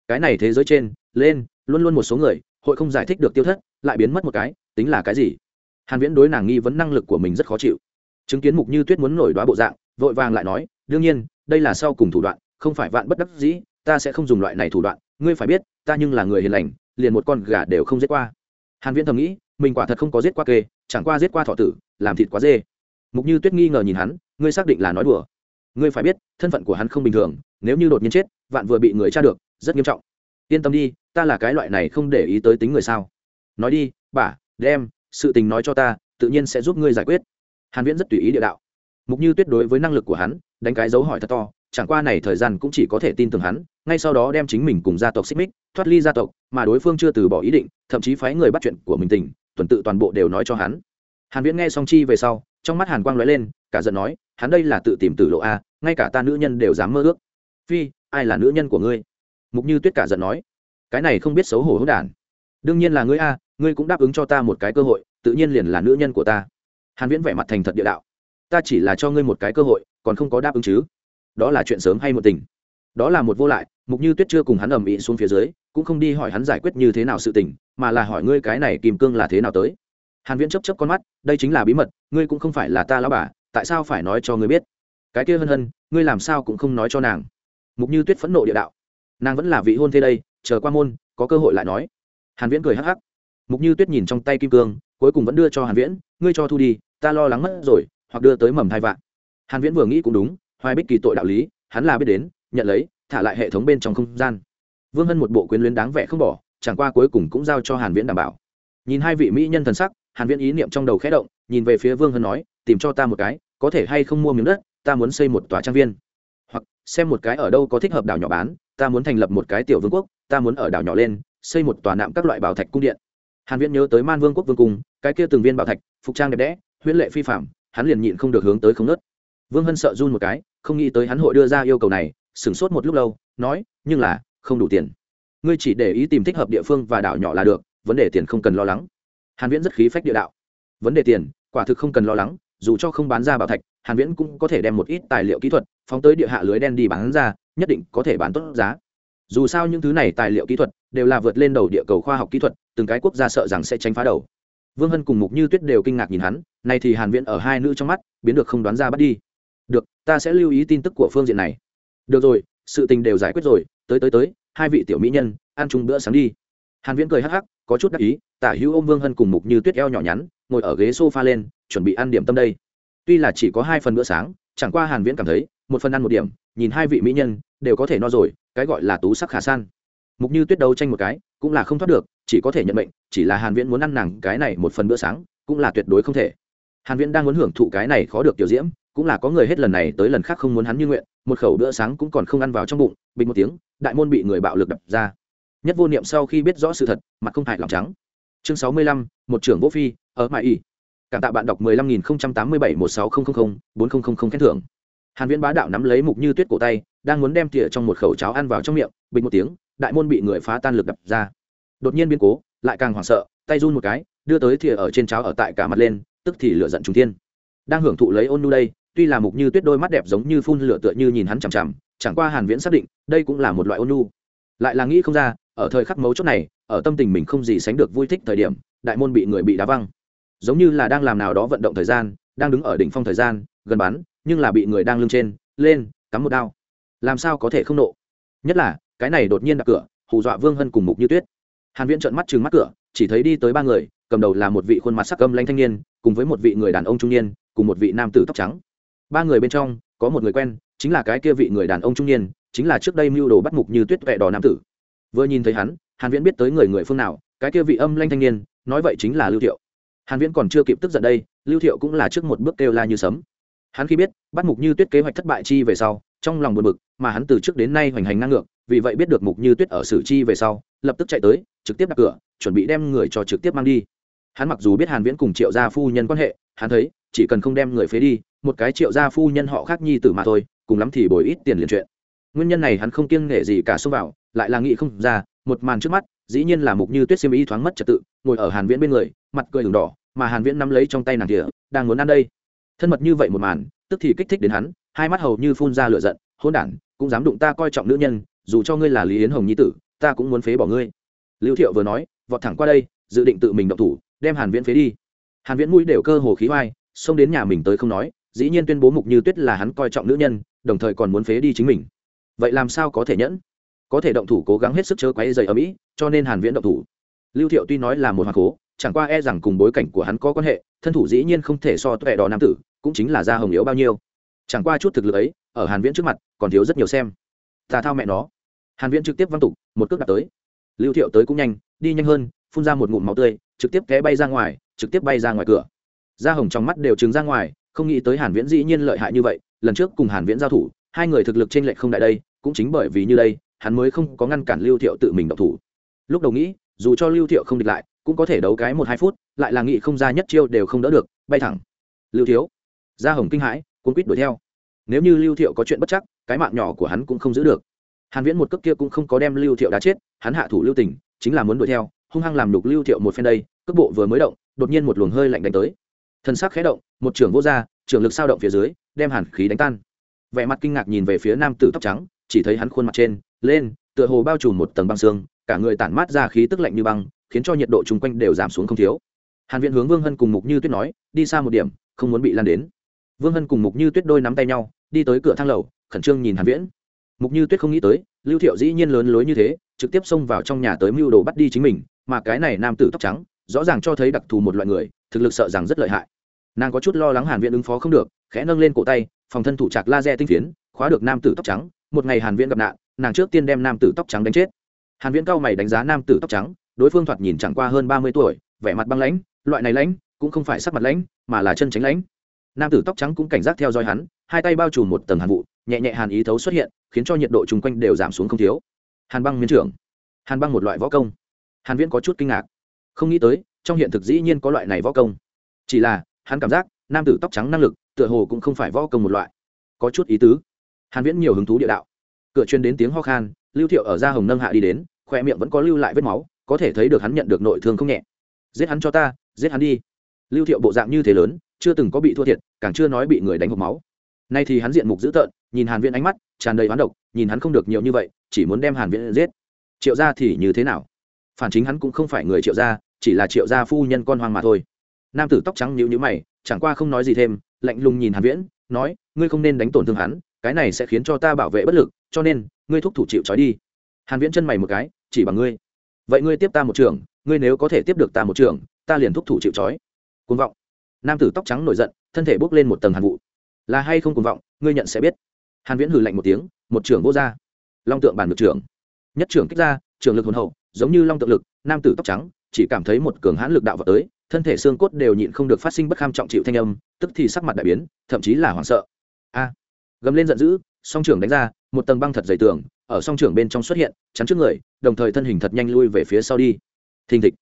S1: Cái này thế giới trên, lên, luôn luôn một số người, hội không giải thích được tiêu thất, lại biến mất một cái, tính là cái gì? Hàn viễn đối nàng nghi vấn năng lực của mình rất khó chịu. Chứng kiến mục như tuyết muốn nổi đoá bộ dạng, vội vàng lại nói, đương nhiên, đây là sau cùng thủ đoạn, không phải vạn bất đắc dĩ, ta sẽ không dùng loại này thủ đoạn, ngươi phải biết, ta nhưng là người hiền lành, liền một con gà đều không giết qua. Hàn viễn thầm nghĩ, mình quả thật không có giết qua kê chẳng qua giết qua thọ tử, làm thịt quá dê. Mục như tuyết nghi ngờ nhìn hắn, ngươi xác định là nói đùa. Ngươi phải biết, thân phận của hắn không bình thường, nếu như đột nhiên chết, vạn vừa bị người tra được, rất nghiêm trọng. Yên tâm đi, ta là cái loại này không để ý tới tính người sao. Nói đi bả đem, sự tình nói cho ta, tự nhiên sẽ giúp ngươi giải quyết. Hàn viễn rất tùy ý địa đạo. Mục như tuyết đối với năng lực của hắn, đánh cái dấu hỏi thật to, chẳng qua này thời gian cũng chỉ có thể tin tưởng hắn, ngay sau đó đem chính mình cùng gia tộc xích mích, thoát ly gia tộc, mà đối phương chưa từ bỏ ý định, thậm chí phái người bắt chuyện của mình tình tuần tự toàn bộ đều nói cho hắn. Hàn viễn nghe xong chi về sau, trong mắt hàn quang lóe lên, cả giận nói, hắn đây là tự tìm tử lộ a, ngay cả ta nữ nhân đều dám mơ ước. Phi, ai là nữ nhân của ngươi? Mục như tuyết cả giận nói, cái này không biết xấu hổ hỗn đản. Đương nhiên là ngươi a, ngươi cũng đáp ứng cho ta một cái cơ hội, tự nhiên liền là nữ nhân của ta. Hàn viễn vẻ mặt thành thật địa đạo, ta chỉ là cho ngươi một cái cơ hội, còn không có đáp ứng chứ. Đó là chuyện sớm hay một tình. Đó là một vô lại, mục như tuyết chưa cùng hắn ầm ĩ xuống phía dưới cũng không đi hỏi hắn giải quyết như thế nào sự tình, mà là hỏi ngươi cái này kim cương là thế nào tới. Hàn viễn chấp chấp con mắt, đây chính là bí mật, ngươi cũng không phải là ta lão bà, tại sao phải nói cho ngươi biết? Cái kia hân hân, ngươi làm sao cũng không nói cho nàng. Mục như tuyết phẫn nộ địa đạo. Nàng vẫn là vị hôn thế đây, chờ qua môn, có cơ hội lại nói. Hàn viễn cười hắc hắc. Mục như tuyết nhìn trong tay kim cương, cuối cùng vẫn đưa cho hàn viễn, ngươi cho thu đi, ta lo lắng mất rồi, hoặc đưa tới mầm thai vạn. Hàn viễn vừa nghĩ cũng đúng, hoài bích kỳ tội đạo lý, hắn là biết đến, nhận lấy, thả lại hệ thống bên trong không gian vương hân một bộ quyến luyến đáng vẻ không bỏ, chẳng qua cuối cùng cũng giao cho hàn viễn đảm bảo. Nhìn hai vị mỹ nhân thần sắc, hàn viễn ý niệm trong đầu khẽ động, nhìn về phía vương hân nói, tìm cho ta một cái, có thể hay không mua miếng đất, ta muốn xây một tòa trang viên. Hoặc, xem một cái ở đâu có thích hợp đảo nhỏ bán, ta muốn thành lập một cái tiểu vương quốc, ta muốn ở đảo nhỏ lên, xây một tòa nạm các loại bảo thạch cung điện. Hàn viễn nhớ tới man vương quốc vương cung, cái kia từng viên bảo thạch, phục trang đẹp đẽ, huyễn lệ phi phạm hắn liền nhịn không được hướng tới không nớt. Vương hân sợ run một cái, không nghĩ tới hắn hội đưa ra yêu cầu này, sửng sốt một lúc lâu, nói, nhưng là không đủ tiền. Ngươi chỉ để ý tìm thích hợp địa phương và đảo nhỏ là được, vấn đề tiền không cần lo lắng. Hàn viễn rất khí phách địa đạo. Vấn đề tiền, quả thực không cần lo lắng, dù cho không bán ra bảo thạch, hàn viễn cũng có thể đem một ít tài liệu kỹ thuật phóng tới địa hạ lưới đen đi bán ra, nhất định có thể bán tốt giá. Dù sao những thứ này tài liệu kỹ thuật đều là vượt lên đầu địa cầu khoa học kỹ thuật, từng cái quốc gia sợ rằng sẽ tránh phá đầu. Vương hân cùng mục như tuyết đều kinh ngạc nhìn hắn, nay thì hàn viễn ở hai nữ trong mắt, biến được không đoán ra bắt đi. Được, ta sẽ lưu ý tin tức của phương diện này. Được rồi, sự tình đều giải quyết rồi tới tới tới, hai vị tiểu mỹ nhân, ăn chung bữa sáng đi. Hàn viễn cười hắc hắc, có chút đắc ý, tả hữu ôm vương hân cùng mục như tuyết eo nhỏ nhắn, ngồi ở ghế sofa lên, chuẩn bị ăn điểm tâm đây. Tuy là chỉ có hai phần bữa sáng, chẳng qua hàn viễn cảm thấy, một phần ăn một điểm, nhìn hai vị mỹ nhân, đều có thể no rồi, cái gọi là tú sắc khả san. Mục như tuyết đấu tranh một cái, cũng là không thoát được, chỉ có thể nhận mệnh, chỉ là hàn viễn muốn ăn nàng cái này một phần bữa sáng, cũng là tuyệt đối không thể. Hàn viễn đang muốn hưởng thụ cái này khó được tiểu diễm cũng là có người hết lần này tới lần khác không muốn hắn như nguyện một khẩu bữa sáng cũng còn không ăn vào trong bụng bình một tiếng đại môn bị người bạo lực đập ra. Nhất vô niệm sau khi biết rõ sự thật mặt không hại lòng trắng. Chương 65, một trưởng vô phi ở mãi y cảm tạ bạn đọc 15087 16000 4000 khen thưởng. Hàn viễn bá đạo nắm lấy mục như tuyết cổ tay đang muốn đem tỉa trong một khẩu cháo ăn vào trong miệng bình một tiếng đại môn bị người phá tan lực đập ra. Đột nhiên biến cố lại càng hoảng sợ tay run một cái đưa tới thìa ở trên cháo ở tại cả mặt lên tức thì lửa giận trùng thiên. Đang hưởng thụ lấy ôn nu đây tuy là mục như tuyết đôi mắt đẹp giống như phun lửa tựa như nhìn hắn chằm chằm, chẳng qua hàn viễn xác định, đây cũng là một loại ôn nhu. Lại là nghĩ không ra, ở thời khắc mấu chốt này, ở tâm tình mình không gì sánh được vui thích thời điểm, đại môn bị người bị đá văng. Giống như là đang làm nào đó vận động thời gian, đang đứng ở đỉnh phong thời gian, gần bắn, nhưng là bị người đang lưng trên, lên, cắm một đao. Làm sao có thể không nộ? Nhất là, cái này đột nhiên đặt cửa, hù dọa vương hân cùng mục như tuyết. Hàn viễn trợn mắt trừng mắt cửa, chỉ thấy đi tới ba người, cầm đầu là một vị khuôn mặt sắc âm lanh thanh niên, cùng với một vị người đàn ông trung niên, cùng một vị nam tử tóc trắng ba người bên trong, có một người quen, chính là cái kia vị người đàn ông trung niên, chính là trước đây mưu đồ bắt mục như tuyết vẹ đỏ nam tử. Vừa nhìn thấy hắn, hàn viễn biết tới người người phương nào, cái kia vị âm lanh thanh niên, nói vậy chính là lưu thiệu. Hàn viễn còn chưa kịp tức giận đây, lưu thiệu cũng là trước một bước kêu la như sấm. Hắn khi biết, bắt mục như tuyết kế hoạch thất bại chi về sau, trong lòng buồn bực, mà hắn từ trước đến nay hoành hành ngang ngược, vì vậy biết được mục như tuyết ở xử chi về sau, lập tức chạy tới, trực tiếp đặt cửa, chuẩn bị đem người cho trực tiếp mang đi. Hắn mặc dù biết hàn viễn cùng triệu gia phu nhân quan hệ, hắn thấy, chỉ cần không đem người phế đi một cái triệu gia phu nhân họ khác nhi tử mà thôi, cùng lắm thì bồi ít tiền liền chuyện. Nguyên nhân này hắn không kiêng nể gì cả xông vào, lại là nghĩ không ra, một màn trước mắt, dĩ nhiên là mục như tuyết xiêm y thoáng mất trật tự, ngồi ở hàn viễn bên người, mặt cười đường đỏ, mà hàn viễn nắm lấy trong tay nàng kia đang muốn ăn đây. Thân mật như vậy một màn, tức thì kích thích đến hắn, hai mắt hầu như phun ra lửa giận, hỗn đản, cũng dám đụng ta coi trọng nữ nhân, dù cho ngươi là lý yến hồng nhi tử, ta cũng muốn phế bỏ ngươi. Lưu thiệu vừa nói, vọt thẳng qua đây, dự định tự mình động thủ, đem hàn viễn phế đi. Hàn viễn mũi đều cơ hồ khí vai xông đến nhà mình tới không nói dĩ nhiên tuyên bố mục như tuyết là hắn coi trọng nữ nhân, đồng thời còn muốn phế đi chính mình. Vậy làm sao có thể nhẫn? Có thể động thủ cố gắng hết sức chớ quấy dày ở mỹ, cho nên hàn viễn động thủ. Lưu thiệu tuy nói là một hoàng cố, chẳng qua e rằng cùng bối cảnh của hắn có quan hệ, thân thủ dĩ nhiên không thể so tuệ đỏ nam tử, cũng chính là da hồng yếu bao nhiêu. Chẳng qua chút thực lực ấy, ở hàn viễn trước mặt, còn thiếu rất nhiều xem. Tà thao mẹ nó. Hàn viễn trực tiếp văng tục, một cước đặt tới. Lưu thiệu tới cũng nhanh, đi nhanh hơn, phun ra một ngụm máu tươi, trực tiếp té bay ra ngoài, trực tiếp bay ra ngoài cửa. Da hồng trong mắt đều trừng ra ngoài không nghĩ tới hàn viễn dĩ nhiên lợi hại như vậy, lần trước cùng hàn viễn giao thủ, hai người thực lực trên lệch không đại đây, cũng chính bởi vì như đây, hắn mới không có ngăn cản lưu thiệu tự mình động thủ. Lúc đầu nghĩ, dù cho lưu thiệu không địch lại, cũng có thể đấu cái một hai phút, lại là nghĩ không ra nhất chiêu đều không đỡ được, bay thẳng. Lưu thiếu gia hồng kinh hãi, cuốn quýt đuổi theo. Nếu như lưu thiệu có chuyện bất chắc, cái mạng nhỏ của hắn cũng không giữ được. Hàn viễn một cước kia cũng không có đem lưu thiệu đá chết, hắn hạ thủ lưu tình, chính là muốn đuổi theo, hung hăng làm nhục lưu thiệu một phen đây, cước bộ vừa mới động, đột nhiên một luồng hơi lạnh đánh tới. Thân xác khẽ động một trưởng vô gia, trưởng lực sao động phía dưới đem hàn khí đánh tan. Vẻ mặt kinh ngạc nhìn về phía nam tử tóc trắng chỉ thấy hắn khuôn mặt trên lên tựa hồ bao trùm một tầng băng xương cả người tản mát ra khí tức lạnh như băng khiến cho nhiệt độ chung quanh đều giảm xuống không thiếu. Hàn viện hướng vương hân cùng mục như tuyết nói đi xa một điểm không muốn bị lan đến. Vương hân cùng mục như tuyết đôi nắm tay nhau đi tới cửa thang lầu khẩn trương nhìn hàn viễn. Mục như tuyết không nghĩ tới lưu thiệu dĩ nhiên lớn lối như thế trực tiếp xông vào trong nhà tới mưu đồ bắt đi chính mình mà cái này nam tử tóc trắng rõ ràng cho thấy đặc thù một loại người thực lực sợ rằng rất lợi hại nàng có chút lo lắng hàn viễn ứng phó không được, khẽ nâng lên cổ tay, phòng thân thủ chặt laser tinh phiến, khóa được nam tử tóc trắng. Một ngày hàn viễn gặp nạn, nàng trước tiên đem nam tử tóc trắng đánh chết. Hàn viễn cao mày đánh giá nam tử tóc trắng, đối phương thoạt nhìn chẳng qua hơn ba mươi tuổi, vẻ mặt băng lãnh, loại này lãnh, cũng không phải sắc mặt lãnh, mà là chân tránh lãnh. Nam tử tóc trắng cũng cảnh giác theo dõi hắn, hai tay bao trùm một tầng hàn vụ, nhẹ nhẹ hàn ý thấu xuất hiện, khiến cho nhiệt độ chung quanh đều giảm xuống không thiếu. Hàn băng miến trưởng. Hàn băng một loại võ công. Hàn viễn có chút kinh ngạc. Không nghĩ tới, trong hiện thực dĩ nhiên có loại này võ công. Chỉ là hắn cảm giác nam tử tóc trắng năng lực tựa hồ cũng không phải võ công một loại. Có chút ý tứ. Hàn viễn nhiều hứng thú địa đạo. Cửa truyền đến tiếng ho khan, lưu thiệu ở ra hồng nâng hạ đi đến khoe miệng vẫn có lưu lại vết máu, có thể thấy được hắn nhận được nội thương không nhẹ. Giết hắn cho ta, giết hắn đi. Lưu thiệu bộ dạng như thế lớn, chưa từng có bị thua thiệt, càng chưa nói bị người đánh hộp máu. Nay thì hắn diện mục dữ tợn, nhìn hàn viễn ánh mắt, tràn đầy oán độc, nhìn hắn không được nhiều như vậy, chỉ muốn đem hàn viễn giết. Triệu gia thì như thế nào? Phản chính hắn cũng không phải người triệu gia, chỉ là triệu gia phu nhân con hoang mà thôi nam tử tóc trắng nhíu nhíu mày, chẳng qua không nói gì thêm, lạnh lùng nhìn hàn viễn, nói, ngươi không nên đánh tổn thương hắn, cái này sẽ khiến cho ta bảo vệ bất lực, cho nên, ngươi thúc thủ chịu trói đi. Hàn viễn chân mày một cái, chỉ bằng ngươi. Vậy ngươi tiếp ta một trường, ngươi nếu có thể tiếp được ta một trường, ta liền thúc thủ chịu trói. Cuồng vọng. Nam tử tóc trắng nổi giận, thân thể bốc lên một tầng hàn vụ. Là hay không cuồng vọng, ngươi nhận sẽ biết. Hàn viễn hừ lạnh một tiếng, một trưởng vô ra long tượng bản ngược trưởng nhất trưởng kích ra, trường lực hồn hậu, giống như long tượng lực, nam tử tóc trắng, chỉ cảm thấy một cường hãn lực đạo vào tới thân thể xương cốt đều nhịn không được phát sinh bất kham trọng chịu thanh âm, tức thì sắc mặt đại biến, thậm chí là hoảng sợ. A! Gầm lên giận dữ, song trưởng đánh ra, một tầng băng thật dày tường, ở song trưởng bên trong xuất hiện, chắn trước người, đồng thời thân hình thật nhanh lui về phía sau đi. Thình thịch.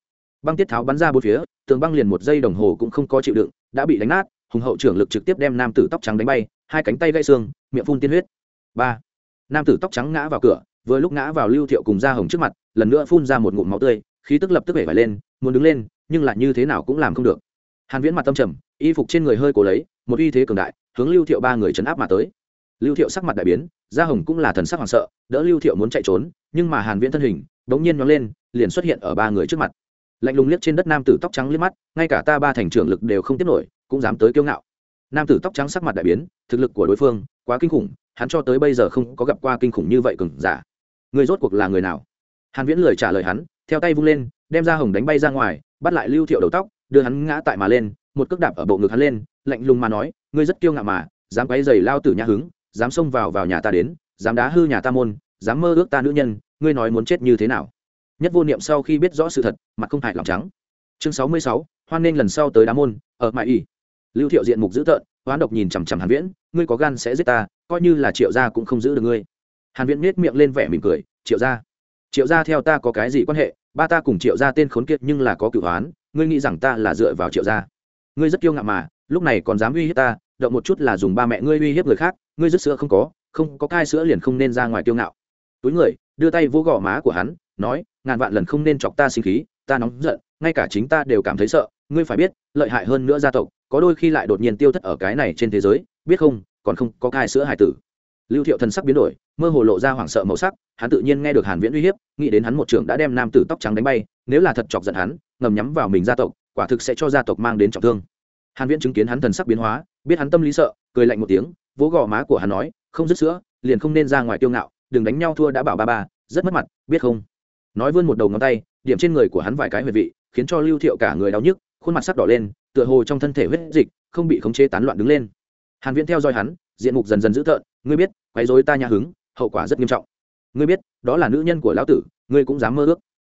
S1: Băng tiết tháo bắn ra bốn phía, tường băng liền một giây đồng hồ cũng không có chịu đựng, đã bị đánh nát, hùng hậu trưởng lực trực tiếp đem nam tử tóc trắng đánh bay, hai cánh tay gãy xương, miệng phun tiên huyết. Ba! Nam tử tóc trắng ngã vào cửa, vừa lúc ngã vào lưu thiệu cùng ra hồng trước mặt, lần nữa phun ra một ngụm máu tươi, khí tức lập tức vẻ vải lên, muốn đứng lên nhưng lại như thế nào cũng làm không được. Hàn viễn mặt tâm trầm, y phục trên người hơi cổ lấy, một uy thế cường đại, hướng lưu thiệu ba người chấn áp mà tới. Lưu thiệu sắc mặt đại biến gia hồng cũng là thần sắc hoảng sợ, đỡ lưu thiệu muốn chạy trốn, nhưng mà hàn viễn thân hình đống nhiên nhón lên, liền xuất hiện ở ba người trước mặt. Lạnh lùng liếc trên đất nam tử tóc trắng liếc mắt, ngay cả ta ba thành trưởng lực đều không tiếp nổi, cũng dám tới kiêu ngạo. Nam tử tóc trắng sắc mặt đại biến, thực lực của đối phương quá kinh khủng, hắn cho tới bây giờ không có gặp qua kinh khủng như vậy cường giả. Người rốt cuộc là người nào? Hàn viễn lời trả lời hắn, theo tay vung lên, đem ra hồng đánh bay ra ngoài bắt lại lưu thiệu đầu tóc, đưa hắn ngã tại mà lên, một cước đạp ở bộ ngực hắn lên, lạnh lùng mà nói, ngươi rất kiêu ngạo mà, dám quấy giày lao tử nhà hứng, dám xông vào vào nhà ta đến, dám đá hư nhà ta môn, dám mơ ước ta nữ nhân, ngươi nói muốn chết như thế nào? Nhất vô niệm sau khi biết rõ sự thật, mặt không hại lòng trắng. Chương sáu mươi sáu, hoan nghênh lần sau tới đá môn, ở mại ỉ lưu thiệu diện mục dữ tợn, hoán độc nhìn chằm chằm hàn viễn, ngươi có gan sẽ giết ta, coi như là triệu gia cũng không giữ được ngươi. Hàn viễn nết miệng lên vẻ mỉm cười, triệu gia triệu gia theo ta có cái gì quan hệ? Ba ta cùng triệu gia tên khốn kiệt nhưng là có cửu hoán, ngươi nghĩ rằng ta là dựa vào triệu gia? Ngươi rất kiêu ngạo mà, lúc này còn dám uy hiếp ta, động một chút là dùng ba mẹ ngươi uy hiếp người khác, ngươi rất sữa không có không có cai sữa liền không nên ra ngoài kiêu ngạo. Túi người, đưa tay vô gò má của hắn, nói, ngàn vạn lần không nên chọc ta sinh khí, ta nóng giận, ngay cả chính ta đều cảm thấy sợ, ngươi phải biết, lợi hại hơn nữa gia tộc, có đôi khi lại đột nhiên tiêu thất ở cái này trên thế giới, biết không, còn không có cai sữa hải tử. Lưu thiệu thần sắc biến đổi mơ hồ lộ ra hoảng sợ màu sắc, hắn tự nhiên nghe được hàn viễn uy hiếp, nghĩ đến hắn một trưởng đã đem nam tử tóc trắng đánh bay, nếu là thật chọc giận hắn, ngầm nhắm vào mình gia tộc, quả thực sẽ cho gia tộc mang đến trọng thương. Hàn viễn chứng kiến hắn thần sắc biến hóa, biết hắn tâm lý sợ, cười lạnh một tiếng, vỗ gò má của hắn nói, không dứt sữa, liền không nên ra ngoài tiêu ngạo, đừng đánh nhau thua đã bảo ba ba, rất mất mặt, biết không? Nói vươn một đầu ngón tay, điểm trên người của hắn vài cái huyệt vị, khiến cho lưu thiệu cả người đau nhức, khuôn mặt sắc đỏ lên, tựa hồ trong thân thể huyết dịch, không bị khống chế tán loạn đứng lên. Hàn viễn theo dõi hắn, diện mục dần dần dữ tợn, ngươi biết, quấy rối ta nhà hứng hậu quả rất nghiêm trọng. Ngươi biết, đó là nữ nhân của lão tử, ngươi cũng dám mơ ước.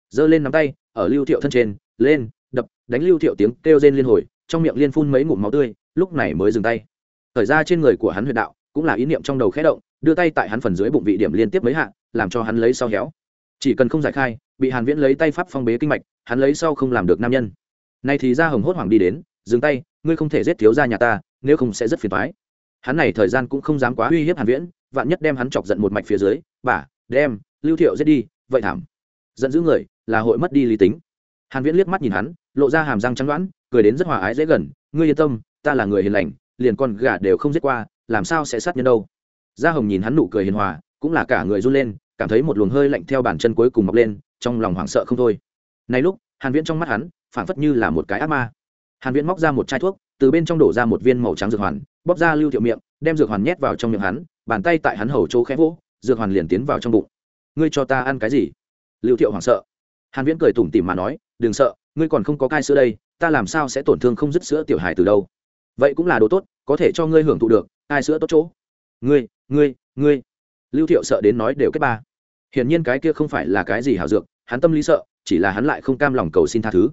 S1: Giơ lên nắm tay, ở lưu thiệu thân trên, lên, đập, đánh lưu thiệu tiếng kêu rên liên hồi, trong miệng liên phun mấy ngụm máu tươi, lúc này mới dừng tay. Thời ra trên người của hắn huyệt đạo, cũng là ý niệm trong đầu khẽ động, đưa tay tại hắn phần dưới bụng vị điểm liên tiếp mấy hạ, làm cho hắn lấy sau héo. Chỉ cần không giải khai, bị hàn viễn lấy tay pháp phong bế kinh mạch, hắn lấy sau không làm được nam nhân. Nay thì ra hồng hốt hoảng đi đến, dừng tay, ngươi không thể giết thiếu gia nhà ta, nếu không sẽ rất phiền toái hắn này thời gian cũng không dám quá uy hiếp hàn viễn, vạn nhất đem hắn chọc giận một mạch phía dưới, bà, đem lưu thiệu giết đi, vậy thảm. Giận dữ người là hội mất đi lý tính. Hàn viễn liếc mắt nhìn hắn, lộ ra hàm răng trắng đoán, cười đến rất hòa ái dễ gần, ngươi yên tâm, ta là người hiền lành, liền con gà đều không giết qua, làm sao sẽ sát nhân đâu. Gia hồng nhìn hắn nụ cười hiền hòa, cũng là cả người run lên, cảm thấy một luồng hơi lạnh theo bàn chân cuối cùng mọc lên, trong lòng hoảng sợ không thôi. Này lúc, hàn viễn trong mắt hắn phảng phất như là một cái ác ma. Hàn viễn móc ra một chai thuốc từ bên trong đổ ra một viên màu trắng dược hoàn, bóp ra lưu thiệu miệng, đem dược hoàn nhét vào trong miệng hắn, bàn tay tại hắn hầu chỗ khẽ vỗ, dược hoàn liền tiến vào trong bụng. Ngươi cho ta ăn cái gì? Lưu thiệu hoảng sợ. Hàn viễn cười tủm tỉm mà nói, đừng sợ, ngươi còn không có cai sữa đây, ta làm sao sẽ tổn thương không dứt sữa tiểu hài từ đâu? Vậy cũng là đồ tốt, có thể cho ngươi hưởng thụ được, cai sữa tốt chỗ. Ngươi ngươi ngươi. Lưu thiệu sợ đến nói đều kết ba. Hiển nhiên cái kia không phải là cái gì hảo dược, hắn tâm lý sợ, chỉ là hắn lại không cam lòng cầu xin tha thứ.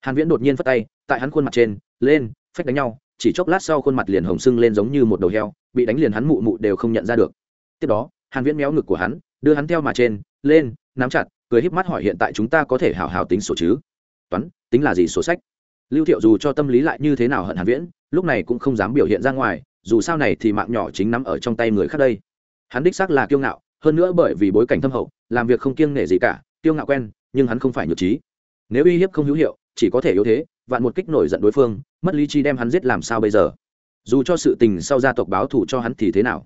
S1: Hàn viễn đột nhiên phất tay, tại hắn khuôn mặt trên, lên phách đánh nhau, chỉ chốc lát sau khuôn mặt liền hồng sưng lên giống như một đầu heo, bị đánh liền hắn mụ mụ đều không nhận ra được. Tiếp đó, hàn viễn méo ngực của hắn, đưa hắn theo mà trên, lên, nắm chặt, cười híp mắt hỏi hiện tại chúng ta có thể hảo hảo tính sổ chứ? Toán, tính là gì sổ sách? Lưu thiệu dù cho tâm lý lại như thế nào hận hàn viễn, lúc này cũng không dám biểu hiện ra ngoài, dù sao này thì mạng nhỏ chính nắm ở trong tay người khác đây. Hắn đích xác là kiêu ngạo, hơn nữa bởi vì bối cảnh thâm hậu, làm việc không kiêng nể gì cả, kiêu ngạo quen, nhưng hắn không phải nhược trí. Nếu uy hiếp không hữu hiệu chỉ có thể yếu thế, vạn một kích nổi giận đối phương, mất lý trí đem hắn giết làm sao bây giờ? Dù cho sự tình sau gia tộc báo thù cho hắn thì thế nào?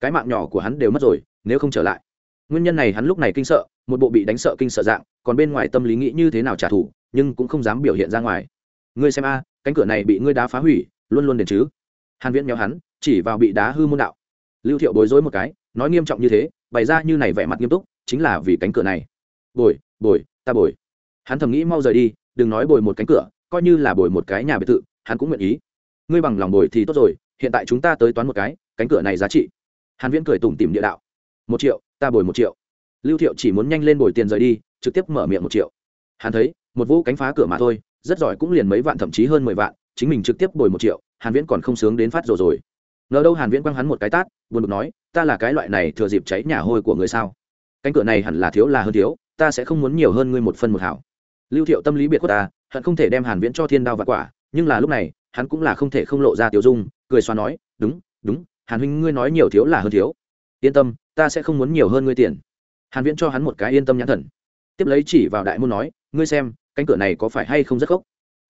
S1: Cái mạng nhỏ của hắn đều mất rồi, nếu không trở lại. Nguyên nhân này hắn lúc này kinh sợ, một bộ bị đánh sợ kinh sợ dạng, còn bên ngoài tâm lý nghĩ như thế nào trả thù, nhưng cũng không dám biểu hiện ra ngoài. Ngươi xem a, cánh cửa này bị ngươi đá phá hủy, luôn luôn đền chứ? Hàn viễn nhéo hắn, chỉ vào bị đá hư môn đạo. Lưu thiệu bối rối một cái, nói nghiêm trọng như thế, bày ra như này vẻ mặt nghiêm túc, chính là vì cánh cửa này. Bồi bồi, ta bồi. Hắn thầm nghĩ mau rời đi đừng nói bồi một cánh cửa, coi như là bồi một cái nhà biệt thự, hắn cũng nguyện ý. Ngươi bằng lòng bồi thì tốt rồi, hiện tại chúng ta tới toán một cái, cánh cửa này giá trị. Hàn viễn cười tủm tỉm địa đạo. Một triệu, ta bồi một triệu. Lưu thiệu chỉ muốn nhanh lên bồi tiền rời đi, trực tiếp mở miệng một triệu. Hắn thấy, một vũ cánh phá cửa mà thôi, rất giỏi cũng liền mấy vạn thậm chí hơn mười vạn, chính mình trực tiếp bồi một triệu, hàn viễn còn không sướng đến phát rồi rồi. Ngờ đâu hàn viễn quăng hắn một cái tát, buồn bực nói, ta là cái loại này thừa dịp cháy nhà hôi của người sao? Cánh cửa này hẳn là thiếu là hơn thiếu, ta sẽ không muốn nhiều hơn ngươi một phân một hảo lưu thiệu tâm lý biệt khuất ta hận không thể đem hàn viễn cho thiên đao và quả, nhưng là lúc này, hắn cũng là không thể không lộ ra tiểu dung, cười xoa nói, đúng đúng, hàn huynh ngươi nói nhiều thiếu là hơn thiếu. Yên tâm, ta sẽ không muốn nhiều hơn ngươi tiền. Hàn viễn cho hắn một cái yên tâm nhãn thần. Tiếp lấy chỉ vào đại môn nói, ngươi xem, cánh cửa này có phải hay không rất khốc?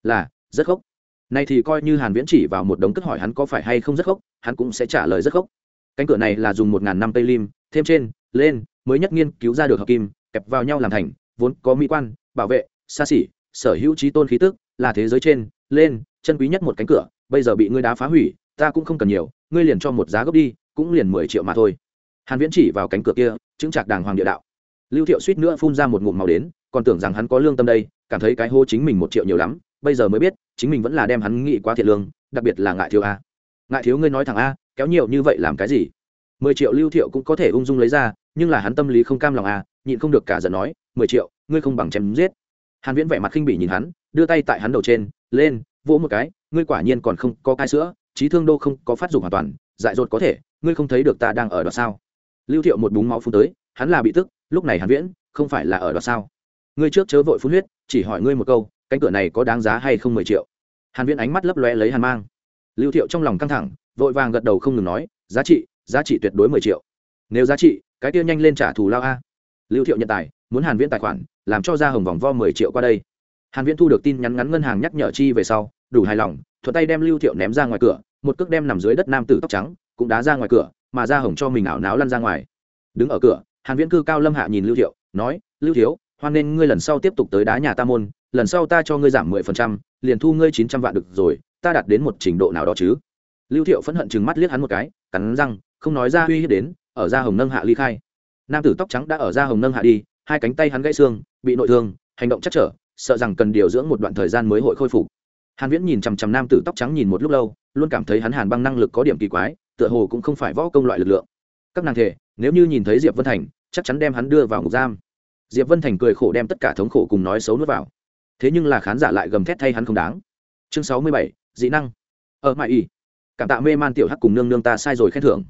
S1: Là, rất khốc. Này thì coi như hàn viễn chỉ vào một đống cất hỏi hắn có phải hay không rất khốc, hắn cũng sẽ trả lời rất khốc. Cánh cửa này là dùng một ngàn năm tây lim, thêm trên, lên, mới nhất nghiên cứu ra được hợp kim, kẹp vào nhau làm thành, vốn có mỹ quan, bảo vệ xa xỉ, sở hữu trí tôn khí tức, là thế giới trên, lên, chân quý nhất một cánh cửa, bây giờ bị ngươi đá phá hủy, ta cũng không cần nhiều, ngươi liền cho một giá gốc đi, cũng liền mười triệu mà thôi. Hàn viễn chỉ vào cánh cửa kia, chứng chặt đàng hoàng địa đạo. Lưu thiệu suýt nữa phun ra một ngụm màu đến, còn tưởng rằng hắn có lương tâm đây, cảm thấy cái hô chính mình một triệu nhiều lắm, bây giờ mới biết, chính mình vẫn là đem hắn nghĩ quá thiệt lương, đặc biệt là ngại thiếu a. Ngại thiếu ngươi nói thẳng a, kéo nhiều như vậy làm cái gì? Mười triệu lưu thiệu cũng có thể ung dung lấy ra, nhưng là hắn tâm lý không cam lòng a, nhịn không được cả giận nói, mười triệu, ngươi không bằng chém giết hàn viễn vẻ mặt khinh bỉ nhìn hắn, đưa tay tại hắn đầu trên, lên, vỗ một cái, ngươi quả nhiên còn không có cai sữa, trí thương đô không có phát dục hoàn toàn, dại dột có thể, ngươi không thấy được ta đang ở đó sao? Lưu thiệu một búng máu phun tới, hắn là bị tức, lúc này hàn viễn không phải là ở đó sao? Ngươi trước chớ vội phun huyết, chỉ hỏi ngươi một câu, cánh cửa này có đáng giá hay không mười triệu? Hàn viễn ánh mắt lấp lóe lấy hàn mang. Lưu thiệu trong lòng căng thẳng, vội vàng gật đầu không ngừng nói, giá trị giá trị tuyệt đối mười triệu. Nếu giá trị, cái kia nhanh lên trả thù lao a. Lưu thiệu nhận tài, muốn hàn viễn tài khoản làm cho ra hồng vòng vo mười triệu qua đây. Hàn viễn thu được tin nhắn ngắn ngân hàng nhắc nhở chi về sau, đủ hài lòng, thuận tay đem lưu thiệu ném ra ngoài cửa, một cước đem nằm dưới đất nam tử tóc trắng, cũng đá ra ngoài cửa, mà ra hồng cho mình ảo náo lăn ra ngoài. Đứng ở cửa, hàn viễn cư cao lâm hạ nhìn lưu thiệu, nói, lưu thiếu, hoan nên ngươi lần sau tiếp tục tới đá nhà ta môn, lần sau ta cho ngươi giảm mười phần trăm, liền thu ngươi chín trăm vạn được rồi, ta đạt đến một trình độ nào đó chứ? Lưu thiệu phẫn hận chừng mắt liếc hắn một cái, cắn răng, không nói ra uy hiếp đến, ở ra hồng nâng hạ ly khai. Nam tử tóc trắng đã ở ra hồng nâng hạ đi hai cánh tay hắn gãy xương, bị nội thương, hành động chắc trở, sợ rằng cần điều dưỡng một đoạn thời gian mới hội khôi phục. Hàn viễn nhìn chằm chằm nam tử tóc trắng nhìn một lúc lâu, luôn cảm thấy hắn hàn băng năng lực có điểm kỳ quái, tựa hồ cũng không phải võ công loại lực lượng. Các nàng thể nếu như nhìn thấy diệp vân thành, chắc chắn đem hắn đưa vào ngục giam. Diệp vân thành cười khổ đem tất cả thống khổ cùng nói xấu nuốt vào. Thế nhưng là khán giả lại gầm thét thay hắn không đáng. Chương sáu mươi bảy, dị năng. Ở mại y cảm tạ mê man tiểu hắc cùng nương nương ta sai rồi khen thưởng.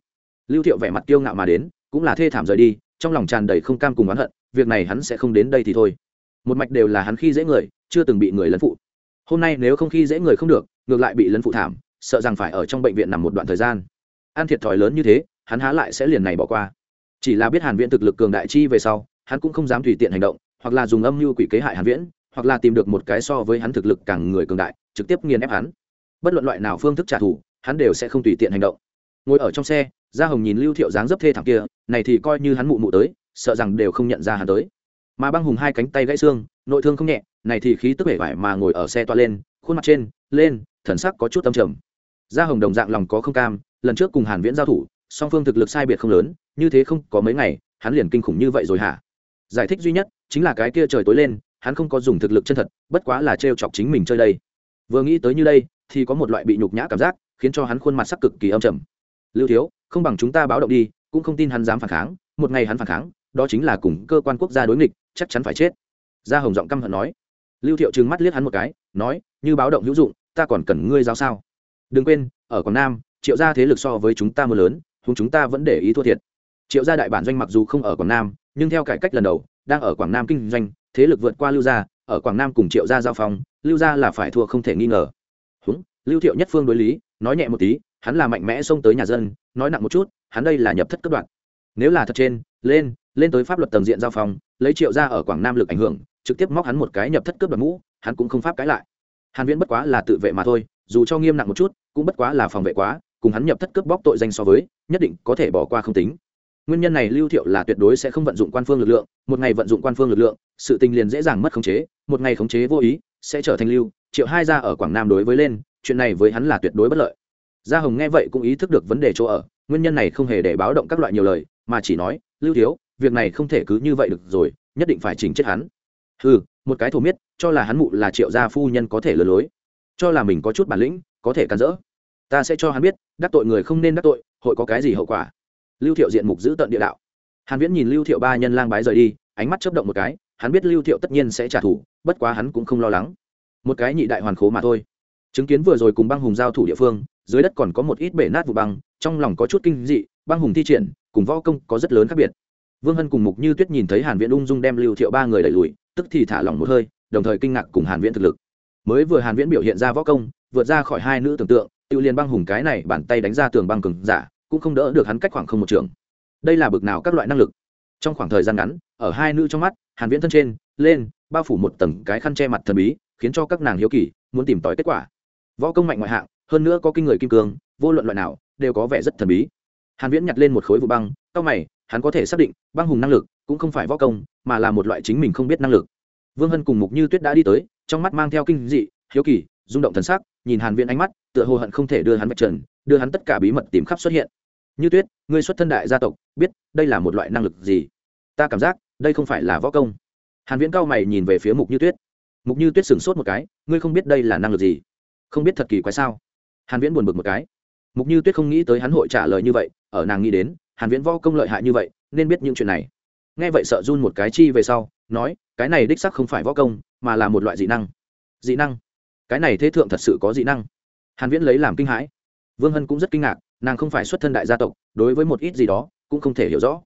S1: Lưu thiệu vẻ mặt tiêu ngạo mà đến, cũng là thê thảm rời đi, trong lòng tràn đầy không cam cùng oán hận việc này hắn sẽ không đến đây thì thôi. Một mạch đều là hắn khi dễ người, chưa từng bị người lấn phụ. Hôm nay nếu không khi dễ người không được, ngược lại bị lấn phụ thảm, sợ rằng phải ở trong bệnh viện nằm một đoạn thời gian. Ăn thiệt thòi lớn như thế, hắn há lại sẽ liền này bỏ qua. Chỉ là biết hàn viễn thực lực cường đại chi về sau, hắn cũng không dám tùy tiện hành động, hoặc là dùng âm mưu quỷ kế hại hàn viễn, hoặc là tìm được một cái so với hắn thực lực càng người cường đại, trực tiếp nghiền ép hắn. Bất luận loại nào phương thức trả thù, hắn đều sẽ không tùy tiện hành động. Ngồi ở trong xe, gia hồng nhìn lưu thiệu dáng dấp thê thảm kia, này thì coi như hắn mụ mụ tới sợ rằng đều không nhận ra hắn tới. Mà băng hùng hai cánh tay gãy xương, nội thương không nhẹ, này thì khí tức vẻ vải mà ngồi ở xe toa lên, khuôn mặt trên, lên, thần sắc có chút âm trầm. Gia hồng đồng dạng lòng có không cam, lần trước cùng hàn viễn giao thủ, song phương thực lực sai biệt không lớn, như thế không có mấy ngày, hắn liền kinh khủng như vậy rồi hả? Giải thích duy nhất chính là cái kia trời tối lên, hắn không có dùng thực lực chân thật, bất quá là trêu chọc chính mình chơi đây. Vừa nghĩ tới như đây, thì có một loại bị nhục nhã cảm giác, khiến cho hắn khuôn mặt sắc cực kỳ âm trầm. Lưu thiếu, không bằng chúng ta báo động đi, cũng không tin hắn dám phản kháng, một ngày hắn phản kháng đó chính là cùng cơ quan quốc gia đối nghịch, chắc chắn phải chết. Gia hồng giọng căm hận nói. Lưu thiệu trừng mắt liếc hắn một cái, nói, như báo động hữu dụng, ta còn cần ngươi giao sao? Đừng quên, ở quảng nam, triệu gia thế lực so với chúng ta mưa lớn chúng chúng ta vẫn để ý thua thiệt. Triệu gia đại bản doanh mặc dù không ở quảng nam, nhưng theo cải cách lần đầu, đang ở quảng nam kinh doanh, thế lực vượt qua lưu gia, ở quảng nam cùng triệu gia giao phong, lưu gia là phải thua không thể nghi ngờ. Húng lưu thiệu nhất phương đối lý, nói nhẹ một tí, hắn là mạnh mẽ xông tới nhà dân, nói nặng một chút, hắn đây là nhập thất cấp đoạn. Nếu là thật trên lên lên tới pháp luật tầng diện giao phong, lấy triệu gia ở quảng nam lực ảnh hưởng, trực tiếp móc hắn một cái nhập thất cướp đoạt mũ, hắn cũng không pháp cãi lại. Hàn viễn bất quá là tự vệ mà thôi, dù cho nghiêm nặng một chút, cũng bất quá là phòng vệ quá, cùng hắn nhập thất cướp bóc tội danh so với, nhất định có thể bỏ qua không tính. Nguyên nhân này lưu thiệu là tuyệt đối sẽ không vận dụng quan phương lực lượng, một ngày vận dụng quan phương lực lượng, sự tình liền dễ dàng mất khống chế, một ngày khống chế vô ý, sẽ trở thành lưu, triệu hai gia ở quảng nam đối với lên, chuyện này với hắn là tuyệt đối bất lợi. Gia hồng nghe vậy cũng ý thức được vấn đề chỗ ở, nguyên nhân này không hề để báo động các loại nhiều lời, mà chỉ nói lưu thiếu, việc này không thể cứ như vậy được rồi, nhất định phải chỉnh chết hắn. Ừ một cái thổ miết, cho là hắn mụ là triệu gia phu nhân có thể lừa lối. Cho là mình có chút bản lĩnh, có thể cắn rỡ. Ta sẽ cho hắn biết, đắc tội người không nên đắc tội, hội có cái gì hậu quả? Lưu thiệu diện mục giữ tận địa đạo. Hàn viễn nhìn lưu thiệu ba nhân lang bái rời đi, ánh mắt chớp động một cái, hắn biết lưu thiệu tất nhiên sẽ trả thù, bất quá hắn cũng không lo lắng. Một cái nhị đại hoàn khố mà thôi. Chứng kiến vừa rồi cùng băng hùng giao thủ địa phương, dưới đất còn có một ít bể nát vụ băng, trong lòng có chút kinh dị băng hùng thi triển, cùng võ công có rất lớn khác biệt. Vương hân cùng mục như tuyết nhìn thấy hàn viễn ung dung đem lưu thiệu ba người đẩy lùi, tức thì thả lỏng một hơi, đồng thời kinh ngạc cùng hàn viễn thực lực. Mới vừa hàn viễn biểu hiện ra võ công, vượt ra khỏi hai nữ tưởng tượng, tiêu liền băng hùng cái này bàn tay đánh ra tường băng cường giả, cũng không đỡ được hắn cách khoảng không một trường. Đây là bực nào các loại năng lực? Trong khoảng thời gian ngắn, ở hai nữ trong mắt, hàn viễn thân trên, lên, bao phủ một tầng cái khăn che mặt thần bí, khiến cho các nàng hiếu kỳ, muốn tìm tòi kết quả. Võ công mạnh ngoại hạng, hơn nữa có kinh người kim cương, vô luận loại nào, đều có vẻ rất thần bí hàn viễn nhặt lên một khối vụ băng cao mày, hắn có thể xác định, băng hùng năng lực cũng không phải võ công, mà là một loại chính mình không biết năng lực. Vương hân cùng mục như tuyết đã đi tới, trong mắt mang theo kinh dị, hiếu kỳ, rung động thần sắc, nhìn hàn viễn ánh mắt, tựa hồ hận không thể đưa hắn vạch trần, đưa hắn tất cả bí mật tìm khắp xuất hiện. Như tuyết, ngươi xuất thân đại gia tộc, biết đây là một loại năng lực gì? Ta cảm giác, đây không phải là võ công. Hàn viễn cao mày nhìn về phía mục như tuyết. Mục như tuyết sửng sốt một cái, ngươi không biết đây là năng lực gì? Không biết thật kỳ quái sao? Hàn viễn buồn bực một cái mục như tuyết không nghĩ tới hắn hội trả lời như vậy, ở nàng nghĩ đến, hàn viễn võ công lợi hại như vậy, nên biết những chuyện này. Nghe vậy sợ run một cái chi về sau, nói, cái này đích xác không phải võ công, mà là một loại dị năng. Dị năng? Cái này thế thượng thật sự có dị năng. Hàn viễn lấy làm kinh hãi. Vương hân cũng rất kinh ngạc, nàng không phải xuất thân đại gia tộc, đối với một ít gì đó, cũng không thể hiểu rõ.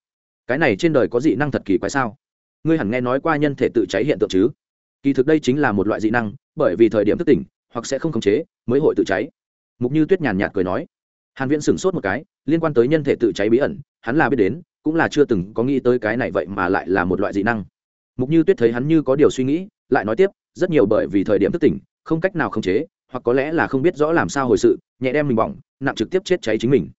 S1: Cái này trên đời có dị năng thật kỳ quái sao? Ngươi hẳn nghe nói qua nhân thể tự cháy hiện tượng chứ? Kỳ thực đây chính là một loại dị năng, bởi vì thời điểm thức tỉnh, hoặc sẽ không khống chế, mới hội tự cháy. Mục như tuyết nhàn nhạt cười nói hàn viễn sửng sốt một cái, liên quan tới nhân thể tự cháy bí ẩn, hắn là biết đến, cũng là chưa từng có nghĩ tới cái này vậy mà lại là một loại dị năng. Mục như tuyết thấy hắn như có điều suy nghĩ, lại nói tiếp, rất nhiều bởi vì thời điểm thức tỉnh, không cách nào khống chế, hoặc có lẽ là không biết rõ làm sao hồi sự, nhẹ đem mình bỏng, nặng trực tiếp chết cháy chính mình.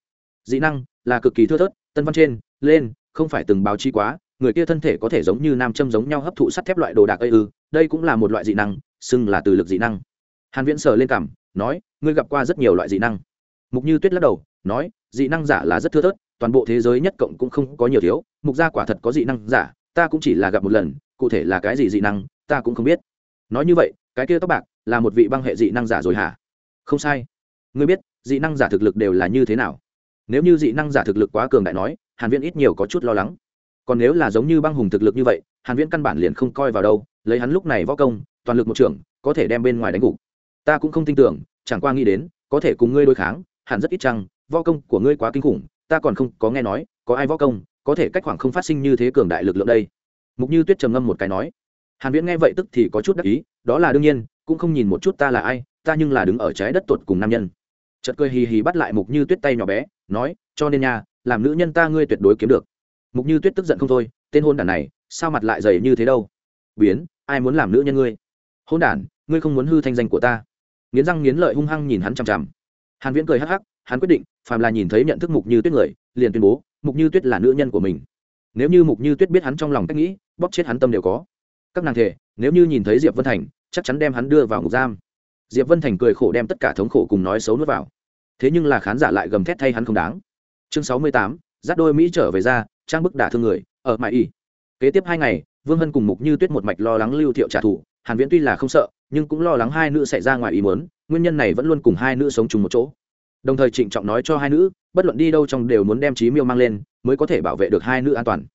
S1: Dị năng là cực kỳ thưa thớt, tân văn trên, lên, không phải từng báo chi quá, người kia thân thể có thể giống như nam châm giống nhau hấp thụ sắt thép loại đồ đạc ây ư, đây cũng là một loại dị năng, xưng là từ lực dị năng. Hàn viễn sờ lên cảm nói, ngươi gặp qua rất nhiều loại dị năng mục như tuyết lắc đầu, nói, dị năng giả là rất thưa thớt, toàn bộ thế giới nhất cộng cũng không có nhiều thiếu, mục gia quả thật có dị năng giả, ta cũng chỉ là gặp một lần, cụ thể là cái gì dị năng, ta cũng không biết. Nói như vậy, cái kia tóc bạc là một vị băng hệ dị năng giả rồi hả? Không sai. Ngươi biết, dị năng giả thực lực đều là như thế nào? Nếu như dị năng giả thực lực quá cường đại nói, hàn viễn ít nhiều có chút lo lắng. Còn nếu là giống như băng hùng thực lực như vậy, hàn viễn căn bản liền không coi vào đâu, lấy hắn lúc này võ công, toàn lực một trưởng, có thể đem bên ngoài đánh gục. Ta cũng không tin tưởng, chẳng qua nghĩ đến, có thể cùng ngươi đối kháng hẳn rất ít chăng, võ công của ngươi quá kinh khủng, ta còn không có nghe nói, có ai võ công, có thể cách khoảng không phát sinh như thế cường đại lực lượng đây? Mục như tuyết trầm ngâm một cái nói. Hàn viễn nghe vậy tức thì có chút đắc ý, đó là đương nhiên, cũng không nhìn một chút ta là ai, ta nhưng là đứng ở trái đất tuột cùng nam nhân. Chợt cười hì hì bắt lại mục như tuyết tay nhỏ bé, nói, cho nên nha, làm nữ nhân ta ngươi tuyệt đối kiếm được. Mục như tuyết tức giận không thôi, tên hôn đản này, sao mặt lại dày như thế đâu? Biến, ai muốn làm nữ nhân ngươi? Hôn đản, ngươi không muốn hư thanh danh của ta. Nghiến răng nghiến lợi hung hăng nhìn hắn chằm chằm hàn viễn cười hắc hắc, hắn quyết định, phàm là nhìn thấy nhận thức mục như tuyết người, liền tuyên bố, mục như tuyết là nữ nhân của mình. Nếu như mục như tuyết biết hắn trong lòng cách nghĩ, bóp chết hắn tâm đều có. Các nàng thể, nếu như nhìn thấy diệp vân thành, chắc chắn đem hắn đưa vào ngục giam. Diệp vân thành cười khổ đem tất cả thống khổ cùng nói xấu nuốt vào. Thế nhưng là khán giả lại gầm thét thay hắn không đáng. Chương sáu mươi tám, dắt đôi mỹ trở về ra, trang bức đả thương người, ở mãi y. Kế tiếp hai ngày, vương hân cùng mục như tuyết một mạch lo lắng lưu thiệu trả thù. Hàn viễn tuy là không sợ, nhưng cũng lo lắng hai nữ xảy ra ngoài ý muốn nguyên nhân này vẫn luôn cùng hai nữ sống chung một chỗ. Đồng thời trịnh trọng nói cho hai nữ, bất luận đi đâu trong đều muốn đem trí miêu mang lên, mới có thể bảo vệ được hai nữ an toàn.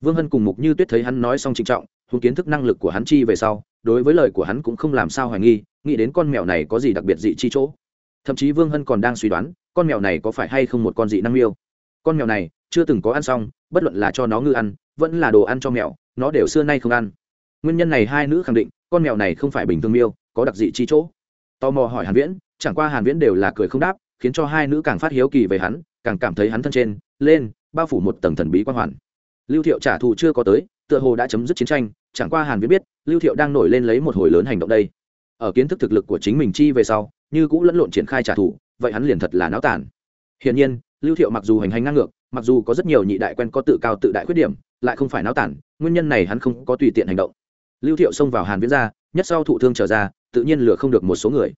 S1: Vương hân cùng mục như tuyết thấy hắn nói xong trịnh trọng, hùng kiến thức năng lực của hắn chi về sau, đối với lời của hắn cũng không làm sao hoài nghi, nghĩ đến con mèo này có gì đặc biệt dị chi chỗ. Thậm chí vương hân còn đang suy đoán, con mèo này có phải hay không một con dị năng miêu. Con mèo này chưa từng có ăn xong, bất luận là cho nó ngư ăn, vẫn là đồ ăn cho mèo, nó đều xưa nay không ăn. Nguyên nhân này hai nữ khẳng định, con mèo này không phải bình thường miêu, có đặc dị chi chỗ tò mò hỏi hàn viễn, chẳng qua hàn viễn đều là cười không đáp, khiến cho hai nữ càng phát hiếu kỳ về hắn, càng cảm thấy hắn thân trên, lên, bao phủ một tầng thần bí quan hoàn. Lưu thiệu trả thù chưa có tới, tựa hồ đã chấm dứt chiến tranh, chẳng qua hàn viễn biết, lưu thiệu đang nổi lên lấy một hồi lớn hành động đây. Ở kiến thức thực lực của chính mình chi về sau, như cũng lẫn lộn triển khai trả thù, vậy hắn liền thật là náo tàn. Hiển nhiên, lưu thiệu mặc dù hành hành ngang ngược, mặc dù có rất nhiều nhị đại quen có tự cao tự đại khuyết điểm, lại không phải náo tản nguyên nhân này hắn không có tùy tiện hành động. Lưu thiệu xông vào hàn viễn ra, nhất sau thụ thương trở ra tự nhiên lừa không được một số người.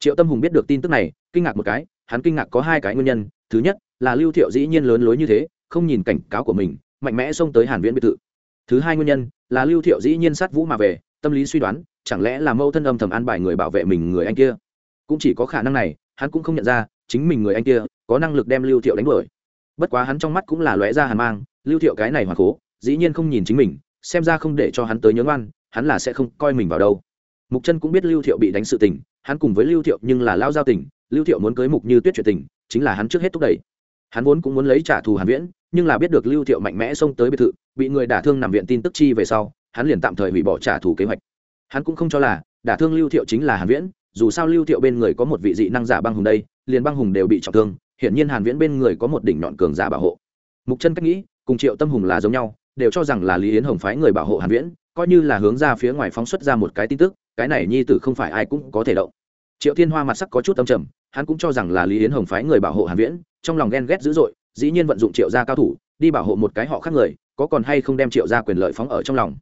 S1: Triệu tâm hùng biết được tin tức này, kinh ngạc một cái, hắn kinh ngạc có hai cái nguyên nhân. Thứ nhất, là lưu thiệu dĩ nhiên lớn lối như thế, không nhìn cảnh cáo của mình, mạnh mẽ xông tới hàn viễn biệt thự. Thứ hai nguyên nhân, là lưu thiệu dĩ nhiên sát vũ mà về, tâm lý suy đoán, chẳng lẽ là mâu thân âm thầm an bài người bảo vệ mình người anh kia? Cũng chỉ có khả năng này, hắn cũng không nhận ra, chính mình người anh kia, có năng lực đem lưu thiệu đánh đuổi. Bất quá hắn trong mắt cũng là lóe ra hàn mang, lưu thiệu cái này hoàn cố dĩ nhiên không nhìn chính mình, xem ra không để cho hắn tới nhớ ngoan, hắn là sẽ không coi mình vào đâu mục chân cũng biết lưu thiệu bị đánh sự tình, hắn cùng với lưu thiệu nhưng là lao giao tình, lưu thiệu muốn cưới mục như tuyết chuyện tình, chính là hắn trước hết thúc đẩy. Hắn vốn cũng muốn lấy trả thù hàn viễn, nhưng là biết được lưu thiệu mạnh mẽ xông tới biệt thự, bị người đả thương nằm viện tin tức chi về sau, hắn liền tạm thời hủy bỏ trả thù kế hoạch. Hắn cũng không cho là, đả thương lưu thiệu chính là hàn viễn, dù sao lưu thiệu bên người có một vị dị năng giả băng hùng đây, liền băng hùng đều bị trọng thương, hiển nhiên hàn viễn bên người có một đỉnh nhọn cường giả bảo hộ. Mục chân cách nghĩ, cùng triệu tâm hùng là giống nhau, đều cho rằng là lý yến hồng phái người bảo hộ hàn viễn coi như là hướng ra phía ngoài phóng xuất ra một cái tin tức, cái này nhi tử không phải ai cũng có thể động. Triệu thiên hoa mặt sắc có chút âm trầm, hắn cũng cho rằng là lý yến hồng phái người bảo hộ hàn viễn, trong lòng ghen ghét dữ dội, dĩ nhiên vận dụng triệu gia cao thủ, đi bảo hộ một cái họ khác người, có còn hay không đem triệu gia quyền lợi phóng ở trong lòng.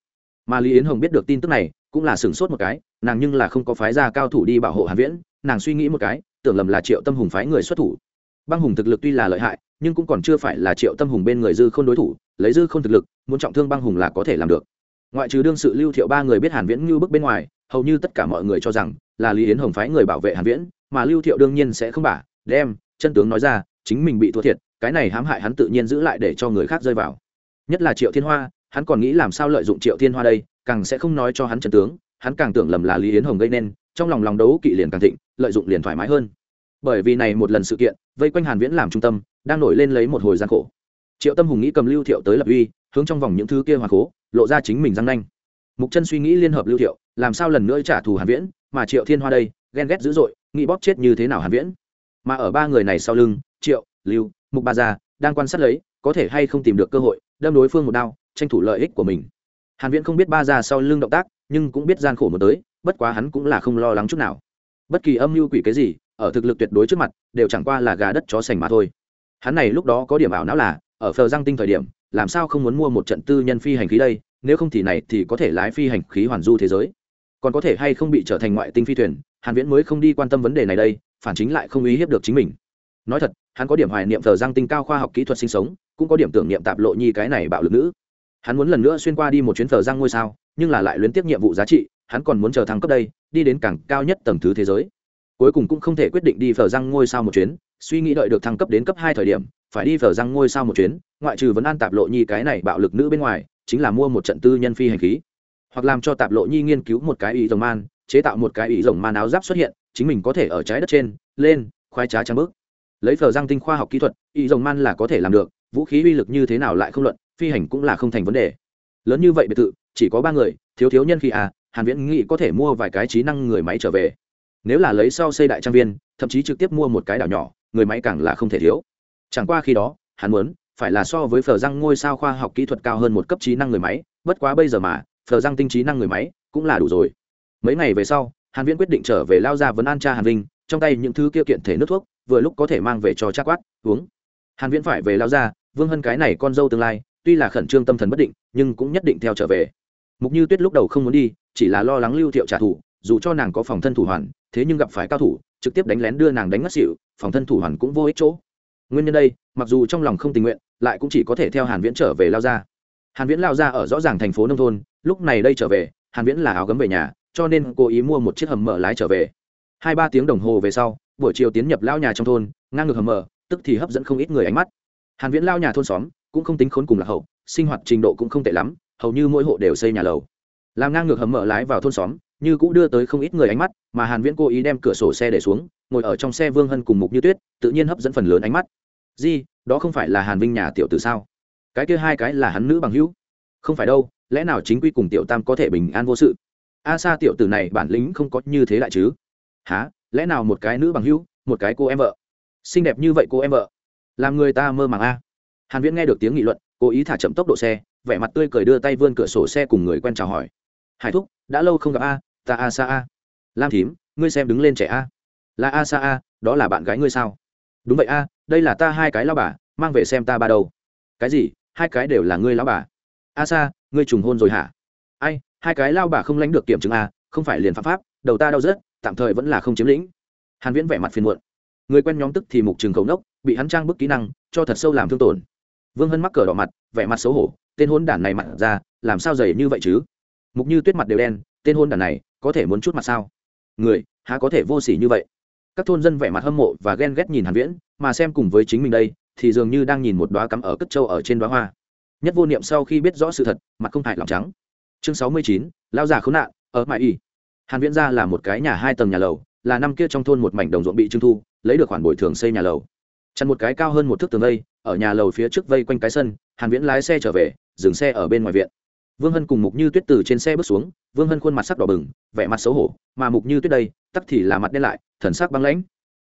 S1: Mà lý yến hồng biết được tin tức này, cũng là sửng sốt một cái, nàng nhưng là không có phái gia cao thủ đi bảo hộ hàn viễn, nàng suy nghĩ một cái, tưởng lầm là triệu tâm hùng phái người xuất thủ. Băng hùng thực lực tuy là lợi hại, nhưng cũng còn chưa phải là triệu tâm hùng bên người dư không đối thủ, lấy dư không thực lực, muốn trọng thương băng hùng là có thể làm được ngoại trừ đương sự lưu thiệu ba người biết hàn viễn như bước bên ngoài, hầu như tất cả mọi người cho rằng là lý yến hồng phái người bảo vệ hàn viễn, mà lưu thiệu đương nhiên sẽ không bả, đem chân tướng nói ra, chính mình bị thua thiệt, cái này hãm hại hắn tự nhiên giữ lại để cho người khác rơi vào. Nhất là triệu thiên hoa, hắn còn nghĩ làm sao lợi dụng triệu thiên hoa đây, càng sẽ không nói cho hắn chân tướng, hắn càng tưởng lầm là lý yến hồng gây nên, trong lòng lòng đấu kỵ liền càng thịnh, lợi dụng liền thoải mái hơn. Bởi vì này một lần sự kiện, vây quanh hàn viễn làm trung tâm, đang nổi lên lấy một hồi gian khổ. Triệu tâm hùng nghĩ cầm lưu thiệu tới lập uy hướng trong vòng những thứ kia hoa khố, lộ ra chính mình răng nanh. Mục chân suy nghĩ liên hợp lưu thiệu, làm sao lần nữa trả thù hàn viễn, mà triệu thiên hoa đây, ghen ghét dữ dội, nghĩ bóp chết như thế nào hàn viễn. Mà ở ba người này sau lưng, triệu, lưu, mục ba gia, đang quan sát lấy, có thể hay không tìm được cơ hội, đâm đối phương một đao, tranh thủ lợi ích của mình. Hàn viễn không biết ba gia sau lưng động tác, nhưng cũng biết gian khổ một tới, bất quá hắn cũng là không lo lắng chút nào. Bất kỳ âm mưu quỷ cái gì, ở thực lực tuyệt đối trước mặt, đều chẳng qua là gà đất chó sành mà thôi. Hắn này lúc đó có điểm ảo não là, ở phờ giang tinh thời điểm làm sao không muốn mua một trận tư nhân phi hành khí đây, nếu không thì này thì có thể lái phi hành khí hoàn du thế giới. Còn có thể hay không bị trở thành ngoại tinh phi thuyền, hàn viễn mới không đi quan tâm vấn đề này đây, phản chính lại không ý hiếp được chính mình. Nói thật, hắn có điểm hoài niệm thờ giang tinh cao khoa học kỹ thuật sinh sống, cũng có điểm tưởng niệm tạp lộ nhi cái này bạo lực nữ. Hắn muốn lần nữa xuyên qua đi một chuyến thờ giang ngôi sao, nhưng là lại luyến tiếp nhiệm vụ giá trị, hắn còn muốn chờ thăng cấp đây, đi đến càng cao nhất tầng thứ thế giới. Cuối cùng cũng không thể quyết định đi thờ giang ngôi sao một chuyến, suy nghĩ đợi được thăng cấp đến cấp hai thời điểm phải đi vở răng ngôi sao một chuyến, ngoại trừ vấn an tạp lộ nhi cái này bạo lực nữ bên ngoài, chính là mua một trận tư nhân phi hành khí. Hoặc làm cho tạp lộ nhi nghiên cứu một cái ý rồng man, chế tạo một cái ý rồng man áo giáp xuất hiện, chính mình có thể ở trái đất trên, lên khoai trá trắng bước. Lấy vở răng tinh khoa học kỹ thuật, ý rồng man là có thể làm được, vũ khí uy lực như thế nào lại không luận, phi hành cũng là không thành vấn đề. Lớn như vậy biệt thự, chỉ có ba người, thiếu thiếu nhân khi à hàn viễn nghĩ có thể mua vài cái trí năng người máy trở về. Nếu là lấy sau xây đại trang viên, thậm chí trực tiếp mua một cái đảo nhỏ, người máy càng là không thể thiếu chẳng qua khi đó, hắn muốn, phải là so với phờ răng ngôi sao khoa học kỹ thuật cao hơn một cấp trí năng người máy, bất quá bây giờ mà phờ răng tinh trí năng người máy cũng là đủ rồi. Mấy ngày về sau, hàn viễn quyết định trở về lao ra vấn an cha hàn vinh, trong tay những thứ kia kiện thể nước thuốc, vừa lúc có thể mang về cho chắc quát, uống. Hàn viễn phải về lao ra, vương hân cái này con dâu tương lai, tuy là khẩn trương tâm thần bất định, nhưng cũng nhất định theo trở về. Mục như tuyết lúc đầu không muốn đi, chỉ là lo lắng lưu thiệu trả thù, dù cho nàng có phòng thân thủ hoàn, thế nhưng gặp phải cao thủ, trực tiếp đánh lén đưa nàng đánh ngất xỉu, phòng thân thủ hoàn cũng vô ích chỗ nguyên nhân đây, mặc dù trong lòng không tình nguyện, lại cũng chỉ có thể theo hàn viễn trở về lao ra hàn viễn lao ra ở rõ ràng thành phố nông thôn, lúc này đây trở về, hàn viễn là áo gấm về nhà, cho nên cố ý mua một chiếc hầm mở lái trở về. Hai ba tiếng đồng hồ về sau, buổi chiều tiến nhập lao nhà trong thôn, ngang ngược hầm mở, tức thì hấp dẫn không ít người ánh mắt. Hàn viễn lao nhà thôn xóm, cũng không tính khốn cùng là hậu, sinh hoạt trình độ cũng không tệ lắm, hầu như mỗi hộ đều xây nhà lầu. Làm ngang ngược hầm mở lái vào thôn xóm, như cũng đưa tới không ít người ánh mắt, mà hàn viễn cố ý đem cửa sổ xe để xuống ngồi ở trong xe vương hân cùng mục như tuyết, tự nhiên hấp dẫn phần lớn ánh mắt. Di, đó không phải là hàn vinh nhà tiểu tử sao? Cái kia hai cái là hắn nữ bằng hữu. Không phải đâu, lẽ nào chính quy cùng tiểu tam có thể bình an vô sự? A sa tiểu tử này bản lĩnh không có như thế lại chứ. Há lẽ nào một cái nữ bằng hữu, một cái cô em vợ? Xinh đẹp như vậy cô em vợ? Làm người ta mơ màng a. Hàn viễn nghe được tiếng nghị luận, cố ý thả chậm tốc độ xe, vẻ mặt tươi cười đưa tay vươn cửa sổ xe cùng người quen chào hỏi. Hải thúc, đã lâu không gặp a, ta a sa a. Lam thím, ngươi xem đứng lên trẻ a là a sa a, đó là bạn gái ngươi sao? Đúng vậy a, đây là ta hai cái lao bà, mang về xem ta ba đâu. Cái gì? Hai cái đều là ngươi lao bà. A sa, ngươi trùng hôn rồi hả? Ai, hai cái lao bà không lãnh được kiểm chứng a, không phải liền pháp pháp, đầu ta đau rớt, tạm thời vẫn là không chiếm lĩnh. Hàn viễn vẻ mặt phiền muộn. Người quen nhóm tức thì mục trường khẩu nốc, bị hắn trang bức kỹ năng, cho thật sâu làm thương tổn. Vương hân mắc cờ đỏ mặt, vẻ mặt xấu hổ, tên hôn đản này mặt ra, làm sao dày như vậy chứ? Mục như tuyết mặt đều đen, tên hôn đản này có thể muốn chút mặt sao? Người, há có thể vô sỉ như vậy? Các thôn dân vẻ mặt hâm mộ và ghen ghét nhìn hàn viễn mà xem cùng với chính mình đây thì dường như đang nhìn một đóa cắm ở cất châu ở trên đóa hoa. Nhất vô niệm sau khi biết rõ sự thật mặt không hại lòng trắng. Chương 69, lao già khốn nạn ở mãi y. Hàn viễn ra là một cái nhà hai tầng nhà lầu là năm kia trong thôn một mảnh đồng ruộng bị trưng thu lấy được khoản bồi thường xây nhà lầu. Chặn một cái cao hơn một thước tường vây ở nhà lầu phía trước vây quanh cái sân hàn viễn lái xe trở về dừng xe ở bên ngoài viện vương hân cùng mục như tuyết từ trên xe bước xuống, vương hân khuôn mặt sắc đỏ bừng, vẻ mặt xấu hổ, mà mục như tuyết đây, tắc thì là mặt đen lại, thần sắc băng lãnh.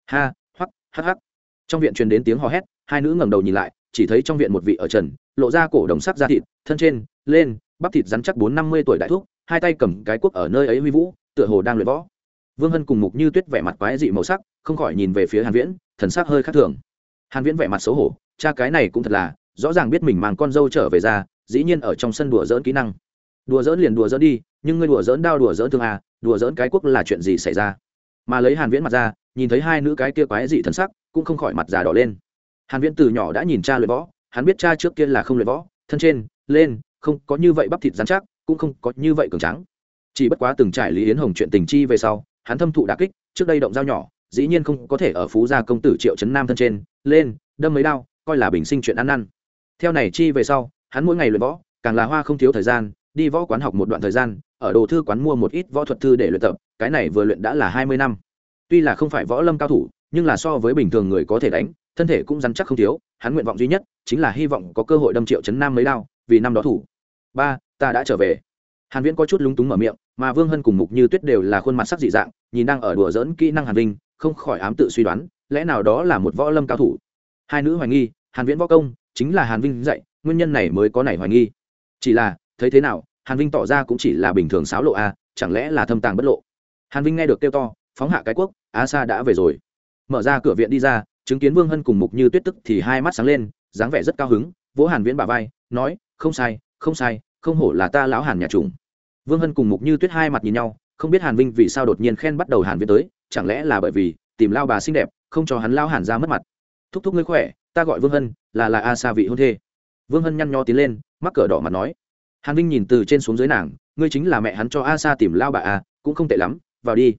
S1: Ha, hoắc, hắc hắc. Trong viện truyền đến tiếng hò hét, hai nữ ngẩng đầu nhìn lại, chỉ thấy trong viện một vị ở trần, lộ ra cổ đồng sắc da thịt, thân trên, lên, bắp thịt rắn chắc bốn năm mươi tuổi đại thúc, hai tay cầm cái cuốc ở nơi ấy huy vũ, tựa hồ đang luyện võ. Vương hân cùng mục như tuyết vẻ mặt quái dị màu sắc, không khỏi nhìn về phía hàn viễn, thần sắc hơi khác thường. Hàn viễn vẻ mặt xấu hổ, cha cái này cũng thật là, rõ ràng biết mình mang con dâu trở về ra dĩ nhiên ở trong sân đùa dỡn kỹ năng. Đùa dỡn liền đùa dỡn đi, nhưng ngươi đùa dỡn đau đùa dỡn thương à đùa dỡn cái quốc là chuyện gì xảy ra? Mà lấy hàn viễn mặt ra, nhìn thấy hai nữ cái kia quái dị thần sắc, cũng không khỏi mặt già đỏ lên. Hàn viễn từ nhỏ đã nhìn cha luyện võ, hắn biết cha trước kia là không luyện võ, thân trên, lên, không có như vậy bắp thịt rắn chắc, cũng không có như vậy cường trắng chỉ bất quá từng trải lý yến hồng chuyện tình chi về sau, hắn thâm thụ đả kích, trước đây động dao nhỏ, dĩ nhiên không có thể ở phú gia công tử triệu trấn nam thân trên, lên, đâm mấy đao, coi là bình sinh chuyện ăn năn. Theo này chi về sau hắn mỗi ngày luyện võ, càng là hoa không thiếu thời gian, đi võ quán học một đoạn thời gian, ở đồ thư quán mua một ít võ thuật thư để luyện tập, cái này vừa luyện đã là hai mươi năm. Tuy là không phải võ lâm cao thủ, nhưng là so với bình thường người có thể đánh, thân thể cũng dắn chắc không thiếu, hắn nguyện vọng duy nhất chính là hy vọng có cơ hội đâm triệu chấn nam mấy đao, vì năm đó thủ. Ba, ta đã trở về. Hàn viễn có chút lúng túng mở miệng, mà vương hân cùng mục như tuyết đều là khuôn mặt sắc dị dạng, nhìn đang ở đùa dỡn kỹ năng hàn vinh, không khỏi ám tự suy đoán, lẽ nào đó là một võ lâm cao thủ? Hai nữ hoài nghi, hàn viễn võ công, chính là hàn vinh dạy nguyên nhân này mới có nảy hoài nghi. Chỉ là, thấy thế nào, hàn vinh tỏ ra cũng chỉ là bình thường sáo lộ a, chẳng lẽ là thâm tàng bất lộ? Hàn vinh nghe được kêu to, phóng hạ cái quốc, á sa đã về rồi. Mở ra cửa viện đi ra, chứng kiến vương hân cùng mục như tuyết tức thì hai mắt sáng lên, dáng vẻ rất cao hứng, vỗ hàn viễn bà vai, nói, không sai không sai, không hổ là ta lão hàn nhà trùng vương hân cùng mục như tuyết hai mặt nhìn nhau, không biết hàn vinh vì sao đột nhiên khen bắt đầu hàn viễn tới, chẳng lẽ là bởi vì tìm lao bà xinh đẹp, không cho hắn lao hàn ra mất mặt. Thúc thúc ngươi khỏe, ta gọi vương hân, là là a sa vị hôn thê vương hân nhăn nho tiến lên, mắc cờ đỏ mặt nói, hàn vinh nhìn từ trên xuống dưới nàng, ngươi chính là mẹ hắn cho a sa tìm lao bà a cũng không tệ lắm, vào đi.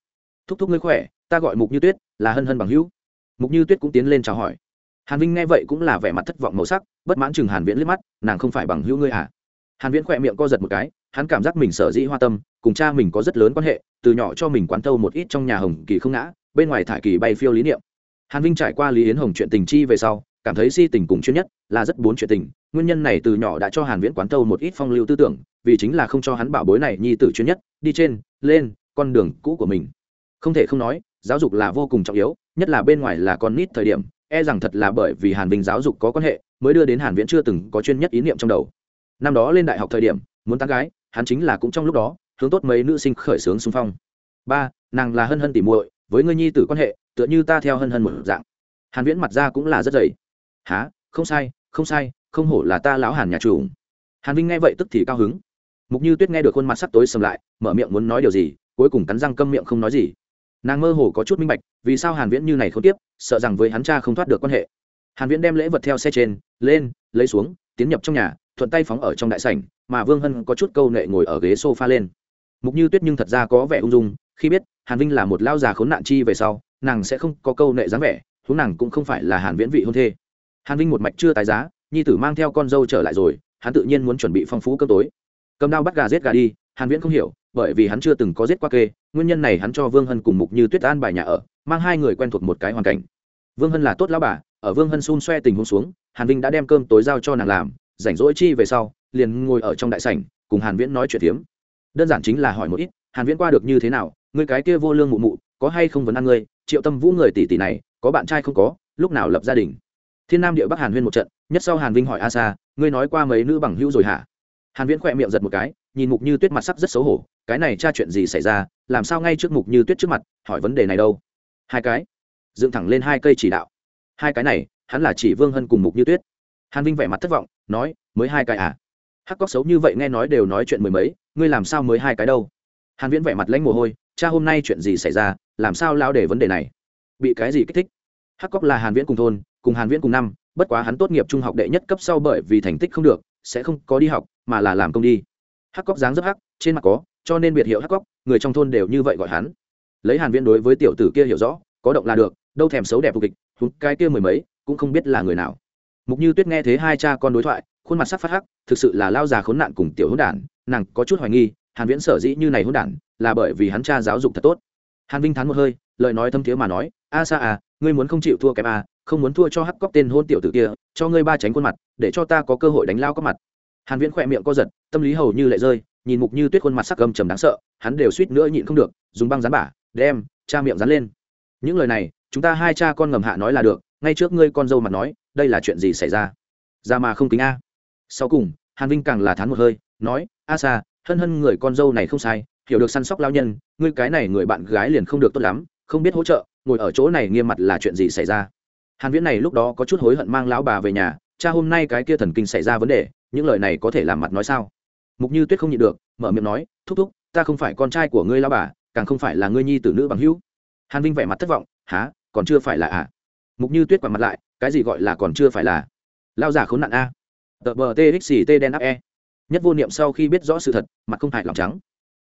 S1: Thúc thúc ngươi khỏe, ta gọi mục như tuyết, là hân hân bằng hữu. Mục như tuyết cũng tiến lên chào hỏi. Hàn vinh nghe vậy cũng là vẻ mặt thất vọng màu sắc, bất mãn chừng hàn viễn liếc mắt, nàng không phải bằng hữu ngươi à? Hàn viễn khỏe miệng co giật một cái, hắn cảm giác mình sở dĩ hoa tâm, cùng cha mình có rất lớn quan hệ, từ nhỏ cho mình quán thâu một ít trong nhà hồng kỳ không ngã, bên ngoài thải kỳ bay phiêu lý niệm. Hàn vinh trải qua lý yến hồng chuyện tình chi về sau cảm thấy si tình cùng chuyên nhất là rất bốn chuyện tình. Nguyên nhân này từ nhỏ đã cho hàn viễn quán thâu một ít phong lưu tư tưởng, vì chính là không cho hắn bảo bối này nhi tử chuyên nhất, đi trên, lên, con đường cũ của mình. Không thể không nói, giáo dục là vô cùng trọng yếu, nhất là bên ngoài là con nít thời điểm e rằng thật là bởi vì hàn vinh giáo dục có quan hệ, mới đưa đến hàn viễn chưa từng có chuyên nhất ý niệm trong đầu. Năm đó lên đại học thời điểm, muốn tán gái, hắn chính là cũng trong lúc đó, hướng tốt mấy nữ sinh khởi sướng xung phong. Ba, nàng là hân hân tỉ muội, với ngươi nhi tử quan hệ, tựa như ta theo hân hân một dạng. Hàn viễn mặt ra cũng là rất dày há không sai không sai, không hổ là ta lão hàn nhà chủ. Hàn vinh nghe vậy tức thì cao hứng. Mục như tuyết nghe được khuôn mặt sắc tối sầm lại, mở miệng muốn nói điều gì, cuối cùng cắn răng câm miệng không nói gì. Nàng mơ hồ có chút minh bạch, vì sao hàn viễn như này không tiếp sợ rằng với hắn cha không thoát được quan hệ. Hàn viễn đem lễ vật theo xe trên, lên, lấy xuống, tiến nhập trong nhà, thuận tay phóng ở trong đại sảnh, mà vương hân có chút câu nệ ngồi ở ghế sofa lên. Mục như tuyết nhưng thật ra có vẻ ung dung, khi biết hàn vinh là một lao già khốn nạn chi về sau, nàng sẽ không có câu nệ dáng vẻ, huống nàng cũng không phải là hàn viễn vị hôn thê hàn vinh một mạch chưa tái giá, nhi tử mang theo con dâu trở lại rồi, hắn tự nhiên muốn chuẩn bị phong phú cơm tối. Cầm đao bắt gà giết gà đi, hàn viễn không hiểu, bởi vì hắn chưa từng có giết qua kê, nguyên nhân này hắn cho vương hân cùng mục như tuyết an bài nhà ở, mang hai người quen thuộc một cái hoàn cảnh. Vương hân là tốt lão bà, ở vương hân xun xoe tình huống xuống, hàn vinh đã đem cơm tối giao cho nàng làm, rảnh rỗi chi về sau, liền ngồi ở trong đại sảnh, cùng hàn viễn nói chuyện tiếm đơn giản chính là hỏi một ít, hàn viễn qua được như thế nào? Người cái kia vô lương mụ mụ, có hay không vấn ăn ngươi? Triệu tâm vũ người tỷ tỷ này, có bạn trai không có, lúc nào lập gia đình? Thiên nam địa bắc hàn huyên một trận, nhất sau hàn vinh hỏi a sa, ngươi nói qua mấy nữ bằng hữu rồi hả? Hàn viễn khỏe miệng giật một cái, nhìn mục như tuyết mặt sắc rất xấu hổ, cái này tra chuyện gì xảy ra? Làm sao ngay trước mục như tuyết trước mặt, hỏi vấn đề này đâu? Hai cái. Dựng thẳng lên hai cây chỉ đạo. Hai cái này, hắn là chỉ vương hân cùng mục như tuyết. Hàn vinh vẻ mặt thất vọng, nói, mới hai cái à? Hắc cóc xấu như vậy nghe nói đều nói chuyện mười mấy, ngươi làm sao mới hai cái đâu? Hàn viễn vẻ mặt lãnh mồ hôi, cha, hôm nay chuyện gì xảy ra? Làm sao lao để vấn đề này? Bị cái gì kích thích? Hắc cóc là hàn viễn cùng thôn cùng hàn viễn cùng năm, bất quá hắn tốt nghiệp trung học đệ nhất cấp sau bởi vì thành tích không được, sẽ không có đi học, mà là làm công đi. Hắc cóc dáng rất hắc, trên mặt có, cho nên biệt hiệu hắc cóc người trong thôn đều như vậy gọi hắn. Lấy hàn viễn đối với tiểu tử kia hiểu rõ, có động là được, đâu thèm xấu đẹp phục kịch, húng cái kia mười mấy, cũng không biết là người nào. Mục như tuyết nghe thấy hai cha con đối thoại, khuôn mặt sắc phát hắc, thực sự là lao già khốn nạn cùng tiểu hỗn đản, nàng có chút hoài nghi, hàn viễn sở dĩ như này hỗn đản, là bởi vì hắn cha giáo dục thật tốt. Hàn vinh thán một hơi, lời nói thâm thiế mà nói, a sa à ngươi muốn không chịu thua kém à không muốn thua cho hắc cóc tên hôn tiểu tử kia, cho ngươi ba tránh khuôn mặt, để cho ta có cơ hội đánh lao có mặt. Hàn viễn khỏe miệng co giật, tâm lý hầu như lệ rơi, nhìn mục như tuyết khuôn mặt sắc gầm trầm đáng sợ, hắn đều suýt nữa nhịn không được, dùng băng dán bả, đem cha miệng dán lên. Những lời này, chúng ta hai cha con ngầm hạ nói là được, ngay trước ngươi con dâu mặt nói, đây là chuyện gì xảy ra? Ra mà không kính a. Sau cùng, hàn vinh càng là thán một hơi, nói, a sa, hân hân người con dâu này không sai, hiểu được săn sóc lao nhân, ngươi cái này người bạn gái liền không được tốt lắm không biết hỗ trợ, ngồi ở chỗ này nghiêm mặt là chuyện gì xảy ra. Hàn viễn này lúc đó có chút hối hận mang lão bà về nhà, cha hôm nay cái kia thần kinh xảy ra vấn đề, những lời này có thể làm mặt nói sao? Mục như tuyết không nhịn được, mở miệng nói, thúc thúc, ta không phải con trai của ngươi lão bà, càng không phải là ngươi nhi tử nữ bằng hữu. Hàn vinh vẻ mặt thất vọng há còn chưa phải là à? Mục như tuyết quay mặt lại, cái gì gọi là còn chưa phải là? Lao giả khốn nạn a. Tờ bờ txt đen áp e. Nhất vô niệm sau khi biết rõ sự thật, mặt không hại lòng trắng.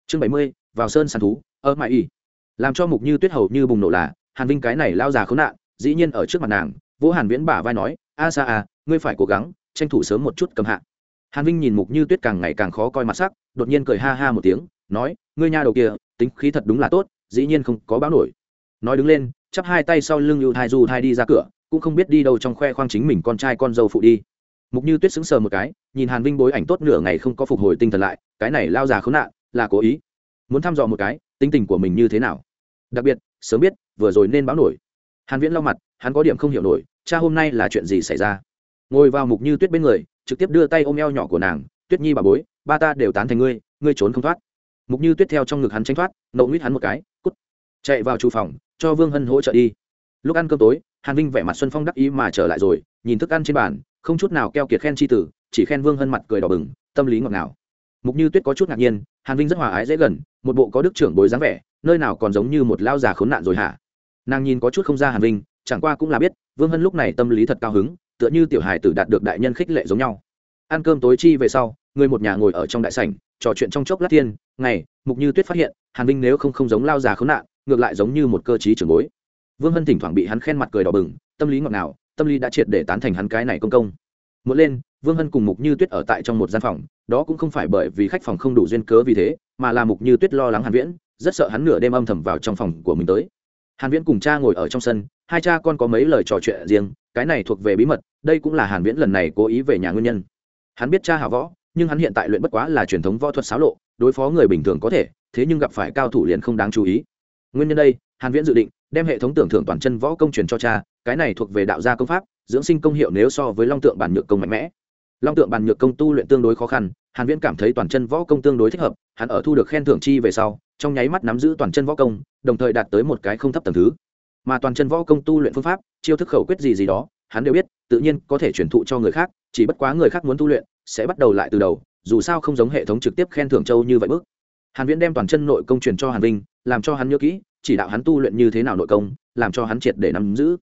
S1: Chương bảy mươi, vào sơn sàn thú ở mãi y làm cho mục như tuyết hầu như bùng nổ là, hàn vinh cái này lao già khốn nạn, dĩ nhiên ở trước mặt nàng, vỗ hàn viễn bả vai nói, a sa a, ngươi phải cố gắng, tranh thủ sớm một chút cầm hạ. Hàn vinh nhìn mục như tuyết càng ngày càng khó coi mặt sắc, đột nhiên cười ha ha một tiếng, nói, ngươi nha đầu kia, tính khí thật đúng là tốt, dĩ nhiên không có báo nổi. Nói đứng lên, chắp hai tay sau lưng lưu thai du thai đi ra cửa, cũng không biết đi đâu trong khoe khoang chính mình con trai con dâu phụ đi. Mục như tuyết sững sờ một cái, nhìn hàn vinh bối ảnh tốt nửa ngày không có phục hồi tinh thần lại, cái này lao già khốn nạn, là cố ý. Muốn thăm dò một cái tính tình của mình như thế nào? Đặc biệt, sớm biết, vừa rồi nên báo nổi. Hàn viễn lau mặt, hắn có điểm không hiểu nổi, cha hôm nay là chuyện gì xảy ra? Ngồi vào mục như tuyết bên người, trực tiếp đưa tay ôm eo nhỏ của nàng, tuyết nhi bà bối, ba ta đều tán thành ngươi ngươi trốn không thoát. Mục như tuyết theo trong ngực hắn tránh thoát nậu nguyết hắn một cái, cút, chạy vào chủ phòng, cho vương hân hỗ trợ đi. Lúc ăn cơm tối, hàn vinh vẻ mặt xuân phong đắc ý mà trở lại rồi, nhìn thức ăn trên bàn, không chút nào keo kiệt khen chi tử, chỉ khen vương hân mặt cười đỏ bừng, tâm lý ngọt ngào mục như tuyết có chút ngạc nhiên, hàn vinh rất hòa ái dễ gần, một bộ có đức trưởng bối dáng vẻ, nơi nào còn giống như một lao già khốn nạn rồi hả? Nàng nhìn có chút không ra hàn vinh, chẳng qua cũng là biết, vương hân lúc này tâm lý thật cao hứng, tựa như tiểu hài tử đạt được đại nhân khích lệ giống nhau. Ăn cơm tối chi về sau, người một nhà ngồi ở trong đại sảnh, trò chuyện trong chốc lát thiên, ngày, mục như tuyết phát hiện, hàn vinh nếu không không giống lao già khốn nạn, ngược lại giống như một cơ chí trưởng bối. Vương hân thỉnh thoảng bị hắn khen mặt cười đỏ bừng, tâm lý ngọt ngào, tâm lý đã triệt để tán thành hắn cái này công công muốn lên, vương hân cùng mục như tuyết ở tại trong một gian phòng, đó cũng không phải bởi vì khách phòng không đủ duyên cớ vì thế, mà là mục như tuyết lo lắng hàn viễn, rất sợ hắn nửa đêm âm thầm vào trong phòng của mình tới. Hàn viễn cùng cha ngồi ở trong sân, hai cha con có mấy lời trò chuyện riêng, cái này thuộc về bí mật, đây cũng là hàn viễn lần này cố ý về nhà nguyên nhân. Hắn biết cha hảo võ, nhưng hắn hiện tại luyện bất quá là truyền thống võ thuật xáo lộ, đối phó người bình thường có thể, thế nhưng gặp phải cao thủ liền không đáng chú ý. Nguyên nhân đây, hàn viễn dự định, đem hệ thống tưởng thưởng toàn chân võ công truyền cho cha cái này thuộc về đạo gia công pháp, dưỡng sinh công hiệu nếu so với long tượng bản nhược công mạnh mẽ. Long tượng bản nhược công tu luyện tương đối khó khăn, hàn viễn cảm thấy toàn chân võ công tương đối thích hợp, hắn ở thu được khen thưởng chi về sau, trong nháy mắt nắm giữ toàn chân võ công, đồng thời đạt tới một cái không thấp tầng thứ. Mà toàn chân võ công tu luyện phương pháp, chiêu thức khẩu quyết gì gì đó, hắn đều biết, tự nhiên có thể truyền thụ cho người khác, chỉ bất quá người khác muốn tu luyện, sẽ bắt đầu lại từ đầu, dù sao không giống hệ thống trực tiếp khen thưởng châu như vậy bước. Hàn viễn đem toàn chân nội công truyền cho hàn vinh, làm cho hắn nhớ kỹ, chỉ đạo hắn tu luyện như thế nào nội công, làm cho hắn triệt để nắm giữ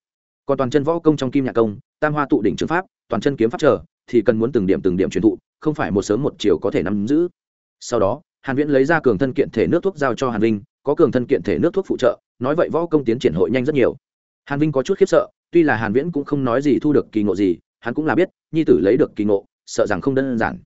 S1: còn toàn chân võ công trong kim nhạc công, tam hoa tụ đỉnh trường pháp, toàn chân kiếm pháp trở, thì cần muốn từng điểm từng điểm truyền thụ, không phải một sớm một chiều có thể nắm giữ. Sau đó, hàn viễn lấy ra cường thân kiện thể nước thuốc giao cho hàn vinh, có cường thân kiện thể nước thuốc phụ trợ, nói vậy võ công tiến triển hội nhanh rất nhiều. Hàn vinh có chút khiếp sợ, tuy là hàn viễn cũng không nói gì thu được kỳ ngộ gì, hắn cũng là biết, nhi tử lấy được kỳ ngộ, sợ rằng không đơn giản.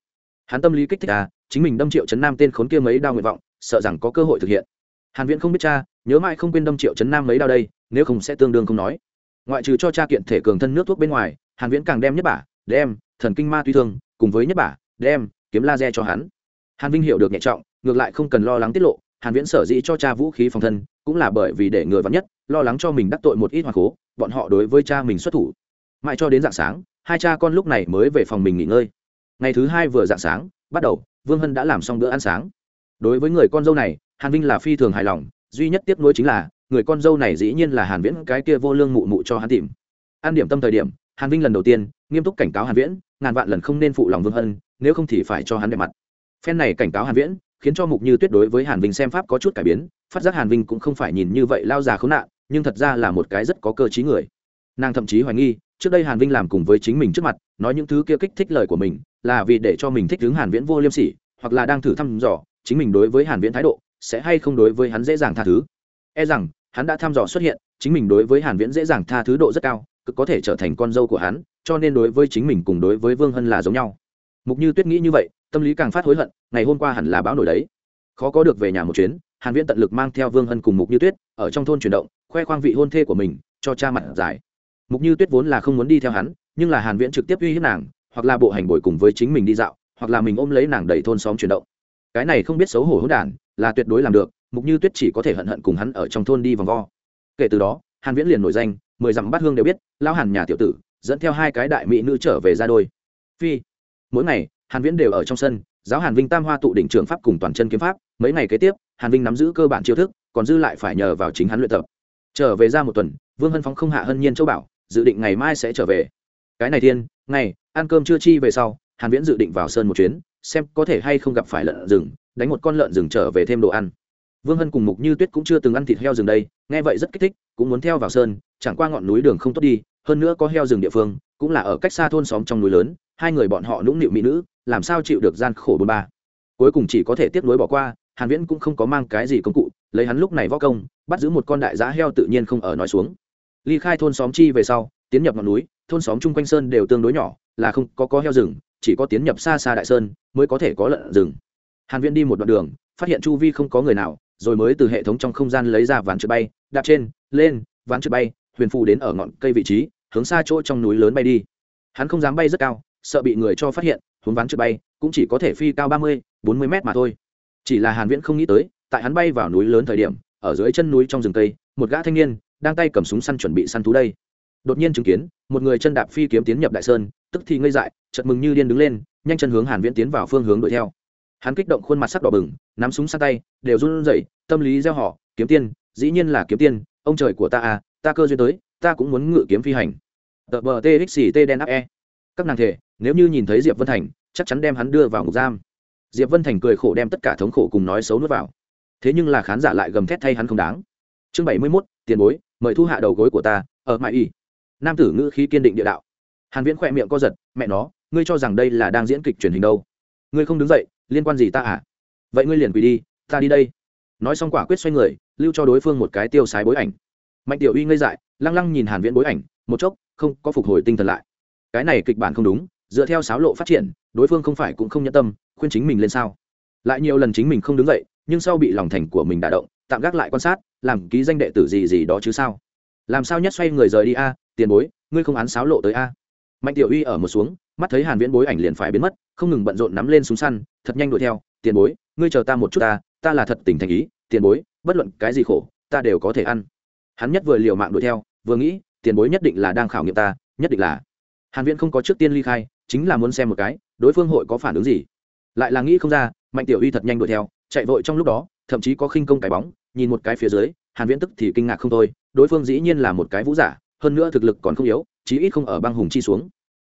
S1: Hắn tâm lý kích thích à chính mình đâm triệu chấn nam tên khốn kia mấy đao nguyện vọng, sợ rằng có cơ hội thực hiện. Hàn viễn không biết cha, nhớ mãi không quên đâm triệu chấn nam mấy đao đây, nếu không sẽ tương đương không nói ngoại trừ cho cha kiện thể cường thân nước thuốc bên ngoài, hàn viễn càng đem nhất bả, đem thần kinh ma tuy thương cùng với nhất bả, đem kiếm laser cho hắn. Hàn vinh hiểu được nhẹ trọng, ngược lại không cần lo lắng tiết lộ, hàn viễn sở dĩ cho cha vũ khí phòng thân, cũng là bởi vì để người vắn nhất, lo lắng cho mình đắc tội một ít hoàng cố bọn họ đối với cha mình xuất thủ. Mãi cho đến dạng sáng, hai cha con lúc này mới về phòng mình nghỉ ngơi. Ngày thứ hai vừa dạng sáng, bắt đầu, vương hân đã làm xong bữa ăn sáng. Đối với người con dâu này, hàn vinh là phi thường hài lòng, duy nhất tiếp nối chính là người con dâu này dĩ nhiên là hàn viễn, cái kia vô lương mụ mụ cho hắn tìm. An điểm tâm thời điểm, hàn vinh lần đầu tiên, nghiêm túc cảnh cáo hàn viễn, ngàn vạn lần không nên phụ lòng vương hân, nếu không thì phải cho hắn đẹp mặt. Phen này cảnh cáo hàn viễn, khiến cho mục như tuyết đối với hàn vinh xem pháp có chút cải biến, phát giác hàn vinh cũng không phải nhìn như vậy lao già khốn nạn, nhưng thật ra là một cái rất có cơ trí người. Nàng thậm chí hoài nghi, trước đây hàn vinh làm cùng với chính mình trước mặt, nói những thứ kia kích thích lời của mình, là vì để cho mình thích đứng hàn viễn vô liêm sỉ, hoặc là đang thử thăm dò, chính mình đối với hàn viễn thái độ, sẽ hay không đối với hắn dễ dàng tha thứ e rằng, hắn đã thăm dò xuất hiện, chính mình đối với hàn viễn dễ dàng tha thứ độ rất cao, cực có thể trở thành con dâu của hắn, cho nên đối với chính mình cùng đối với vương hân là giống nhau. Mục như tuyết nghĩ như vậy, tâm lý càng phát hối hận, ngày hôm qua hẳn là báo nổi đấy. Khó có được về nhà một chuyến, hàn viễn tận lực mang theo vương hân cùng mục như tuyết, ở trong thôn chuyển động, khoe khoang vị hôn thê của mình, cho cha mặt giải. mục như tuyết vốn là không muốn đi theo hắn, nhưng là hàn viễn trực tiếp uy hiếp nàng, hoặc là bộ hành bồi cùng với chính mình đi dạo, hoặc là mình ôm lấy nàng đẩy thôn xóm chuyển động. Cái này không biết xấu hổ hỗn đản, là tuyệt đối làm được mục như tuyết chỉ có thể hận hận cùng hắn ở trong thôn đi vòng vo. Kể từ đó, hàn viễn liền nổi danh, mười dặm bát hương đều biết lao hàn nhà tiểu tử, dẫn theo hai cái đại mỹ nữ trở về ra đôi. Phi, mỗi ngày, hàn viễn đều ở trong sân, giáo hàn vinh tam hoa tụ đỉnh trường pháp cùng toàn chân kiếm pháp, mấy ngày kế tiếp, hàn vinh nắm giữ cơ bản chiêu thức, còn dư lại phải nhờ vào chính hắn luyện tập. Trở về ra một tuần, vương hân phóng không hạ hân nhiên châu bảo, dự định ngày mai sẽ trở về. Cái này thiên, ngày, ăn cơm chưa chi về sau, hàn viễn dự định vào sơn một chuyến, xem có thể hay không gặp phải lợn rừng, đánh một con lợn rừng trở về thêm đồ ăn vương hân cùng mục như tuyết cũng chưa từng ăn thịt heo rừng đây, nghe vậy rất kích thích, cũng muốn theo vào sơn, chẳng qua ngọn núi đường không tốt đi, hơn nữa có heo rừng địa phương, cũng là ở cách xa thôn xóm trong núi lớn, hai người bọn họ nũng nịu mỹ nữ, làm sao chịu được gian khổ bôn ba. Cuối cùng chỉ có thể tiếp nối bỏ qua, hàn viễn cũng không có mang cái gì công cụ, lấy hắn lúc này võ công, bắt giữ một con đại giá heo tự nhiên không ở nói xuống. Ly khai thôn xóm chi về sau, tiến nhập ngọn núi, thôn xóm chung quanh sơn đều tương đối nhỏ, là không có có heo rừng, chỉ có tiến nhập xa xa đại sơn mới có thể có lợn rừng. Hàn viễn đi một đoạn đường, phát hiện chu vi không có người nào rồi mới từ hệ thống trong không gian lấy ra ván trượt bay, đạp trên, lên, ván trượt bay, huyền phù đến ở ngọn cây vị trí, hướng xa chỗ trong núi lớn bay đi. Hắn không dám bay rất cao, sợ bị người cho phát hiện, hướng ván trượt bay cũng chỉ có thể phi cao ba mươi, bốn mươi mét mà thôi. Chỉ là hàn viễn không nghĩ tới, tại hắn bay vào núi lớn thời điểm, ở dưới chân núi trong rừng cây, một gã thanh niên đang tay cầm súng săn chuẩn bị săn thú đây. Đột nhiên chứng kiến, một người chân đạp phi kiếm tiến nhập đại sơn, tức thì ngây dại, chợt mừng như điên đứng lên, nhanh chân hướng hàn viễn tiến vào phương hướng đuổi theo hắn kích động khuôn mặt sắc đỏ bừng, nắm súng sang tay, đều run rẩy, tâm lý gieo họ, kiếm tiên, dĩ nhiên là kiếm tiên, ông trời của ta à ta cơ duyên tới, ta cũng muốn ngự kiếm phi hành. Tờ bờ txt đen áp e. Các nàng thể, nếu như nhìn thấy diệp vân thành, chắc chắn đem hắn đưa vào ngục giam. Diệp vân thành cười khổ đem tất cả thống khổ cùng nói xấu nuốt vào. Thế nhưng là khán giả lại gầm thét thay hắn không đáng. Chương bảy mươi mốt, tiền bối, mời thu hạ đầu gối của ta, ở mãi y nam tử ngữ khí kiên định địa đạo. Hàn viễn khỏe miệng co giật, mẹ nó, ngươi cho rằng đây là đang diễn kịch truyền hình đâu? Ngươi không đứng dậy liên quan gì ta à? Vậy ngươi liền quỳ đi, ta đi đây. Nói xong quả quyết xoay người, lưu cho đối phương một cái tiêu sái bối ảnh. Mạnh tiểu uy ngây dại, lăng lăng nhìn hàn viễn bối ảnh, một chốc, không, có phục hồi tinh thần lại. Cái này kịch bản không đúng, dựa theo sáo lộ phát triển, đối phương không phải cũng không nhẫn tâm, khuyên chính mình lên sao? Lại nhiều lần chính mình không đứng dậy, nhưng sau bị lòng thành của mình đả động, tạm gác lại quan sát, làm ký danh đệ tử gì gì đó chứ sao? Làm sao nhất xoay người rời đi a, tiền bối, ngươi không án sáo lộ tới a? Mạnh tiểu uy ở một xuống mắt thấy hàn viễn bối ảnh liền phải biến mất, không ngừng bận rộn nắm lên súng săn, thật nhanh đuổi theo, tiền bối, ngươi chờ ta một chút ta ta là thật tình thành ý, tiền bối, bất luận cái gì khổ, ta đều có thể ăn. Hắn nhất vừa liều mạng đuổi theo, vừa nghĩ, tiền bối nhất định là đang khảo nghiệm ta, nhất định là. Hàn viễn không có trước tiên ly khai, chính là muốn xem một cái, đối phương hội có phản ứng gì. Lại là nghĩ không ra, mạnh tiểu uy thật nhanh đuổi theo, chạy vội trong lúc đó, thậm chí có khinh công cái bóng, nhìn một cái phía dưới, hàn viễn tức thì kinh ngạc không thôi, đối phương dĩ nhiên là một cái vũ giả, hơn nữa thực lực còn không yếu, chí ít không ở băng hùng chi xuống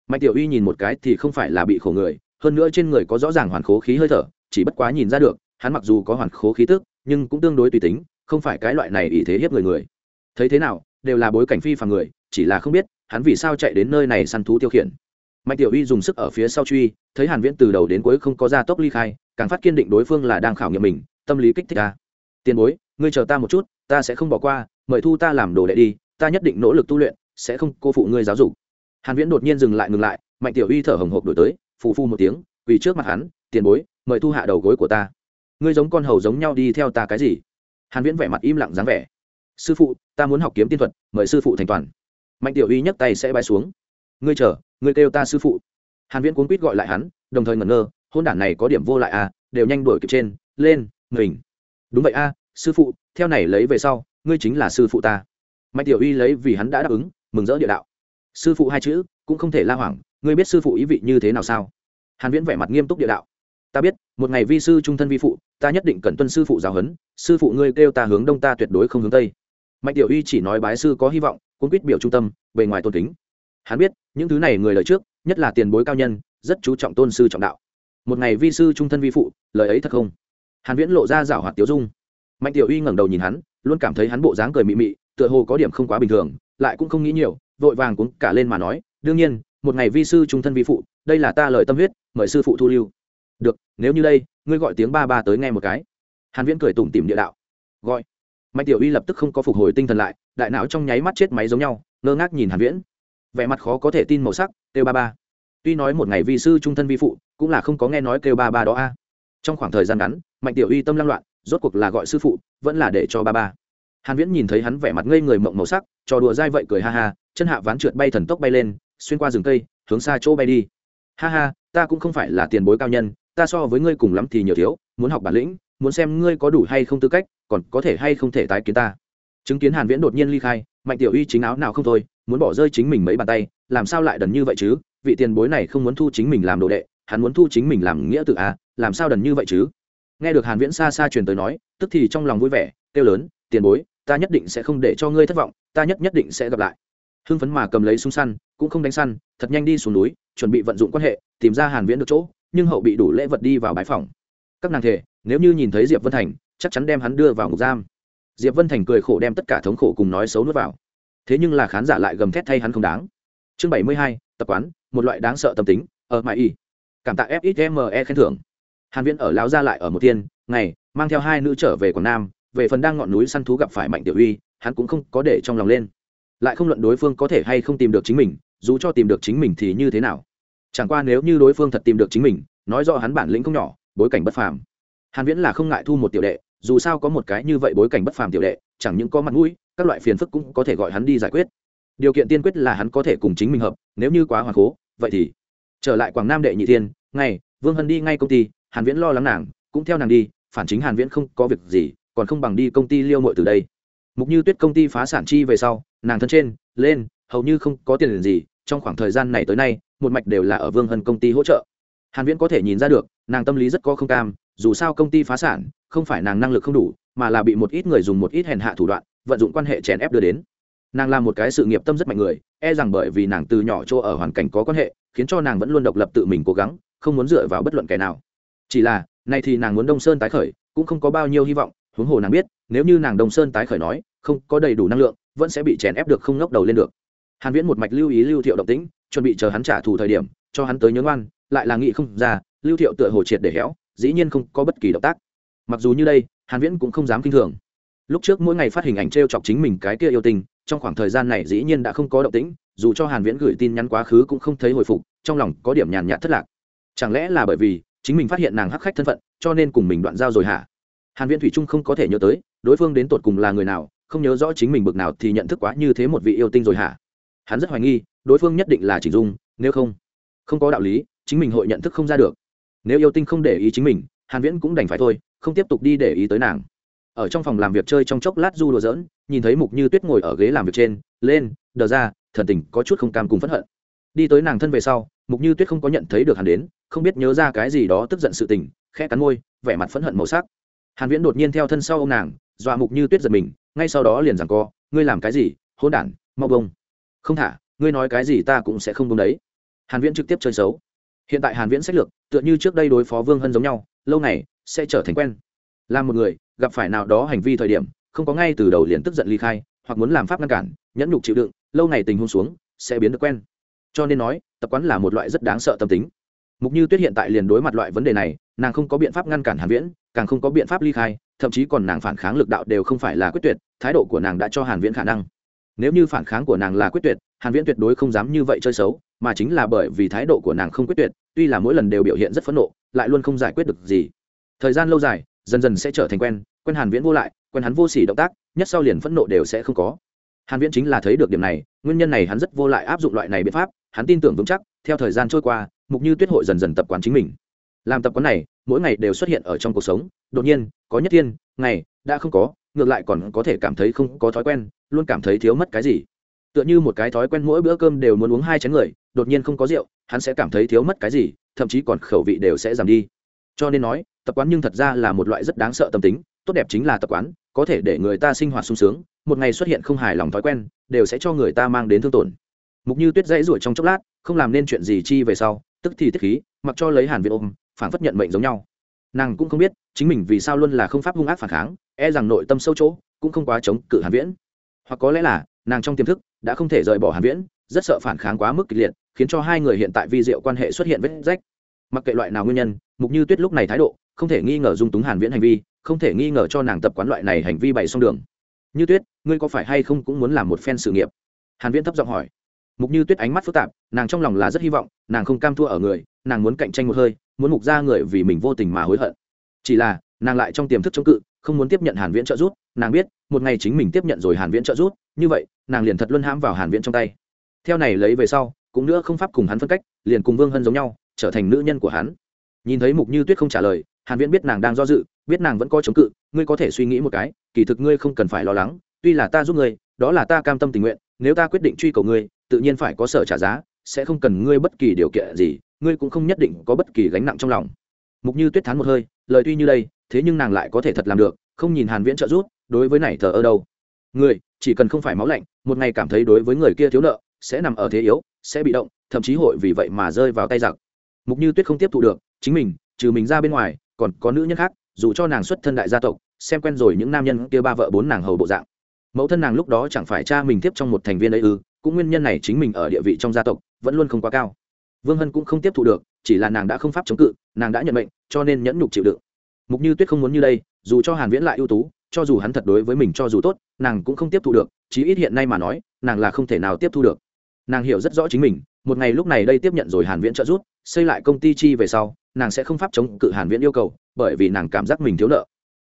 S1: mạnh tiểu uy nhìn một cái thì không phải là bị khổ người, hơn nữa trên người có rõ ràng hoàn khố khí hơi thở, chỉ bất quá nhìn ra được, hắn mặc dù có hoàn khố khí tức, nhưng cũng tương đối tùy tính, không phải cái loại này ý thế hiếp người người. Thấy thế nào, đều là bối cảnh phi phàm người, chỉ là không biết, hắn vì sao chạy đến nơi này săn thú tiêu khiển. Mạnh tiểu uy dùng sức ở phía sau truy, thấy hàn viễn từ đầu đến cuối không có ra tốc ly khai, càng phát kiên định đối phương là đang khảo nghiệm mình, tâm lý kích thích ta. Tiền bối, ngươi chờ ta một chút, ta sẽ không bỏ qua, mời thu ta làm đồ đệ đi, ta nhất định nỗ lực tu luyện, sẽ không cô phụ ngươi giáo dục hàn viễn đột nhiên dừng lại ngừng lại mạnh tiểu uy thở hồng hộc đổi tới phụ phu một tiếng quỳ trước mặt hắn tiền bối mời thu hạ đầu gối của ta. Ngươi giống con hầu giống nhau đi theo ta cái gì? Hàn viễn vẻ mặt im lặng dáng vẻ. Sư phụ ta muốn học kiếm tiên thuật mời sư phụ thành toàn. Mạnh tiểu uy nhấc tay sẽ bay xuống. Ngươi chờ ngươi kêu ta sư phụ. Hàn viễn cuống quýt gọi lại hắn đồng thời ngẩn ngơ hôn đản này có điểm vô lại à đều nhanh đuổi kịp trên lên mình. Đúng vậy a à, sư phụ theo này lấy về sau ngươi chính là sư phụ ta. Mạnh tiểu uy lấy vì hắn đã đáp ứng mừng rỡ địa đạo sư phụ hai chữ, cũng không thể la hoảng, ngươi biết sư phụ ý vị như thế nào sao? Hàn viễn vẻ mặt nghiêm túc địa đạo. Ta biết, một ngày vi sư trung thân vi phụ, ta nhất định cần tuân sư phụ giáo huấn, sư phụ ngươi kêu ta hướng đông ta tuyệt đối không hướng tây. Mạnh tiểu uy chỉ nói bái sư có hy vọng cũng quyết biểu trung tâm, bề ngoài tôn kính. Hắn biết, những thứ này người lời trước, nhất là tiền bối cao nhân, rất chú trọng tôn sư trọng đạo. Một ngày vi sư trung thân vi phụ, lời ấy thật không? Hàn viễn lộ ra rảo hoạt tiểu dung. Mạnh tiểu uy ngẩng đầu nhìn hắn, luôn cảm thấy hắn bộ dáng cười mị mị, tựa hồ có điểm không quá bình thường, lại cũng không nghĩ nhiều vội vàng cũng cả lên mà nói, đương nhiên, một ngày vi sư trung thân vi phụ, đây là ta lời tâm huyết, mời sư phụ thu lưu. Được, nếu như đây, ngươi gọi tiếng ba ba tới nghe một cái. Hàn viễn cười tủm tỉm địa đạo. Gọi. Mạnh tiểu uy lập tức không có phục hồi tinh thần lại, đại não trong nháy mắt chết máy giống nhau, ngơ ngác nhìn hàn viễn. Vẻ mặt khó có thể tin màu sắc, kêu ba ba. Tuy nói một ngày vi sư trung thân vi phụ, cũng là không có nghe nói kêu ba ba đó a. Trong khoảng thời gian ngắn, mạnh tiểu uy tâm lăng loạn, rốt cuộc là gọi sư phụ, vẫn là để cho ba ba hàn viễn nhìn thấy hắn vẻ mặt ngây người mộng màu sắc, trò đùa dai vậy cười ha ha, chân hạ ván trượt bay thần tốc bay lên, xuyên qua rừng cây, hướng xa chỗ bay đi. Ha ha, ta cũng không phải là tiền bối cao nhân, ta so với ngươi cùng lắm thì nhiều thiếu, muốn học bản lĩnh, muốn xem ngươi có đủ hay không tư cách, còn có thể hay không thể tái kiến ta. Chứng kiến hàn viễn đột nhiên ly khai, mạnh tiểu uy chính áo nào không thôi, muốn bỏ rơi chính mình mấy bàn tay, làm sao lại đần như vậy chứ? Vị tiền bối này không muốn thu chính mình làm đồ đệ, hắn muốn thu chính mình làm nghĩa tự à làm sao đần như vậy chứ? Nghe được hàn viễn xa xa truyền tới nói, tức thì trong lòng vui vẻ, kêu lớn, tiền bối ta nhất định sẽ không để cho ngươi thất vọng, ta nhất nhất định sẽ gặp lại. Hưng phấn mà cầm lấy súng săn, cũng không đánh săn, thật nhanh đi xuống núi, chuẩn bị vận dụng quan hệ, tìm ra hàn viễn được chỗ, nhưng hậu bị đủ lễ vật đi vào bãi phòng. Các nàng thể nếu như nhìn thấy diệp vân thành, chắc chắn đem hắn đưa vào ngục giam. Diệp vân thành cười khổ đem tất cả thống khổ cùng nói xấu nuốt vào. Thế nhưng là khán giả lại gầm thét thay hắn không đáng. Chương bảy mươi hai, tập quán, một loại đáng sợ tâm tính, ở mãi y. Cảm tạ fxme khen thưởng. Hàn viễn ở lão gia lại ở một tiên, ngày, mang theo hai nữ trở về quảng nam về phần đang ngọn núi săn thú gặp phải mạnh tiểu uy hắn cũng không có để trong lòng lên. Lại không luận đối phương có thể hay không tìm được chính mình dù cho tìm được chính mình thì như thế nào? Chẳng qua nếu như đối phương thật tìm được chính mình nói rõ hắn bản lĩnh không nhỏ bối cảnh bất phàm. Hàn viễn là không ngại thu một tiểu đệ dù sao có một cái như vậy bối cảnh bất phàm tiểu đệ chẳng những có mặt mũi các loại phiền phức cũng có thể gọi hắn đi giải quyết. Điều kiện tiên quyết là hắn có thể cùng chính mình hợp nếu như quá hoàn cố vậy thì trở lại quảng nam đệ nhị thiên ngay, vương hân đi ngay công ty hàn viễn lo lắng nàng cũng theo nàng đi phản chính hàn viễn không có việc gì còn không bằng đi công ty liêu muội từ đây. Mục như tuyết công ty phá sản chi về sau, nàng thân trên, lên, hầu như không có tiền gì, trong khoảng thời gian này tới nay, một mạch đều là ở vương hân công ty hỗ trợ. Hàn viễn có thể nhìn ra được, nàng tâm lý rất có không cam, dù sao công ty phá sản, không phải nàng năng lực không đủ, mà là bị một ít người dùng một ít hèn hạ thủ đoạn, vận dụng quan hệ chèn ép đưa đến. Nàng là một cái sự nghiệp tâm rất mạnh người e rằng bởi vì nàng từ nhỏ chỗ ở hoàn cảnh có quan hệ, khiến cho nàng vẫn luôn độc lập tự mình cố gắng, không muốn dựa vào bất luận kẻ nào. Chỉ là, nay thì nàng muốn đông sơn tái khởi, cũng không có bao nhiêu hy vọng huống hồ nàng biết, nếu như nàng đông sơn tái khởi nói, không có đầy đủ năng lượng, vẫn sẽ bị chèn ép được không ngóc đầu lên được. Hàn viễn một mạch lưu ý lưu thiệu động tĩnh, chuẩn bị chờ hắn trả thù thời điểm, cho hắn tới nhớ ngoan lại là nghĩ không ra, lưu thiệu tựa hồ triệt để héo, dĩ nhiên không có bất kỳ động tác. Mặc dù như đây, hàn viễn cũng không dám kinh thường. Lúc trước mỗi ngày phát hình ảnh treo chọc chính mình cái kia yêu tình, trong khoảng thời gian này dĩ nhiên đã không có động tĩnh, dù cho hàn viễn gửi tin nhắn quá khứ cũng không thấy hồi phục, trong lòng có điểm nhàn nhạt thất lạc. Chẳng lẽ là bởi vì chính mình phát hiện nàng hắc khách thân phận, cho nên cùng mình đoạn giao rồi hả? Hàn viễn thủy trung không có thể nhớ tới, đối phương đến tột cùng là người nào, không nhớ rõ chính mình bực nào thì nhận thức quá như thế một vị yêu tinh rồi hả? Hắn rất hoài nghi, đối phương nhất định là chỉ dung, nếu không không có đạo lý, chính mình hội nhận thức không ra được. Nếu yêu tinh không để ý chính mình, hàn viễn cũng đành phải thôi, không tiếp tục đi để ý tới nàng. Ở trong phòng làm việc chơi trong chốc lát du đùa giỡn, nhìn thấy mục như tuyết ngồi ở ghế làm việc trên, lên, đờ ra, thần tình có chút không cam cùng phẫn hận. Đi tới nàng thân về sau, mục như tuyết không có nhận thấy được hắn đến, không biết nhớ ra cái gì đó tức giận sự tình, khẽ cắn môi, vẻ mặt phẫn hận màu sắc hàn viễn đột nhiên theo thân sau ông nàng, dọa mục như tuyết giật mình, ngay sau đó liền giằng co, ngươi làm cái gì? Hỗn đản, mau bông không thả, ngươi nói cái gì ta cũng sẽ không bông đấy. Hàn viễn trực tiếp chơi xấu. Hiện tại hàn viễn sách lược, tựa như trước đây đối phó vương hân giống nhau, lâu này sẽ trở thành quen. Làm một người, gặp phải nào đó hành vi thời điểm, không có ngay từ đầu liền tức giận ly khai, hoặc muốn làm pháp ngăn cản, nhẫn nhục chịu đựng, lâu ngày tình huống xuống, sẽ biến được quen. Cho nên nói, tập quán là một loại rất đáng sợ tâm tính mục như tuyết hiện tại liền đối mặt loại vấn đề này nàng không có biện pháp ngăn cản hàn viễn càng không có biện pháp ly khai thậm chí còn nàng phản kháng lực đạo đều không phải là quyết tuyệt thái độ của nàng đã cho hàn viễn khả năng nếu như phản kháng của nàng là quyết tuyệt hàn viễn tuyệt đối không dám như vậy chơi xấu mà chính là bởi vì thái độ của nàng không quyết tuyệt tuy là mỗi lần đều biểu hiện rất phẫn nộ lại luôn không giải quyết được gì thời gian lâu dài dần dần sẽ trở thành quen quen hàn viễn vô lại quen hắn vô sỉ động tác nhất sau liền phẫn nộ đều sẽ không có hàn viễn chính là thấy được điểm này nguyên nhân này hắn rất vô lại áp dụng loại này biện pháp hắn tin tưởng vững chắc theo thời gian trôi qua mục như tuyết hội dần dần tập quán chính mình. Làm tập quán này, mỗi ngày đều xuất hiện ở trong cuộc sống. Đột nhiên, có nhất thiên, ngày, đã không có, ngược lại còn có thể cảm thấy không có thói quen, luôn cảm thấy thiếu mất cái gì. Tựa như một cái thói quen mỗi bữa cơm đều muốn uống hai chén người, đột nhiên không có rượu, hắn sẽ cảm thấy thiếu mất cái gì, thậm chí còn khẩu vị đều sẽ giảm đi. Cho nên nói, tập quán nhưng thật ra là một loại rất đáng sợ tâm tính, tốt đẹp chính là tập quán, có thể để người ta sinh hoạt sung sướng, một ngày xuất hiện không hài lòng thói quen, đều sẽ cho người ta mang đến thương tổn. Mục như tuyết dãy ruổi trong chốc lát, không làm nên chuyện gì chi về sau tức thì tiết khí, mặc cho lấy hàn việt ôm phản phất nhận mệnh giống nhau. Nàng cũng không biết, chính mình vì sao luôn là không pháp hung ác phản kháng e rằng nội tâm sâu chỗ cũng không quá chống cự hàn viễn. Hoặc có lẽ là, nàng trong tiềm thức đã không thể rời bỏ hàn viễn, rất sợ phản kháng quá mức kịch liệt, khiến cho hai người hiện tại vi diệu quan hệ xuất hiện vết rách. Mặc kệ loại nào nguyên nhân, mục như tuyết lúc này thái độ, không thể nghi ngờ dung túng hàn viễn hành vi, không thể nghi ngờ cho nàng tập quán loại này hành vi bày xong đường. Như tuyết, ngươi có phải hay không cũng muốn làm một phen sự nghiệp? Hàn viễn thấp giọng hỏi mục như tuyết ánh mắt phức tạp, nàng trong lòng là rất hy vọng, nàng không cam thua ở người, nàng muốn cạnh tranh một hơi, muốn mục ra người vì mình vô tình mà hối hận. Chỉ là, nàng lại trong tiềm thức chống cự, không muốn tiếp nhận hàn viễn trợ giúp, nàng biết, một ngày chính mình tiếp nhận rồi hàn viễn trợ giúp, như vậy, nàng liền thật luân hãm vào hàn viễn trong tay. Theo này lấy về sau, cũng nữa không pháp cùng hắn phân cách, liền cùng vương hân giống nhau, trở thành nữ nhân của hắn. Nhìn thấy mục như tuyết không trả lời, hàn viễn biết nàng đang do dự, biết nàng vẫn có chống cự, ngươi có thể suy nghĩ một cái, kỳ thực ngươi không cần phải lo lắng, tuy là ta giúp ngươi, đó là ta cam tâm tình nguyện nếu ta quyết định truy cầu ngươi, tự nhiên phải có sở trả giá, sẽ không cần ngươi bất kỳ điều kiện gì, ngươi cũng không nhất định có bất kỳ gánh nặng trong lòng. Mục như tuyết thán một hơi, lời tuy như đây, thế nhưng nàng lại có thể thật làm được, không nhìn hàn viễn trợ giúp, đối với này thờ ơ đâu. Người chỉ cần không phải máu lạnh, một ngày cảm thấy đối với người kia thiếu nợ, sẽ nằm ở thế yếu, sẽ bị động, thậm chí hội vì vậy mà rơi vào tay giặc. Mục như tuyết không tiếp thụ được, chính mình, trừ mình ra bên ngoài, còn có nữ nhân khác, dù cho nàng xuất thân đại gia tộc, xem quen rồi những nam nhân kia ba vợ bốn nàng hầu bộ dạng mẫu thân nàng lúc đó chẳng phải cha mình tiếp trong một thành viên ấy ư, cũng nguyên nhân này chính mình ở địa vị trong gia tộc vẫn luôn không quá cao. Vương hân cũng không tiếp thu được, chỉ là nàng đã không pháp chống cự, nàng đã nhận mệnh, cho nên nhẫn nhục chịu đựng. Mục như tuyết không muốn như đây, dù cho hàn viễn lại ưu tú, cho dù hắn thật đối với mình cho dù tốt, nàng cũng không tiếp thu được, chí ít hiện nay mà nói, nàng là không thể nào tiếp thu được. Nàng hiểu rất rõ chính mình, một ngày lúc này đây tiếp nhận rồi hàn viễn trợ giúp, xây lại công ty chi về sau, nàng sẽ không pháp chống cự hàn viễn yêu cầu, bởi vì nàng cảm giác mình thiếu nợ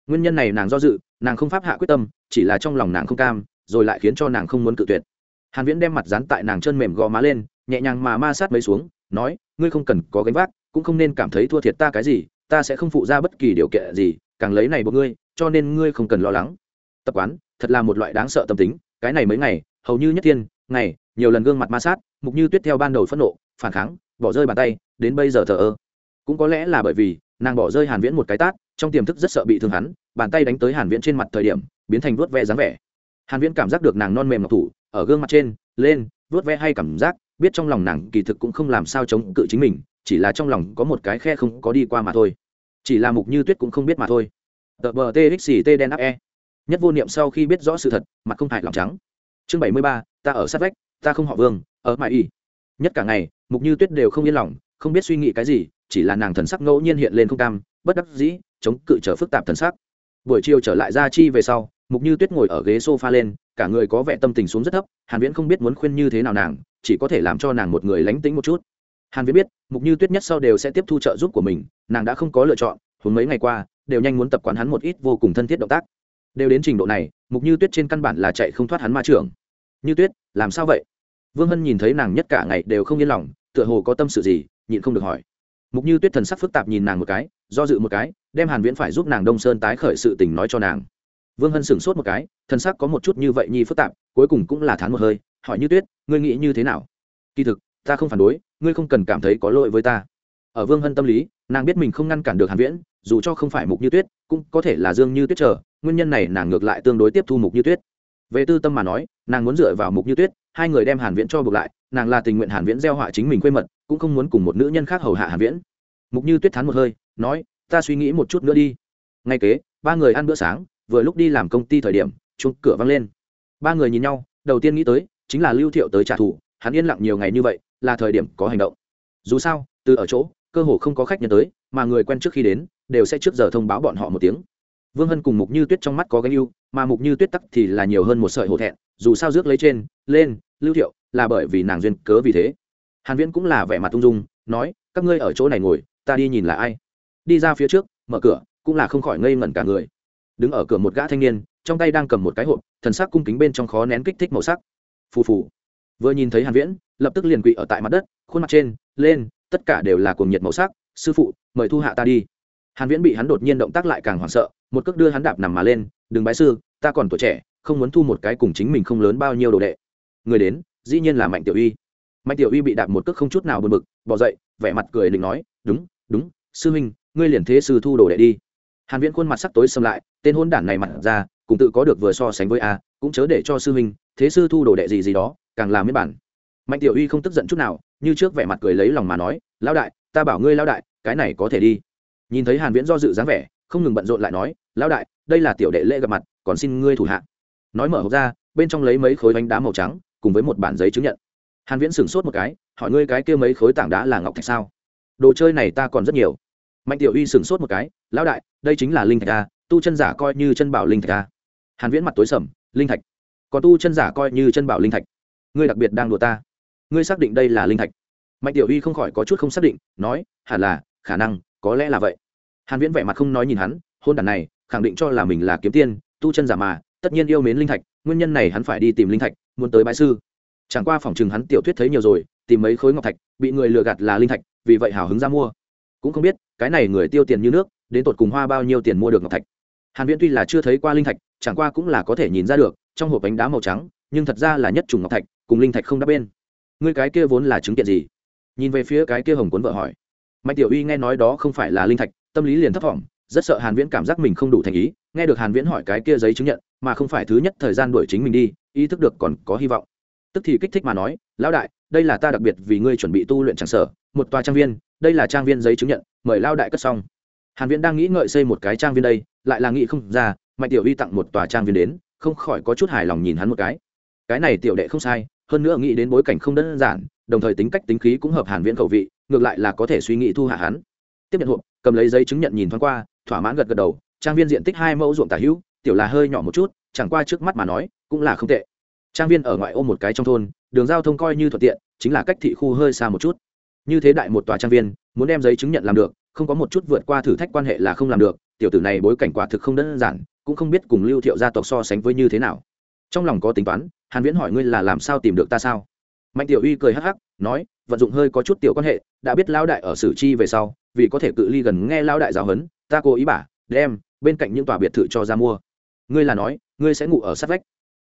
S1: nguyên nhân này nàng do dự, nàng không pháp hạ quyết tâm, chỉ là trong lòng nàng không cam, rồi lại khiến cho nàng không muốn cự tuyệt. Hàn viễn đem mặt dán tại nàng chân mềm gò má lên, nhẹ nhàng mà ma sát mấy xuống, nói, ngươi không cần có gánh vác, cũng không nên cảm thấy thua thiệt ta cái gì, ta sẽ không phụ ra bất kỳ điều kiện gì, càng lấy này buộc ngươi, cho nên ngươi không cần lo lắng. Tập quán, thật là một loại đáng sợ tâm tính, cái này mấy ngày, hầu như nhất thiên, ngày, nhiều lần gương mặt ma sát, mục như tuyết theo ban đầu phẫn nộ, phản kháng, bỏ rơi bàn tay, đến bây giờ thờ ơ. Cũng có lẽ là bởi vì, nàng bỏ rơi hàn viễn một cái tát trong tiềm thức rất sợ bị thương hắn, bàn tay đánh tới hàn viễn trên mặt thời điểm, biến thành vuốt ve dáng vẻ. Hàn viễn cảm giác được nàng non mềm ngọc thủ, ở gương mặt trên, lên, vuốt ve hay cảm giác, biết trong lòng nàng kỳ thực cũng không làm sao chống cự chính mình, chỉ là trong lòng có một cái khe không có đi qua mà thôi. Chỉ là mục như tuyết cũng không biết mà thôi. Tờ bờ txt đen áp e. Nhất vô niệm sau khi biết rõ sự thật, mặt không hại lòng trắng. Chương bảy mươi ba, ta ở sát vách, ta không họ vương, ở mãi y nhất cả ngày, mục như tuyết đều không yên lòng, không biết suy nghĩ cái gì, chỉ là nàng thần sắc ngẫu nhiên hiện lên không cam, bất đắc dĩ chống cự trở phức tạp thần sắc. Buổi chiều trở lại ra chi về sau, mục như tuyết ngồi ở ghế sofa lên, cả người có vẻ tâm tình xuống rất thấp, hàn viễn không biết muốn khuyên như thế nào nàng, chỉ có thể làm cho nàng một người lánh tính một chút. Hàn viễn biết, mục như tuyết nhất sau đều sẽ tiếp thu trợ giúp của mình, nàng đã không có lựa chọn, huống mấy ngày qua, đều nhanh muốn tập quán hắn một ít vô cùng thân thiết động tác. Đều đến trình độ này, mục như tuyết trên căn bản là chạy không thoát hắn ma trưởng. Như tuyết, làm sao vậy? Vương hân nhìn thấy nàng nhất cả ngày đều không yên lòng, tựa hồ có tâm sự gì, nhịn không được hỏi. Mục như tuyết thần sắc phức tạp nhìn nàng một cái do dự một cái, đem hàn viễn phải giúp nàng đông sơn tái khởi sự tình nói cho nàng. Vương hân sửng sốt một cái, thân xác có một chút như vậy nhi phức tạp, cuối cùng cũng là thán một hơi, hỏi như tuyết, ngươi nghĩ như thế nào? Kỳ thực, ta không phản đối, ngươi không cần cảm thấy có lỗi với ta. Ở vương hân tâm lý, nàng biết mình không ngăn cản được hàn viễn, dù cho không phải mục như tuyết, cũng có thể là dương như tuyết chờ, nguyên nhân này nàng ngược lại tương đối tiếp thu mục như tuyết. Về tư tâm mà nói, nàng muốn dựa vào mục như tuyết, hai người đem hàn viễn cho buộc lại, nàng là tình nguyện hàn viễn gieo họa chính mình quê mật, cũng không muốn cùng một nữ nhân khác hầu hạ hàn viễn. Mục như tuyết thán một hơi nói, ta suy nghĩ một chút nữa đi. Ngay kế, ba người ăn bữa sáng, vừa lúc đi làm công ty thời điểm Chung cửa văng lên. Ba người nhìn nhau, đầu tiên nghĩ tới, chính là lưu thiệu tới trả thù, hắn yên lặng nhiều ngày như vậy, là thời điểm có hành động. Dù sao, từ ở chỗ, cơ hồ không có khách nhân tới, mà người quen trước khi đến, đều sẽ trước giờ thông báo bọn họ một tiếng. Vương hân cùng mục như tuyết trong mắt có gánh yêu mà mục như tuyết tắc thì là nhiều hơn một sợi hổ thẹn, dù sao rước lấy trên, lên, lưu thiệu, là bởi vì nàng duyên cớ vì thế. Hàn viễn cũng là vẻ mặt ung dung, nói, các ngươi ở chỗ này ngồi, ta đi nhìn là ai? Đi ra phía trước, mở cửa, cũng là không khỏi ngây ngẩn cả người. Đứng ở cửa một gã thanh niên, trong tay đang cầm một cái hộp, thần sắc cung kính bên trong khó nén kích thích màu sắc. Phù phù. Vừa nhìn thấy hàn viễn, lập tức liền quỵ ở tại mặt đất, khuôn mặt trên, lên, tất cả đều là cuồng nhiệt màu sắc, sư phụ, mời thu hạ ta đi. Hàn viễn bị hắn đột nhiên động tác lại càng hoảng sợ, một cước đưa hắn đạp nằm mà lên, đừng bái sư, ta còn tuổi trẻ, không muốn thu một cái cùng chính mình không lớn bao nhiêu đồ đệ. Người đến, dĩ nhiên là mạnh tiểu uy. Mạnh tiểu uy bị đạp một cước không chút nào buồn bực, bỏ dậy, vẻ mặt cười định nói, đúng đúng, sư huynh ngươi liền thế sư thu đồ đệ đi. Hàn viễn khuôn mặt sắc tối sầm lại, tên hôn đản này mặt ra cũng tự có được vừa so sánh với a, cũng chớ để cho sư huynh, thế sư thu đồ đệ gì gì đó, càng làm miết bản. Mạnh tiểu uy không tức giận chút nào, như trước vẻ mặt cười lấy lòng mà nói, lão đại, ta bảo ngươi lão đại, cái này có thể đi. Nhìn thấy hàn viễn do dự dáng vẻ, không ngừng bận rộn lại nói, lão đại, đây là tiểu đệ lễ gặp mặt, còn xin ngươi thủ hạ. Nói mở hộp ra, bên trong lấy mấy khối bánh đá màu trắng, cùng với một bản giấy chứng nhận. Hàn viễn sửng sốt một cái, hỏi ngươi cái kia mấy khối tảng đá là ngọc thạch sao? Đồ chơi này ta còn rất nhiều mạnh tiểu uy sửng sốt một cái, lão đại, đây chính là linh thạch a, tu chân giả coi như chân bảo linh thạch a. Hàn viễn mặt tối sầm, linh thạch? Còn tu chân giả coi như chân bảo linh thạch? Ngươi đặc biệt đang đùa ta. Ngươi xác định đây là linh thạch? Mạnh tiểu uy không khỏi có chút không xác định, nói, hẳn là, khả năng, có lẽ là vậy. Hàn viễn vẻ mặt không nói nhìn hắn, hôn đàn này, khẳng định cho là mình là kiếm tiên, tu chân giả mà, tất nhiên yêu mến linh thạch, nguyên nhân này hắn phải đi tìm linh thạch, muốn tới bái sư. Chẳng qua phòng trường hắn tiểu thuyết thấy nhiều rồi, tìm mấy khối ngọc thạch, bị người lừa gạt là linh thạch, vì vậy hào hứng ra mua. Cũng không biết cái này người tiêu tiền như nước, đến tột cùng hoa bao nhiêu tiền mua được ngọc thạch. Hàn viễn tuy là chưa thấy qua linh thạch, chẳng qua cũng là có thể nhìn ra được, trong hộp bánh đá màu trắng, nhưng thật ra là nhất trùng ngọc thạch, cùng linh thạch không đáp bên. Ngươi cái kia vốn là chứng kiện gì? Nhìn về phía cái kia hồng cuốn vợ hỏi. Mạnh tiểu uy nghe nói đó không phải là linh thạch, tâm lý liền thấp thỏm, rất sợ hàn viễn cảm giác mình không đủ thành ý, nghe được hàn viễn hỏi cái kia giấy chứng nhận, mà không phải thứ nhất thời gian đuổi chính mình đi, ý thức được còn có hy vọng. Tức thì kích thích mà nói, lão đại, đây là ta đặc biệt vì ngươi chuẩn bị tu luyện chẳng sở, một tòa trang viên đây là trang viên giấy chứng nhận, mời lao đại cất xong. Hàn viễn đang nghĩ ngợi xây một cái trang viên đây, lại là nghĩ không ra, mạnh tiểu uy tặng một tòa trang viên đến, không khỏi có chút hài lòng nhìn hắn một cái. Cái này tiểu đệ không sai, hơn nữa nghĩ đến bối cảnh không đơn giản, đồng thời tính cách tính khí cũng hợp hàn viễn khẩu vị, ngược lại là có thể suy nghĩ thu hạ hắn. Tiếp nhận hộp, cầm lấy giấy chứng nhận nhìn thoáng qua, thỏa mãn gật gật đầu, trang viên diện tích hai mẫu ruộng tả hữu, tiểu là hơi nhỏ một chút, chẳng qua trước mắt mà nói, cũng là không tệ. Trang viên ở ngoại ô một cái trong thôn, đường giao thông coi như thuận tiện, chính là cách thị khu hơi xa một chút như thế đại một tòa trang viên, muốn đem giấy chứng nhận làm được, không có một chút vượt qua thử thách quan hệ là không làm được, tiểu tử này bối cảnh quả thực không đơn giản, cũng không biết cùng lưu thiệu gia tộc so sánh với như thế nào. Trong lòng có tính toán, hàn viễn hỏi ngươi là làm sao tìm được ta sao? Mạnh tiểu uy cười hắc hắc, nói, vận dụng hơi có chút tiểu quan hệ, đã biết lao đại ở sử chi về sau, vì có thể cự ly gần nghe lao đại giáo huấn, ta cố ý bả, đem, bên cạnh những tòa biệt thự cho ra mua. Ngươi là nói, ngươi sẽ ngủ ở sát vách.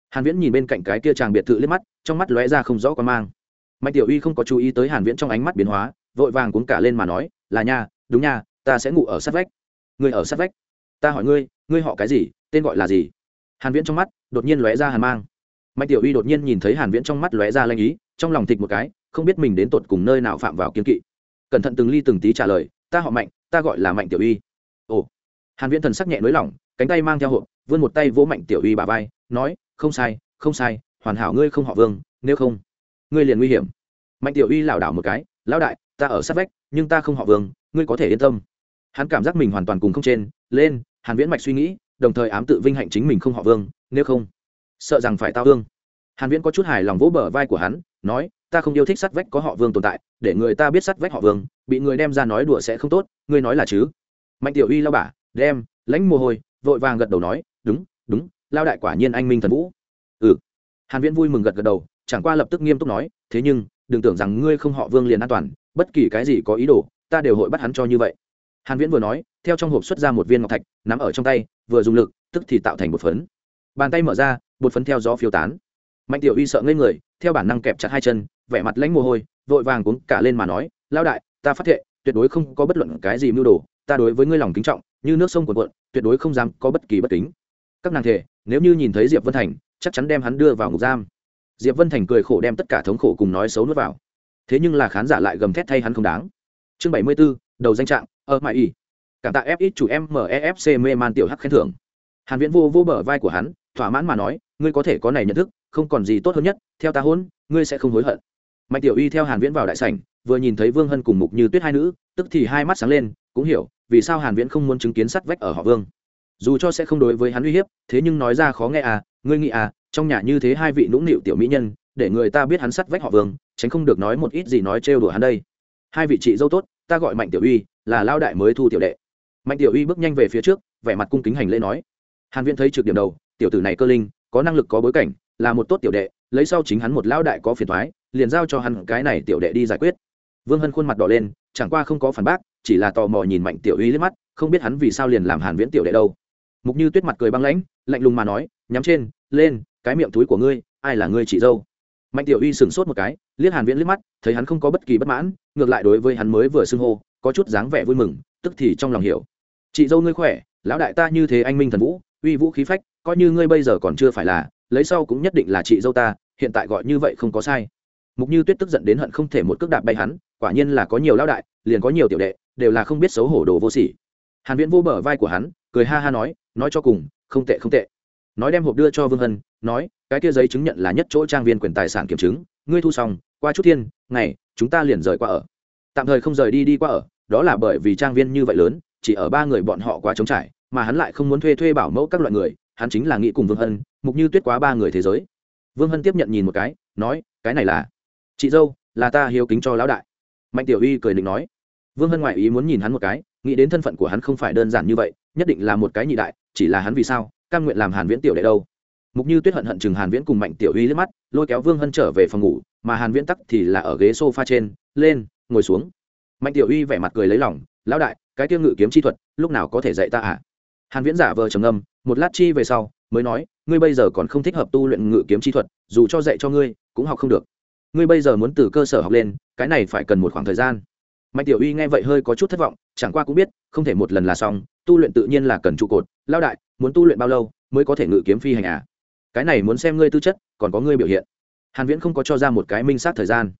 S1: Hàn viễn nhìn bên cạnh cái kia chàng biệt thự liếc mắt, trong mắt lóe ra không rõ quan mang mạnh tiểu uy không có chú ý tới hàn viễn trong ánh mắt biến hóa, vội vàng cuốn cả lên mà nói, là nha, đúng nha, ta sẽ ngủ ở sát vách. Ngươi ở sát vách? Ta hỏi ngươi ngươi họ cái gì, tên gọi là gì? Hàn viễn trong mắt đột nhiên lóe ra hàn mang. Mạnh tiểu uy đột nhiên nhìn thấy hàn viễn trong mắt lóe ra lanh ý, trong lòng thịch một cái, không biết mình đến tột cùng nơi nào phạm vào kiên kỵ. Cẩn thận từng ly từng tí trả lời, ta họ mạnh, ta gọi là mạnh tiểu uy. Ồ. Hàn viễn thần sắc nhẹ nới lỏng, cánh tay mang theo hộp, vươn một tay vỗ mạnh tiểu uy bà vai, nói, không sai không sai, hoàn hảo ngươi không họ vương, nếu không ngươi liền nguy hiểm. Mạnh tiểu uy lảo đảo một cái, lão đại, ta ở sát vách, nhưng ta không họ vương, ngươi có thể yên tâm. Hắn cảm giác mình hoàn toàn cùng không trên, lên, hàn viễn mạch suy nghĩ, đồng thời ám tự vinh hạnh chính mình không họ vương, nếu không, sợ rằng phải tao vương hàn viễn có chút hài lòng vỗ bờ vai của hắn, nói, ta không yêu thích sắt vách có họ vương tồn tại, để người ta biết sắt vách họ vương, bị người đem ra nói đùa sẽ không tốt, ngươi nói là chứ? Mạnh tiểu uy lao bả đem, lãnh mồ hôi, vội vàng gật đầu nói, đúng đúng lao đại quả nhiên anh minh thần vũ. Ừ. Hàn viễn vui mừng gật gật đầu chẳng qua lập tức nghiêm túc nói, thế nhưng, đừng tưởng rằng ngươi không họ vương liền an toàn, bất kỳ cái gì có ý đồ, ta đều hội bắt hắn cho như vậy. Hàn viễn vừa nói, theo trong hộp xuất ra một viên ngọc thạch, nắm ở trong tay, vừa dùng lực, tức thì tạo thành một phấn. Bàn tay mở ra, bột phấn theo gió phiêu tán. Mạnh tiểu uy sợ ngây người, theo bản năng kẹp chặt hai chân, vẻ mặt lãnh mồ hôi, vội vàng cuống cả lên mà nói lao đại, ta phát thệ, tuyệt đối không có bất luận cái gì mưu đồ, ta đối với ngươi lòng kính trọng, như nước sông cuộn cuộn, tuyệt đối không dám có bất kỳ bất kính. Các nàng thể, nếu như nhìn thấy diệp vân thành, chắc chắn đem hắn đưa vào ngục giam diệp vân thành cười khổ đem tất cả thống khổ cùng nói xấu nuốt vào. Thế nhưng là khán giả lại gầm thét thay hắn không đáng. Chương bảy mươi 74, đầu danh trạng ở mãi y cảm tạ f ít chủ em mefc mê man tiểu hắc khen thưởng. Hàn viễn vô vô bờ vai của hắn thỏa mãn mà nói ngươi có thể có này nhận thức không còn gì tốt hơn nhất theo ta hôn ngươi sẽ không hối hận. Mạnh tiểu y theo hàn viễn vào đại sảnh vừa nhìn thấy vương hân cùng mục như tuyết hai nữ tức thì hai mắt sáng lên cũng hiểu vì sao hàn viễn không muốn chứng kiến sắt vách ở họ vương. Dù cho sẽ không đối với hắn uy hiếp thế nhưng nói ra khó nghe à ngươi nghĩ à trong nhà như thế hai vị nũng nịu tiểu mỹ nhân để người ta biết hắn sắt vách họ vương tránh không được nói một ít gì nói trêu đùa hắn đây. Hai vị chị dâu tốt ta gọi mạnh tiểu uy là lao đại mới thu tiểu đệ. Mạnh tiểu uy bước nhanh về phía trước vẻ mặt cung kính hành lễ nói. Hàn viễn thấy trực điểm đầu tiểu tử này cơ linh có năng lực có bối cảnh là một tốt tiểu đệ lấy sau chính hắn một lao đại có phiền toái, liền giao cho hắn cái này tiểu đệ đi giải quyết. Vương hân khuôn mặt đỏ lên chẳng qua không có phản bác chỉ là tò mò nhìn mạnh tiểu uy liếc mắt không biết hắn vì sao liền làm hàn viễn tiểu đệ đâu mục như tuyết mặt cười băng lãnh, lạnh lùng mà nói, nhắm trên, lên, cái miệng túi của ngươi, ai là ngươi chị dâu? Mạnh tiểu uy sửng sốt một cái, liếc hàn viễn liếc mắt, thấy hắn không có bất kỳ bất mãn, ngược lại đối với hắn mới vừa xưng hô, có chút dáng vẻ vui mừng, tức thì trong lòng hiểu. Chị dâu ngươi khỏe, lão đại ta như thế anh minh thần vũ, uy vũ khí phách, coi như ngươi bây giờ còn chưa phải là, lấy sau cũng nhất định là chị dâu ta, hiện tại gọi như vậy không có sai. Mục như tuyết tức giận đến hận không thể một cước đạp bay hắn, quả nhiên là có nhiều lão đại, liền có nhiều tiểu đệ, đều là không biết xấu hổ đồ vô sỉ. Hàn viễn vô bờ vai của hắn, cười ha ha nói nói cho cùng, không tệ không tệ. Nói đem hộp đưa cho vương hân, nói, cái kia giấy chứng nhận là nhất chỗ trang viên quyền tài sản kiểm chứng, ngươi thu xong, qua chút thiên, ngày, chúng ta liền rời qua ở. Tạm thời không rời đi đi qua ở, đó là bởi vì trang viên như vậy lớn, chỉ ở ba người bọn họ quá trống trải, mà hắn lại không muốn thuê thuê bảo mẫu các loại người, hắn chính là nghĩ cùng vương hân, mục như tuyết quá ba người thế giới. Vương hân tiếp nhận nhìn một cái, nói, cái này là, chị dâu, là ta hiếu kính cho lão đại. Mạnh tiểu uy cười định nói. Vương hân ngoại ý muốn nhìn hắn một cái, nghĩ đến thân phận của hắn không phải đơn giản như vậy, nhất định là một cái nhị đại chỉ là hắn vì sao, cam nguyện làm hàn viễn tiểu đệ đâu? Mục như tuyết hận hận chừng hàn viễn cùng mạnh tiểu uy liếc mắt, lôi kéo vương hân trở về phòng ngủ, mà hàn viễn tắc thì là ở ghế sofa trên, lên, ngồi xuống. Mạnh tiểu uy vẻ mặt cười lấy lòng, lão đại, cái tiêu ngự kiếm chi thuật, lúc nào có thể dạy ta à hàn viễn giả vờ trầm ngâm, một lát chi về sau, mới nói, ngươi bây giờ còn không thích hợp tu luyện ngự kiếm chi thuật, dù cho dạy cho ngươi, cũng học không được. Ngươi bây giờ muốn từ cơ sở học lên, cái này phải cần một khoảng thời gian. Mạnh tiểu uy nghe vậy hơi có chút thất vọng, chẳng qua cũng biết, không thể một lần là xong tu luyện tự nhiên là cần trụ cột lao đại, muốn tu luyện bao lâu mới có thể ngự kiếm phi hành à? Cái này muốn xem ngươi tư chất, còn có ngươi biểu hiện. Hàn viễn không có cho ra một cái minh sát thời gian.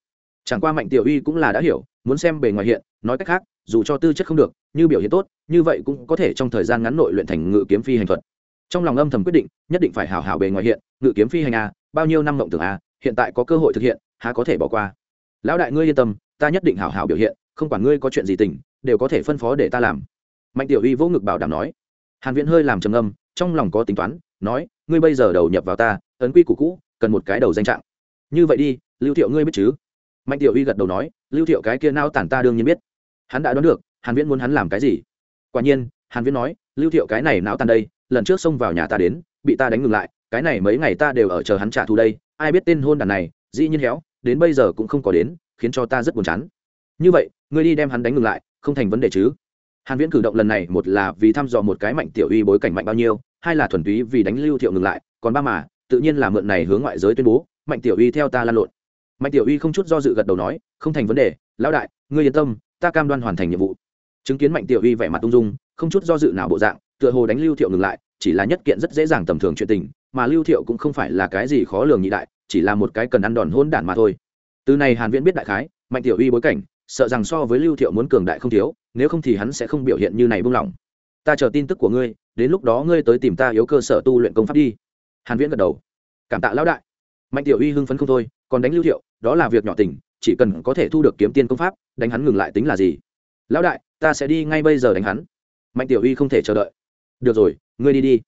S1: Chẳng qua mạnh tiểu uy cũng là đã hiểu, muốn xem bề ngoài hiện, nói cách khác, dù cho tư chất không được, như biểu hiện tốt, như vậy cũng có thể trong thời gian ngắn nội luyện thành ngự kiếm phi hành thuật. Trong lòng âm thầm quyết định, nhất định phải hảo hảo bề ngoài hiện, ngự kiếm phi hành à bao nhiêu năm mộng tưởng à hiện tại có cơ hội thực hiện, há có thể bỏ qua. Lão đại ngươi yên tâm, ta nhất định hảo hảo biểu hiện, không quản ngươi có chuyện gì tình, đều có thể phân phó để ta làm mạnh tiểu uy vỗ ngực bảo đảm nói. Hàn viễn hơi làm trầm ngâm, trong lòng có tính toán, nói, ngươi bây giờ đầu nhập vào ta, ấn quy củ cũ, cần một cái đầu danh trạng. Như vậy đi, lưu thiệu ngươi biết chứ? Mạnh tiểu uy gật đầu nói, lưu thiệu cái kia nao tản ta đương nhiên biết. Hắn đã đoán được, hàn viễn muốn hắn làm cái gì. Quả nhiên, hàn viễn nói, lưu thiệu cái này não tàn đây, lần trước xông vào nhà ta đến, bị ta đánh ngừng lại, cái này mấy ngày ta đều ở chờ hắn trả thù đây, ai biết tên hôn đàn này, dĩ nhiên héo, đến bây giờ cũng không có đến, khiến cho ta rất buồn chán. Như vậy, ngươi đi đem hắn đánh ngừng lại, không thành vấn đề chứ hàn viễn cử động lần này, một là vì thăm dò một cái mạnh tiểu uy bối cảnh mạnh bao nhiêu, hai là thuần túy vì đánh lưu thiệu ngừng lại, còn ba mà, tự nhiên là mượn này hướng ngoại giới tuyên bố, mạnh tiểu uy theo ta lan lộn. Mạnh tiểu uy không chút do dự gật đầu nói, không thành vấn đề, lão đại, ngươi yên tâm, ta cam đoan hoàn thành nhiệm vụ. Chứng kiến mạnh tiểu uy vẻ mặt ung dung, không chút do dự nào bộ dạng, tựa hồ đánh lưu thiệu ngừng lại, chỉ là nhất kiện rất dễ dàng tầm thường chuyện tình, mà lưu thiệu cũng không phải là cái gì khó lường nhị đại, chỉ là một cái cần ăn đòn hôn đản mà thôi. Từ này hàn viễn biết đại khái, mạnh tiểu uy bối cảnh, sợ rằng so với lưu thiệu muốn cường đại không thiếu nếu không thì hắn sẽ không biểu hiện như này buông lỏng. Ta chờ tin tức của ngươi, đến lúc đó ngươi tới tìm ta yếu cơ sở tu luyện công pháp đi. Hàn viễn gật đầu. Cảm tạ lão đại. Mạnh tiểu uy hưng phấn không thôi, còn đánh lưu thiệu, đó là việc nhỏ tình, chỉ cần có thể thu được kiếm tiên công pháp, đánh hắn ngừng lại tính là gì? Lão đại, ta sẽ đi ngay bây giờ đánh hắn. Mạnh tiểu uy không thể chờ đợi. Được rồi, ngươi đi đi.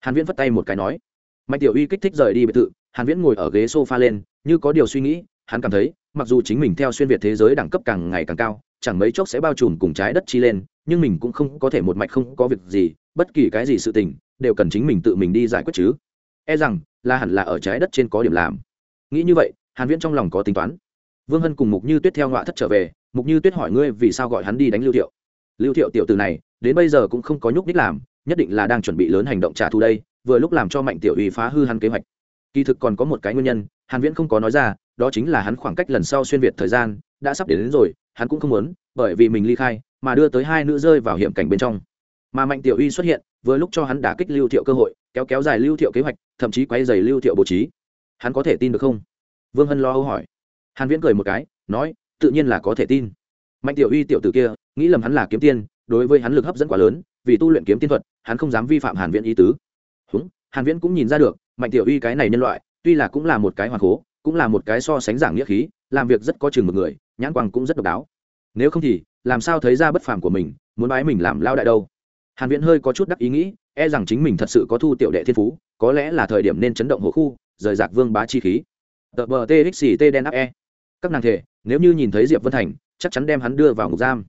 S1: Hàn viễn vất tay một cái nói. Mạnh tiểu uy kích thích rời đi biệt thự, hàn viễn ngồi ở ghế sofa lên, như có điều suy nghĩ, hắn cảm thấy, mặc dù chính mình theo xuyên việt thế giới đẳng cấp càng ngày càng cao chẳng mấy chốc sẽ bao trùm cùng trái đất chi lên nhưng mình cũng không có thể một mạch không có việc gì bất kỳ cái gì sự tình đều cần chính mình tự mình đi giải quyết chứ. E rằng là hẳn là ở trái đất trên có điểm làm. Nghĩ như vậy hàn viễn trong lòng có tính toán. Vương hân cùng mục như tuyết theo ngọa thất trở về mục như tuyết hỏi ngươi vì sao gọi hắn đi đánh lưu thiệu. Lưu thiệu tiểu từ này đến bây giờ cũng không có nhúc đích làm nhất định là đang chuẩn bị lớn hành động trả thù đây vừa lúc làm cho mạnh tiểu uy phá hư hắn kế hoạch. Kỳ thực còn có một cái nguyên nhân hàn viễn không có nói ra đó chính là hắn khoảng cách lần sau xuyên việt thời gian đã sắp đến, đến rồi hắn cũng không muốn, bởi vì mình ly khai, mà đưa tới hai nữ rơi vào hiểm cảnh bên trong. Mà mạnh tiểu uy xuất hiện, vừa lúc cho hắn đả kích lưu thiệu cơ hội, kéo kéo dài lưu thiệu kế hoạch, thậm chí quay dày lưu thiệu bố trí. Hắn có thể tin được không? Vương hân lo âu hỏi. Hàn viễn cười một cái, nói, tự nhiên là có thể tin. Mạnh tiểu uy tiểu tử kia, nghĩ lầm hắn là kiếm tiên, đối với hắn lực hấp dẫn quá lớn, vì tu luyện kiếm tiên thuật, hắn không dám vi phạm hàn viễn ý tứ. Húng, hàn viễn cũng nhìn ra được, mạnh tiểu uy cái này nhân loại, tuy là cũng là một cái hoàn cố, cũng là một cái so sánh giảng nghĩa khí, làm việc rất có chừng một người nhãn quang cũng rất độc đáo. Nếu không thì, làm sao thấy ra bất phàm của mình, muốn bái mình làm lao đại đâu? Hàn viễn hơi có chút đắc ý nghĩ e rằng chính mình thật sự có thu tiểu đệ thiên phú, có lẽ là thời điểm nên chấn động hồ khu, rời rạc vương bá chi khí. Tờ bờ đen áp e. Các nàng thể, nếu như nhìn thấy diệp vân thành, chắc chắn đem hắn đưa vào ngục giam.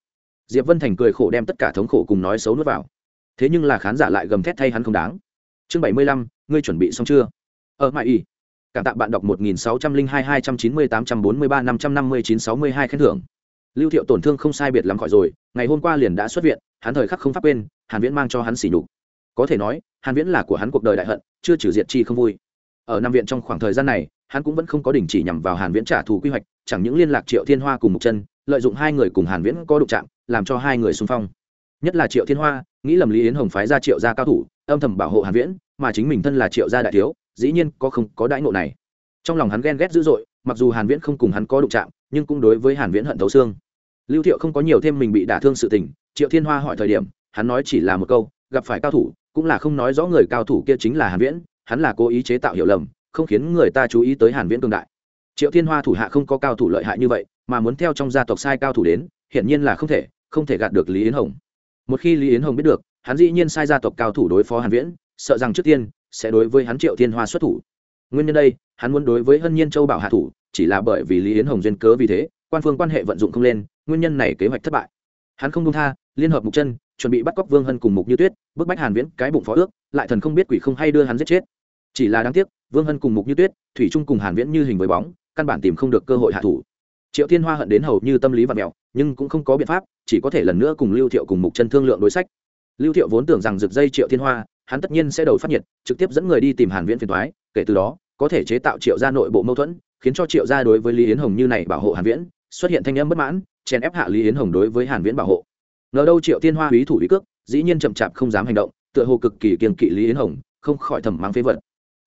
S1: Diệp vân thành cười khổ đem tất cả thống khổ cùng nói xấu nuốt vào. Thế nhưng là khán giả lại gầm thét thay hắn không đáng. Chương bảy mươi lăm, ngươi chuẩn bị xong chưa? Ở mãi ỉ cảm tạ bạn đọc một nghìn sáu trăm linh hai hai trăm chín mươi tám trăm bốn mươi ba năm trăm năm mươi chín sáu mươi hai khen thưởng. Lưu thiệu tổn thương không sai biệt lắm khỏi rồi, ngày hôm qua liền đã xuất viện, hắn thời khắc không pháp quên, hàn viễn mang cho hắn xỉ nhục. Có thể nói, hàn viễn là của hắn cuộc đời đại hận, chưa trừ diệt chi không vui. Ở năm viện trong khoảng thời gian này, hắn cũng vẫn không có đình chỉ nhằm vào hàn viễn trả thù quy hoạch, chẳng những liên lạc triệu thiên hoa cùng mục chân, lợi dụng hai người cùng hàn viễn có đụng chạm, làm cho hai người xung phong. Nhất là triệu thiên hoa, nghĩ lầm lý yến hồng phái ra triệu gia cao thủ, âm thầm bảo hộ hàn viễn, mà chính mình thân là triệu gia đại thiếu dĩ nhiên có không có đãi ngộ này. Trong lòng hắn ghen ghét dữ dội, mặc dù hàn viễn không cùng hắn có đụng chạm, nhưng cũng đối với hàn viễn hận thấu xương. Lưu thiệu không có nhiều thêm mình bị đả thương sự tình, triệu thiên hoa hỏi thời điểm, hắn nói chỉ là một câu, gặp phải cao thủ, cũng là không nói rõ người cao thủ kia chính là hàn viễn, hắn là cố ý chế tạo hiểu lầm, không khiến người ta chú ý tới hàn viễn cường đại. Triệu thiên hoa thủ hạ không có cao thủ lợi hại như vậy, mà muốn theo trong gia tộc sai cao thủ đến, hiển nhiên là không thể không thể gạt được lý yến hồng. Một khi lý yến hồng biết được, hắn dĩ nhiên sai gia tộc cao thủ đối phó hàn viễn, sợ rằng trước tiên sẽ đối với hắn triệu thiên hoa xuất thủ. Nguyên nhân đây, hắn muốn đối với hân nhiên châu bảo hạ thủ, chỉ là bởi vì lý yến hồng duyên cớ vì thế, quan phương quan hệ vận dụng không lên, nguyên nhân này kế hoạch thất bại. Hắn không đông tha, liên hợp mục chân, chuẩn bị bắt cóc vương hân cùng mục như tuyết, bức bách hàn viễn cái bụng phó ước, lại thần không biết quỷ không hay đưa hắn giết chết. Chỉ là đáng tiếc, vương hân cùng mục như tuyết, thủy trung cùng hàn viễn như hình với bóng, căn bản tìm không được cơ hội hạ thủ. Triệu thiên hoa hận đến hầu như tâm lý và mẹo nhưng cũng không có biện pháp, chỉ có thể lần nữa cùng lưu thiệu cùng mục chân thương lượng đối sách. Lưu thiệu vốn tưởng rằng rực dây triệu thiên hoa hắn tất nhiên sẽ đầu phát nhiệt, trực tiếp dẫn người đi tìm hàn viễn phiền toái, kể từ đó, có thể chế tạo triệu gia nội bộ mâu thuẫn, khiến cho triệu gia đối với lý yến hồng như này bảo hộ hàn viễn, xuất hiện thanh âm bất mãn, chèn ép hạ lý yến hồng đối với hàn viễn bảo hộ. Ngờ đâu triệu thiên hoa úy thủ úy cước, dĩ nhiên chậm chạp không dám hành động, tựa hồ cực kỳ kiêng kỵ lý yến hồng, không khỏi thầm mắng phế vật.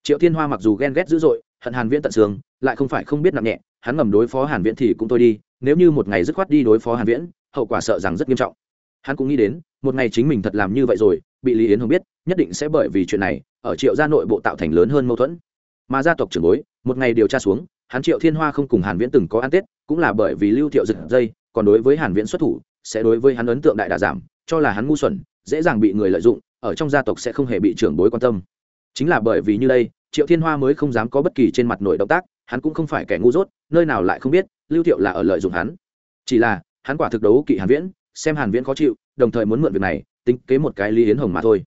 S1: Triệu thiên hoa mặc dù ghen ghét dữ dội, hận hàn viễn tận xương, lại không phải không biết nặng nhẹ, hắn ngầm đối phó hàn viễn thì cũng thôi đi, nếu như một ngày dứt khoát đi đối phó hàn viễn, hậu quả sợ rằng rất nghiêm trọng hắn cũng nghĩ đến, một ngày chính mình thật làm như vậy rồi, bị lý yến hồng biết, nhất định sẽ bởi vì chuyện này, ở triệu gia nội bộ tạo thành lớn hơn mâu thuẫn. Mà gia tộc trưởng bối, một ngày điều tra xuống, hắn triệu thiên hoa không cùng hàn viễn từng có ăn tết, cũng là bởi vì lưu thiệu giật dây, còn đối với hàn viễn xuất thủ, sẽ đối với hắn ấn tượng đại đà giảm, cho là hắn ngu xuẩn, dễ dàng bị người lợi dụng, ở trong gia tộc sẽ không hề bị trưởng bối quan tâm. Chính là bởi vì như đây, triệu thiên hoa mới không dám có bất kỳ trên mặt nội động tác, hắn cũng không phải kẻ ngu dốt, nơi nào lại không biết, lưu thiệu là ở lợi dụng hắn. Chỉ là, hắn quả thực đấu kỵ hàn viễn xem hàn viễn khó chịu, đồng thời muốn mượn việc này, tính kế một cái lý yến hồng mà thôi.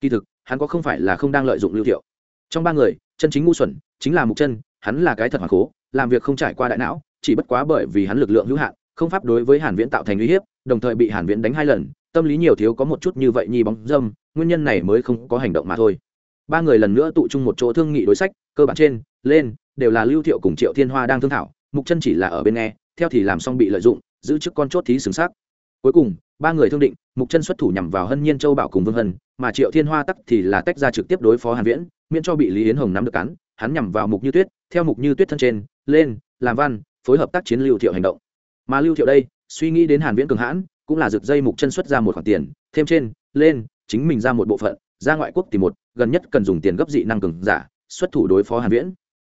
S1: Kỳ thực, hắn có không phải là không đang lợi dụng lưu thiệu. Trong ba người, chân chính ngu xuẩn chính là mục chân, hắn là cái thật hoàn cố, làm việc không trải qua đại não, chỉ bất quá bởi vì hắn lực lượng hữu hạn, không pháp đối với hàn viễn tạo thành uy hiếp, đồng thời bị hàn viễn đánh hai lần, tâm lý nhiều thiếu có một chút như vậy nhi bóng dâm, nguyên nhân này mới không có hành động mà thôi. Ba người lần nữa tụ chung một chỗ thương nghị đối sách, cơ bản trên, lên, đều là lưu thiệu cùng triệu thiên hoa đang thương thảo, mục chân chỉ là ở bên nghe, theo thì làm xong bị lợi dụng, giữ chức con chốt thí xứng xác cuối cùng, ba người thương định, mục chân xuất thủ nhằm vào hân nhiên châu bảo cùng vương hân, mà triệu thiên hoa tắc thì là tách ra trực tiếp đối phó hàn viễn, miễn cho bị lý yến hồng nắm được cắn, hắn nhằm vào mục như tuyết, theo mục như tuyết thân trên, lên, làm văn, phối hợp tác chiến lưu thiệu hành động. Mà lưu thiệu đây, suy nghĩ đến hàn viễn cường hãn, cũng là rực dây mục chân xuất ra một khoản tiền, thêm trên, lên, chính mình ra một bộ phận, ra ngoại quốc tìm một, gần nhất cần dùng tiền gấp dị năng cường giả, xuất thủ đối phó hàn viễn.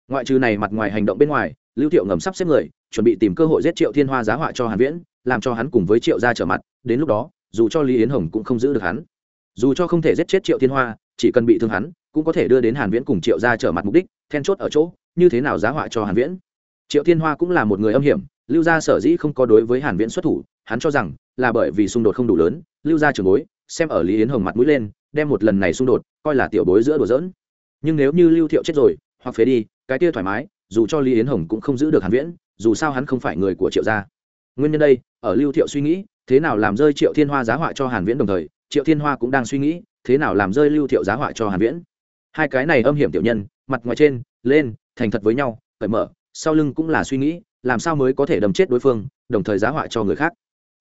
S1: Ngoại trừ này mặt ngoài hành động bên ngoài, lưu thiệu ngầm sắp xếp người, chuẩn bị tìm cơ hội giết triệu thiên hoa giá họa cho hàn viễn làm cho hắn cùng với triệu gia trở mặt, đến lúc đó, dù cho lý yến hồng cũng không giữ được hắn. Dù cho không thể giết chết triệu thiên hoa, chỉ cần bị thương hắn, cũng có thể đưa đến hàn viễn cùng triệu gia trở mặt mục đích, then chốt ở chỗ, như thế nào giá họa cho hàn viễn? Triệu thiên hoa cũng là một người âm hiểm, lưu gia sở dĩ không có đối với hàn viễn xuất thủ, hắn cho rằng là bởi vì xung đột không đủ lớn, lưu gia trưởng bối, xem ở lý yến hồng mặt mũi lên, đem một lần này xung đột coi là tiểu bối giữa đùa giỡn. Nhưng nếu như lưu thiệu chết rồi, hoặc phế đi, cái kia thoải mái, dù cho lý yến hồng cũng không giữ được hàn viễn, dù sao hắn không phải người của triệu gia nguyên nhân đây, ở lưu thiệu suy nghĩ, thế nào làm rơi triệu thiên hoa giá họa cho hàn viễn đồng thời, triệu thiên hoa cũng đang suy nghĩ, thế nào làm rơi lưu thiệu giá họa cho hàn viễn. Hai cái này âm hiểm tiểu nhân, mặt ngoài trên, lên, thành thật với nhau, cởi mở, sau lưng cũng là suy nghĩ, làm sao mới có thể đâm chết đối phương, đồng thời giá họa cho người khác.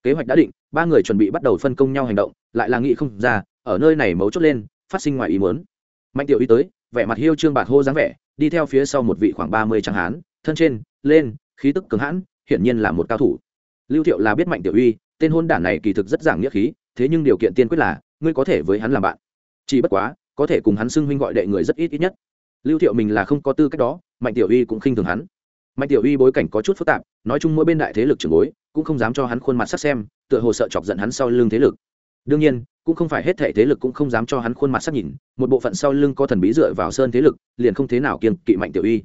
S1: Kế hoạch đã định, ba người chuẩn bị bắt đầu phân công nhau hành động, lại là nghĩ không ra, ở nơi này mấu chốt lên, phát sinh ngoài ý muốn. Mạnh tiểu y tới, vẻ mặt hiêu trương bạc hô dáng vẻ, đi theo phía sau một vị khoảng ba mươi tráng hán, thân trên, lên, khí tức cường hãn, hiển nhiên là một cao thủ lưu thiệu là biết mạnh tiểu uy, tên hôn đản này kỳ thực rất giảng nghĩa khí, thế nhưng điều kiện tiên quyết là, ngươi có thể với hắn làm bạn. Chỉ bất quá, có thể cùng hắn xưng huynh gọi đệ người rất ít ít nhất. Lưu thiệu mình là không có tư cách đó, mạnh tiểu uy cũng khinh thường hắn. Mạnh tiểu uy bối cảnh có chút phức tạp, nói chung mỗi bên đại thế lực trưởng bối, cũng không dám cho hắn khuôn mặt sắc xem, tựa hồ sợ chọc giận hắn sau lưng thế lực. Đương nhiên, cũng không phải hết thể thế lực cũng không dám cho hắn khuôn mặt sắc nhìn, một bộ phận sau lưng có thần bí dựa vào sơn thế lực, liền không thế nào kiên kỵ mạnh tiểu uy.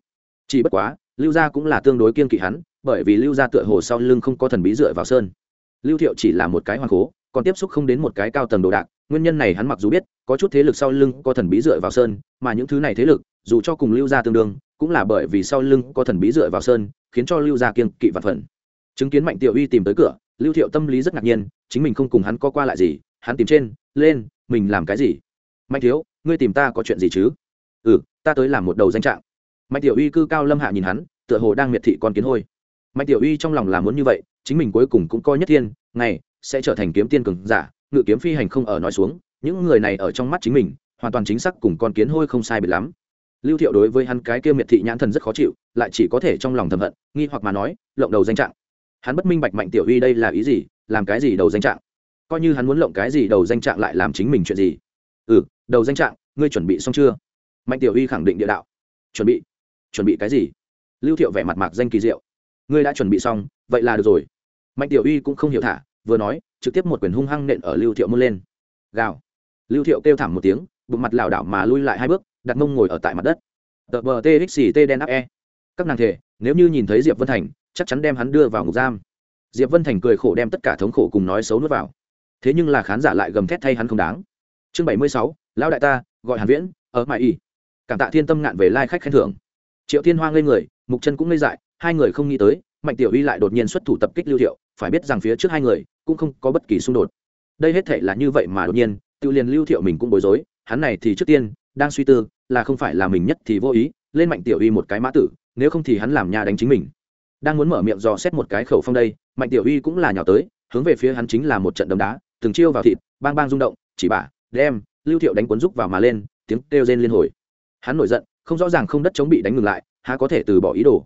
S1: Chỉ bất quá, lưu gia cũng là tương đối kiên kỵ hắn bởi vì lưu gia tựa hồ sau lưng không có thần bí dựa vào sơn. Lưu thiệu chỉ là một cái hoàng cố còn tiếp xúc không đến một cái cao tầng đồ đạc, nguyên nhân này hắn mặc dù biết, có chút thế lực sau lưng có thần bí dựa vào sơn, mà những thứ này thế lực, dù cho cùng lưu gia tương đương, cũng là bởi vì sau lưng có thần bí dựa vào sơn, khiến cho lưu gia kiêng kỵ vật phần. Chứng kiến mạnh tiểu uy tìm tới cửa, lưu thiệu tâm lý rất ngạc nhiên, chính mình không cùng hắn có qua lại gì, hắn tìm trên, lên, mình làm cái gì? Mạnh thiếu, ngươi tìm ta có chuyện gì chứ? Ừ ta tới làm một đầu danh trạng. Mạnh tiểu uy cư cao lâm hạ nhìn hắn, tựa hồ đang miệt thị con kiến hôi mạnh tiểu uy trong lòng làm muốn như vậy, chính mình cuối cùng cũng coi nhất thiên, ngày, sẽ trở thành kiếm tiên cường giả, ngự kiếm phi hành không ở nói xuống, những người này ở trong mắt chính mình, hoàn toàn chính xác cùng con kiến hôi không sai biệt lắm. Lưu thiệu đối với hắn cái kia miệt thị nhãn thần rất khó chịu, lại chỉ có thể trong lòng thầm hận, nghi hoặc mà nói, lộng đầu danh trạng. Hắn bất minh bạch mạnh tiểu uy đây là ý gì, làm cái gì đầu danh trạng? Coi như hắn muốn lộng cái gì đầu danh trạng lại làm chính mình chuyện gì? Ừ đầu danh trạng, ngươi chuẩn bị xong chưa? Mạnh tiểu uy khẳng định địa đạo. Chuẩn bị. Chuẩn bị cái gì? Lưu thiệu vẻ mặt mạc danh kỳ diệu ngươi đã chuẩn bị xong, vậy là được rồi. Mạnh tiểu uy cũng không hiểu thả, vừa nói, trực tiếp một quyền hung hăng nện ở lưu thiệu môn lên. Gào. Lưu thiệu kêu thảm một tiếng, bụng mặt lảo đảo mà lui lại hai bước, đặt mông ngồi ở tại mặt đất. Tờ bờ txt đen áp e. Các nàng thể, nếu như nhìn thấy diệp vân thành, chắc chắn đem hắn đưa vào ngục giam. Diệp vân thành cười khổ đem tất cả thống khổ cùng nói xấu nuốt vào. Thế nhưng là khán giả lại gầm thét thay hắn không đáng. Chương bảy mươi sáu, lão đại ta, gọi hàn viễn, ở mãi y cảm tạ thiên tâm ngạn về lai khách khen thưởng. Triệu thiên hoa ngây người, mục chân cũng ngây dại hai người không nghĩ tới, mạnh tiểu uy lại đột nhiên xuất thủ tập kích lưu thiệu, phải biết rằng phía trước hai người cũng không có bất kỳ xung đột. Đây hết thể là như vậy mà đột nhiên, tự liền lưu thiệu mình cũng bối rối, hắn này thì trước tiên đang suy tư là không phải là mình nhất thì vô ý, lên mạnh tiểu uy một cái mã tử, nếu không thì hắn làm nhà đánh chính mình. Đang muốn mở miệng dò xét một cái khẩu phong đây, mạnh tiểu uy cũng là nhỏ tới, hướng về phía hắn chính là một trận đấm đá, từng chiêu vào thịt, bang bang rung động, chỉ bả, đem lưu thiệu đánh cuốn rúc vào mà lên, tiếng kêu rên liên hồi. Hắn nổi giận, không rõ ràng không đất chống bị đánh ngừng lại, há có thể từ bỏ ý đồ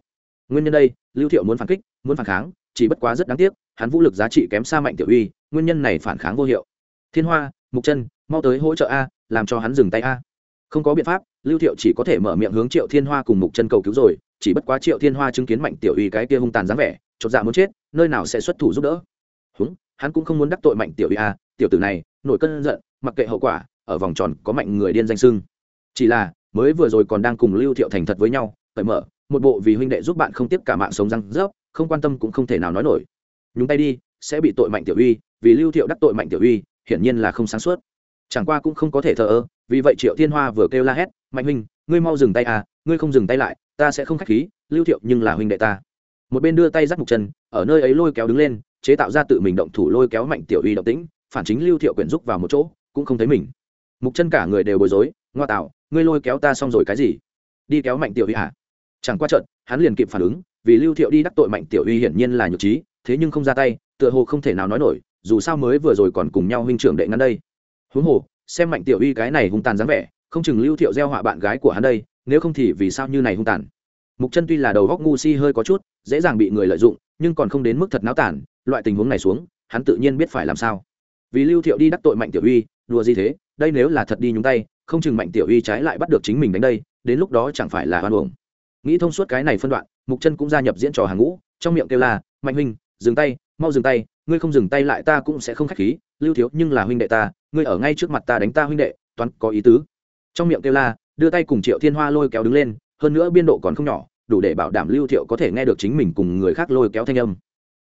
S1: nguyên nhân đây, lưu thiệu muốn phản kích, muốn phản kháng, chỉ bất quá rất đáng tiếc, hắn vũ lực giá trị kém xa mạnh tiểu uy, nguyên nhân này phản kháng vô hiệu. Thiên hoa, mục chân, mau tới hỗ trợ a, làm cho hắn dừng tay a. Không có biện pháp, lưu thiệu chỉ có thể mở miệng hướng triệu thiên hoa cùng mục chân cầu cứu rồi, chỉ bất quá triệu thiên hoa chứng kiến mạnh tiểu uy cái kia hung tàn dáng vẻ, chột dạ muốn chết, nơi nào sẽ xuất thủ giúp đỡ. Húng, hắn cũng không muốn đắc tội mạnh tiểu uy a, tiểu tử này, nổi cơn giận, mặc kệ hậu quả, ở vòng tròn có mạnh người điên danh sưng. Chỉ là, mới vừa rồi còn đang cùng lưu thiệu thành thật với nhau, cởi mở một bộ vì huynh đệ giúp bạn không tiếp cả mạng sống răng rớp, không quan tâm cũng không thể nào nói nổi. Nhúng tay đi, sẽ bị tội mạnh tiểu uy, vì lưu thiệu đắc tội mạnh tiểu uy, hiển nhiên là không sáng suốt. Chẳng qua cũng không có thể thờ ơ, vì vậy triệu thiên hoa vừa kêu la hét, mạnh huynh, ngươi mau dừng tay à ngươi không dừng tay lại, ta sẽ không khách khí, lưu thiệu nhưng là huynh đệ ta. Một bên đưa tay giắt mục chân ở nơi ấy lôi kéo đứng lên, chế tạo ra tự mình động thủ lôi kéo mạnh tiểu uy động tĩnh, phản chính lưu thiệu quyển rúc vào một chỗ, cũng không thấy mình. Mục chân cả người đều bối rối, ngoa tạo, ngươi lôi kéo ta xong rồi cái gì? Đi kéo mạnh tiểu uy hả? Chẳng qua trận hắn liền kịp phản ứng, vì lưu thiệu đi đắc tội mạnh tiểu uy hiển nhiên là nhược trí thế nhưng không ra tay, tựa hồ không thể nào nói nổi, dù sao mới vừa rồi còn cùng nhau huynh trưởng đệ ngắn đây. Huống hồ, xem mạnh tiểu uy cái này hung tàn dáng vẻ, không chừng lưu thiệu gieo họa bạn gái của hắn đây, nếu không thì vì sao như này hung tàn? Mục chân tuy là đầu góc ngu si hơi có chút, dễ dàng bị người lợi dụng, nhưng còn không đến mức thật náo tản loại tình huống này xuống, hắn tự nhiên biết phải làm sao. Vì lưu thiệu đi đắc tội mạnh tiểu uy, đùa gì thế, đây nếu là thật đi nhúng tay, không chừng mạnh tiểu uy trái lại bắt được chính mình đánh đây, đến lúc đó chẳng phải là hoan uổng nghĩ thông suốt cái này phân đoạn, mục chân cũng gia nhập diễn trò hàng ngũ, trong miệng kêu là, mạnh huynh, dừng tay, mau dừng tay, ngươi không dừng tay lại ta cũng sẽ không khách khí, lưu thiếu nhưng là huynh đệ ta, ngươi ở ngay trước mặt ta đánh ta huynh đệ, toán có ý tứ. Trong miệng kêu la đưa tay cùng triệu thiên hoa lôi kéo đứng lên, hơn nữa biên độ còn không nhỏ, đủ để bảo đảm lưu thiệu có thể nghe được chính mình cùng người khác lôi kéo thanh âm.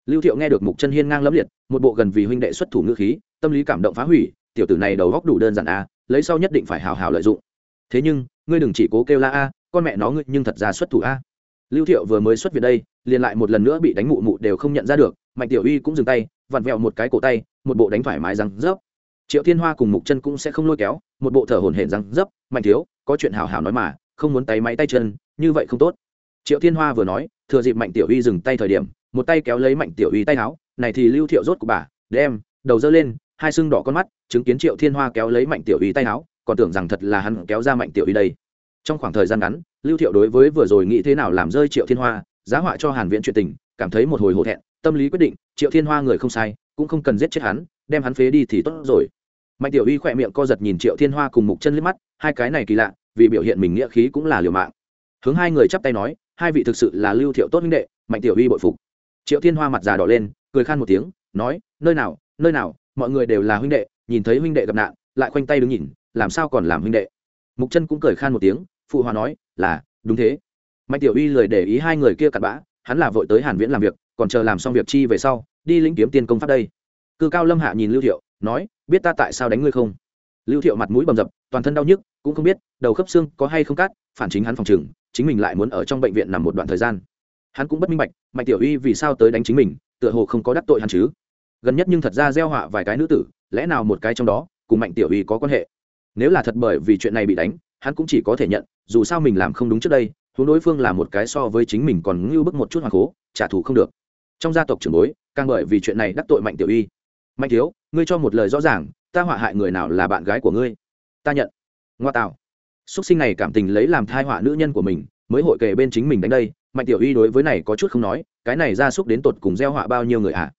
S1: Lưu thiệu nghe được mục chân hiên ngang lẫm liệt, một bộ gần vì huynh đệ xuất thủ ngữ khí, tâm lý cảm động phá hủy, tiểu tử này đầu góc đủ đơn giản a lấy sau nhất định phải hào hào lợi dụng. Thế nhưng, ngươi đừng chỉ cố kêu la a con mẹ nó ngươi nhưng thật ra xuất thủ a. Lưu thiệu vừa mới xuất viện đây, liền lại một lần nữa bị đánh mụ mụ đều không nhận ra được, mạnh tiểu uy cũng dừng tay, vặn vẹo một cái cổ tay, một bộ đánh thoải mái răng rớp. Triệu thiên hoa cùng mục chân cũng sẽ không lôi kéo, một bộ thở hổn hển răng rớp, mạnh thiếu, có chuyện hảo hảo nói mà, không muốn tay máy tay chân, như vậy không tốt. Triệu thiên hoa vừa nói, thừa dịp mạnh tiểu uy dừng tay thời điểm, một tay kéo lấy mạnh tiểu uy tay áo, này thì lưu thiệu rốt của bà, đem, đầu dơ lên, hai sưng đỏ con mắt, chứng kiến triệu thiên hoa kéo lấy mạnh tiểu uy tay áo, còn tưởng rằng thật là hắn kéo ra mạnh tiểu uy đây trong khoảng thời gian ngắn, lưu thiệu đối với vừa rồi nghĩ thế nào làm rơi triệu thiên hoa, giá họa cho hàn viện chuyện tình, cảm thấy một hồi hổ thẹn, tâm lý quyết định, triệu thiên hoa người không sai, cũng không cần giết chết hắn, đem hắn phế đi thì tốt rồi. Mạnh tiểu uy khỏe miệng co giật nhìn triệu thiên hoa cùng mục chân liếc mắt, hai cái này kỳ lạ, vì biểu hiện mình nghĩa khí cũng là liều mạng. Hướng hai người chắp tay nói, hai vị thực sự là lưu thiệu tốt huynh đệ, mạnh tiểu uy bội phục. Triệu thiên hoa mặt già đỏ lên, cười khan một tiếng, nói, nơi nào nơi nào, mọi người đều là huynh đệ, nhìn thấy huynh đệ gặp nạn, lại khoanh tay đứng nhìn, làm sao còn làm huynh đệ? Mục chân cũng cười khan một tiếng phụ hòa nói, là, đúng thế. Mạnh tiểu uy lười để ý hai người kia cặn bã, hắn là vội tới hàn viễn làm việc, còn chờ làm xong việc chi về sau, đi lĩnh kiếm tiên công pháp đây. Cư cao lâm hạ nhìn lưu thiệu, nói, biết ta tại sao đánh ngươi không? Lưu thiệu mặt mũi bầm dập, toàn thân đau nhức, cũng không biết, đầu khớp xương có hay không cắt, phản chính hắn phòng trừng, chính mình lại muốn ở trong bệnh viện nằm một đoạn thời gian. Hắn cũng bất minh bạch, mạnh tiểu uy vì sao tới đánh chính mình, tựa hồ không có đắc tội hắn chứ. Gần nhất nhưng thật ra gieo họa vài cái nữ tử, lẽ nào một cái trong đó, cùng mạnh tiểu uy có quan hệ? Nếu là thật bởi vì chuyện này bị đánh hắn cũng chỉ có thể nhận, dù sao mình làm không đúng trước đây, huống đối phương là một cái so với chính mình còn ngưu bức một chút hoàng cố trả thù không được. Trong gia tộc trưởng bối, càng bởi vì chuyện này đắc tội mạnh tiểu uy. Mạnh thiếu, ngươi cho một lời rõ ràng, ta họa hại người nào là bạn gái của ngươi? Ta nhận. Ngoa tạo. Xuất sinh này cảm tình lấy làm thai họa nữ nhân của mình, mới hội kề bên chính mình đánh đây, mạnh tiểu uy đối với này có chút không nói, cái này ra xúc đến tột cùng gieo họa bao nhiêu người ạ? À?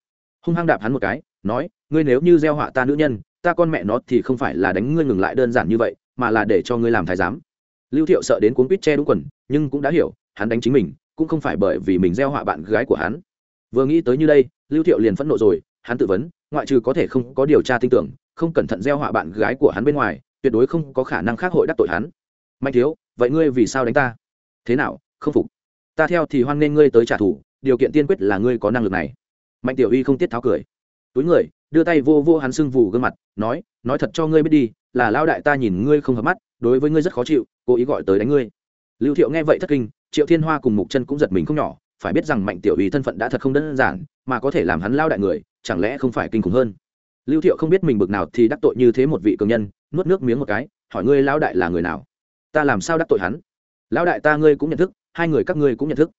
S1: hung hăng đạp hắn một cái, nói, ngươi nếu như gieo họa ta nữ nhân, ta con mẹ nó thì không phải là đánh ngươi ngừng lại đơn giản như vậy mà là để cho ngươi làm thái giám. Lưu thiệu sợ đến cuốn quýt che đúng quần, nhưng cũng đã hiểu, hắn đánh chính mình, cũng không phải bởi vì mình gieo họa bạn gái của hắn. Vừa nghĩ tới như đây, lưu thiệu liền phẫn nộ rồi, hắn tự vấn, ngoại trừ có thể không có điều tra tin tưởng, không cẩn thận gieo họa bạn gái của hắn bên ngoài, tuyệt đối không có khả năng khác hội đắc tội hắn. Mạnh thiếu, vậy ngươi vì sao đánh ta? Thế nào, không phục? Ta theo thì hoan nghênh ngươi tới trả thù, điều kiện tiên quyết là ngươi có năng lực này. Mạnh tiểu uy không tiết tháo cười. Túi người, đưa tay vô vô hắn sưng vù gương mặt, nói nói thật cho ngươi biết đi là lao đại ta nhìn ngươi không hợp mắt, đối với ngươi rất khó chịu, cố ý gọi tới đánh ngươi. Lưu thiệu nghe vậy thất kinh, triệu thiên hoa cùng mục chân cũng giật mình không nhỏ, phải biết rằng mạnh tiểu ý thân phận đã thật không đơn giản, mà có thể làm hắn lao đại người, chẳng lẽ không phải kinh khủng hơn? Lưu thiệu không biết mình bực nào thì đắc tội như thế một vị cường nhân, nuốt nước miếng một cái, hỏi ngươi lao đại là người nào? Ta làm sao đắc tội hắn? Lão đại ta ngươi cũng nhận thức, hai người các ngươi cũng nhận thức.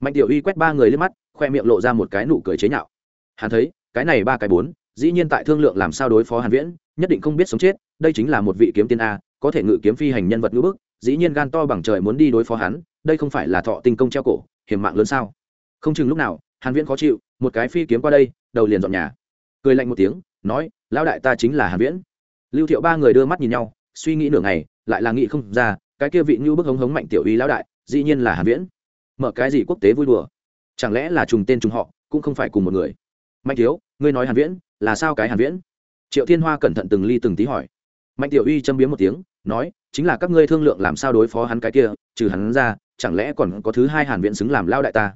S1: Mạnh tiểu uy quét ba người lên mắt, khoe miệng lộ ra một cái nụ cười chế nhạo. Hắn thấy, cái này ba cái bốn dĩ nhiên tại thương lượng làm sao đối phó hàn viễn, nhất định không biết sống chết, đây chính là một vị kiếm tiên a, có thể ngự kiếm phi hành nhân vật ngữ bức, dĩ nhiên gan to bằng trời muốn đi đối phó hắn, đây không phải là thọ tinh công treo cổ, hiểm mạng lớn sao? Không chừng lúc nào, hàn viễn khó chịu, một cái phi kiếm qua đây, đầu liền dọn nhà. Cười lạnh một tiếng, nói, lão đại ta chính là hàn viễn. Lưu thiệu ba người đưa mắt nhìn nhau, suy nghĩ nửa ngày, lại là nghĩ không ra, cái kia vị như bức hống hống mạnh tiểu uy lão đại, dĩ nhiên là hàn viễn. Mở cái gì quốc tế vui đùa? Chẳng lẽ là trùng tên trùng họ, cũng không phải cùng một người? Mạnh thiếu, ngươi nói hàn viễn là sao cái hàn viễn? Triệu thiên hoa cẩn thận từng ly từng tí hỏi. Mạnh tiểu uy châm biếm một tiếng, nói, chính là các ngươi thương lượng làm sao đối phó hắn cái kia, trừ hắn ra, chẳng lẽ còn có thứ hai hàn viễn xứng làm lao đại ta?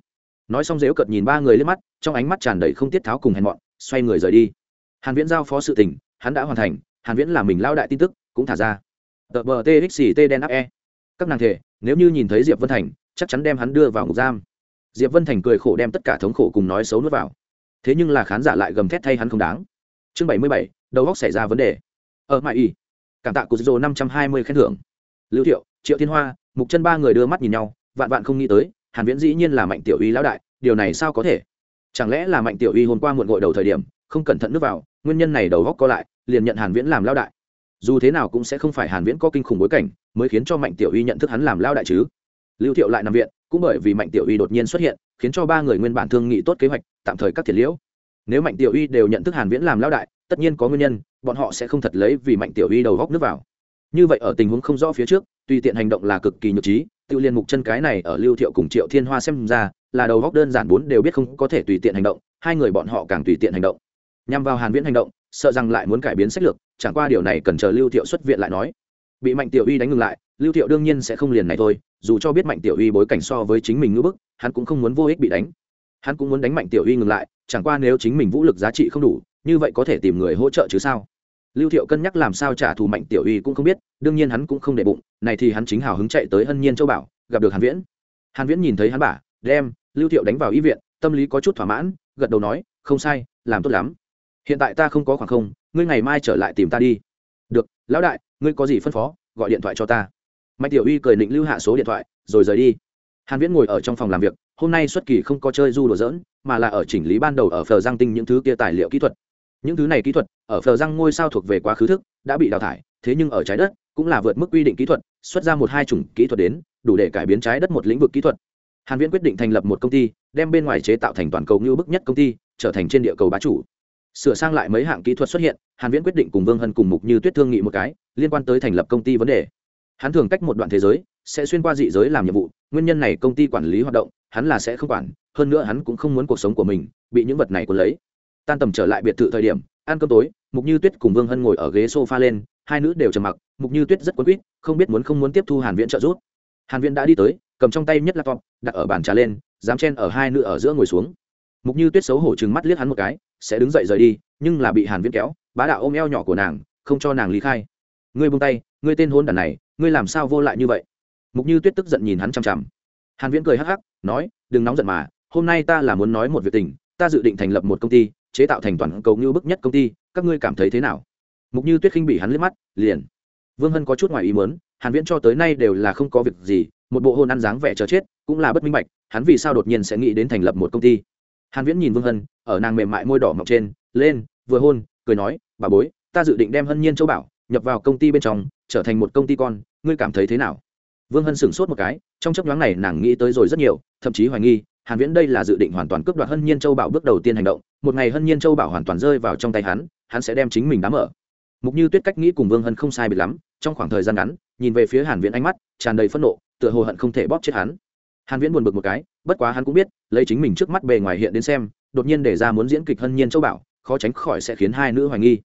S1: Nói xong dếu cợt nhìn ba người lên mắt, trong ánh mắt tràn đầy không tiết tháo cùng hèn mọn, xoay người rời đi. Hàn viễn giao phó sự tình, hắn đã hoàn thành, hàn viễn là mình lao đại tin tức, cũng thả ra. Tờ bờ txt đen áp e. Các nàng thể, nếu như nhìn thấy diệp vân thành, chắc chắn đem hắn đưa vào ngục giam. Diệp vân thành cười khổ đem tất cả thống khổ cùng nói xấu nuốt vào thế nhưng là khán giả lại gầm thét thay hắn không đáng. Chương bảy mươi bảy, đầu góc xảy ra vấn đề. Ở mãi y cảm tạ của dô năm trăm hai mươi khen thưởng. Lưu thiệu, triệu thiên hoa, mục chân ba người đưa mắt nhìn nhau, vạn vạn không nghĩ tới, hàn viễn dĩ nhiên là mạnh tiểu uy lão đại, điều này sao có thể? Chẳng lẽ là mạnh tiểu uy hôm qua muộn gội đầu thời điểm, không cẩn thận nước vào, nguyên nhân này đầu góc co lại, liền nhận hàn viễn làm lão đại. Dù thế nào cũng sẽ không phải hàn viễn có kinh khủng bối cảnh, mới khiến cho mạnh tiểu uy nhận thức hắn làm lao đại chứ. Lưu thiệu lại nằm viện cũng bởi vì mạnh tiểu uy đột nhiên xuất hiện, khiến cho ba người nguyên bản thương nghị tốt kế hoạch, tạm thời cắt thiệt liễu. Nếu mạnh tiểu uy đều nhận thức hàn viễn làm lão đại, tất nhiên có nguyên nhân, bọn họ sẽ không thật lấy vì mạnh tiểu uy đầu góc nước vào. Như vậy ở tình huống không rõ phía trước, tùy tiện hành động là cực kỳ nhược trí tự liên mục chân cái này ở lưu thiệu cùng triệu thiên hoa xem ra, là đầu góc đơn giản bốn đều biết không có thể tùy tiện hành động, hai người bọn họ càng tùy tiện hành động. Nhằm vào hàn viễn hành động, sợ rằng lại muốn cải biến sách lược, chẳng qua điều này cần chờ lưu thiệu xuất viện lại nói bị mạnh tiểu uy đánh ngừng lại, lưu thiệu đương nhiên sẽ không liền này thôi, dù cho biết mạnh tiểu uy bối cảnh so với chính mình ngữ bức, hắn cũng không muốn vô ích bị đánh. Hắn cũng muốn đánh mạnh tiểu uy ngừng lại, chẳng qua nếu chính mình vũ lực giá trị không đủ, như vậy có thể tìm người hỗ trợ chứ sao? Lưu thiệu cân nhắc làm sao trả thù mạnh tiểu uy cũng không biết, đương nhiên hắn cũng không để bụng, này thì hắn chính hào hứng chạy tới hân nhiên châu bảo, gặp được hàn viễn. Hàn viễn nhìn thấy hắn bả đem lưu thiệu đánh vào y viện, tâm lý có chút thỏa mãn, gật đầu nói, không sai, làm tốt lắm. Hiện tại ta không có khoảng không, ngươi ngày mai trở lại tìm ta đi. Được, lão đại ngươi có gì phân phó, gọi điện thoại cho ta. Mạnh tiểu uy cười định lưu hạ số điện thoại, rồi rời đi. Hàn viễn ngồi ở trong phòng làm việc, hôm nay xuất kỳ không có chơi du đùa giỡn, mà là ở chỉnh lý ban đầu ở phờ giang tinh những thứ kia tài liệu kỹ thuật. Những thứ này kỹ thuật, ở phờ giang ngôi sao thuộc về quá khứ thức, đã bị đào thải, thế nhưng ở trái đất, cũng là vượt mức quy định kỹ thuật, xuất ra một hai chủng kỹ thuật đến, đủ để cải biến trái đất một lĩnh vực kỹ thuật. Hàn viễn quyết định thành lập một công ty, đem bên ngoài chế tạo thành toàn cầu như bức nhất công ty, trở thành trên địa cầu bá chủ sửa sang lại mấy hạng kỹ thuật xuất hiện, hàn viễn quyết định cùng vương hân cùng mục như tuyết thương nghị một cái, liên quan tới thành lập công ty vấn đề. Hắn thường cách một đoạn thế giới, sẽ xuyên qua dị giới làm nhiệm vụ, nguyên nhân này công ty quản lý hoạt động, hắn là sẽ không quản, hơn nữa hắn cũng không muốn cuộc sống của mình bị những vật này cuốn lấy. Tan tầm trở lại biệt thự thời điểm, ăn cơm tối, mục như tuyết cùng vương hân ngồi ở ghế sofa lên, hai nữ đều trầm mặc, mục như tuyết rất quấn quýt, không biết muốn không muốn tiếp thu hàn viễn trợ giúp. Hàn viễn đã đi tới, cầm trong tay nhất laptop, đặt ở bàn trà lên, dám chen ở hai nữ ở giữa ngồi xuống. Mục như tuyết xấu hổ chừng mắt liếc hắn một cái sẽ đứng dậy rời đi, nhưng là bị hàn viễn kéo, bá đạo ôm eo nhỏ của nàng, không cho nàng lý khai. Ngươi buông tay, ngươi tên hôn đàn này, ngươi làm sao vô lại như vậy? Mục như tuyết tức giận nhìn hắn chằm chằm. Hàn viễn cười hắc hắc, nói, đừng nóng giận mà, hôm nay ta là muốn nói một việc tình, ta dự định thành lập một công ty, chế tạo thành toàn cầu như bức nhất công ty, các ngươi cảm thấy thế nào? Mục như tuyết khinh bị hắn liếc mắt, liền. Vương hân có chút ngoài ý muốn, hàn viễn cho tới nay đều là không có việc gì, một bộ hôn ăn dáng vẻ chờ chết, cũng là bất minh bạch, hắn vì sao đột nhiên sẽ nghĩ đến thành lập một công ty? Hàn viễn nhìn vương hân, ở nàng mềm mại môi đỏ mọng trên, lên, vừa hôn, cười nói, bà bối, ta dự định đem hân nhiên châu bảo nhập vào công ty bên trong, trở thành một công ty con, ngươi cảm thấy thế nào? Vương hân sửng sốt một cái, trong chấp nhoáng này nàng nghĩ tới rồi rất nhiều, thậm chí hoài nghi, hàn viễn đây là dự định hoàn toàn cướp đoạt hân nhiên châu bảo bước đầu tiên hành động, một ngày hân nhiên châu bảo hoàn toàn rơi vào trong tay hắn hắn sẽ đem chính mình đám mở. Mục như tuyết cách nghĩ cùng vương hân không sai biệt lắm, trong khoảng thời gian ngắn, nhìn về phía hàn viễn ánh mắt tràn đầy phẫn nộ, tựa hồ hận không thể bóp chết hắn hàn viễn buồn bực một cái, bất quá hắn cũng biết, lấy chính mình trước mắt bề ngoài hiện đến xem, đột nhiên để ra muốn diễn kịch hân nhiên châu bảo, khó tránh khỏi sẽ khiến hai nữ hoài nghi.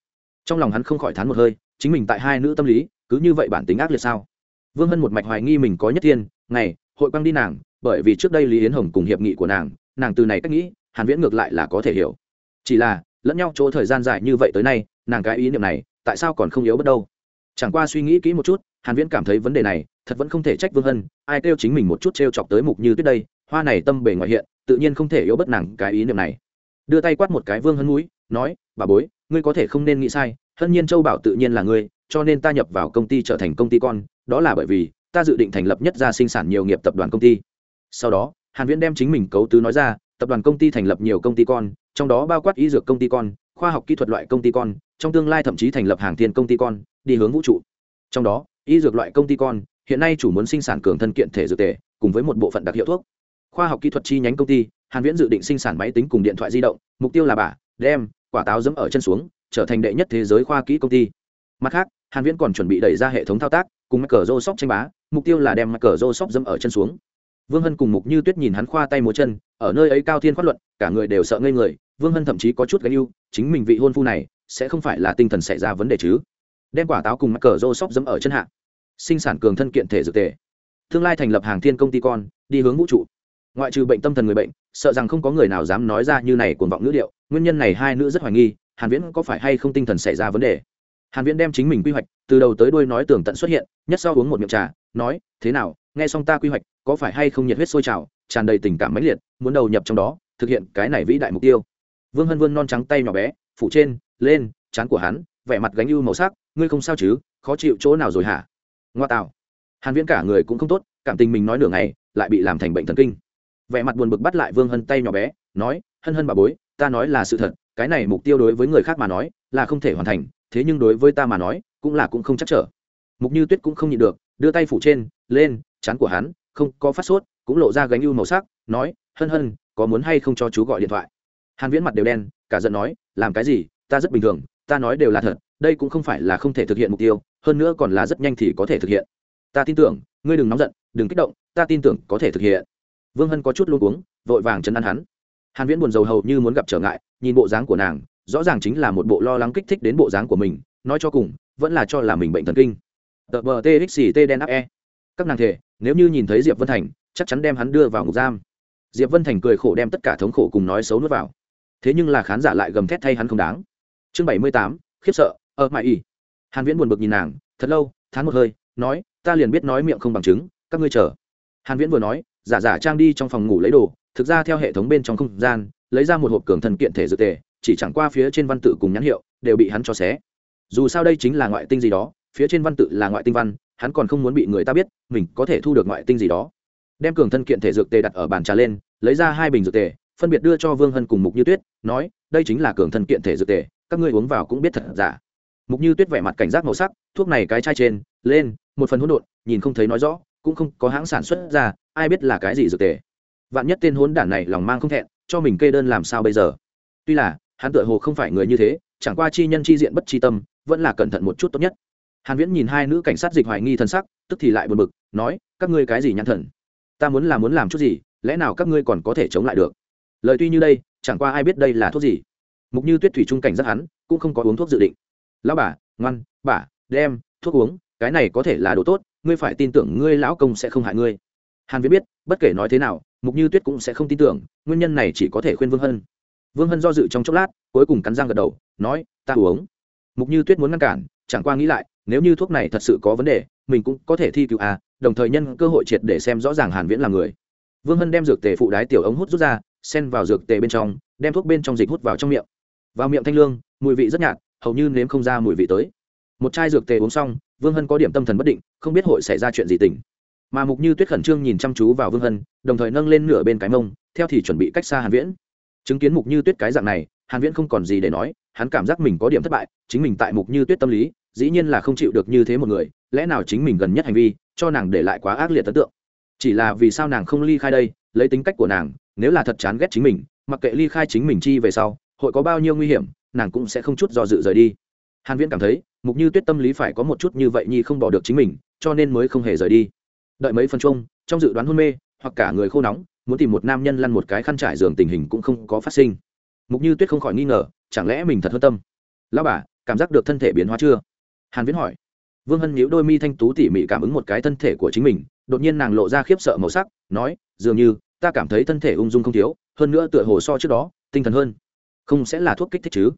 S1: Trong lòng hắn không khỏi thán một hơi, chính mình tại hai nữ tâm lý, cứ như vậy bản tính ác liệt sao? Vương hân một mạch hoài nghi mình có nhất thiên, ngày, hội quang đi nàng, bởi vì trước đây lý yến hồng cùng hiệp nghị của nàng nàng từ này cách nghĩ, hàn viễn ngược lại là có thể hiểu. Chỉ là, lẫn nhau chỗ thời gian dài như vậy tới nay, nàng cái ý niệm này, tại sao còn không yếu bất đâu? Chẳng qua suy nghĩ kỹ một chút, hàn viễn cảm thấy vấn đề này thật vẫn không thể trách vương hân, ai kêu chính mình một chút treo chọc tới mục như tuyết đây, hoa này tâm bề ngoại hiện, tự nhiên không thể yếu bất nàng cái ý niệm này. Đưa tay quát một cái vương hân mũi, nói, bà bối, ngươi có thể không nên nghĩ sai, hân nhiên châu bảo tự nhiên là ngươi, cho nên ta nhập vào công ty trở thành công ty con, đó là bởi vì, ta dự định thành lập nhất gia sinh sản nhiều nghiệp tập đoàn công ty. Sau đó, hàn viễn đem chính mình cấu tứ nói ra, tập đoàn công ty thành lập nhiều công ty con, trong đó bao quát y dược công ty con, khoa học kỹ thuật loại công ty con, trong tương lai thậm chí thành lập hàng thiên công ty con, đi hướng vũ trụ. Trong đó, y dược loại công ty con hiện nay chủ muốn sinh sản cường thân kiện thể dược tề, cùng với một bộ phận đặc hiệu thuốc. Khoa học kỹ thuật chi nhánh công ty, hàn viễn dự định sinh sản máy tính cùng điện thoại di động, mục tiêu là bà, đem quả táo dẫm ở chân xuống, trở thành đệ nhất thế giới khoa kỹ công ty. Mặt khác, hàn viễn còn chuẩn bị đẩy ra hệ thống thao tác, cùng cờ rô sóc tranh bá, mục tiêu là đem cờ rô sóc dẫm ở chân xuống. Vương hân cùng mục như tuyết nhìn hắn khoa tay múa chân, ở nơi ấy cao thiên phát luận, cả người đều sợ ngây người, vương hân thậm chí có chút gánh yêu chính mình vị hôn phu này, sẽ không phải là tinh thần xảy ra vấn đề chứ. Đem quả táo cùng mắc cờ rô sóc dẫm ở chân hạ sinh sản cường thân kiện thể dược tề. Tương lai thành lập hàng thiên công ty con, đi hướng vũ trụ. Ngoại trừ bệnh tâm thần người bệnh, sợ rằng không có người nào dám nói ra như này cuồng vọng ngữ điệu. Nguyên nhân này hai nữ rất hoài nghi, hàn viễn có phải hay không tinh thần xảy ra vấn đề? Hàn viễn đem chính mình quy hoạch, từ đầu tới đuôi nói tường tận xuất hiện, nhất sau uống một miệng trà, nói, thế nào, nghe xong ta quy hoạch, có phải hay không nhiệt huyết sôi trào, tràn đầy tình cảm mãnh liệt, muốn đầu nhập trong đó, thực hiện cái này vĩ đại mục tiêu? Vương hân vươn non trắng tay nhỏ bé, phủ trên, lên chán của hắn, vẻ mặt gánh ưu màu sắc, ngươi không sao chứ, khó chịu chỗ nào rồi hả? Ngoa tạo hàn viễn cả người cũng không tốt, cảm tình mình nói nửa ngày, lại bị làm thành bệnh thần kinh. Vẻ mặt buồn bực bắt lại vương hân tay nhỏ bé, nói, hân hân bà bối, ta nói là sự thật, cái này mục tiêu đối với người khác mà nói, là không thể hoàn thành, thế nhưng đối với ta mà nói, cũng là cũng không chắc trở. Mục như tuyết cũng không nhịn được, đưa tay phủ trên, lên, chán của hắn, không có phát sốt, cũng lộ ra gánh ưu màu sắc, nói, hân hân, có muốn hay không cho chú gọi điện thoại? Hàn viễn mặt đều đen, cả giận nói, làm cái gì? Ta rất bình thường, ta nói đều là thật đây cũng không phải là không thể thực hiện mục tiêu, hơn nữa còn là rất nhanh thì có thể thực hiện. Ta tin tưởng, ngươi đừng nóng giận, đừng kích động, ta tin tưởng có thể thực hiện. Vương hân có chút luôn uống vội vàng chấn an hắn. Hàn viễn buồn rầu hầu như muốn gặp trở ngại, nhìn bộ dáng của nàng, rõ ràng chính là một bộ lo lắng kích thích đến bộ dáng của mình, nói cho cùng, vẫn là cho là mình bệnh thần kinh. Tờ bờ txt đen áp e. Các nàng thể, nếu như nhìn thấy diệp vân thành, chắc chắn đem hắn đưa vào ngục giam. Diệp vân thành cười khổ đem tất cả thống khổ cùng nói xấu nuốt vào. Thế nhưng là khán giả lại gầm thét thay hắn không đáng. Chương bảy mươi tám, khiếp sợ ở mãi y. Hàn viễn buồn bực nhìn nàng, thật lâu, thán một hơi, nói, ta liền biết nói miệng không bằng chứng, các ngươi chờ. Hàn viễn vừa nói, giả giả trang đi trong phòng ngủ lấy đồ, thực ra theo hệ thống bên trong không gian, lấy ra một hộp cường thần kiện thể dược tề, chỉ chẳng qua phía trên văn tự cùng nhãn hiệu, đều bị hắn cho xé. Dù sao đây chính là ngoại tinh gì đó, phía trên văn tự là ngoại tinh văn, hắn còn không muốn bị người ta biết, mình có thể thu được ngoại tinh gì đó. Đem cường thân kiện thể dược tề đặt ở bàn trà lên, lấy ra hai bình dược tề, phân biệt đưa cho vương hân cùng mục như tuyết, nói, đây chính là cường thân kiện thể dược tề, các ngươi uống vào cũng biết thật giả mục như tuyết vẻ mặt cảnh giác màu sắc, thuốc này cái chai trên, lên, một phần hỗn độn, nhìn không thấy nói rõ, cũng không có hãng sản xuất ra, ai biết là cái gì dược tề. Vạn nhất tên hỗn đản này lòng mang không thẹn, cho mình kê đơn làm sao bây giờ? Tuy là, hắn tựa hồ không phải người như thế, chẳng qua chi nhân chi diện bất chi tâm, vẫn là cẩn thận một chút tốt nhất. Hàn viễn nhìn hai nữ cảnh sát dịch hoài nghi thân sắc, tức thì lại buồn bực, nói, các ngươi cái gì nhãn thần? Ta muốn là muốn làm chút gì, lẽ nào các ngươi còn có thể chống lại được? Lời tuy như đây, chẳng qua ai biết đây là thuốc gì. Mục như tuyết thủy trung cảnh giác hắn, cũng không có uống thuốc dự định lão bà, ngoan, bà, đem, thuốc uống, cái này có thể là đồ tốt, ngươi phải tin tưởng ngươi lão công sẽ không hại ngươi. Hàn viễn biết, bất kể nói thế nào, mục như tuyết cũng sẽ không tin tưởng, nguyên nhân này chỉ có thể khuyên vương hân. Vương hân do dự trong chốc lát, cuối cùng cắn răng gật đầu, nói, ta uống. Mục như tuyết muốn ngăn cản, chẳng qua nghĩ lại, nếu như thuốc này thật sự có vấn đề, mình cũng có thể thi cứu à đồng thời nhân cơ hội triệt để xem rõ ràng hàn viễn là người. Vương hân đem dược tề phụ đái tiểu ống hút rút ra, xen vào dược tề bên trong, đem thuốc bên trong dịch hút vào trong miệng. Vào miệng thanh lương, mùi vị rất nhạt hầu như nếm không ra mùi vị tới. Một chai dược tề uống xong, vương hân có điểm tâm thần bất định, không biết hội xảy ra chuyện gì tỉnh mà mục như tuyết khẩn trương nhìn chăm chú vào vương hân, đồng thời nâng lên nửa bên cái mông, theo thì chuẩn bị cách xa hàn viễn. Chứng kiến mục như tuyết cái dạng này, hàn viễn không còn gì để nói, hắn cảm giác mình có điểm thất bại, chính mình tại mục như tuyết tâm lý, dĩ nhiên là không chịu được như thế một người, lẽ nào chính mình gần nhất hành vi, cho nàng để lại quá ác liệt ấn tượng. Chỉ là vì sao nàng không ly khai đây, lấy tính cách của nàng, nếu là thật chán ghét chính mình, mặc kệ ly khai chính mình chi về sau, hội có bao nhiêu nguy hiểm nàng cũng sẽ không chút do dự rời đi. Hàn viễn cảm thấy, mục như tuyết tâm lý phải có một chút như vậy nhi không bỏ được chính mình, cho nên mới không hề rời đi. Đợi mấy phân chung, trong dự đoán hôn mê, hoặc cả người khô nóng, muốn tìm một nam nhân lăn một cái khăn trải giường tình hình cũng không có phát sinh. Mục như tuyết không khỏi nghi ngờ, chẳng lẽ mình thật hơn tâm? Lão bà, cảm giác được thân thể biến hóa chưa? Hàn viễn hỏi. Vương hân nhíu đôi mi thanh tú tỉ mỉ cảm ứng một cái thân thể của chính mình, đột nhiên nàng lộ ra khiếp sợ màu sắc, nói, dường như, ta cảm thấy thân thể ung dung không thiếu, hơn nữa tựa hồ so trước đó, tinh thần hơn không sẽ là thuốc kích thích chứ?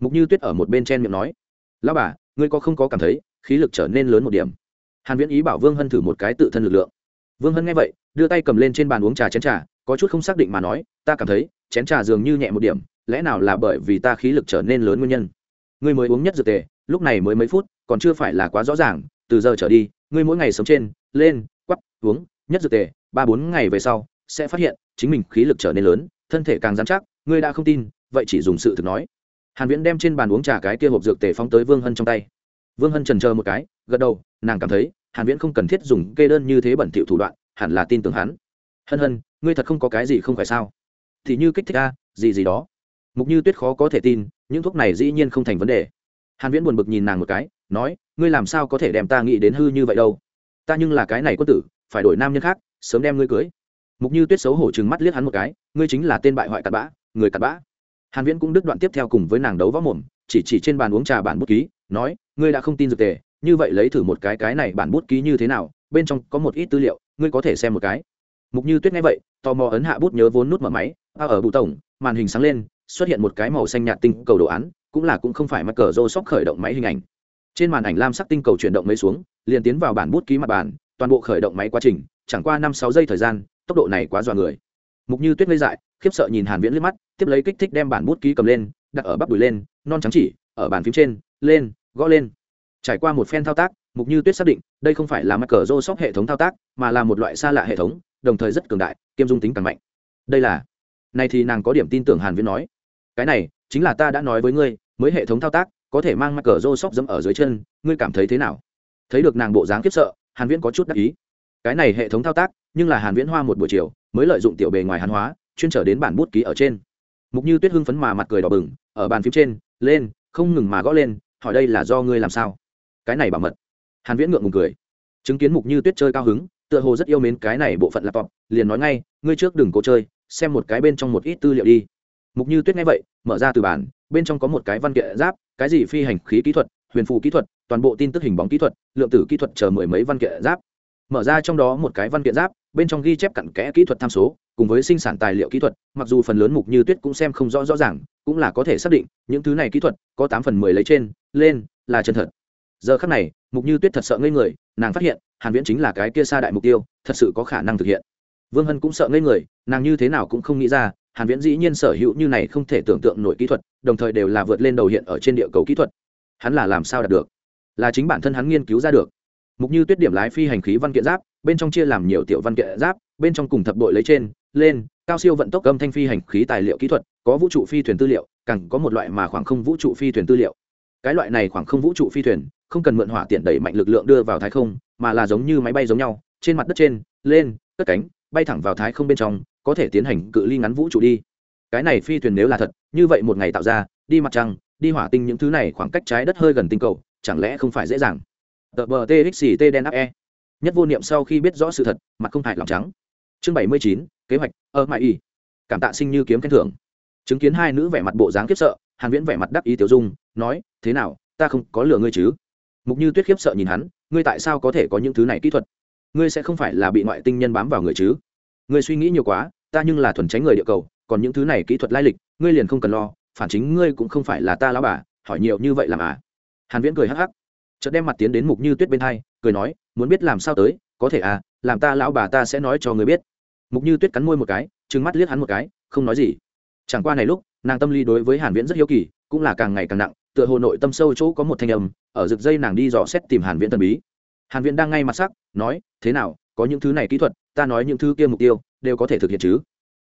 S1: Mục như tuyết ở một bên chen miệng nói. Lão bà, ngươi có không có cảm thấy khí lực trở nên lớn một điểm? Hàn viễn ý bảo vương hân thử một cái tự thân lực lượng. Vương hân nghe vậy, đưa tay cầm lên trên bàn uống trà chén trà, có chút không xác định mà nói, ta cảm thấy, chén trà dường như nhẹ một điểm, lẽ nào là bởi vì ta khí lực trở nên lớn nguyên nhân? Ngươi mới uống nhất dược tề, lúc này mới mấy phút, còn chưa phải là quá rõ ràng, từ giờ trở đi, ngươi mỗi ngày sống trên, lên, quắp, uống, nhất dược tề, ba bốn ngày về sau, sẽ phát hiện, chính mình khí lực trở nên lớn, thân thể càng dán chắc, ngươi đã không tin vậy chỉ dùng sự thực nói. Hàn viễn đem trên bàn uống trà cái kia hộp dược tề phóng tới vương hân trong tay. Vương hân trần chờ một cái, gật đầu, nàng cảm thấy, hàn viễn không cần thiết dùng kê đơn như thế bẩn thỉu thủ đoạn, hẳn là tin tưởng hắn. Hân hân, ngươi thật không có cái gì không phải sao? Thì như kích thích a, gì gì đó. Mục như tuyết khó có thể tin, những thuốc này dĩ nhiên không thành vấn đề. Hàn viễn buồn bực nhìn nàng một cái, nói, ngươi làm sao có thể đem ta nghĩ đến hư như vậy đâu? Ta nhưng là cái này quân tử, phải đổi nam nhân khác, sớm đem ngươi cưới. Mục như tuyết xấu hổ chừng mắt liếc hắn một cái, ngươi chính là tên bại hoại cặn bã, người cặn bã hàn viễn cũng đứt đoạn tiếp theo cùng với nàng đấu võ mồm, chỉ chỉ trên bàn uống trà bản bút ký, nói, ngươi đã không tin dược tề, như vậy lấy thử một cái cái này bản bút ký như thế nào, bên trong có một ít tư liệu, ngươi có thể xem một cái. Mục như tuyết nghe vậy, tò mò ấn hạ bút nhớ vốn nút mở máy, a ở bụ tổng, màn hình sáng lên, xuất hiện một cái màu xanh nhạt tinh cầu đồ án, cũng là cũng không phải mắc cờ rô sóc khởi động máy hình ảnh. Trên màn ảnh lam sắc tinh cầu chuyển động mấy xuống, liền tiến vào bản bút ký mặt bàn, toàn bộ khởi động máy quá trình, chẳng qua năm sáu giây thời gian, tốc độ này quá dọa người. Mục như tuyết ngây dại, khiếp sợ nhìn hàn viễn liếc mắt tiếp lấy kích thích đem bản bút ký cầm lên, đặt ở bắp đùi lên, non trắng chỉ, ở bàn phím trên, lên, gõ lên. Trải qua một phen thao tác, mục như tuyết xác định, đây không phải là mắc cờ rô sóc hệ thống thao tác, mà là một loại xa lạ hệ thống, đồng thời rất cường đại, kiêm dung tính càng mạnh. Đây là, này thì nàng có điểm tin tưởng hàn viễn nói. Cái này, chính là ta đã nói với ngươi, mới hệ thống thao tác, có thể mang mắc cờ rô sóc dẫm ở dưới chân, ngươi cảm thấy thế nào? Thấy được nàng bộ dáng khiếp sợ, hàn viễn có chút đắc ý. Cái này hệ thống thao tác, nhưng là hàn viễn hoa một buổi chiều, mới lợi dụng tiểu bề ngoài hàn hóa, chuyên trở đến bản bút ký ở trên mục như tuyết hưng phấn mà mặt cười đỏ bừng, ở bàn phím trên, lên, không ngừng mà gõ lên, hỏi đây là do ngươi làm sao? Cái này bảo mật. Hàn viễn ngượng ngùng cười. Chứng kiến mục như tuyết chơi cao hứng, tựa hồ rất yêu mến cái này bộ phận laptop, liền nói ngay, ngươi trước đừng cố chơi, xem một cái bên trong một ít tư liệu đi. Mục như tuyết nghe vậy, mở ra từ bản, bên trong có một cái văn kiện giáp, cái gì phi hành khí kỹ thuật, huyền phù kỹ thuật, toàn bộ tin tức hình bóng kỹ thuật, lượng tử kỹ thuật chờ mười mấy văn kiện giáp. Mở ra trong đó một cái văn kiện giáp bên trong ghi chép cặn kẽ kỹ thuật tham số, cùng với sinh sản tài liệu kỹ thuật, mặc dù phần lớn mục như tuyết cũng xem không rõ rõ ràng, cũng là có thể xác định, những thứ này kỹ thuật, có tám phần mười lấy trên, lên, là chân thật. Giờ khắc này, mục như tuyết thật sợ ngây người, nàng phát hiện, hàn viễn chính là cái kia xa đại mục tiêu, thật sự có khả năng thực hiện. Vương hân cũng sợ ngây người, nàng như thế nào cũng không nghĩ ra, hàn viễn dĩ nhiên sở hữu như này không thể tưởng tượng nổi kỹ thuật, đồng thời đều là vượt lên đầu hiện ở trên địa cầu kỹ thuật. Hắn là làm sao đạt được? Là chính bản thân hắn nghiên cứu ra được. Mục như tuyết điểm lái phi hành khí văn kiện giáp bên trong chia làm nhiều tiểu văn kiện giáp, bên trong cùng thập đội lấy trên, lên, cao siêu vận tốc âm thanh phi hành khí tài liệu kỹ thuật, có vũ trụ phi thuyền tư liệu, càng có một loại mà khoảng không vũ trụ phi thuyền tư liệu. Cái loại này khoảng không vũ trụ phi thuyền, không cần mượn hỏa tiện đẩy mạnh lực lượng đưa vào thái không, mà là giống như máy bay giống nhau, trên mặt đất trên, lên, cất cánh, bay thẳng vào thái không bên trong, có thể tiến hành cự ly ngắn vũ trụ đi. Cái này phi thuyền nếu là thật, như vậy một ngày tạo ra, đi mặt trăng, đi hỏa tinh những thứ này khoảng cách trái đất hơi gần tinh cầu, chẳng lẽ không phải dễ dàng? Tờ bờ đen áp e nhất vô niệm sau khi biết rõ sự thật, mặt không hại lòng trắng. Chương bảy mươi chín, kế hoạch, ơ mãi y. Cảm tạ sinh như kiếm khen thưởng. Chứng kiến hai nữ vẻ mặt bộ dáng khiếp sợ, hàn viễn vẻ mặt đắc ý tiểu dung, nói, thế nào, ta không có lừa ngươi chứ? Mục như tuyết khiếp sợ nhìn hắn, ngươi tại sao có thể có những thứ này kỹ thuật? Ngươi sẽ không phải là bị ngoại tinh nhân bám vào người chứ? Ngươi suy nghĩ nhiều quá, ta nhưng là thuần tránh người địa cầu, còn những thứ này kỹ thuật lai lịch, ngươi liền không cần lo, phản chính ngươi cũng không phải là ta lão bà, hỏi nhiều như vậy làm à? Hàn viễn cười hắc hắc, chợt đem mặt tiến đến mục như tuyết bên hai cười nói, muốn biết làm sao tới, có thể à làm ta lão bà ta sẽ nói cho người biết. Mục như tuyết cắn môi một cái, trừng mắt liếc hắn một cái, không nói gì. Chẳng qua này lúc, nàng tâm lý đối với hàn viễn rất hiếu kỳ, cũng là càng ngày càng nặng, tựa hồ nội tâm sâu chỗ có một thanh âm, ở rực dây nàng đi dò xét tìm hàn viễn thần bí. Hàn viễn đang ngay mặt sắc, nói, thế nào, có những thứ này kỹ thuật, ta nói những thứ kia mục tiêu, đều có thể thực hiện chứ?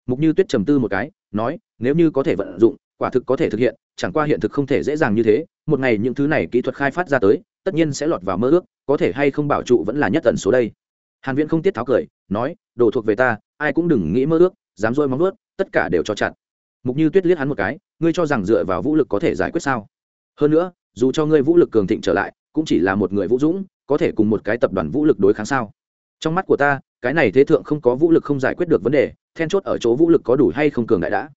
S1: Mục như tuyết trầm tư một cái, nói, nếu như có thể vận dụng, quả thực có thể thực hiện, chẳng qua hiện thực không thể dễ dàng như thế, một ngày những thứ này kỹ thuật khai phát ra tới tất nhiên sẽ lọt vào mơ ước, có thể hay không bảo trụ vẫn là nhất tần số đây. Hàn viễn không tiết tháo cười, nói, đồ thuộc về ta, ai cũng đừng nghĩ mơ ước, dám dôi móng ước tất cả đều cho chặn mục như tuyết liếc hắn một cái, ngươi cho rằng dựa vào vũ lực có thể giải quyết sao? Hơn nữa, dù cho ngươi vũ lực cường thịnh trở lại, cũng chỉ là một người vũ dũng, có thể cùng một cái tập đoàn vũ lực đối kháng sao? Trong mắt của ta, cái này thế thượng không có vũ lực không giải quyết được vấn đề, then chốt ở chỗ vũ lực có đủ hay không cường đại đã.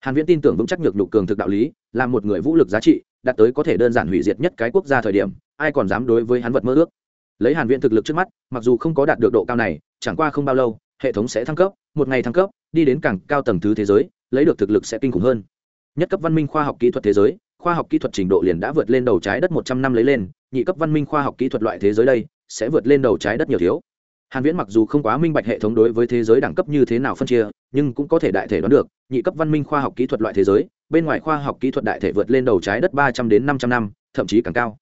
S1: Hàn viễn tin tưởng vững chắc nhược nhục cường thực đạo lý, là một người vũ lực giá trị, đạt tới có thể đơn giản hủy diệt nhất cái quốc gia thời điểm ai còn dám đối với hắn vật mơ ước? Lấy hàn viễn thực lực trước mắt, mặc dù không có đạt được độ cao này, chẳng qua không bao lâu, hệ thống sẽ thăng cấp, một ngày thăng cấp, đi đến càng cao tầng thứ thế giới, lấy được thực lực sẽ kinh khủng hơn. Nhất cấp văn minh khoa học kỹ thuật thế giới, khoa học kỹ thuật trình độ liền đã vượt lên đầu trái đất một trăm năm lấy lên, nhị cấp văn minh khoa học kỹ thuật loại thế giới đây, sẽ vượt lên đầu trái đất nhiều thiếu. Hàn viễn mặc dù không quá minh bạch hệ thống đối với thế giới đẳng cấp như thế nào phân chia, nhưng cũng có thể đại thể đoán được, nhị cấp văn minh khoa học kỹ thuật loại thế giới, bên ngoài khoa học kỹ thuật đại thể vượt lên đầu trái đất ba trăm đến năm trăm năm, thậm chí càng cao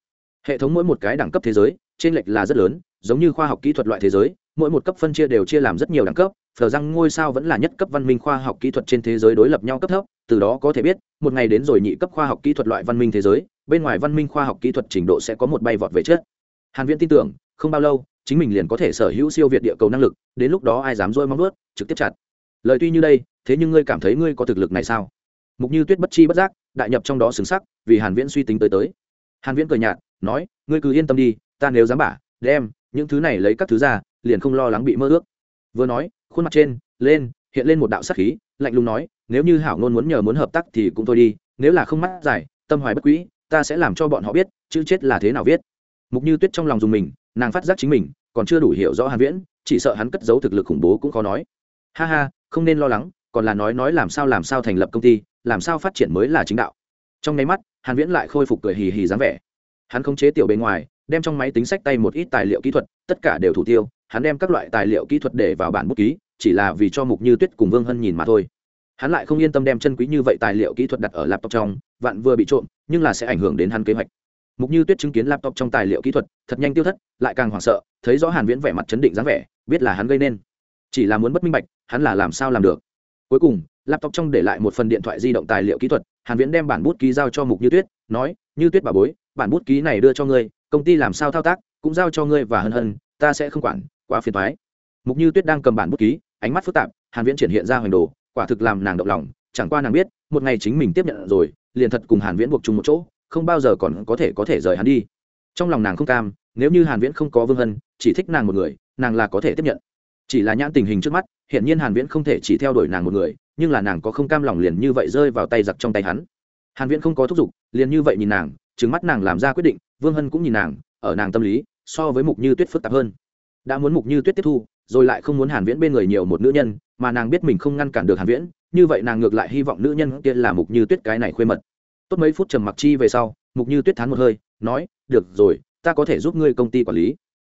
S1: hệ thống mỗi một cái đẳng cấp thế giới, trên lệch là rất lớn, giống như khoa học kỹ thuật loại thế giới, mỗi một cấp phân chia đều chia làm rất nhiều đẳng cấp phờ răng ngôi sao vẫn là nhất cấp văn minh khoa học kỹ thuật trên thế giới đối lập nhau cấp thấp, từ đó có thể biết, một ngày đến rồi nhị cấp khoa học kỹ thuật loại văn minh thế giới, bên ngoài văn minh khoa học kỹ thuật trình độ sẽ có một bay vọt về trước. Hàn viễn tin tưởng, không bao lâu, chính mình liền có thể sở hữu siêu việt địa cầu năng lực, đến lúc đó ai dám dôi mong nuốt trực tiếp chặt. Lời tuy như đây, thế nhưng ngươi cảm thấy ngươi có thực lực này sao? Mục như tuyết bất chi bất giác, đại nhập trong đó xứng sắc, vì hàn viễn suy tính tới tới. Hàn viễn cười nhạt nói, ngươi cứ yên tâm đi, ta nếu dám bả, đem những thứ này lấy các thứ ra, liền không lo lắng bị mơ ước. Vừa nói, khuôn mặt trên lên, hiện lên một đạo sắc khí, lạnh lùng nói, nếu như hảo ngôn muốn nhờ muốn hợp tác thì cũng thôi đi, nếu là không mắt giải tâm hoài bất quý, ta sẽ làm cho bọn họ biết, chữ chết là thế nào viết. Mục như tuyết trong lòng dùng mình, nàng phát giác chính mình, còn chưa đủ hiểu rõ hàn viễn, chỉ sợ hắn cất giấu thực lực khủng bố cũng khó nói. Ha ha, không nên lo lắng, còn là nói nói làm sao làm sao thành lập công ty, làm sao phát triển mới là chính đạo. Trong nháy mắt, hàn viễn lại khôi phục cười hì hì dáng vẻ hắn không chế tiểu bên ngoài, đem trong máy tính sách tay một ít tài liệu kỹ thuật, tất cả đều thủ tiêu. Hắn đem các loại tài liệu kỹ thuật để vào bản bút ký, chỉ là vì cho mục như tuyết cùng vương hân nhìn mà thôi. Hắn lại không yên tâm đem chân quý như vậy tài liệu kỹ thuật đặt ở laptop trong, vạn vừa bị trộm, nhưng là sẽ ảnh hưởng đến hắn kế hoạch. Mục như tuyết chứng kiến laptop trong tài liệu kỹ thuật, thật nhanh tiêu thất, lại càng hoảng sợ, thấy rõ hàn viễn vẻ mặt chấn định dáng vẻ, biết là hắn gây nên. Chỉ là muốn bất minh bạch, hắn là làm sao làm được? Cuối cùng, laptop trong để lại một phần điện thoại di động tài liệu kỹ thuật, hàn viễn đem bản bút ký giao cho mục như tuyết, nói, như tuyết bà bối bản bút ký này đưa cho ngươi, công ty làm sao thao tác, cũng giao cho ngươi và hân hân, ta sẽ không quản, quá phiền toái. Mục như tuyết đang cầm bản bút ký, ánh mắt phức tạp, hàn viễn triển hiện ra hoành đồ, quả thực làm nàng động lòng, chẳng qua nàng biết, một ngày chính mình tiếp nhận rồi, liền thật cùng hàn viễn buộc chung một chỗ, không bao giờ còn có thể có thể rời hắn đi. Trong lòng nàng không cam, nếu như hàn viễn không có vương hân, chỉ thích nàng một người, nàng là có thể tiếp nhận. Chỉ là nhãn tình hình trước mắt hiện nhiên hàn viễn không thể chỉ theo đuổi nàng một người, nhưng là nàng có không cam lòng liền như vậy rơi vào tay giặc trong tay hắn. Hàn viễn không có thúc giục, liền như vậy nhìn nàng trừng mắt nàng làm ra quyết định, vương hân cũng nhìn nàng, ở nàng tâm lý, so với mục như tuyết phức tạp hơn. Đã muốn mục như tuyết tiếp thu, rồi lại không muốn hàn viễn bên người nhiều một nữ nhân, mà nàng biết mình không ngăn cản được hàn viễn, như vậy nàng ngược lại hy vọng nữ nhân kia là mục như tuyết cái này khuê mật. Tốt mấy phút trầm mặc chi về sau, mục như tuyết thán một hơi, nói, được rồi, ta có thể giúp ngươi công ty quản lý.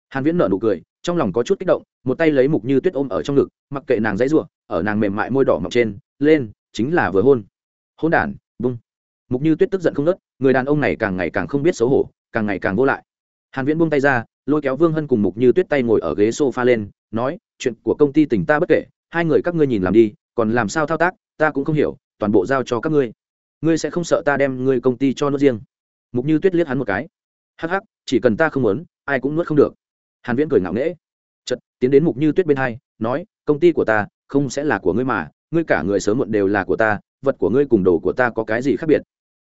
S1: Hàn viễn nở nụ cười, trong lòng có chút kích động, một tay lấy mục như tuyết ôm ở trong ngực, mặc kệ nàng dãy rủa, ở nàng mềm mại môi đỏ mọng trên, lên, chính là vừa hôn. Hôn đản bung mục như tuyết tức giận không nớt người đàn ông này càng ngày càng không biết xấu hổ, càng ngày càng vô lại. Hàn viễn buông tay ra, lôi kéo vương hân cùng mục như tuyết tay ngồi ở ghế sofa lên, nói, chuyện của công ty tỉnh ta bất kể, hai người các ngươi nhìn làm đi, còn làm sao thao tác, ta cũng không hiểu, toàn bộ giao cho các ngươi. Ngươi sẽ không sợ ta đem ngươi công ty cho nó riêng. Mục như tuyết liếc hắn một cái. Hắc hắc, chỉ cần ta không muốn, ai cũng nuốt không được. Hàn viễn cười ngạo nghễ. Chợt, tiến đến mục như tuyết bên hai, nói, công ty của ta không sẽ là của ngươi mà, ngươi cả người sớm muộn đều là của ta, vật của ngươi cùng đồ của ta có cái gì khác biệt?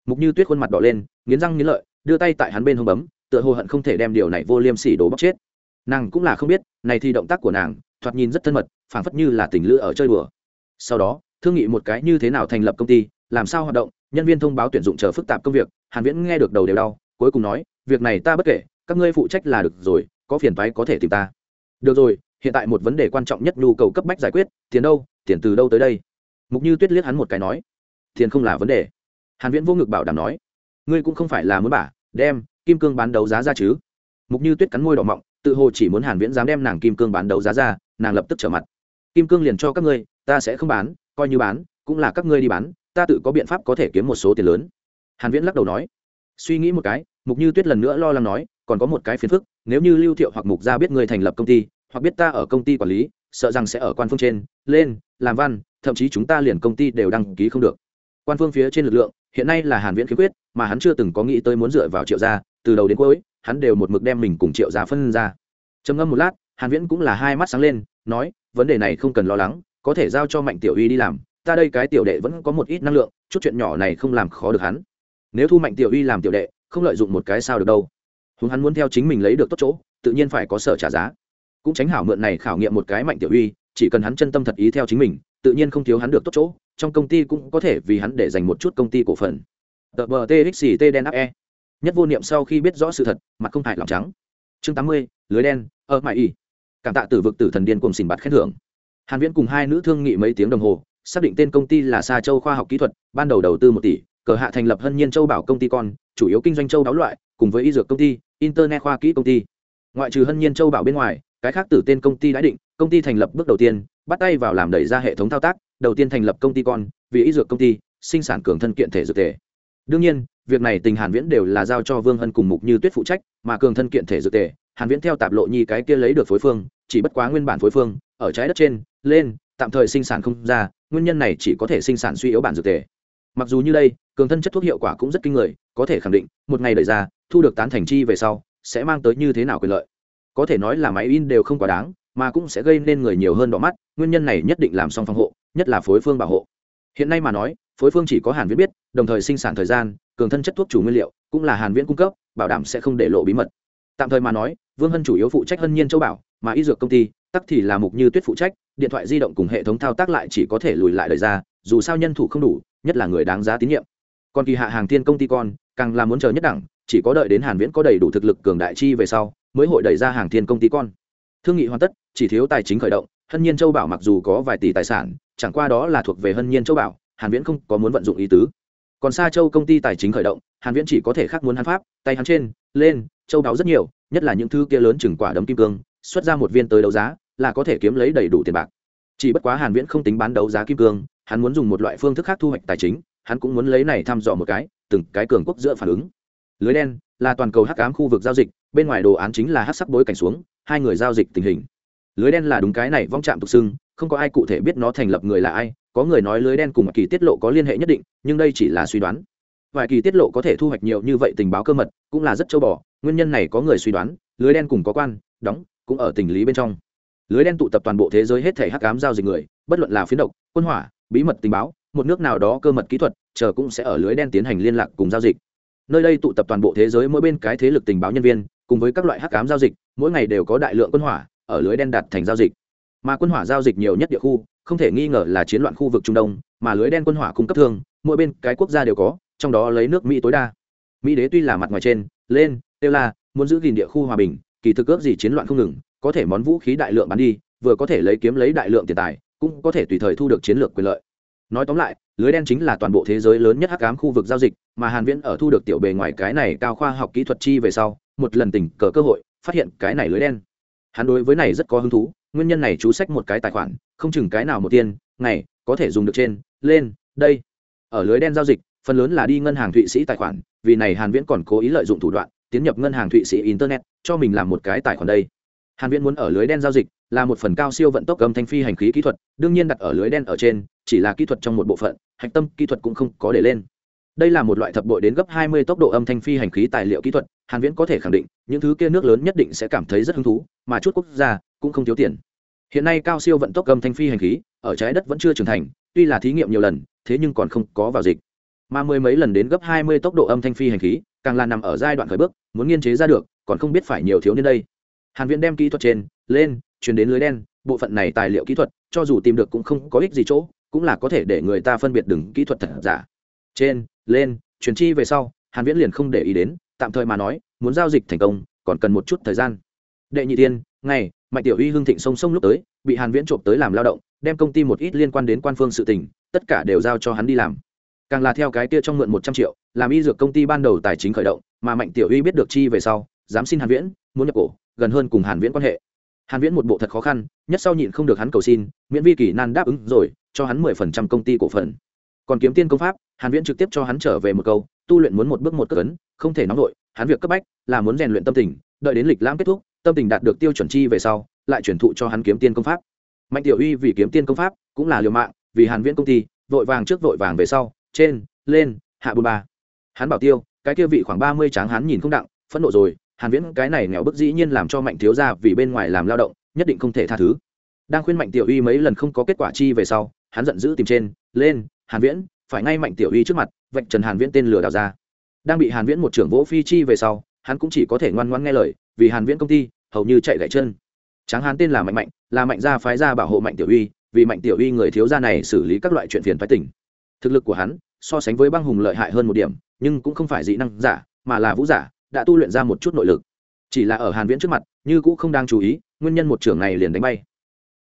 S1: Mục như tuyết khuôn mặt đỏ lên, nghiến răng nghiến lợi, đưa tay tại hắn bên hông bấm, tựa hồ hận không thể đem điều này vô liêm sỉ đổ bóc chết. Nàng cũng là không biết, này thì động tác của nàng, thoạt nhìn rất thân mật, phảng phất như là tình lữ ở chơi đùa. Sau đó, thương nghị một cái như thế nào thành lập công ty, làm sao hoạt động, nhân viên thông báo tuyển dụng chờ phức tạp công việc, hàn viễn nghe được đầu đều đau, cuối cùng nói, việc này ta bất kể, các ngươi phụ trách là được rồi, có phiền toái có thể tìm ta. Được rồi, hiện tại một vấn đề quan trọng nhất nhu cầu cấp bách giải quyết, tiền đâu, tiền từ đâu tới đây? Mục như tuyết liếc hắn một cái nói, tiền không là vấn đề hàn viễn vô ngực bảo đảm nói, ngươi cũng không phải là muốn bả đem kim cương bán đấu giá ra chứ? Mục như tuyết cắn môi đỏ mọng, tự hồ chỉ muốn hàn viễn dám đem nàng kim cương bán đấu giá ra, nàng lập tức trở mặt. Kim cương liền cho các ngươi, ta sẽ không bán, coi như bán, cũng là các ngươi đi bán, ta tự có biện pháp có thể kiếm một số tiền lớn. Hàn viễn lắc đầu nói. Suy nghĩ một cái, mục như tuyết lần nữa lo lắng nói, còn có một cái phiền phức, nếu như lưu thiệu hoặc mục gia biết ngươi thành lập công ty, hoặc biết ta ở công ty quản lý, sợ rằng sẽ ở quan phương trên, lên, làm văn, thậm chí chúng ta liền công ty đều đăng ký không được. Quan phương phía trên lực lượng hiện nay là hàn viễn khiếm khuyết, mà hắn chưa từng có nghĩ tới muốn dựa vào triệu gia, từ đầu đến cuối, hắn đều một mực đem mình cùng triệu gia phân ra. Trầm ngâm một lát, hàn viễn cũng là hai mắt sáng lên, nói, vấn đề này không cần lo lắng, có thể giao cho mạnh tiểu uy đi làm, ta đây cái tiểu đệ vẫn có một ít năng lượng, chút chuyện nhỏ này không làm khó được hắn. Nếu thu mạnh tiểu uy làm tiểu đệ, không lợi dụng một cái sao được đâu. Húng hắn muốn theo chính mình lấy được tốt chỗ, tự nhiên phải có sở trả giá. Cũng tránh hảo mượn này khảo nghiệm một cái mạnh tiểu uy, chỉ cần hắn chân tâm thật ý theo chính mình, tự nhiên không thiếu hắn được tốt chỗ trong công ty cũng có thể vì hắn để dành một chút công ty cổ phần. Tờ bờ txt đen áp e. Nhất vô niệm sau khi biết rõ sự thật, mặt không hại lòng trắng. Chương tám mươi, lưới đen, ở mãi y. Cảm tạ tử vực tử thần điên cùng xỉn bạt khen thưởng. Hàn viễn cùng hai nữ thương nghị mấy tiếng đồng hồ, xác định tên công ty là sa châu khoa học kỹ thuật, ban đầu đầu tư một tỷ, cờ hạ thành lập hân nhiên châu bảo công ty con, chủ yếu kinh doanh châu đáo loại, cùng với y dược công ty, internet khoa kỹ công ty. Ngoại trừ hân nhiên châu bảo bên ngoài, cái khác từ tên công ty đã định, công ty thành lập bước đầu tiên, bắt tay vào làm đẩy ra hệ thống thao tác đầu tiên thành lập công ty con, vì y dược công ty, sinh sản cường thân kiện thể dược thể. Đương nhiên, việc này tình hàn viễn đều là giao cho vương hân cùng mục như tuyết phụ trách, mà cường thân kiện thể dược thể, hàn viễn theo tạp lộ nhi cái kia lấy được phối phương, chỉ bất quá nguyên bản phối phương, ở trái đất trên, lên, tạm thời sinh sản không ra, nguyên nhân này chỉ có thể sinh sản suy yếu bản dược thể. Mặc dù như đây, cường thân chất thuốc hiệu quả cũng rất kinh người, có thể khẳng định, một ngày đẩy ra, thu được tán thành chi về sau, sẽ mang tới như thế nào quyền lợi. Có thể nói là máy in đều không quá đáng, mà cũng sẽ gây nên người nhiều hơn đỏ mắt, nguyên nhân này nhất định làm xong phòng hộ nhất là phối phương bảo hộ. Hiện nay mà nói, phối phương chỉ có hàn viễn biết, đồng thời sinh sản thời gian, cường thân chất thuốc chủ nguyên liệu, cũng là hàn viễn cung cấp, bảo đảm sẽ không để lộ bí mật. Tạm thời mà nói, vương hân chủ yếu phụ trách hân nhiên châu bảo, mà y dược công ty, tắc thì là mục như tuyết phụ trách, điện thoại di động cùng hệ thống thao tác lại chỉ có thể lùi lại đời ra, dù sao nhân thủ không đủ, nhất là người đáng giá tín nhiệm. Còn kỳ hạ hàng tiên công ty con, càng là muốn chờ nhất đẳng, chỉ có đợi đến hàn viễn có đầy đủ thực lực cường đại chi về sau, mới hội đẩy ra hàng thiên công ty con. Thương nghị hoàn tất, chỉ thiếu tài chính khởi động, hân nhiên châu bảo mặc dù có vài tỷ tài sản chẳng qua đó là thuộc về hân nhiên châu bảo, hàn viễn không có muốn vận dụng ý tứ. Còn xa châu công ty tài chính khởi động, hàn viễn chỉ có thể khác muốn hắn pháp, tay hắn trên, lên, châu đáo rất nhiều, nhất là những thứ kia lớn chừng quả đấm kim cương, xuất ra một viên tới đấu giá, là có thể kiếm lấy đầy đủ tiền bạc. Chỉ bất quá hàn viễn không tính bán đấu giá kim cương, hắn muốn dùng một loại phương thức khác thu hoạch tài chính, hắn cũng muốn lấy này thăm dò một cái, từng cái cường quốc giữa phản ứng. Lưới đen là toàn cầu hắc ám khu vực giao dịch, bên ngoài đồ án chính là hắc sắc bối cảnh xuống, hai người giao dịch tình hình. Lưới đen là đúng cái này vong chạm tục xưng không có ai cụ thể biết nó thành lập người là ai, có người nói lưới đen cùng kỳ tiết lộ có liên hệ nhất định, nhưng đây chỉ là suy đoán. Vài kỳ tiết lộ có thể thu hoạch nhiều như vậy tình báo cơ mật, cũng là rất châu bò, nguyên nhân này có người suy đoán, lưới đen cùng có quan, đóng, cũng ở tình lý bên trong. Lưới đen tụ tập toàn bộ thế giới hết thể hắc ám giao dịch người, bất luận là phiến độc, quân hỏa, bí mật tình báo, một nước nào đó cơ mật kỹ thuật, chờ cũng sẽ ở lưới đen tiến hành liên lạc cùng giao dịch. Nơi đây tụ tập toàn bộ thế giới mỗi bên cái thế lực tình báo nhân viên, cùng với các loại hắc ám giao dịch, mỗi ngày đều có đại lượng quân hỏa, ở lưới đen đặt thành giao dịch mà quân hỏa giao dịch nhiều nhất địa khu, không thể nghi ngờ là chiến loạn khu vực trung đông, mà lưới đen quân hỏa cung cấp thương, mỗi bên cái quốc gia đều có, trong đó lấy nước mỹ tối đa. Mỹ đế tuy là mặt ngoài trên, lên têu la, muốn giữ gìn địa khu hòa bình, kỳ thực ước gì chiến loạn không ngừng, có thể món vũ khí đại lượng bán đi, vừa có thể lấy kiếm lấy đại lượng tiền tài, cũng có thể tùy thời thu được chiến lược quyền lợi. Nói tóm lại, lưới đen chính là toàn bộ thế giới lớn nhất hắc ám khu vực giao dịch, mà hàn viễn ở thu được tiểu bề ngoài cái này cao khoa học kỹ thuật chi về sau, một lần tình cờ cơ hội, phát hiện cái này lưới đen. Hắn đối với này rất có hứng thú nguyên nhân này chú sách một cái tài khoản, không chừng cái nào một tiền, ngày, có thể dùng được trên, lên, đây. Ở lưới đen giao dịch, phần lớn là đi ngân hàng thụy sĩ tài khoản, vì này hàn viễn còn cố ý lợi dụng thủ đoạn, tiến nhập ngân hàng thụy sĩ internet, cho mình làm một cái tài khoản đây. Hàn viễn muốn ở lưới đen giao dịch, là một phần cao siêu vận tốc âm thanh phi hành khí kỹ thuật, đương nhiên đặt ở lưới đen ở trên, chỉ là kỹ thuật trong một bộ phận, hạch tâm kỹ thuật cũng không có để lên. Đây là một loại thập bội đến gấp 20 tốc độ âm thanh phi hành khí tài liệu kỹ thuật, hàn viễn có thể khẳng định, những thứ kia nước lớn nhất định sẽ cảm thấy rất hứng thú, mà chút quốc gia cũng không thiếu tiền hiện nay cao siêu vận tốc âm thanh phi hành khí, ở trái đất vẫn chưa trưởng thành, tuy là thí nghiệm nhiều lần, thế nhưng còn không có vào dịch. Mà mười mấy lần đến gấp 20 tốc độ âm thanh phi hành khí, càng là nằm ở giai đoạn khởi bước, muốn nghiên chế ra được, còn không biết phải nhiều thiếu niên đây. Hàn viễn đem kỹ thuật trên, lên truyền đến lưới đen, bộ phận này tài liệu kỹ thuật, cho dù tìm được cũng không có ích gì chỗ, cũng là có thể để người ta phân biệt đừng kỹ thuật thật giả. Trên, lên truyền chi về sau, hàn viễn liền không để ý đến, tạm thời mà nói, muốn giao dịch thành công, còn cần một chút thời gian. Đệ nhị tiên, ngày mạnh tiểu uy hưng thịnh sông sông lúc tới, bị hàn viễn trộm tới làm lao động, đem công ty một ít liên quan đến quan phương sự tình, tất cả đều giao cho hắn đi làm. Càng là theo cái kia trong mượn một trăm triệu, làm y dược công ty ban đầu tài chính khởi động, mà mạnh tiểu uy biết được chi về sau, dám xin hàn viễn, muốn nhập cổ, gần hơn cùng hàn viễn quan hệ. Hàn viễn một bộ thật khó khăn, nhất sau nhịn không được hắn cầu xin, miễn vi kỳ nan đáp ứng rồi, cho hắn 10% công ty cổ phần. Còn kiếm tiên công pháp, hàn viễn trực tiếp cho hắn trở về một câu, tu luyện muốn một bước một cước ấn, không thể nóng nổi hắn việc cấp bách là muốn rèn luyện tâm tình, đợi đến lịch lãm kết thúc tâm tình đạt được tiêu chuẩn chi về sau, lại chuyển thụ cho hắn kiếm tiên công pháp. Mạnh tiểu uy vì kiếm tiên công pháp cũng là liều mạng, vì hàn viễn công ty, vội vàng trước vội vàng về sau, trên, lên, hạ bùn ba. Hắn bảo tiêu, cái kia vị khoảng 30 tráng hắn nhìn không đặng, phẫn nộ rồi, hàn viễn cái này nghèo bức dĩ nhiên làm cho mạnh thiếu gia vì bên ngoài làm lao động, nhất định không thể tha thứ. Đang khuyên mạnh tiểu uy mấy lần không có kết quả chi về sau, hắn giận dữ tìm trên, lên, hàn viễn, phải ngay mạnh tiểu uy trước mặt, vạch trần hàn viễn tên lừa đảo ra. Đang bị hàn viễn một trưởng vỗ phi chi về sau, hắn cũng chỉ có thể ngoan ngoãn nghe lời, vì hàn viễn công ty hầu như chạy gãy chân. Tráng hán tên là mạnh mạnh, là mạnh gia phái gia bảo hộ mạnh tiểu uy, vì mạnh tiểu uy người thiếu gia này xử lý các loại chuyện phiền phái tỉnh thực lực của hắn, so sánh với băng hùng lợi hại hơn một điểm, nhưng cũng không phải dị năng giả, mà là vũ giả, đã tu luyện ra một chút nội lực. Chỉ là ở hàn viễn trước mặt, như cũ không đang chú ý, nguyên nhân một trưởng này liền đánh bay.